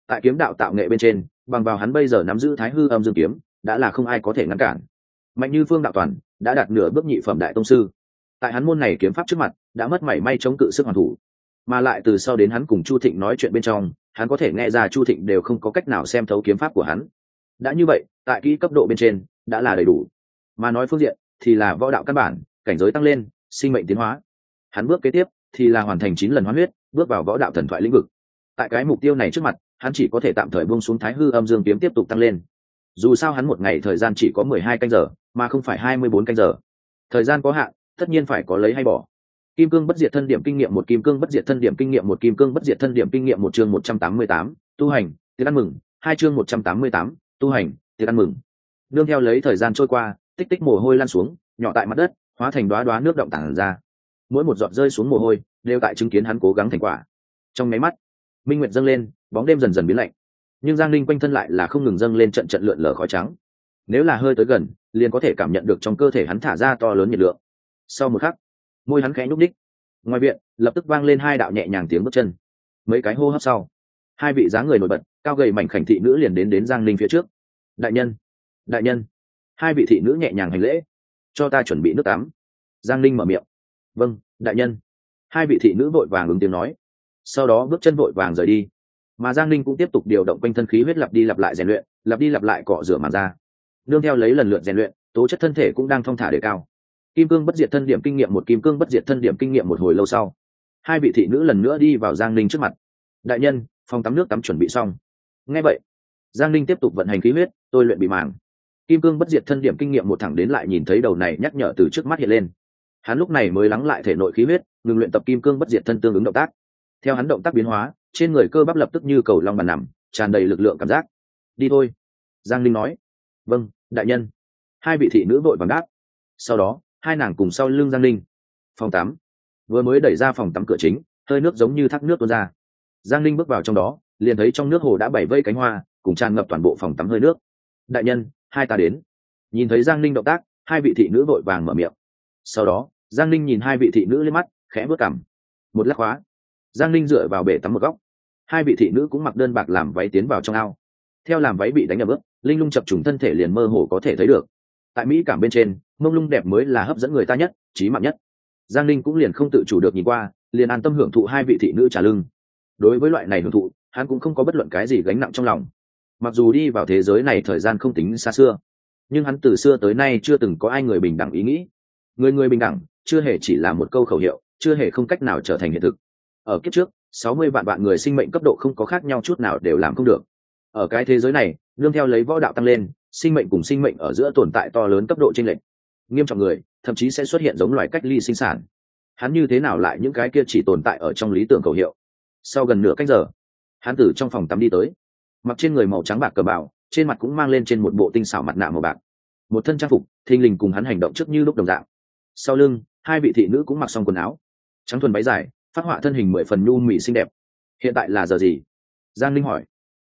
Tại kiếm đạo tạo nghệ bên trên, bằng vào hắn bây giờ nắm giữ thái hư âm dương kiếm, đã là không ai có thể ngăn cản. Mạnh như phương đạo toàn, đã đạt nửa bước nhị phẩm đại tông sư. Tại hắn môn này kiếm pháp trước mặt, đã mất mảy may chống cự sức hoàn thủ. Mà lại từ sau đến hắn cùng chu thịnh nói chuyện bên trong, hắn có thể nghe ra chu thịnh đều không có cách nào xem thấu kiếm pháp của hắn. Đã như vậy, tại kỹ cấp độ bên trên, đã là đầy đủ. Mà nói phương diện, thì là võ đạo căn bản, cảnh giới tăng lên, sinh mệnh tiến hóa. Hắn bước kế tiếp, thì là hoàn thành chín lần hóa huyết bước vào võ đạo thần thoại lĩnh vực. Tại cái mục tiêu này trước mặt, hắn chỉ có thể tạm thời buông xuống thái hư âm dương kiếm tiếp tục tăng lên. Dù sao hắn một ngày thời gian chỉ có mười hai canh giờ, mà không phải hai mươi bốn canh giờ. Thời gian có hạn, tất nhiên phải có lấy hay bỏ. Kim cương bất diệt thân điểm kinh nghiệm một kim cương bất diệt thân điểm kinh nghiệm một kim cương bất diệt thân điểm kinh nghiệm một chương một trăm tám mươi tám, tu hành tiệc ăn mừng, hai chương một trăm tám mươi tám, tu hành tiệc ăn mừng. Nương theo lấy thời gian trôi qua, tích tích mồ hôi lan xuống, nhỏ tại mặt đất, hóa thành đoá đoá nước động tản ra. Mỗi một giọt rơi xuống mồ hôi đều tại chứng kiến hắn cố gắng thành quả. Trong máy mắt, minh nguyệt dâng lên, bóng đêm dần dần biến lạnh. Nhưng giang linh quanh thân lại là không ngừng dâng lên trận trận lượn lờ khói trắng. Nếu là hơi tới gần, liền có thể cảm nhận được trong cơ thể hắn thả ra to lớn nhiệt lượng. Sau một khắc, môi hắn khẽ nhúc ních ngoài viện, lập tức vang lên hai đạo nhẹ nhàng tiếng bước chân. Mấy cái hô hấp sau, hai vị dáng người nổi bật, cao gầy mảnh khảnh thị nữ liền đến đến giang linh phía trước. Đại nhân đại nhân. Hai vị thị nữ nhẹ nhàng hành lễ. Cho ta chuẩn bị nước tắm. Giang linh mở miệng. Vâng đại nhân hai vị thị nữ vội vàng ứng tiếng nói. Sau đó bước chân vội vàng rời đi. Mà giang linh cũng tiếp tục điều động quanh thân khí huyết lặp đi lặp lại rèn luyện, lặp đi lặp lại cọ rửa màn ra nương theo lấy lần lượt rèn luyện, tố chất thân thể cũng đang thong thả đề cao. Kim cương bất diệt thân điểm kinh nghiệm một, kim cương bất diệt thân điểm kinh nghiệm một hồi lâu sau, hai vị thị nữ lần nữa đi vào giang linh trước mặt. Đại nhân, phòng tắm nước tắm chuẩn bị xong. Ngay vậy. Giang linh tiếp tục vận hành khí huyết, tôi luyện bị màng. Kim cương bất diệt thân điểm kinh nghiệm một thẳng đến lại nhìn thấy đầu này nhắc nhở từ trước mắt hiện lên. Hắn lúc này mới lắng lại thể nội khí huyết ngừng luyện tập kim cương bất diệt thân tương ứng động tác. Theo hắn động tác biến hóa, trên người cơ bắp lập tức như cầu long bàn nằm, tràn đầy lực lượng cảm giác. Đi thôi. Giang linh nói. Vâng đại nhân. Hai vị thị nữ vội vàng đáp. Sau đó, hai nàng cùng sau lưng giang linh phòng tắm. Vừa mới đẩy ra phòng tắm cửa chính, hơi nước giống như thác nước tuôn ra. Giang linh bước vào trong đó, liền thấy trong nước hồ đã bảy vây cánh hoa, cùng tràn ngập toàn bộ phòng tắm hơi nước. Đại nhân, hai ta đến. Nhìn thấy giang linh động tác, hai vị thị nữ vội vàng mở miệng. Sau đó, giang linh nhìn hai vị thị nữ lên mắt khẽ bước cằm. Một lắc khóa. Giang linh dựa vào bể tắm một góc. Hai vị thị nữ cũng mặc đơn bạc làm váy tiến vào trong ao. Theo làm váy bị đánh ở bước linh lung chập trùng thân thể liền mơ hồ có thể thấy được. Tại mỹ cảm bên trên, mông lung đẹp mới là hấp dẫn người ta nhất, trí mạng nhất. Giang linh cũng liền không tự chủ được nhìn qua, liền an tâm hưởng thụ hai vị thị nữ trả lưng. Đối với loại này hưởng thụ, hắn cũng không có bất luận cái gì gánh nặng trong lòng. Mặc dù đi vào thế giới này thời gian không tính xa xưa, nhưng hắn từ xưa tới nay chưa từng có ai người bình đẳng ý nghĩ. Người người bình đẳng, chưa hề chỉ là một câu khẩu hiệu chưa hề không cách nào trở thành hiện thực. Ở kiếp trước, sáu mươi vạn vạn người sinh mệnh cấp độ không có khác nhau chút nào đều làm không được. Ở cái thế giới này nương theo lấy võ đạo tăng lên, sinh mệnh cùng sinh mệnh ở giữa tồn tại to lớn cấp độ chênh lệch. Nghiêm trọng người, thậm chí sẽ xuất hiện giống loài cách ly sinh sản. Hắn như thế nào lại những cái kia chỉ tồn tại ở trong lý tưởng cầu hiệu? Sau gần nửa cách giờ, hắn từ trong phòng tắm đi tới. Mặc trên người màu trắng bạc cờ bào trên mặt cũng mang lên trên một bộ tinh xảo mặt nạ màu bạc. Một thân trang phục, thình lình cùng hắn hành động trước như lúc đồng dạng. Sau lưng, hai vị thị nữ cũng mặc xong quần áo trắng thuần váy dài, phát họa thân hình mười phần nhu mỹ xinh đẹp. Hiện tại là giờ gì? Giang linh hỏi.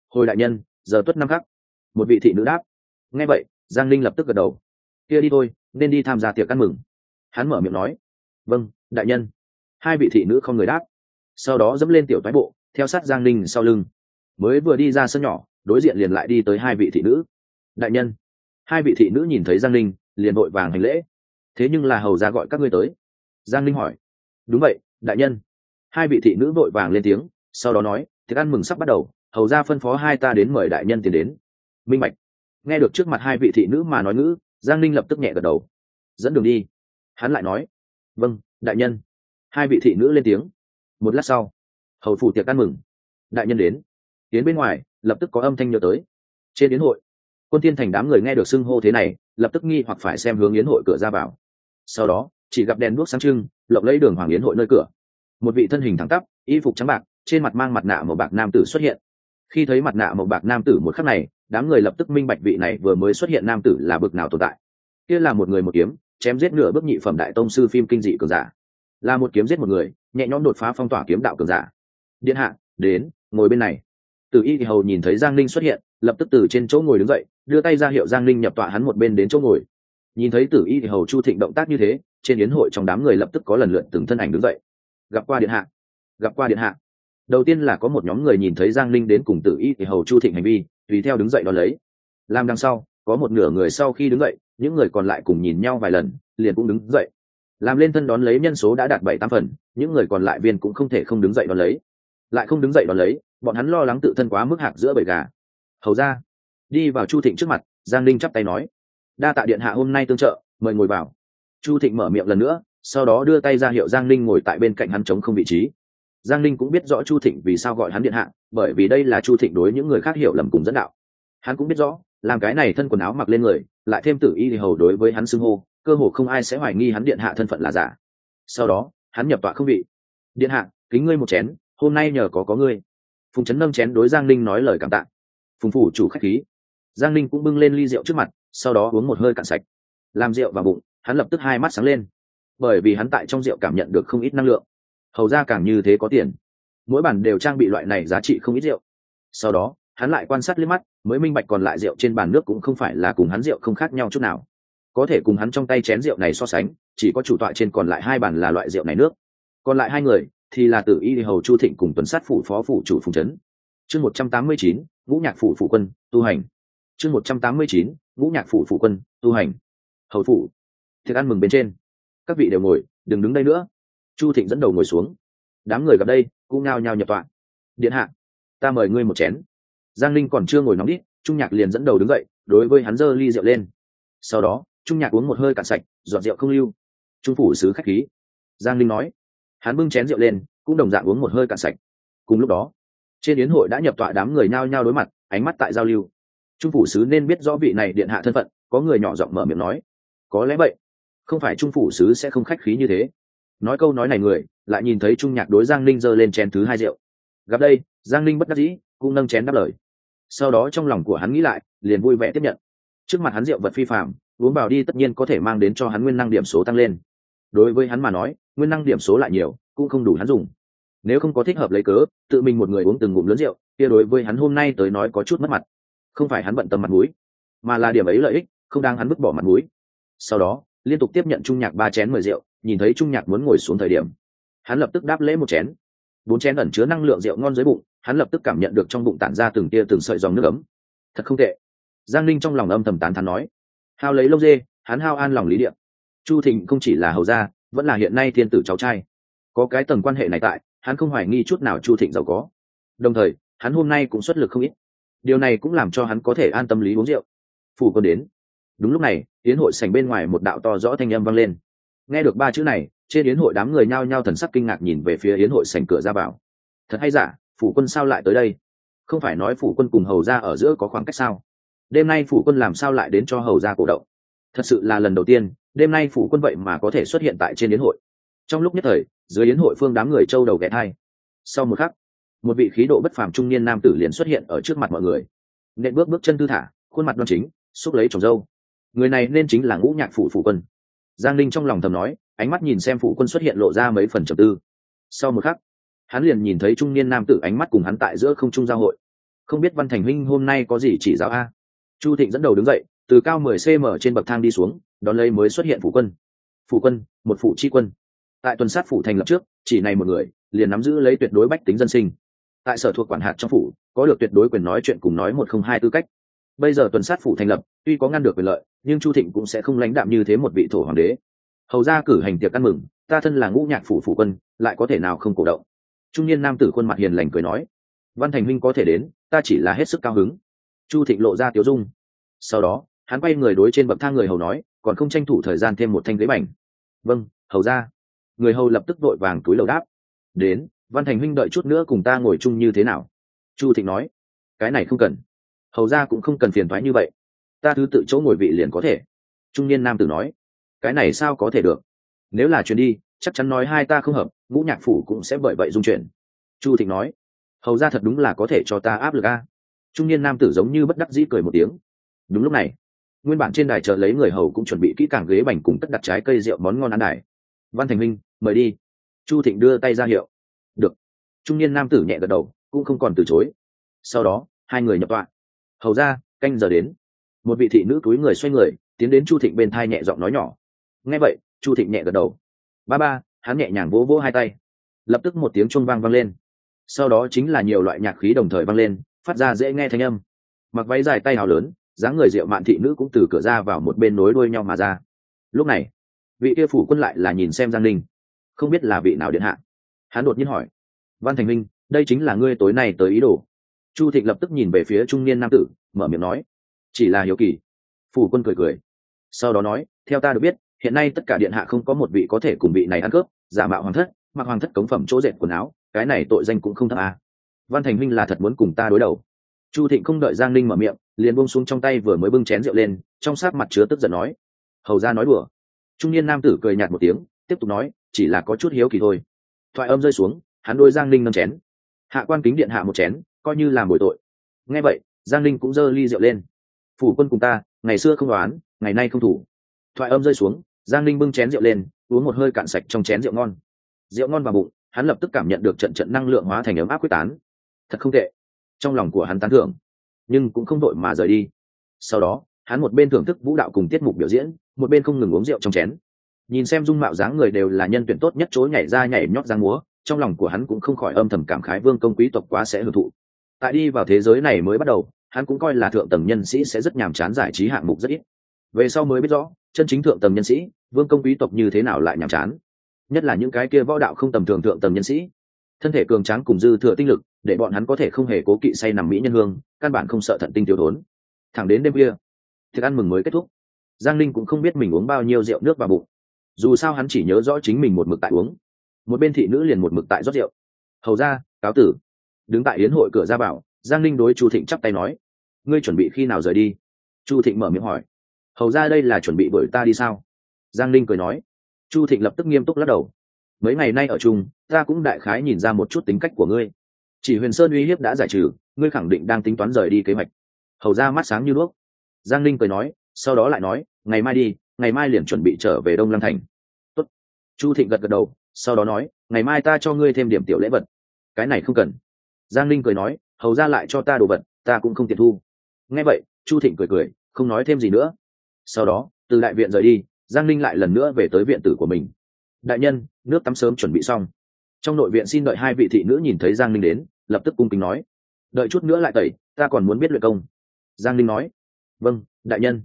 Hồi đại nhân, giờ tuất năm khắc. Một vị thị nữ đáp. Nghe vậy, giang linh lập tức gật đầu. Kia đi thôi, nên đi tham gia tiệc ăn mừng. Hắn mở miệng nói. Vâng đại nhân. Hai vị thị nữ không người đáp. Sau đó dẫm lên tiểu thái bộ, theo sát giang linh sau lưng. Mới vừa đi ra sân nhỏ, đối diện liền lại đi tới hai vị thị nữ. Đại nhân. Hai vị thị nữ nhìn thấy giang linh, liền vội vàng hành lễ. Thế nhưng là hầu ra gọi các ngươi tới. Giang linh hỏi đúng vậy, đại nhân. Hai vị thị nữ vội vàng lên tiếng, sau đó nói, tiệc ăn mừng sắp bắt đầu, hầu ra phân phó hai ta đến mời đại nhân tiến đến. Minh bạch. Nghe được trước mặt hai vị thị nữ mà nói ngữ, giang ninh lập tức nhẹ gật đầu. Dẫn đường đi. Hắn lại nói vâng đại nhân. Hai vị thị nữ lên tiếng. Một lát sau, hầu phủ tiệc ăn mừng. Đại nhân đến. Tiến bên ngoài, lập tức có âm thanh nhớ tới. Trên yến hội, quân tiên thành đám người nghe được xưng hô thế này, lập tức nghi hoặc phải xem hướng yến hội cửa ra vào. Sau đó chỉ gặp đèn đuốc sáng trưng, lộng lấy đường hoàng yến hội nơi cửa. Một vị thân hình thẳng tắp, y phục trắng bạc, trên mặt mang mặt nạ màu bạc nam tử xuất hiện. Khi thấy mặt nạ màu bạc nam tử một khắc này, đám người lập tức minh bạch vị này vừa mới xuất hiện nam tử là bực nào tồn tại. Kia là một người một kiếm, chém giết nửa bước nhị phẩm đại tông sư phim kinh dị cường giả. Là một kiếm giết một người, nhẹ nhõm đột phá phong tỏa kiếm đạo cường giả. Điện hạ, đến, ngồi bên này. Từ y thì hầu nhìn thấy giang ninh xuất hiện, lập tức từ trên chỗ ngồi đứng dậy, đưa tay ra hiệu giang ninh nhập tọa hắn một bên đến chỗ ngồi. Nhìn thấy tử y thì hầu chu thịnh động tác như thế trên yến hội trong đám người lập tức có lần lượt từng thân ảnh đứng dậy. Gặp qua điện hạ. Gặp qua điện hạ. Đầu tiên là có một nhóm người nhìn thấy giang Linh đến cùng tử y thì hầu chu thịnh hành vi, tùy theo đứng dậy đón lấy. Làm đằng sau, có một nửa người sau khi đứng dậy, những người còn lại cùng nhìn nhau vài lần, liền cũng đứng dậy. Làm lên thân đón lấy nhân số đã đạt bảy tám phần, những người còn lại viên cũng không thể không đứng dậy đón lấy. Lại không đứng dậy đón lấy, bọn hắn lo lắng tự thân quá mức hạc giữa bầy gà. Hầu ra. Đi vào chu thịnh trước mặt, giang Linh chắp tay nói. Đa tạ điện hạ hôm nay tương trợ, mời ngồi vào chu thịnh mở miệng lần nữa, sau đó đưa tay ra hiệu giang ninh ngồi tại bên cạnh hắn chống không vị trí. Giang ninh cũng biết rõ chu thịnh vì sao gọi hắn điện hạ, bởi vì đây là chu thịnh đối những người khác hiểu lầm cùng dẫn đạo. Hắn cũng biết rõ, làm cái này thân quần áo mặc lên người, lại thêm tử y thì hầu đối với hắn xưng hô, cơ hồ không ai sẽ hoài nghi hắn điện hạ thân phận là giả. Sau đó, hắn nhập tọa không vị. Điện hạ, kính ngươi một chén, hôm nay nhờ có có ngươi. Phùng trấn nâng chén đối giang ninh nói lời cảm tạ. Phùng phủ chủ khách khí. Giang ninh cũng bưng lên ly rượu trước mặt, sau đó uống một hơi cạn sạch. Làm rượu vào bụng hắn lập tức hai mắt sáng lên. Bởi vì hắn tại trong rượu cảm nhận được không ít năng lượng. Hầu ra càng như thế có tiền. Mỗi bản đều trang bị loại này giá trị không ít rượu. Sau đó, hắn lại quan sát liếc mắt, mới minh bạch còn lại rượu trên bàn nước cũng không phải là cùng hắn rượu không khác nhau chút nào. Có thể cùng hắn trong tay chén rượu này so sánh, chỉ có chủ tọa trên còn lại hai bản là loại rượu này nước. Còn lại hai người, thì là tử y, hầu chu thịnh cùng tuần sát phủ phó phủ chủ phùng trấn. Chương một trăm tám mươi chín, ngũ nhạc phủ phủ quân, tu hành. Chương một trăm tám mươi chín, ngũ nhạc phủ phủ quân, tu hành. Hầu phủ thiệt ăn mừng bên trên. Các vị đều ngồi, đừng đứng đây nữa. Chu thịnh dẫn đầu ngồi xuống. Đám người gặp đây, cũng ngao nhao nhập tọa. Điện hạ, ta mời ngươi một chén. Giang linh còn chưa ngồi nóng đít, trung nhạc liền dẫn đầu đứng dậy, đối với hắn giơ ly rượu lên. Sau đó, trung nhạc uống một hơi cạn sạch dọn rượu không lưu. Trung phủ sứ khách khí. Giang linh nói. Hắn bưng chén rượu lên, cũng đồng dạng uống một hơi cạn sạch. Cùng lúc đó, trên yến hội đã nhập tọa đám người nhao nhao đối mặt, ánh mắt tại giao lưu. Trung phủ sứ nên biết rõ vị này điện hạ thân phận, có người nhỏ giọng mở miệng nói. Có lẽ vậy không phải trung phủ sứ sẽ không khách khí như thế. Nói câu nói này người, lại nhìn thấy trung nhạc đối giang ninh giơ lên chén thứ hai rượu. Gặp đây, giang ninh bất đắc dĩ, cũng nâng chén đáp lời. Sau đó trong lòng của hắn nghĩ lại, liền vui vẻ tiếp nhận. Trước mặt hắn rượu vật phi phạm uống vào đi tất nhiên có thể mang đến cho hắn nguyên năng điểm số tăng lên. Đối với hắn mà nói, nguyên năng điểm số lại nhiều, cũng không đủ hắn dùng. Nếu không có thích hợp lấy cớ, tự mình một người uống từng ngụm lớn rượu, kia đối với hắn hôm nay tới nói có chút mất mặt. Không phải hắn bận tâm mặt mũi, mà là điểm ấy lợi ích, không đang hắn vứt bỏ mặt mũi. Sau đó liên tục tiếp nhận trung nhạc ba chén mời rượu, nhìn thấy trung nhạc muốn ngồi xuống thời điểm, hắn lập tức đáp lễ một chén. Bốn chén ẩn chứa năng lượng rượu ngon dưới bụng, hắn lập tức cảm nhận được trong bụng tản ra từng tia từng sợi dòng nước ấm. Thật không tệ. Giang linh trong lòng âm thầm tán thán nói. Hao lấy lông dê, hắn hao an lòng lý điệm chu thịnh không chỉ là hầu gia, vẫn là hiện nay thiên tử cháu trai. Có cái tầng quan hệ này tại, hắn không hoài nghi chút nào chu thịnh giàu có. Đồng thời, hắn hôm nay cũng xuất lực không ít. Điều này cũng làm cho hắn có thể an tâm lý uống rượu. Phủ còn đến đúng lúc này, yến hội sành bên ngoài một đạo to rõ thanh âm vang lên. Nghe được ba chữ này, trên yến hội đám người nhao nhao thần sắc kinh ngạc nhìn về phía yến hội sành cửa ra vào. Thật hay giả, phủ quân sao lại tới đây? Không phải nói phủ quân cùng hầu ra ở giữa có khoảng cách sao? Đêm nay phủ quân làm sao lại đến cho hầu ra cổ động? Thật sự là lần đầu tiên, đêm nay phủ quân vậy mà có thể xuất hiện tại trên yến hội. Trong lúc nhất thời, dưới yến hội phương đám người châu đầu ghé thai. Sau một khắc, một vị khí độ bất phàm trung niên nam tử liền xuất hiện ở trước mặt mọi người. Nện bước bước chân thư thả, khuôn mặt đoan chính, xúc lấy trồng dâu người này nên chính là ngũ nhạc phủ phủ quân. Giang linh trong lòng thầm nói, ánh mắt nhìn xem phủ quân xuất hiện lộ ra mấy phần trầm tư. Sau một khắc, hắn liền nhìn thấy trung niên nam tử ánh mắt cùng hắn tại giữa không trung giao hội. Không biết văn thành huynh hôm nay có gì chỉ giáo a? Chu thịnh dẫn đầu đứng dậy, từ cao mười cm trên bậc thang đi xuống, đón lấy mới xuất hiện phủ quân. Phủ quân, một phủ tri quân. Tại tuần sát phủ thành lập trước, chỉ này một người, liền nắm giữ lấy tuyệt đối bách tính dân sinh. Tại sở thuộc quản hạt trong phủ, có được tuyệt đối quyền nói chuyện cùng nói một không hai tư cách bây giờ tuần sát phủ thành lập, tuy có ngăn được quyền lợi, nhưng chu thịnh cũng sẽ không lãnh đạm như thế một vị thổ hoàng đế. Hầu ra cử hành tiệc ăn mừng, ta thân là ngũ nhạc phủ phủ quân, lại có thể nào không cổ động? Trung niên nam tử khuôn mặt hiền lành cười nói, văn thành huynh có thể đến, ta chỉ là hết sức cao hứng. Chu thịnh lộ ra tiếu dung. Sau đó, hắn quay người đối trên bậc thang người hầu nói, còn không tranh thủ thời gian thêm một thanh ghế bành. Vâng hầu ra người hầu lập tức vội vàng túi lầu đáp, đến, văn thành huynh đợi chút nữa cùng ta ngồi chung như thế nào? Chu thịnh nói, cái này không cần hầu ra cũng không cần phiền thoái như vậy. Ta thứ tự chỗ ngồi vị liền có thể. Trung niên nam tử nói. Cái này sao có thể được? Nếu là chuyến đi, chắc chắn nói hai ta không hợp, ngũ nhạc phủ cũng sẽ bởi vậy dung chuyển. Chu thịnh nói. Hầu ra thật đúng là có thể cho ta áp lực a. Trung niên nam tử giống như bất đắc dĩ cười một tiếng. Đúng lúc này, nguyên bản trên đài chờ lấy người hầu cũng chuẩn bị kỹ càng ghế bành cùng tất đặt trái cây rượu món ngon ăn đài. Văn thành minh, mời đi. Chu thịnh đưa tay ra hiệu. Được. Trung niên nam tử nhẹ gật đầu, cũng không còn từ chối. Sau đó, hai người nhập tọa hầu ra, canh giờ đến. Một vị thị nữ túi người xoay người, tiến đến chu thịnh bên thai nhẹ giọng nói nhỏ. Nghe vậy, chu thịnh nhẹ gật đầu. Ba ba, hắn nhẹ nhàng vỗ vỗ hai tay. Lập tức một tiếng chuông vang vang lên. Sau đó chính là nhiều loại nhạc khí đồng thời vang lên, phát ra dễ nghe thanh âm. Mặc váy dài tay hào lớn, dáng người rượu mạn thị nữ cũng từ cửa ra vào một bên nối đuôi nhau mà ra. Lúc này, vị kia phủ quân lại là nhìn xem giang linh không biết là vị nào điện hạ? Hắn đột nhiên hỏi. Văn thành minh, đây chính là ngươi tối nay tới ý đồ chu thịnh lập tức nhìn về phía trung niên nam tử, mở miệng nói, chỉ là hiếu kỳ. Phủ quân cười cười, sau đó nói, theo ta được biết, hiện nay tất cả điện hạ không có một vị có thể cùng vị này ăn cướp, giả mạo hoàng thất, mặc hoàng thất cống phẩm chỗ dệt quần áo, cái này tội danh cũng không thấp à. văn thành minh là thật muốn cùng ta đối đầu. Chu thịnh không đợi giang Ninh mở miệng, liền bông xuống trong tay vừa mới bưng chén rượu lên, trong sát mặt chứa tức giận nói, hầu ra nói đùa. Trung niên nam tử cười nhạt một tiếng, tiếp tục nói, chỉ là có chút hiếu kỳ thôi. Thoại âm rơi xuống, hắn đôi giang Ninh nâng chén. Hạ quan kính điện hạ một chén coi như làm bồi tội. Nghe vậy, giang linh cũng giơ ly rượu lên. Phủ quân cùng ta, ngày xưa không đoán, ngày nay không thủ. Thoại âm rơi xuống, giang linh bưng chén rượu lên, uống một hơi cạn sạch trong chén rượu ngon. Rượu ngon vào bụng, hắn lập tức cảm nhận được trận trận năng lượng hóa thành ấm áp quyết tán. Thật không tệ. Trong lòng của hắn tán thưởng, nhưng cũng không đội mà rời đi. Sau đó, hắn một bên thưởng thức vũ đạo cùng tiết mục biểu diễn, một bên không ngừng uống rượu trong chén. Nhìn xem dung mạo dáng người đều là nhân tuyển tốt nhất chối nhảy ra nhảy nhót giang múa, trong lòng của hắn cũng không khỏi âm thầm cảm khái vương công quý tộc quá sẽ hưởng thụ tại đi vào thế giới này mới bắt đầu, hắn cũng coi là thượng tầng nhân sĩ sẽ rất nhàm chán giải trí hạng mục rất ít. Về sau mới biết rõ, chân chính thượng tầng nhân sĩ, vương công quý tộc như thế nào lại nhàm chán. Nhất là những cái kia võ đạo không tầm thường thượng tầng nhân sĩ. Thân thể cường tráng cùng dư thừa tinh lực, để bọn hắn có thể không hề cố kỵ say nằm mỹ nhân hương, căn bản không sợ thận tinh thiếu thốn. Thẳng đến đêm kia thức ăn mừng mới kết thúc. Giang linh cũng không biết mình uống bao nhiêu rượu nước vào bụng. Dù sao hắn chỉ nhớ rõ chính mình một mực tại uống. Một bên thị nữ liền một mực tại rót rượu. Hầu ra cáo tử đứng tại yến hội cửa ra bảo giang linh đối chu thịnh chắp tay nói, ngươi chuẩn bị khi nào rời đi? Chu thịnh mở miệng hỏi, hầu ra đây là chuẩn bị bởi ta đi sao? Giang linh cười nói, chu thịnh lập tức nghiêm túc lắc đầu, mấy ngày nay ở chung, ta cũng đại khái nhìn ra một chút tính cách của ngươi. Chỉ huyền sơn uy hiếp đã giải trừ, ngươi khẳng định đang tính toán rời đi kế hoạch. Hầu ra mắt sáng như đuốc. Giang linh cười nói, sau đó lại nói, ngày mai đi, ngày mai liền chuẩn bị trở về đông lăng thành. Tốt. chu thịnh gật gật đầu, sau đó nói, ngày mai ta cho ngươi thêm điểm tiểu lễ vật. Cái này không cần giang linh cười nói, hầu ra lại cho ta đồ vật, ta cũng không tiện thu. Nghe vậy, chu thịnh cười cười, không nói thêm gì nữa. Sau đó, từ đại viện rời đi, giang linh lại lần nữa về tới viện tử của mình. Đại nhân, nước tắm sớm chuẩn bị xong. Trong nội viện xin đợi hai vị thị nữ nhìn thấy giang linh đến, lập tức cung kính nói, đợi chút nữa lại tẩy, ta còn muốn biết luyện công. Giang linh nói vâng đại nhân.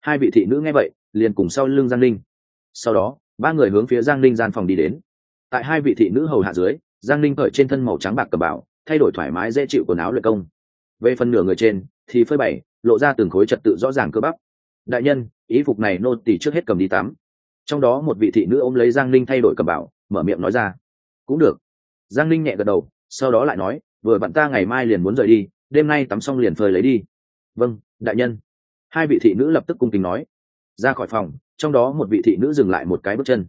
Hai vị thị nữ nghe vậy, liền cùng sau lưng giang linh sau đó, ba người hướng phía giang linh gian phòng đi đến. Tại hai vị thị nữ hầu hạ dưới, giang linh cởi trên thân màu trắng bạc cầm bảo thay đổi thoải mái dễ chịu quần áo luyện công. Về phần nửa người trên, thì phơi bày, lộ ra từng khối trật tự rõ ràng cơ bắp. Đại nhân ý phục này nô tỳ trước hết cầm đi tắm. Trong đó một vị thị nữ ôm lấy giang linh thay đổi cầm bảo, mở miệng nói ra. Cũng được. Giang linh nhẹ gật đầu, sau đó lại nói, vừa bạn ta ngày mai liền muốn rời đi, đêm nay tắm xong liền phơi lấy đi. Vâng đại nhân. Hai vị thị nữ lập tức cung kính nói. Ra khỏi phòng, trong đó một vị thị nữ dừng lại một cái bước chân.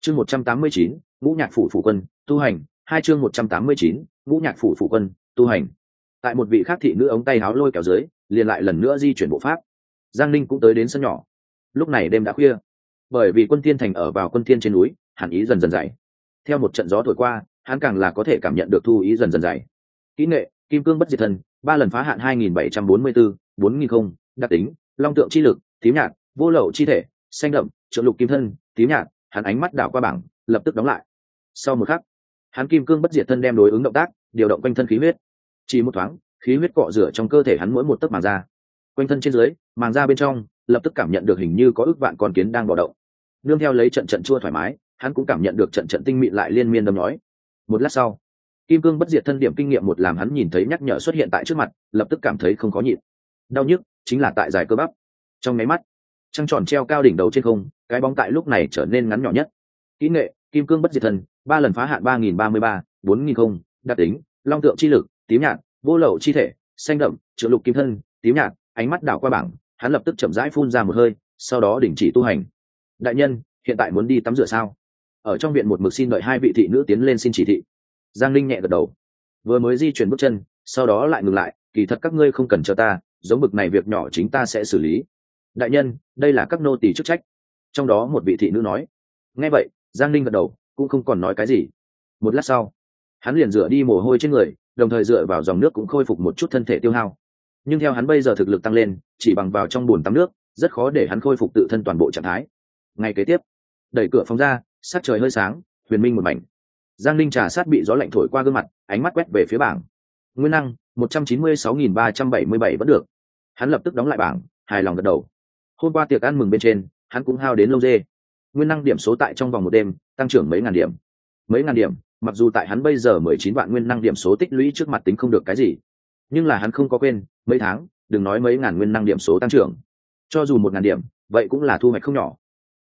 Chương một trăm tám mươi chín, ngũ nhạc phủ phủ quân, tu hành, hai chương một trăm tám mươi chín ngũ nhạc phủ phủ quân, tu hành. Tại một vị khác thị nữ ống tay áo lôi kéo dưới, liền lại lần nữa di chuyển bộ pháp. Giang ninh cũng tới đến sân nhỏ. Lúc này đêm đã khuya. Bởi vì quân thiên thành ở vào quân thiên trên núi hàn ý dần dần dày. Theo một trận gió thổi qua, hắn càng là có thể cảm nhận được thu ý dần dần dày. Kỹ nghệ, kim cương bất diệt thân ba lần phá hạn hai nghìn bảy trăm bốn mươi bốn bốn nghìn không, đặc tính, long tượng chi lực, tím nhạt vô lậu chi thể, xanh đậm trợ lục kim thân, tím nhạt hắn ánh mắt đảo qua bảng, lập tức đóng lại. Sau một khắc, hắn kim cương bất diệt thân đem đối ứng động tác điều động quanh thân khí huyết. Chỉ một thoáng, khí huyết cọ rửa trong cơ thể hắn mỗi một tấc màng da. Quanh thân trên dưới, màng da bên trong, lập tức cảm nhận được hình như có ước vạn con kiến đang bỏ động. Nương theo lấy trận trận chua thoải mái, hắn cũng cảm nhận được trận trận tinh mịn lại liên miên đâm nói một lát sau, kim cương bất diệt thân điểm kinh nghiệm một làm hắn nhìn thấy nhắc nhở xuất hiện tại trước mặt, lập tức cảm thấy không có nhịp đau nhức chính là tại dài cơ bắp. Trong máy mắt, trăng tròn treo cao đỉnh đầu trên không, cái bóng tại lúc này trở nên ngắn nhỏ nhất. Kỹ nghệ, kim cương bất diệt thân, ba lần phá hạn ba nghìn ba mươi ba, bốn nghìn không đặc tính, long tượng chi lực, tím nhạt, vô lậu chi thể, xanh đậm trợ lục kim thân, tím nhạt, ánh mắt đảo qua bảng, hắn lập tức chậm rãi phun ra một hơi, sau đó đình chỉ tu hành. Đại nhân, hiện tại muốn đi tắm rửa sao? Ở trong viện một mực xin đợi hai vị thị nữ tiến lên xin chỉ thị. Giang linh nhẹ gật đầu. Vừa mới di chuyển bước chân, sau đó lại ngừng lại, kỳ thật các ngươi không cần cho ta, giống bực này việc nhỏ chính ta sẽ xử lý. Đại nhân, đây là các nô tỳ chức trách. Trong đó một vị thị nữ nói. Nghe vậy, giang linh gật đầu, cũng không còn nói cái gì. Một lát sau hắn liền rửa đi mồ hôi trên người, đồng thời dựa vào dòng nước cũng khôi phục một chút thân thể tiêu hao. Nhưng theo hắn bây giờ thực lực tăng lên, chỉ bằng vào trong bồn tắm nước, rất khó để hắn khôi phục tự thân toàn bộ trạng thái. Ngay kế tiếp, đẩy cửa phòng ra sát trời hơi sáng, huyền minh một mảnh. Giang linh trà sát bị gió lạnh thổi qua gương mặt, ánh mắt quét về phía bảng. Nguyên năng, một trăm chín mươi sáu nghìn ba trăm bảy mươi bảy vẫn được. Hắn lập tức đóng lại bảng, hài lòng gật đầu. Hôm qua tiệc ăn mừng bên trên, hắn cũng hao đến lâu dê. Nguyên năng điểm số tại trong vòng một đêm, tăng trưởng mấy ngàn điểm. Mấy ngàn điểm mặc dù tại hắn bây giờ mười chín vạn nguyên năng điểm số tích lũy trước mặt tính không được cái gì, nhưng là hắn không có quên, mấy tháng, đừng nói mấy ngàn nguyên năng điểm số tăng trưởng. Cho dù một ngàn điểm, vậy cũng là thu hoạch không nhỏ.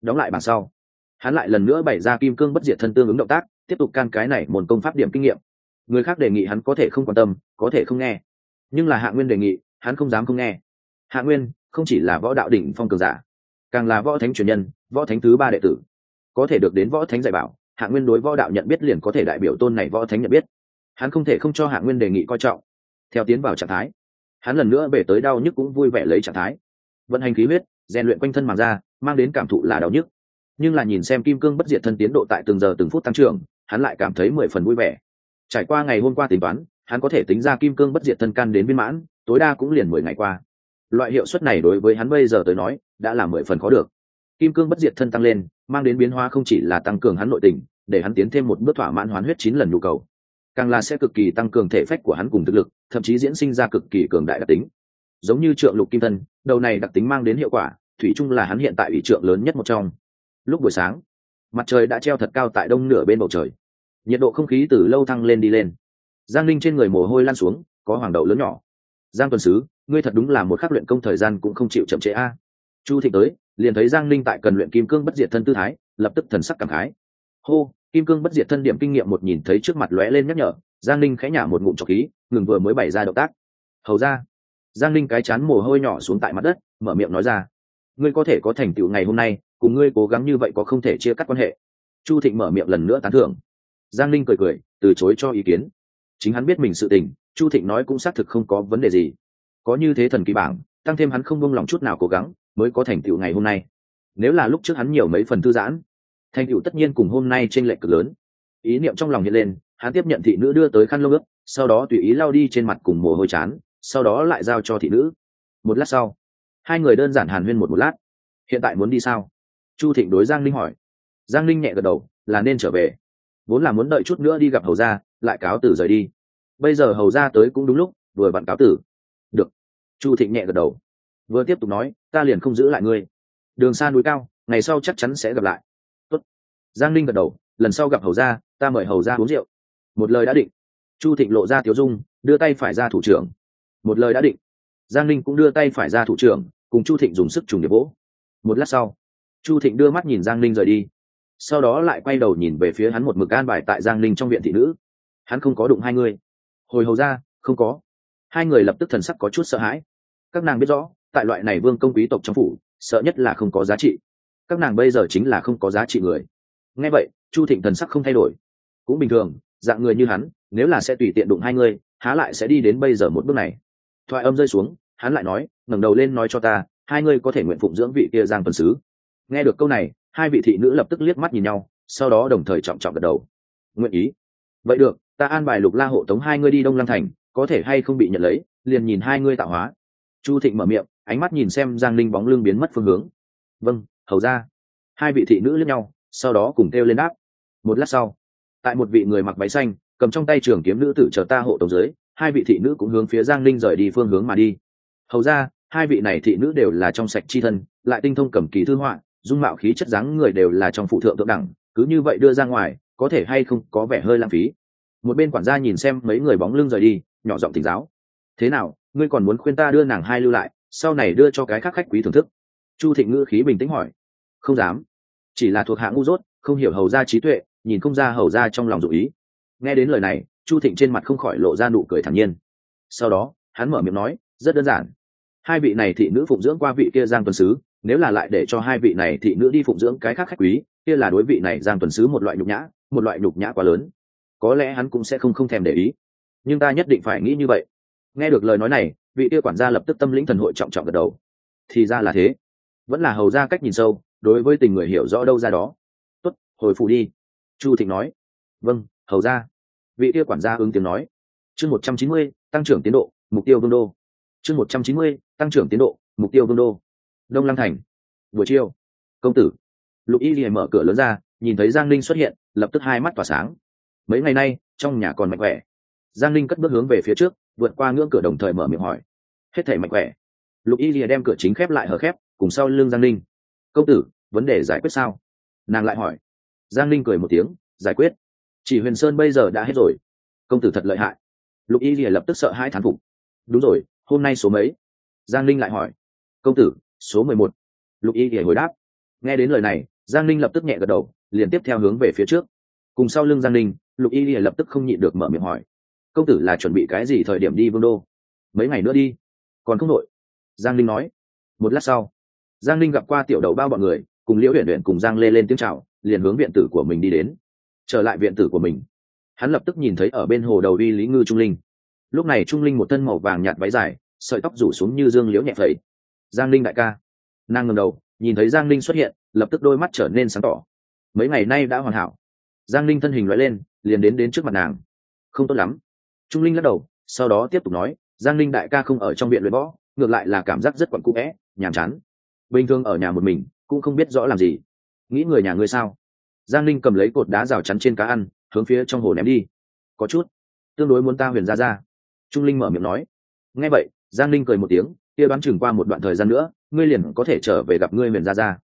Đóng lại bảng sau, hắn lại lần nữa bày ra kim cương bất diệt thân tương ứng động tác, tiếp tục can cái này một công pháp điểm kinh nghiệm. Người khác đề nghị hắn có thể không quan tâm, có thể không nghe. Nhưng là hạ nguyên đề nghị, hắn không dám không nghe. Hạ nguyên không chỉ là võ đạo đỉnh phong cường giả, càng là võ thánh truyền nhân, võ thánh thứ ba đệ tử. Có thể được đến võ thánh dạy bảo hạ nguyên đối võ đạo nhận biết liền có thể đại biểu tôn này võ thánh nhận biết. Hắn không thể không cho hạ nguyên đề nghị coi trọng. Theo tiến vào trạng thái, hắn lần nữa về tới đau nhức cũng vui vẻ lấy trạng thái. Vận hành khí huyết, rèn luyện quanh thân màng ra mang đến cảm thụ là đau nhức. Nhưng là nhìn xem kim cương bất diệt thân tiến độ tại từng giờ từng phút tăng trưởng, hắn lại cảm thấy mười phần vui vẻ. Trải qua ngày hôm qua tính toán, hắn có thể tính ra kim cương bất diệt thân căn đến viên mãn, tối đa cũng liền mười ngày qua. Loại hiệu suất này đối với hắn bây giờ tới nói, đã là mười phần khó được kim cương bất diệt thân tăng lên, mang đến biến hóa không chỉ là tăng cường hắn nội tình, để hắn tiến thêm một bước thỏa mãn hoán huyết chín lần nhu cầu. Càng là sẽ cực kỳ tăng cường thể phách của hắn cùng thực lực, thậm chí diễn sinh ra cực kỳ cường đại đặc tính. Giống như trượng lục kim thân, đầu này đặc tính mang đến hiệu quả, thủy chung là hắn hiện tại ủy trượng lớn nhất một trong. Lúc buổi sáng, mặt trời đã treo thật cao tại đông nửa bên bầu trời. Nhiệt độ không khí từ lâu thăng lên đi lên. Giang linh trên người mồ hôi lan xuống, có hoàng đậu lớn nhỏ. Giang tuần sứ, ngươi thật đúng là một khắc luyện công thời gian cũng không chịu chậm trễ a. Chu thịnh tới liền thấy giang linh tại cần luyện kim cương bất diệt thân tư thái, lập tức thần sắc cảm khái. Hô, kim cương bất diệt thân điểm kinh nghiệm một nhìn thấy trước mặt lóe lên nhắc nhở, giang linh khẽ nhả một ngụm trọc khí, ngừng vừa mới bày ra động tác. Hầu ra, giang linh cái chán mồ hôi nhỏ xuống tại mặt đất, mở miệng nói ra. Ngươi có thể có thành tựu ngày hôm nay, cùng ngươi cố gắng như vậy có không thể chia cắt quan hệ. Chu thịnh mở miệng lần nữa tán thưởng. Giang linh cười cười, từ chối cho ý kiến. Chính hắn biết mình sự tình, chu thịnh nói cũng xác thực không có vấn đề gì. Có như thế thần kỳ bảng tăng thêm hắn không bông lòng chút nào cố gắng, mới có thành tựu ngày hôm nay. Nếu là lúc trước hắn nhiều mấy phần thư giãn, thành tựu tất nhiên cùng hôm nay t r ê n lệch cực lớn. Ý niệm trong lòng hiện lên, hắn tiếp nhận thị nữ đưa tới khăn lông ướt, sau đó tùy ý lao đi trên mặt cùng mồ hôi chán, sau đó lại giao cho thị nữ. Một lát sau, hai người đơn giản hàn huyên một một lát. Hiện tại muốn đi sao? Chu thịnh đối giang linh hỏi. Giang linh nhẹ gật đầu, là nên trở về. Vốn là muốn đợi chút nữa đi gặp hầu gia, lại cáo tử rời đi. Bây giờ hầu gia tới cũng đúng lúc, vừa vặn cáo tử chu thịnh nhẹ gật đầu. Vừa tiếp tục nói, ta liền không giữ lại ngươi. Đường xa núi cao, ngày sau chắc chắn sẽ gặp lại. Tốt. giang linh gật đầu, lần sau gặp hầu ra ta mời hầu ra uống rượu. Một lời đã định. Chu thịnh lộ ra tiếu dung, đưa tay phải ra thủ trưởng. Một lời đã định. Giang linh cũng đưa tay phải ra thủ trưởng, cùng chu thịnh dùng sức trùng điệp vỗ. Một lát sau, chu thịnh đưa mắt nhìn giang linh rời đi. Sau đó lại quay đầu nhìn về phía hắn một mực an bài tại giang linh trong viện thị nữ. Hắn không có đụng hai người hồi hầu ra không có hai người lập tức thần sắc có chút sợ hãi. Các nàng biết rõ, tại loại này vương công quý tộc trong phủ, sợ nhất là không có giá trị. Các nàng bây giờ chính là không có giá trị người. Nghe vậy, chu thịnh thần sắc không thay đổi. Cũng bình thường, dạng người như hắn, nếu là sẽ tùy tiện đụng hai người, há lại sẽ đi đến bây giờ một bước này. Thoại âm rơi xuống, hắn lại nói, ngẩng đầu lên nói cho ta, hai người có thể nguyện phụng dưỡng vị kia giang tuần sứ. Nghe được câu này, hai vị thị nữ lập tức liếc mắt nhìn nhau, sau đó đồng thời trọng trọng gật đầu. Nguyện ý. Vậy được, ta an bài lục la hộ tống hai người đi đông lăng thành có thể hay không bị nhận lấy, liền nhìn hai ngươi tạo hóa. Chu thịnh mở miệng, ánh mắt nhìn xem giang linh bóng lưng biến mất phương hướng. Vâng hầu ra. Hai vị thị nữ lẫn nhau, sau đó cùng kêu lên đáp. Một lát sau, tại một vị người mặc váy xanh, cầm trong tay trường kiếm nữ tử chờ ta hộ tống dưới, hai vị thị nữ cũng hướng phía giang linh rời đi phương hướng mà đi. Hầu ra, hai vị này thị nữ đều là trong sạch chi thân, lại tinh thông cầm kỳ thư họa, dung mạo khí chất dáng người đều là trong phụ thượng thượng đẳng, cứ như vậy đưa ra ngoài, có thể hay không có vẻ hơi lãng phí. Một bên quản gia nhìn xem mấy người bóng lưng rời đi nhỏ giọng tỉnh giáo. Thế nào, ngươi còn muốn khuyên ta đưa nàng hai lưu lại, sau này đưa cho cái khác khách quý thưởng thức? Chu thịnh ngữ khí bình tĩnh hỏi. Không dám. Chỉ là thuộc hạ ngu dốt, không hiểu hầu ra trí tuệ, nhìn không ra hầu ra trong lòng dụ ý. Nghe đến lời này, chu thịnh trên mặt không khỏi lộ ra nụ cười thản nhiên. Sau đó, hắn mở miệng nói, rất đơn giản. Hai vị này thị nữ phụng dưỡng qua vị kia giang tuần sứ, nếu là lại để cho hai vị này thị nữ đi phụng dưỡng cái khác khách quý, kia là đối vị này giang tuần sứ một loại nhục nhã, một loại nhục nhã quá lớn. Có lẽ hắn cũng sẽ không không thèm để ý nhưng ta nhất định phải nghĩ như vậy. Nghe được lời nói này vị tiêu quản gia lập tức tâm lĩnh thần hội trọng trọng gật đầu. Thì ra là thế. Vẫn là hầu ra cách nhìn sâu đối với tình người hiểu rõ đâu ra đó. Tuất, hồi phụ đi. Chu thịnh nói. Vâng hầu ra. Vị tiêu quản gia ứng tiếng nói. Chương một trăm chín mươi tăng trưởng tiến độ mục tiêu vương đô. Chương một trăm chín mươi tăng trưởng tiến độ mục tiêu vương đô. Đông lăng thành. Buổi chiều. Công tử. Lục y liền mở cửa lớn ra nhìn thấy giang linh xuất hiện lập tức hai mắt tỏa sáng. Mấy ngày nay trong nhà còn mạnh khỏe giang linh cất bước hướng về phía trước, vượt qua ngưỡng cửa đồng thời mở miệng hỏi. Hết thể mạnh khỏe. Lục y lìa đem cửa chính khép lại hở khép, cùng sau lưng giang linh công tử, vấn đề giải quyết sao? Nàng lại hỏi. Giang linh cười một tiếng, giải quyết. Chỉ huyền sơn bây giờ đã hết rồi. Công tử thật lợi hại. Lục y lìa lập tức sợ hai thán phục. Đúng rồi, hôm nay số mấy? Giang linh lại hỏi. Công tử, số mười một. Lục y lìa hồi đáp. Nghe đến lời này, giang linh lập tức nhẹ gật đầu, liền tiếp theo hướng về phía trước. Cùng sau lưng giang linh lục y lìa lập tức không nhịn được mở miệng hỏi công tử là chuẩn bị cái gì thời điểm đi vương đô? Mấy ngày nữa đi. Còn không nội giang linh nói. Một lát sau, giang linh gặp qua tiểu đầu bao bọn người, cùng liễu huyện huyện cùng giang lê lên tiếng c h à o liền hướng viện tử của mình đi đến. Trở lại viện tử của mình, hắn lập tức nhìn thấy ở bên hồ đầu vi lý ngư trung linh. Lúc này trung linh một thân màu vàng nhạt váy dài, sợi tóc rủ xuống như dương liễu nhẹ phẩy. Giang linh đại ca. Nàng ngầm đầu, nhìn thấy giang linh xuất hiện, lập tức đôi mắt trở nên sáng tỏ. Mấy ngày nay đã hoàn hảo. Giang linh thân hình loại lên, liền đến đến trước mặt nàng. Không tốt lắm trung linh lắc đầu, sau đó tiếp tục nói, giang linh đại ca không ở trong viện luyện võ, ngược lại là cảm giác rất quặn cũ vẽ nhàm chán. Bình thường ở nhà một mình, cũng không biết rõ làm gì. Nghĩ người nhà ngươi sao? Giang linh cầm lấy cột đá rào chắn trên cá ăn, hướng phía trong hồ ném đi. Có chút. Tương đối muốn ta huyền ra ra. Trung linh mở miệng nói. Nghe vậy, giang linh cười một tiếng, kia đoán chừng qua một đoạn thời gian nữa, ngươi liền có thể trở về gặp ngươi huyền ra ra.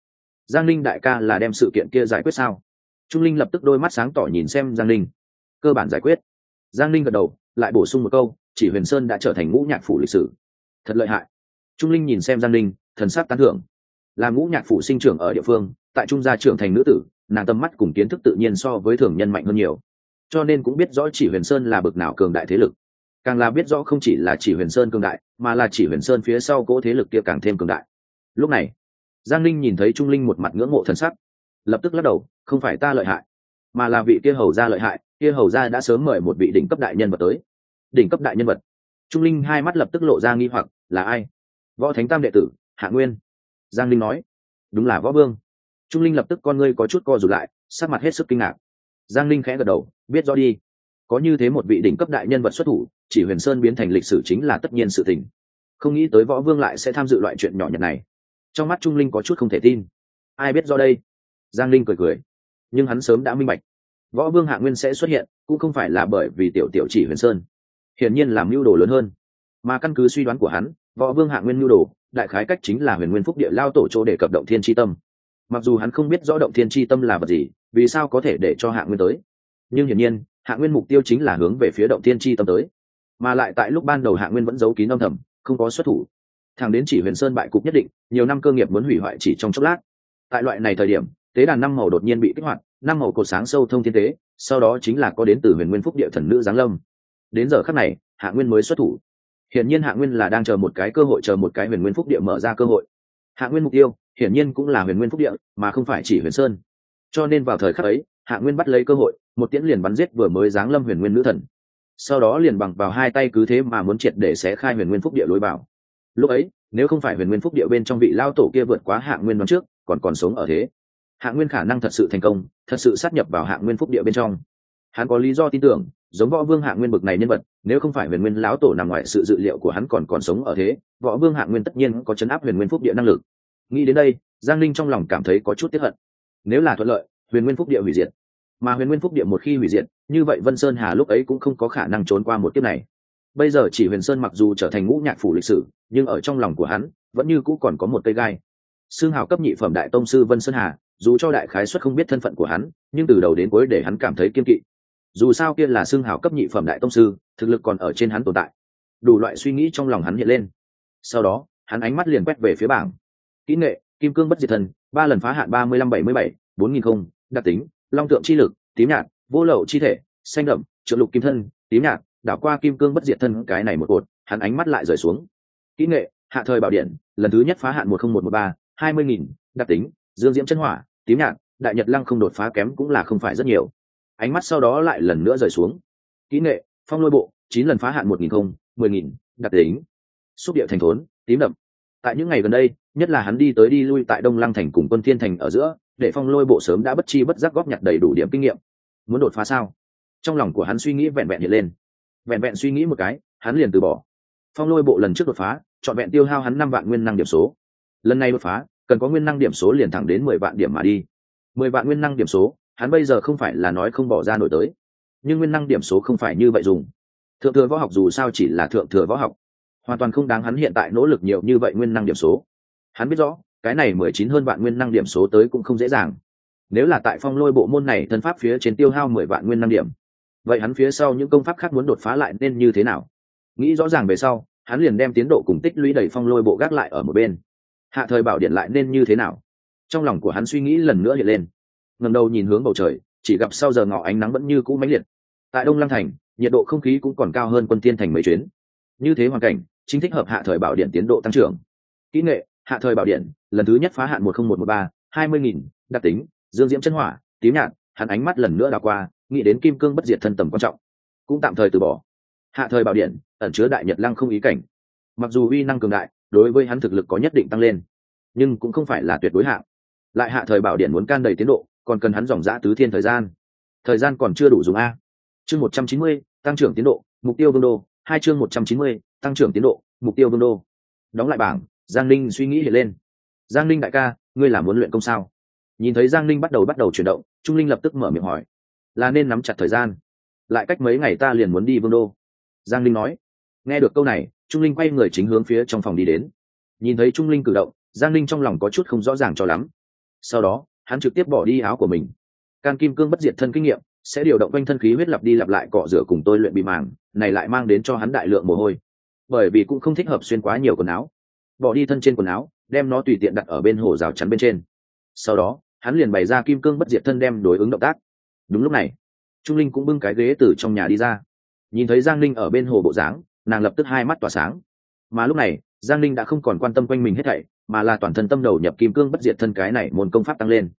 Giang linh đại ca là đem sự kiện kia giải quyết sao? Trung linh lập tức đôi mắt sáng tỏ nhìn xem giang linh cơ bản giải quyết giang linh gật đầu, lại bổ sung một câu, chỉ huyền sơn đã trở thành ngũ nhạc phủ lịch sử. Thật lợi hại. Trung linh nhìn xem giang linh thần sắc tán thưởng. Là ngũ nhạc phủ sinh trưởng ở địa phương, tại trung gia trưởng thành nữ tử, nàng tâm mắt cùng kiến thức tự nhiên so với thường nhân mạnh hơn nhiều. Cho nên cũng biết rõ chỉ huyền sơn là bực nào cường đại thế lực. Càng là biết rõ không chỉ là chỉ huyền sơn cường đại, mà là chỉ huyền sơn phía sau cỗ thế lực kia càng thêm cường đại. Lúc này, giang linh nhìn thấy trung linh một mặt ngưỡng mộ thần sắc. Lập tức lắc đầu, không phải ta lợi hại, mà là vị kia hầu gia lợi hại kia hầu gia đã sớm mời một vị đỉnh cấp đại nhân vật tới. Đỉnh cấp đại nhân vật? Trung linh hai mắt lập tức lộ ra nghi hoặc, là ai? Võ thánh tam đệ tử, hạ nguyên. Giang linh nói. Đúng là võ vương. Trung linh lập tức con ngươi có chút co rụt lại, sắc mặt hết sức kinh ngạc. Giang linh khẽ gật đầu, biết rõ đi. Có như thế một vị đỉnh cấp đại nhân vật xuất thủ, chỉ huyền sơn biến thành lịch sử chính là tất nhiên sự tình. Không nghĩ tới võ vương lại sẽ tham dự loại chuyện nhỏ nhặt này. Trong mắt trung linh có chút không thể tin. Ai biết do đây? Giang linh cười cười. Nhưng hắn sớm đã minh bạch võ vương hạ nguyên sẽ xuất hiện, cũng không phải là bởi vì tiểu tiểu chỉ huyền sơn. Hiển nhiên làm mưu đồ lớn hơn. Mà căn cứ suy đoán của hắn, võ vương hạ nguyên mưu đồ, đại khái cách chính là huyền nguyên phúc địa lao tổ chỗ để cập động thiên tri tâm. Mặc dù hắn không biết rõ động thiên tri tâm là vật gì, vì sao có thể để cho hạ nguyên tới. Nhưng hiển nhiên, hạ nguyên mục tiêu chính là hướng về phía động thiên tri tâm tới. Mà lại tại lúc ban đầu hạ nguyên vẫn giấu kín âm thầm, không có xuất thủ. Thằng đến chỉ huyền sơn bại cục nhất định, nhiều năm cơ nghiệp muốn hủy hoại chỉ trong chốc lát. Tại loại này thời điểm, tế đàn năm màu đột nhiên bị kích hoạt năm màu cột sáng sâu thông thiên tế, sau đó chính là có đến từ huyền nguyên phúc địa thần nữ giáng lâm. Đến giờ khắc này, hạ nguyên mới xuất thủ. Hiển nhiên hạ nguyên là đang chờ một cái cơ hội, chờ một cái huyền nguyên phúc địa mở ra cơ hội. Hạ nguyên mục tiêu, hiển nhiên cũng là huyền nguyên phúc địa, mà không phải chỉ huyền sơn. Cho nên vào thời khắc ấy, hạ nguyên bắt lấy cơ hội, một tiễn liền bắn giết vừa mới giáng lâm huyền nguyên nữ thần. Sau đó liền bằng vào hai tay cứ thế mà muốn triệt để xé khai huyền nguyên phúc địa lối vào. Lúc ấy, nếu không phải huyền nguyên phúc địa bên trong vị lao tổ kia vượt quá hạ nguyên đoán trước, còn còn sống ở thế hạ nguyên khả năng thật sự thành công, thật sự sát nhập vào hạ nguyên phúc địa bên trong. Hắn có lý do tin tưởng, giống võ vương hạ nguyên bực này nhân vật, nếu không phải huyền nguyên lão tổ nằm ngoài sự dự liệu của hắn còn còn sống ở thế, võ vương hạ nguyên tất nhiên có chấn áp huyền nguyên phúc địa năng lực. Nghĩ đến đây, giang linh trong lòng cảm thấy có chút tiếp hận. Nếu là thuận lợi, huyền nguyên phúc địa hủy diệt. Mà huyền nguyên phúc địa một khi hủy diệt, như vậy vân sơn hà lúc ấy cũng không có khả năng trốn qua một kiếp này. Bây giờ chỉ huyền sơn mặc dù trở thành ngũ nhạc phủ lịch sử, nhưng ở trong lòng của hắn, vẫn như cũ còn có một cây gai xương hào cấp nhị phẩm đại tông sư vân sơn hà, dù cho đại khái xuất không biết thân phận của hắn, nhưng từ đầu đến cuối để hắn cảm thấy kiên kỵ. Dù sao kia là xương hào cấp nhị phẩm đại tông sư, thực lực còn ở trên hắn tồn tại. Đủ loại suy nghĩ trong lòng hắn hiện lên. Sau đó, hắn ánh mắt liền quét về phía bảng. Kỹ nghệ, kim cương bất diệt thần, ba lần phá hạn ba mươi lăm bảy mươi bảy, bốn nghìn không, đặc tính, long tượng chi lực, tím nhạt, vô lậu chi thể, xanh đậm trợ lục kim thân, tím nhạt, đảo qua kim cương bất diệt thân cái này một cột, hắn ánh mắt lại rời xuống. Kỹ nghệ, hạ thời bảo điện, lần thứ nhất phá hạn một không một một ba hai mươi nghìn, đặc tính, dương diễm chân hỏa, tím nhạt, đại nhật lăng không đột phá kém cũng là không phải rất nhiều. Ánh mắt sau đó lại lần nữa rời xuống. Kỹ nghệ, phong lôi bộ, chín lần phá hạn một nghìn không, mười nghìn, đặc tính. Xúc địa thành thốn, tím đậm. Tại những ngày gần đây, nhất là hắn đi tới đi lui tại đông lăng thành cùng quân thiên thành ở giữa, để phong lôi bộ sớm đã bất chi bất giác góp nhặt đầy đủ điểm kinh nghiệm. Muốn đột phá sao? Trong lòng của hắn suy nghĩ vẹn vẹn hiện lên. Vẹn vẹn suy nghĩ một cái, hắn liền từ bỏ. Phong lôi bộ lần trước đột phá chọn vẹn tiêu hao hắn năm vạn nguyên năng điểm số. Lần này đột phá cần có nguyên năng điểm số liền thẳng đến mười vạn điểm mà đi. Mười vạn nguyên năng điểm số, hắn bây giờ không phải là nói không bỏ ra nổi tới. Nhưng nguyên năng điểm số không phải như vậy dùng. Thượng thừa võ học dù sao chỉ là thượng thừa võ học. Hoàn toàn không đáng hắn hiện tại nỗ lực nhiều như vậy nguyên năng điểm số. Hắn biết rõ, cái này mười chín hơn vạn nguyên năng điểm số tới cũng không dễ dàng. Nếu là tại phong lôi bộ môn này thân pháp phía trên tiêu hao mười vạn nguyên năng điểm, vậy hắn phía sau những công pháp khác muốn đột phá lại nên như thế nào? Nghĩ rõ ràng về sau, hắn liền đem tiến độ cùng tích lũy đầy phong lôi bộ gác lại ở một bên hạ thời bảo điện lại nên như thế nào? Trong lòng của hắn suy nghĩ lần nữa hiện lên. Ngầm đầu nhìn hướng bầu trời, chỉ gặp sau giờ ngọ ánh nắng vẫn như cũ mãnh liệt. Tại đông lăng thành, nhiệt độ không khí cũng còn cao hơn quân tiên thành mấy chuyến. Như thế hoàn cảnh, chính thích hợp hạ thời bảo điện tiến độ tăng trưởng. Kỹ nghệ, hạ thời bảo điện, lần thứ nhất phá hạn một nghìn một ba, hai mươi nghìn, đặc tính, dương diễm chân hỏa, tím nhạt, hắn ánh mắt lần nữa đào qua, nghĩ đến kim cương bất diệt thân tầm quan trọng. Cũng tạm thời từ bỏ. Hạ thời bảo điện, ẩn chứa đại nhật lăng không ý cảnh. Mặc dù uy năng cường đại đối với hắn thực lực có nhất định tăng lên, nhưng cũng không phải là tuyệt đối hạng. Lại hạ thời bảo điện muốn can đầy tiến độ, còn cần hắn dòng giã tứ thiên thời gian. Thời gian còn chưa đủ dùng a. Chương một trăm chín mươi, tăng trưởng tiến độ, mục tiêu vương đô. Hai chương một trăm chín mươi, tăng trưởng tiến độ, mục tiêu vương đô. Đóng lại bảng, giang ninh suy nghĩ hiện lên. Giang ninh đại ca, ngươi là muốn luyện công sao? Nhìn thấy giang ninh bắt đầu bắt đầu chuyển động, trung linh lập tức mở miệng hỏi. Là nên nắm chặt thời gian. Lại cách mấy ngày ta liền muốn đi vương đô. Giang ninh nói. Nghe được câu này trung linh quay người chính hướng phía trong phòng đi đến. Nhìn thấy trung linh cử động, giang linh trong lòng có chút không rõ ràng cho lắm. Sau đó, hắn trực tiếp bỏ đi áo của mình. Can kim cương bất diệt thân kinh nghiệm, sẽ điều động quanh thân khí huyết lặp đi lặp lại cọ rửa cùng tôi luyện bị màng, này lại mang đến cho hắn đại lượng mồ hôi. Bởi vì cũng không thích hợp xuyên quá nhiều quần áo. Bỏ đi thân trên quần áo, đem nó tùy tiện đặt ở bên hồ rào chắn bên trên. Sau đó, hắn liền bày ra kim cương bất diệt thân đem đối ứng động tác. Đúng lúc này, trung linh cũng bưng cái ghế từ trong nhà đi ra. Nhìn thấy giang linh ở bên hồ bộ dáng nàng lập tức hai mắt tỏa sáng. Mà lúc này, giang linh đã không còn quan tâm quanh mình hết thảy, mà là toàn thân tâm đầu nhập kim cương bất diệt thân cái này môn công pháp tăng lên.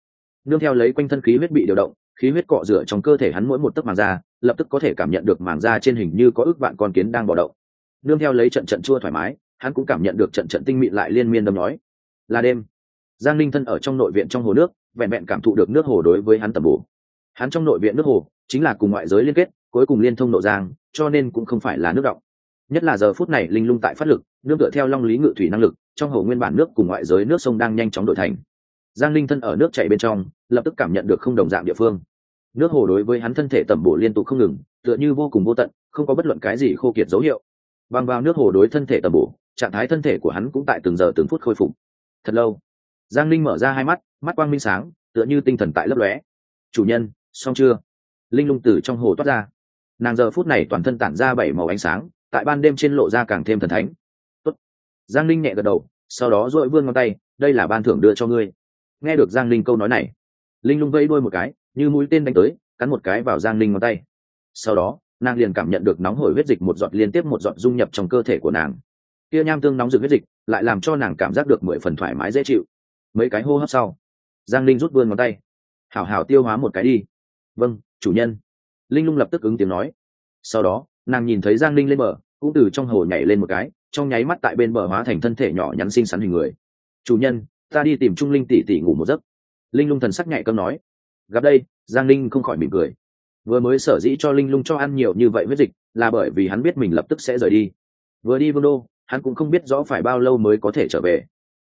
Nương theo lấy quanh thân khí huyết bị điều động, khí huyết cọ rửa trong cơ thể hắn mỗi một tấc màng da, lập tức có thể cảm nhận được màng da trên hình như có ước vạn con kiến đang bò động nương theo lấy trận trận chua thoải mái, hắn cũng cảm nhận được trận trận tinh mịn lại liên miên đâm nói. Là đêm, giang linh thân ở trong nội viện trong hồ nước, vẹn vẹn cảm thụ được nước hồ đối với hắn tầm bổ. Hắn trong nội viện nước hồ chính là cùng ngoại giới liên kết, cuối cùng liên thông nội giang, cho nên cũng không phải là nước động nhất là giờ phút này linh lung tại phát lực, nương tựa theo long lý ngự thủy năng lực, trong hồ nguyên bản nước cùng ngoại giới nước sông đang nhanh chóng đổi thành. Giang linh thân ở nước chảy bên trong, lập tức cảm nhận được không đồng dạng địa phương. Nước hồ đối với hắn thân thể tẩm bổ liên tục không ngừng, tựa như vô cùng vô tận, không có bất luận cái gì khô kiệt dấu hiệu. Bằng vào nước hồ đối thân thể tẩm bổ, trạng thái thân thể của hắn cũng tại từng giờ từng phút khôi phục. Thật lâu, giang linh mở ra hai mắt mắt quang minh sáng, tựa như tinh thần tại lấp lóe. Chủ nhân, xong chưa? Linh lung từ trong hồ toát ra. Nàng giờ phút này toàn thân tản ra bảy màu ánh sáng tại ban đêm trên lộ ra càng thêm thần thánh. Tốt. giang linh nhẹ gật đầu, sau đó dội vương ngón tay, đây là ban thưởng đưa cho ngươi. Nghe được giang linh câu nói này, linh lung vây đuôi một cái, như mũi tên đánh tới, cắn một cái vào giang linh ngón tay. Sau đó, nàng liền cảm nhận được nóng hổi huyết dịch một giọt liên tiếp một giọt dung nhập trong cơ thể của nàng. Kia nham tương nóng rực huyết dịch lại làm cho nàng cảm giác được mười phần thoải mái dễ chịu. Mấy cái hô hấp sau, giang linh rút vươn ngón tay. Hảo hảo tiêu hóa một cái đi. Vâng chủ nhân. Linh lung lập tức ứng tiếng nói. Sau đó nàng nhìn thấy giang linh lên bờ, cũng từ trong hồ nhảy lên một cái, trong nháy mắt tại bên bờ hóa thành thân thể nhỏ nhắn xinh xắn hình người. Chủ nhân, ta đi tìm trung linh tỉ tỉ ngủ một giấc. Linh lung thần sắc nhạy cơm nói. Gặp đây, giang linh không khỏi mỉm cười. Vừa mới sở dĩ cho linh lung cho ăn nhiều như vậy huyết dịch, là bởi vì hắn biết mình lập tức sẽ rời đi. Vừa đi vương đô, hắn cũng không biết rõ phải bao lâu mới có thể trở về.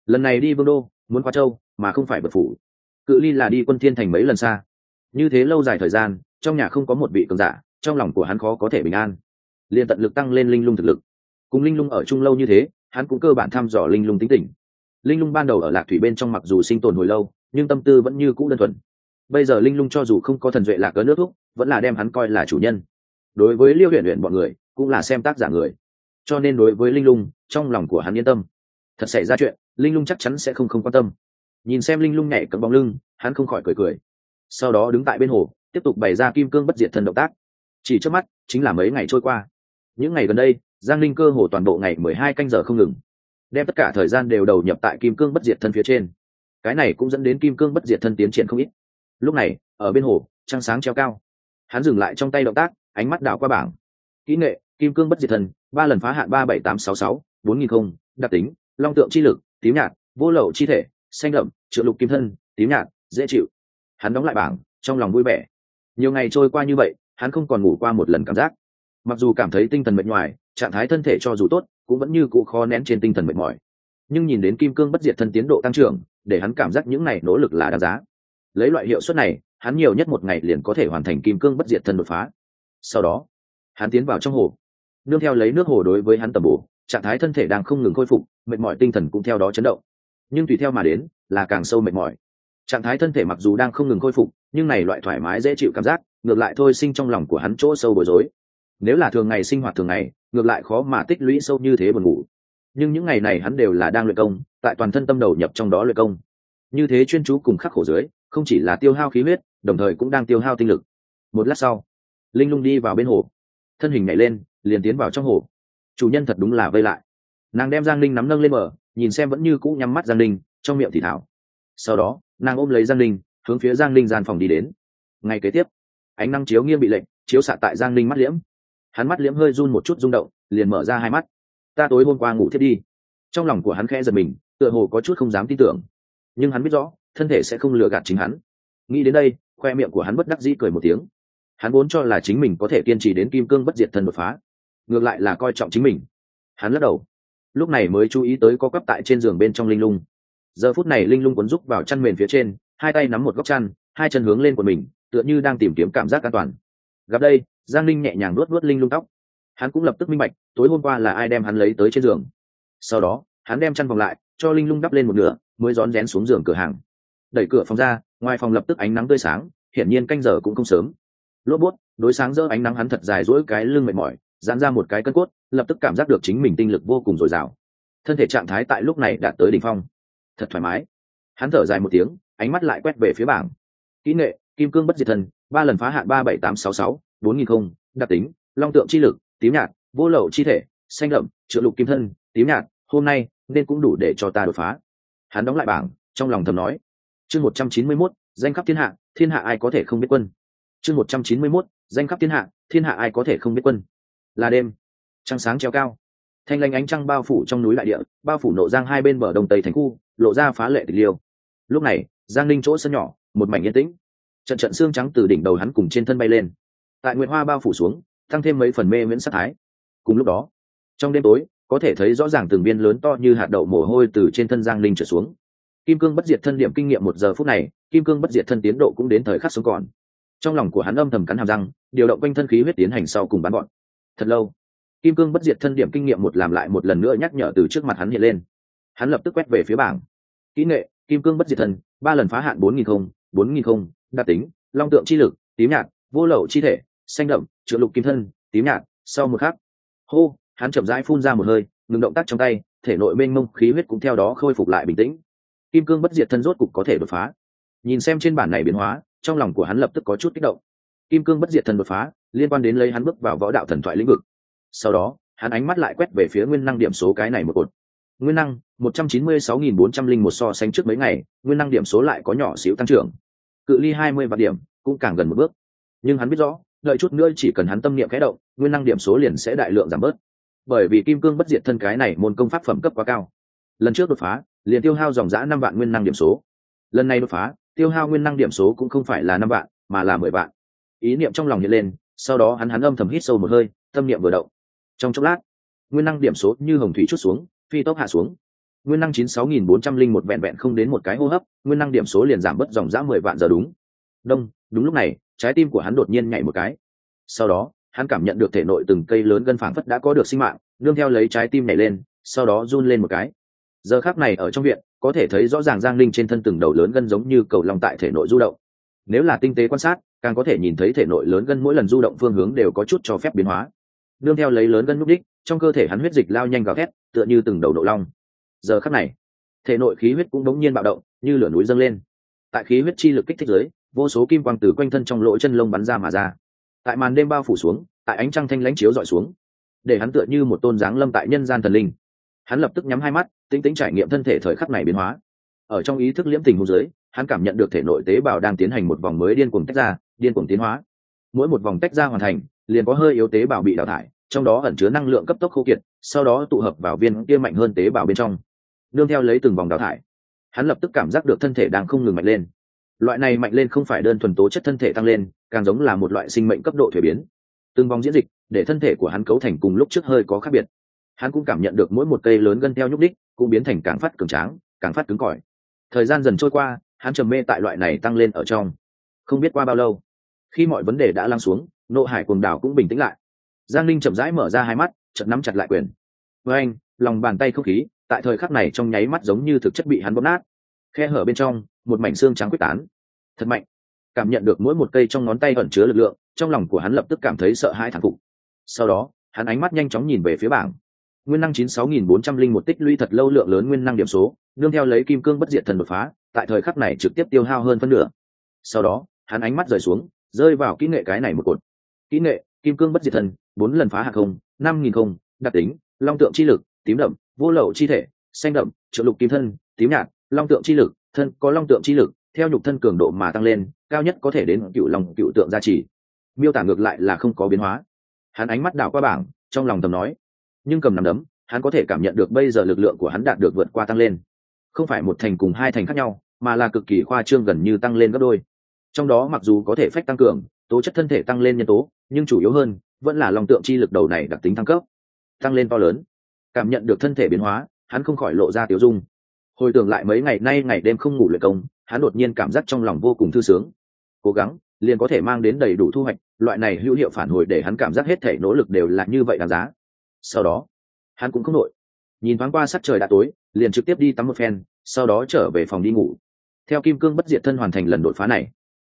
Lần này đi vương đô, muốn qua châu, mà không phải bật phủ. Cự ly là đi quân thiên thành mấy lần xa. Như thế lâu dài thời gian, trong nhà không có một vị cường giả, trong lòng của hắn khó có thể bình an liền tận lực tăng lên linh lung thực lực. Cùng linh lung ở chung lâu như thế, hắn cũng cơ bản thăm dò linh lung tính tình. Linh lung ban đầu ở lạc thủy bên trong mặc dù sinh tồn hồi lâu, nhưng tâm tư vẫn như cũ đơn thuần. Bây giờ linh lung cho dù không có thần duệ lạc cớ nước thúc vẫn là đem hắn coi là chủ nhân. Đối với liêu huyện huyện bọn người, cũng là xem tác giả người. Cho nên đối với linh lung, trong lòng của hắn yên tâm. Thật xảy ra chuyện, linh lung chắc chắn sẽ không không quan tâm. Nhìn xem linh lung nhảy cấm bóng lưng, hắn không khỏi cười cười. Sau đó đứng tại bên hồ, tiếp tục bày ra kim cương bất diệt thần động tác. Chỉ trước mắt, chính là mấy ngày trôi qua những ngày gần đây, giang linh cơ hồ toàn bộ ngày mười hai canh giờ không ngừng, đem tất cả thời gian đều đầu nhập tại kim cương bất diệt thân phía trên. Cái này cũng dẫn đến kim cương bất diệt thân tiến triển không ít. Lúc này, ở bên hồ, trăng sáng treo cao. Hắn dừng lại trong tay động tác, ánh mắt đảo qua bảng. Kỹ nghệ, kim cương bất diệt thân, ba lần phá hạn ba bảy tám sáu sáu, bốn nghìn không, đặc tính, long tượng chi lực, tím nhạt, vô lậu chi thể, xanh đậm trợ lục kim thân, tím nhạt, dễ chịu. Hắn đóng lại bảng, trong lòng vui vẻ. Nhiều ngày trôi qua như vậy, hắn không còn ngủ qua một lần cảm giác mặc dù cảm thấy tinh thần mệt mỏi trạng thái thân thể cho dù tốt, cũng vẫn như cụ khó nén trên tinh thần mệt mỏi. Nhưng nhìn đến kim cương bất diệt thân tiến độ tăng trưởng, để hắn cảm giác những này nỗ lực là đáng giá. Lấy loại hiệu suất này, hắn nhiều nhất một ngày liền có thể hoàn thành kim cương bất diệt thân đột phá. Sau đó, hắn tiến vào trong hồ. Nương theo lấy nước hồ đối với hắn tầm bổ, trạng thái thân thể đang không ngừng khôi phục, mệt mỏi tinh thần cũng theo đó chấn động. Nhưng tùy theo mà đến, là càng sâu mệt mỏi. Trạng thái thân thể mặc dù đang không ngừng khôi phục, nhưng này loại thoải mái dễ chịu cảm giác, ngược lại thôi sinh trong lòng của hắn chỗ sâu bối rối nếu là thường ngày sinh hoạt thường ngày, ngược lại khó mà tích lũy sâu như thế buồn ngủ. Nhưng những ngày này hắn đều là đang luyện công, tại toàn thân tâm đầu nhập trong đó luyện công. Như thế chuyên chú cùng khắc khổ dưới, không chỉ là tiêu hao khí huyết, đồng thời cũng đang tiêu hao tinh lực. Một lát sau, linh lung đi vào bên hồ. Thân hình nhảy lên, liền tiến vào trong hồ. Chủ nhân thật đúng là vây lại. Nàng đem giang linh nắm nâng lên mở nhìn xem vẫn như cũ nhắm mắt giang linh trong miệng thì thảo. Sau đó, nàng ôm lấy giang linh hướng phía giang linh gian phòng đi đến. Ngay kế tiếp, ánh năng chiếu nghiêng bị lệnh, chiếu xạ tại giang linh mắt liễm hắn mắt liễm hơi run một chút rung động, liền mở ra hai mắt. Ta tối hôm qua ngủ thiết đi. Trong lòng của hắn khẽ giật mình, tựa hồ có chút không dám tin tưởng. Nhưng hắn biết rõ, thân thể sẽ không lừa gạt chính hắn. Nghĩ đến đây, khoe miệng của hắn bất đắc dĩ cười một tiếng. Hắn vốn cho là chính mình có thể kiên trì đến kim cương bất diệt thần đột phá, ngược lại là coi trọng chính mình. Hắn lắc đầu. Lúc này mới chú ý tới có quắp tại trên giường bên trong linh lung. Giờ phút này linh lung quấn rúc vào chăn mền phía trên, hai tay nắm một góc chăn, hai chân hướng lên của mình, tựa như đang tìm kiếm cảm giác an toàn. Gặp đây giang linh nhẹ nhàng luốt luốt linh lung tóc. Hắn cũng lập tức minh bạch, tối hôm qua là ai đem hắn lấy tới trên giường. Sau đó, hắn đem chăn vòng lại, cho linh lung đắp lên một nửa, mới rón rén xuống giường cửa hàng. Đẩy cửa phòng ra, ngoài phòng lập tức ánh nắng tươi sáng, hiển nhiên canh giờ cũng không sớm. Lốp bút, đối sáng dỡ ánh nắng hắn thật dài dỗi cái lưng mệt mỏi dán ra một cái cân cốt, lập tức cảm giác được chính mình tinh lực vô cùng dồi dào. Thân thể trạng thái tại lúc này đạt tới đỉnh phong. Thật thoải mái. Hắn thở dài một tiếng, ánh mắt lại quét về phía bảng. Kỹ nghệ, kim cương bất diệt thần, ba lần phá hạn ba bảy tám sáu sáu bốn nghìn không, đặc tính, long tượng chi lực, tím nhạt, vô lậu chi thể, xanh đậm trợ lục kim thân, tím nhạt, hôm nay nên cũng đủ để cho ta đột phá. Hắn đóng lại bảng, trong lòng thầm nói. Chương một trăm chín mươi mốt, danh khắp thiên hạ thiên hạ ai có thể không biết quân? Chương một trăm chín mươi mốt, danh khắp thiên hạ thiên hạ ai có thể không biết quân? Là đêm, trăng sáng treo cao. Thanh lanh ánh trăng bao phủ trong núi đại địa, bao phủ nộ giang hai bên bờ đông tây thành khu, lộ ra phá lệ tịch liêu. Lúc này, giang ninh chỗ sân nhỏ, một mảnh yên tĩnh. Trận trận xương trắng từ đỉnh đầu hắn cùng trên thân bay lên tại nguyệt hoa bao phủ xuống, tăng thêm mấy phần mê miễn sắc thái. Cùng lúc đó, trong đêm tối, có thể thấy rõ ràng từng viên lớn to như hạt đậu mồ hôi từ trên thân giang linh trở xuống. Kim cương bất diệt thân điểm kinh nghiệm một giờ phút này, kim cương bất diệt thân tiến độ cũng đến thời khắc sống còn. Trong lòng của hắn âm thầm cắn hàm răng, điều động quanh thân khí huyết tiến hành sau cùng bắn bọn. Thật lâu, kim cương bất diệt thân điểm kinh nghiệm một làm lại một lần nữa nhắc nhở từ trước mặt hắn hiện lên. Hắn lập tức quét về phía bảng. Kỹ nghệ, kim cương bất diệt thân, ba lần phá hạn bốn nghìn không, bốn nghìn không, đặc tính, long tượng chi lực, tím nhạt, vô lậu chi thể xanh đậm chữa lục kim thân, tím nhạt, sau một khắc. Hô, hắn chậm rãi phun ra một hơi, ngừng động tác trong tay, thể nội mênh mông khí huyết cũng theo đó khôi phục lại bình tĩnh. Kim cương bất diệt thân rốt cục có thể đột phá. Nhìn xem trên bản này biến hóa, trong lòng của hắn lập tức có chút kích động. Kim cương bất diệt thân đột phá, liên quan đến lấy hắn bước vào võ đạo thần thoại lĩnh vực. Sau đó, hắn ánh mắt lại quét về phía nguyên năng điểm số cái này một cột. Nguyên năng, một trăm chín mươi sáu nghìn bốn trăm linh một so sánh trước mấy ngày, nguyên năng điểm số lại có nhỏ xíu tăng trưởng. Cự ly hai mươi vạn điểm, cũng càng gần một bước. Nhưng hắn biết rõ đợi chút nữa chỉ cần hắn tâm niệm khẽ động, nguyên năng điểm số liền sẽ đại lượng giảm bớt. Bởi vì kim cương bất diệt thân cái này môn công pháp phẩm cấp quá cao. Lần trước đột phá, liền tiêu hao dòng giã năm vạn nguyên năng điểm số. Lần này đột phá, tiêu hao nguyên năng điểm số cũng không phải là năm vạn, mà là mười vạn. Ý niệm trong lòng hiện lên, sau đó hắn hắn âm thầm hít sâu một hơi, tâm niệm vừa động. Trong chốc lát, nguyên năng điểm số như hồng thủy chút xuống, phi tốc hạ xuống. Nguyên năng chín sáu nghìn bốn trăm linh một vẹn vẹn không đến một cái hô hấp, nguyên năng điểm số liền giảm bớt dòng giã mười vạn giờ đúng đông, đúng lúc này, trái tim của hắn đột nhiên nhảy một cái. Sau đó, hắn cảm nhận được thể nội từng cây lớn gân phảng phất đã có được sinh mạng, nương theo lấy trái tim nhảy lên, sau đó run lên một cái. Giờ khác này ở trong viện, có thể thấy rõ ràng giang linh trên thân từng đầu lớn gân giống như cầu lòng tại thể nội du động. Nếu là tinh tế quan sát, càng có thể nhìn thấy thể nội lớn gân mỗi lần du động phương hướng đều có chút cho phép biến hóa. Nương theo lấy lớn gân núp đích, trong cơ thể hắn huyết dịch lao nhanh gào thét, tựa như từng đầu độ long. Giờ khắc này, thể nội khí huyết cũng đống nhiên bạo động, như lửa núi dâng lên. Tại khí huyết chi lực kích thích giới vô số kim quang từ quanh thân trong lỗ chân lông bắn ra mà ra. Tại màn đêm bao phủ xuống, tại ánh trăng thanh lãnh chiếu dọi xuống, để hắn tựa như một tôn dáng lâm tại nhân gian thần linh. Hắn lập tức nhắm hai mắt, tính tính trải nghiệm thân thể thời khắc này biến hóa. Ở trong ý thức liễm tình hô giới, hắn cảm nhận được thể nội tế bào đang tiến hành một vòng mới điên cuồng tách ra, điên cuồng tiến hóa. Mỗi một vòng tách ra hoàn thành, liền có hơi yếu tế bào bị đào thải, trong đó ẩn chứa năng lượng cấp tốc khô kiệt, sau đó tụ hợp vào viên kia mạnh hơn tế bào bên trong, nương theo lấy từng vòng đào thải. Hắn lập tức cảm giác được thân thể đang không ngừng mạnh lên loại này mạnh lên không phải đơn thuần tố chất thân thể tăng lên, càng giống là một loại sinh mệnh cấp độ thuế biến. Từng vòng diễn dịch, để thân thể của hắn cấu thành cùng lúc trước hơi có khác biệt. Hắn cũng cảm nhận được mỗi một cây lớn gân theo nhúc đích, cũng biến thành càng phát cường tráng, càng phát cứng cỏi. Thời gian dần trôi qua, hắn trầm mê tại loại này tăng lên ở trong. Không biết qua bao lâu, khi mọi vấn đề đã lắng xuống, nộ hải quần đảo cũng bình tĩnh lại. Giang linh chậm rãi mở ra hai mắt, chợt nắm chặt lại quyền. Với anh, lòng bàn tay không khí, tại thời khắc này trong nháy mắt giống như thực chất bị hắn bóp nát. Khe hở bên trong, một mảnh xương trắng quyết tán thật mạnh. Cảm nhận được mỗi một cây trong ngón tay ẩn chứa lực lượng, trong lòng của hắn lập tức cảm thấy sợ hãi thản phục. Sau đó, hắn ánh mắt nhanh chóng nhìn về phía bảng. Nguyên năng chín sáu nghìn bốn trăm linh một tích lũy thật lâu lượng lớn nguyên năng điểm số nương theo lấy kim cương bất diệt thần đột phá, tại thời khắc này trực tiếp tiêu hao hơn phân nửa. Sau đó, hắn ánh mắt rời xuống, rơi vào kỹ nghệ cái này một cột. Kỹ nghệ, kim cương bất diệt thần, bốn lần phá hạ không, năm nghìn không, đặc tính, long tượng chi lực, tím đậm, vô lậu chi thể, xanh đậm trợ lục kim thân, tím nhạt, long tượng chi lực, thân có long tượng chi lực theo nhục thân cường độ mà tăng lên, cao nhất có thể đến cựu lòng cựu tượng gia trì. Miêu tả ngược lại là không có biến hóa. Hắn ánh mắt đảo qua bảng, trong lòng tầm nói. Nhưng cầm nắm đấm, hắn có thể cảm nhận được bây giờ lực lượng của hắn đạt được vượt qua tăng lên. Không phải một thành cùng hai thành khác nhau, mà là cực kỳ khoa trương gần như tăng lên gấp đôi. Trong đó mặc dù có thể phách tăng cường, tố chất thân thể tăng lên nhân tố, nhưng chủ yếu hơn, vẫn là lòng tượng chi lực đầu này đặc tính thăng cấp. Tăng lên to lớn. Cảm nhận được thân thể biến hóa, hắn không khỏi lộ ra tiểu dung hồi tưởng lại mấy ngày nay ngày đêm không ngủ luyện công, hắn đột nhiên cảm giác trong lòng vô cùng thư sướng. Cố gắng, liền có thể mang đến đầy đủ thu hoạch, loại này hữu hiệu phản hồi để hắn cảm giác hết thể nỗ lực đều là như vậy đáng giá. Sau đó, hắn cũng không nội nhìn thoáng qua sắc trời đã tối, liền trực tiếp đi tắm một phen, sau đó trở về phòng đi ngủ. Theo kim cương bất diệt thân hoàn thành lần đột phá này,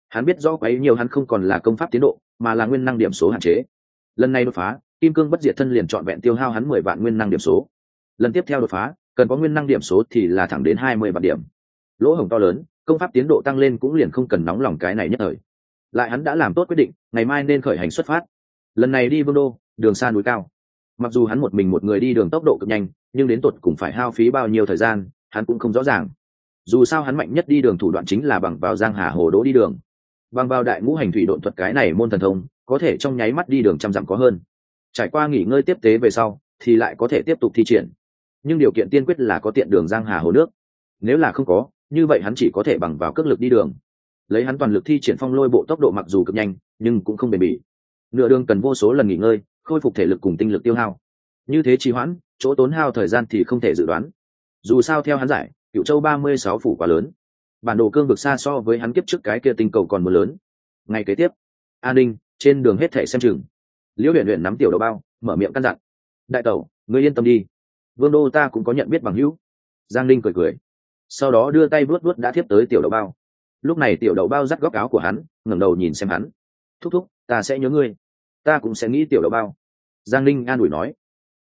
hắn biết rõ quấy nhiều hắn không còn là công pháp tiến độ, mà là nguyên năng điểm số hạn chế. Lần này đột phá, kim cương bất diệt thân liền trọn vẹn tiêu hao hắn mười vạn nguyên năng điểm số. Lần tiếp theo đột phá cần có nguyên năng điểm số thì là thẳng đến hai mươi vạn điểm. Lỗ hổng to lớn, công pháp tiến độ tăng lên cũng liền không cần nóng lòng cái này nhất thời. Lại hắn đã làm tốt quyết định, ngày mai nên khởi hành xuất phát. Lần này đi vương đô, đường xa núi cao. Mặc dù hắn một mình một người đi đường tốc độ cực nhanh, nhưng đến tột cũng phải hao phí bao nhiêu thời gian, hắn cũng không rõ ràng. Dù sao hắn mạnh nhất đi đường thủ đoạn chính là bằng vào giang hà hồ đỗ đi đường. Bằng vào đại ngũ hành thủy độn thuật cái này môn thần thông, có thể trong nháy mắt đi đường trăm dặm có hơn. Trải qua nghỉ ngơi tiếp tế về sau, thì lại có thể tiếp tục thi triển nhưng điều kiện tiên quyết là có tiện đường giang hà hồ nước. Nếu là không có, như vậy hắn chỉ có thể bằng vào cước lực đi đường. Lấy hắn toàn lực thi triển phong lôi bộ tốc độ mặc dù cực nhanh, nhưng cũng không bền bỉ. Nửa đường cần vô số lần nghỉ ngơi, khôi phục thể lực cùng tinh lực tiêu hao. Như thế trì hoãn, chỗ tốn hao thời gian thì không thể dự đoán. Dù sao theo hắn giải cựu châu ba mươi sáu phủ quá lớn. Bản đồ cương vực xa so với hắn kiếp trước cái kia tinh cầu còn mưa lớn. Ngày kế tiếp, an ninh, trên đường hết thể xem chừng. Liễu huyện huyện nắm tiểu đầu bao, mở miệng căn dặn. Đại tẩu, ngươi yên tâm đi vương đô ta cũng có nhận biết bằng hữu. Giang linh cười cười. Sau đó đưa tay vuốt vuốt đã thiếp tới tiểu đậu bao. Lúc này tiểu đậu bao dắt góc áo của hắn, ngẩng đầu nhìn xem hắn. Thúc thúc, ta sẽ nhớ ngươi. Ta cũng sẽ nghĩ tiểu đậu bao. Giang linh an ủi nói.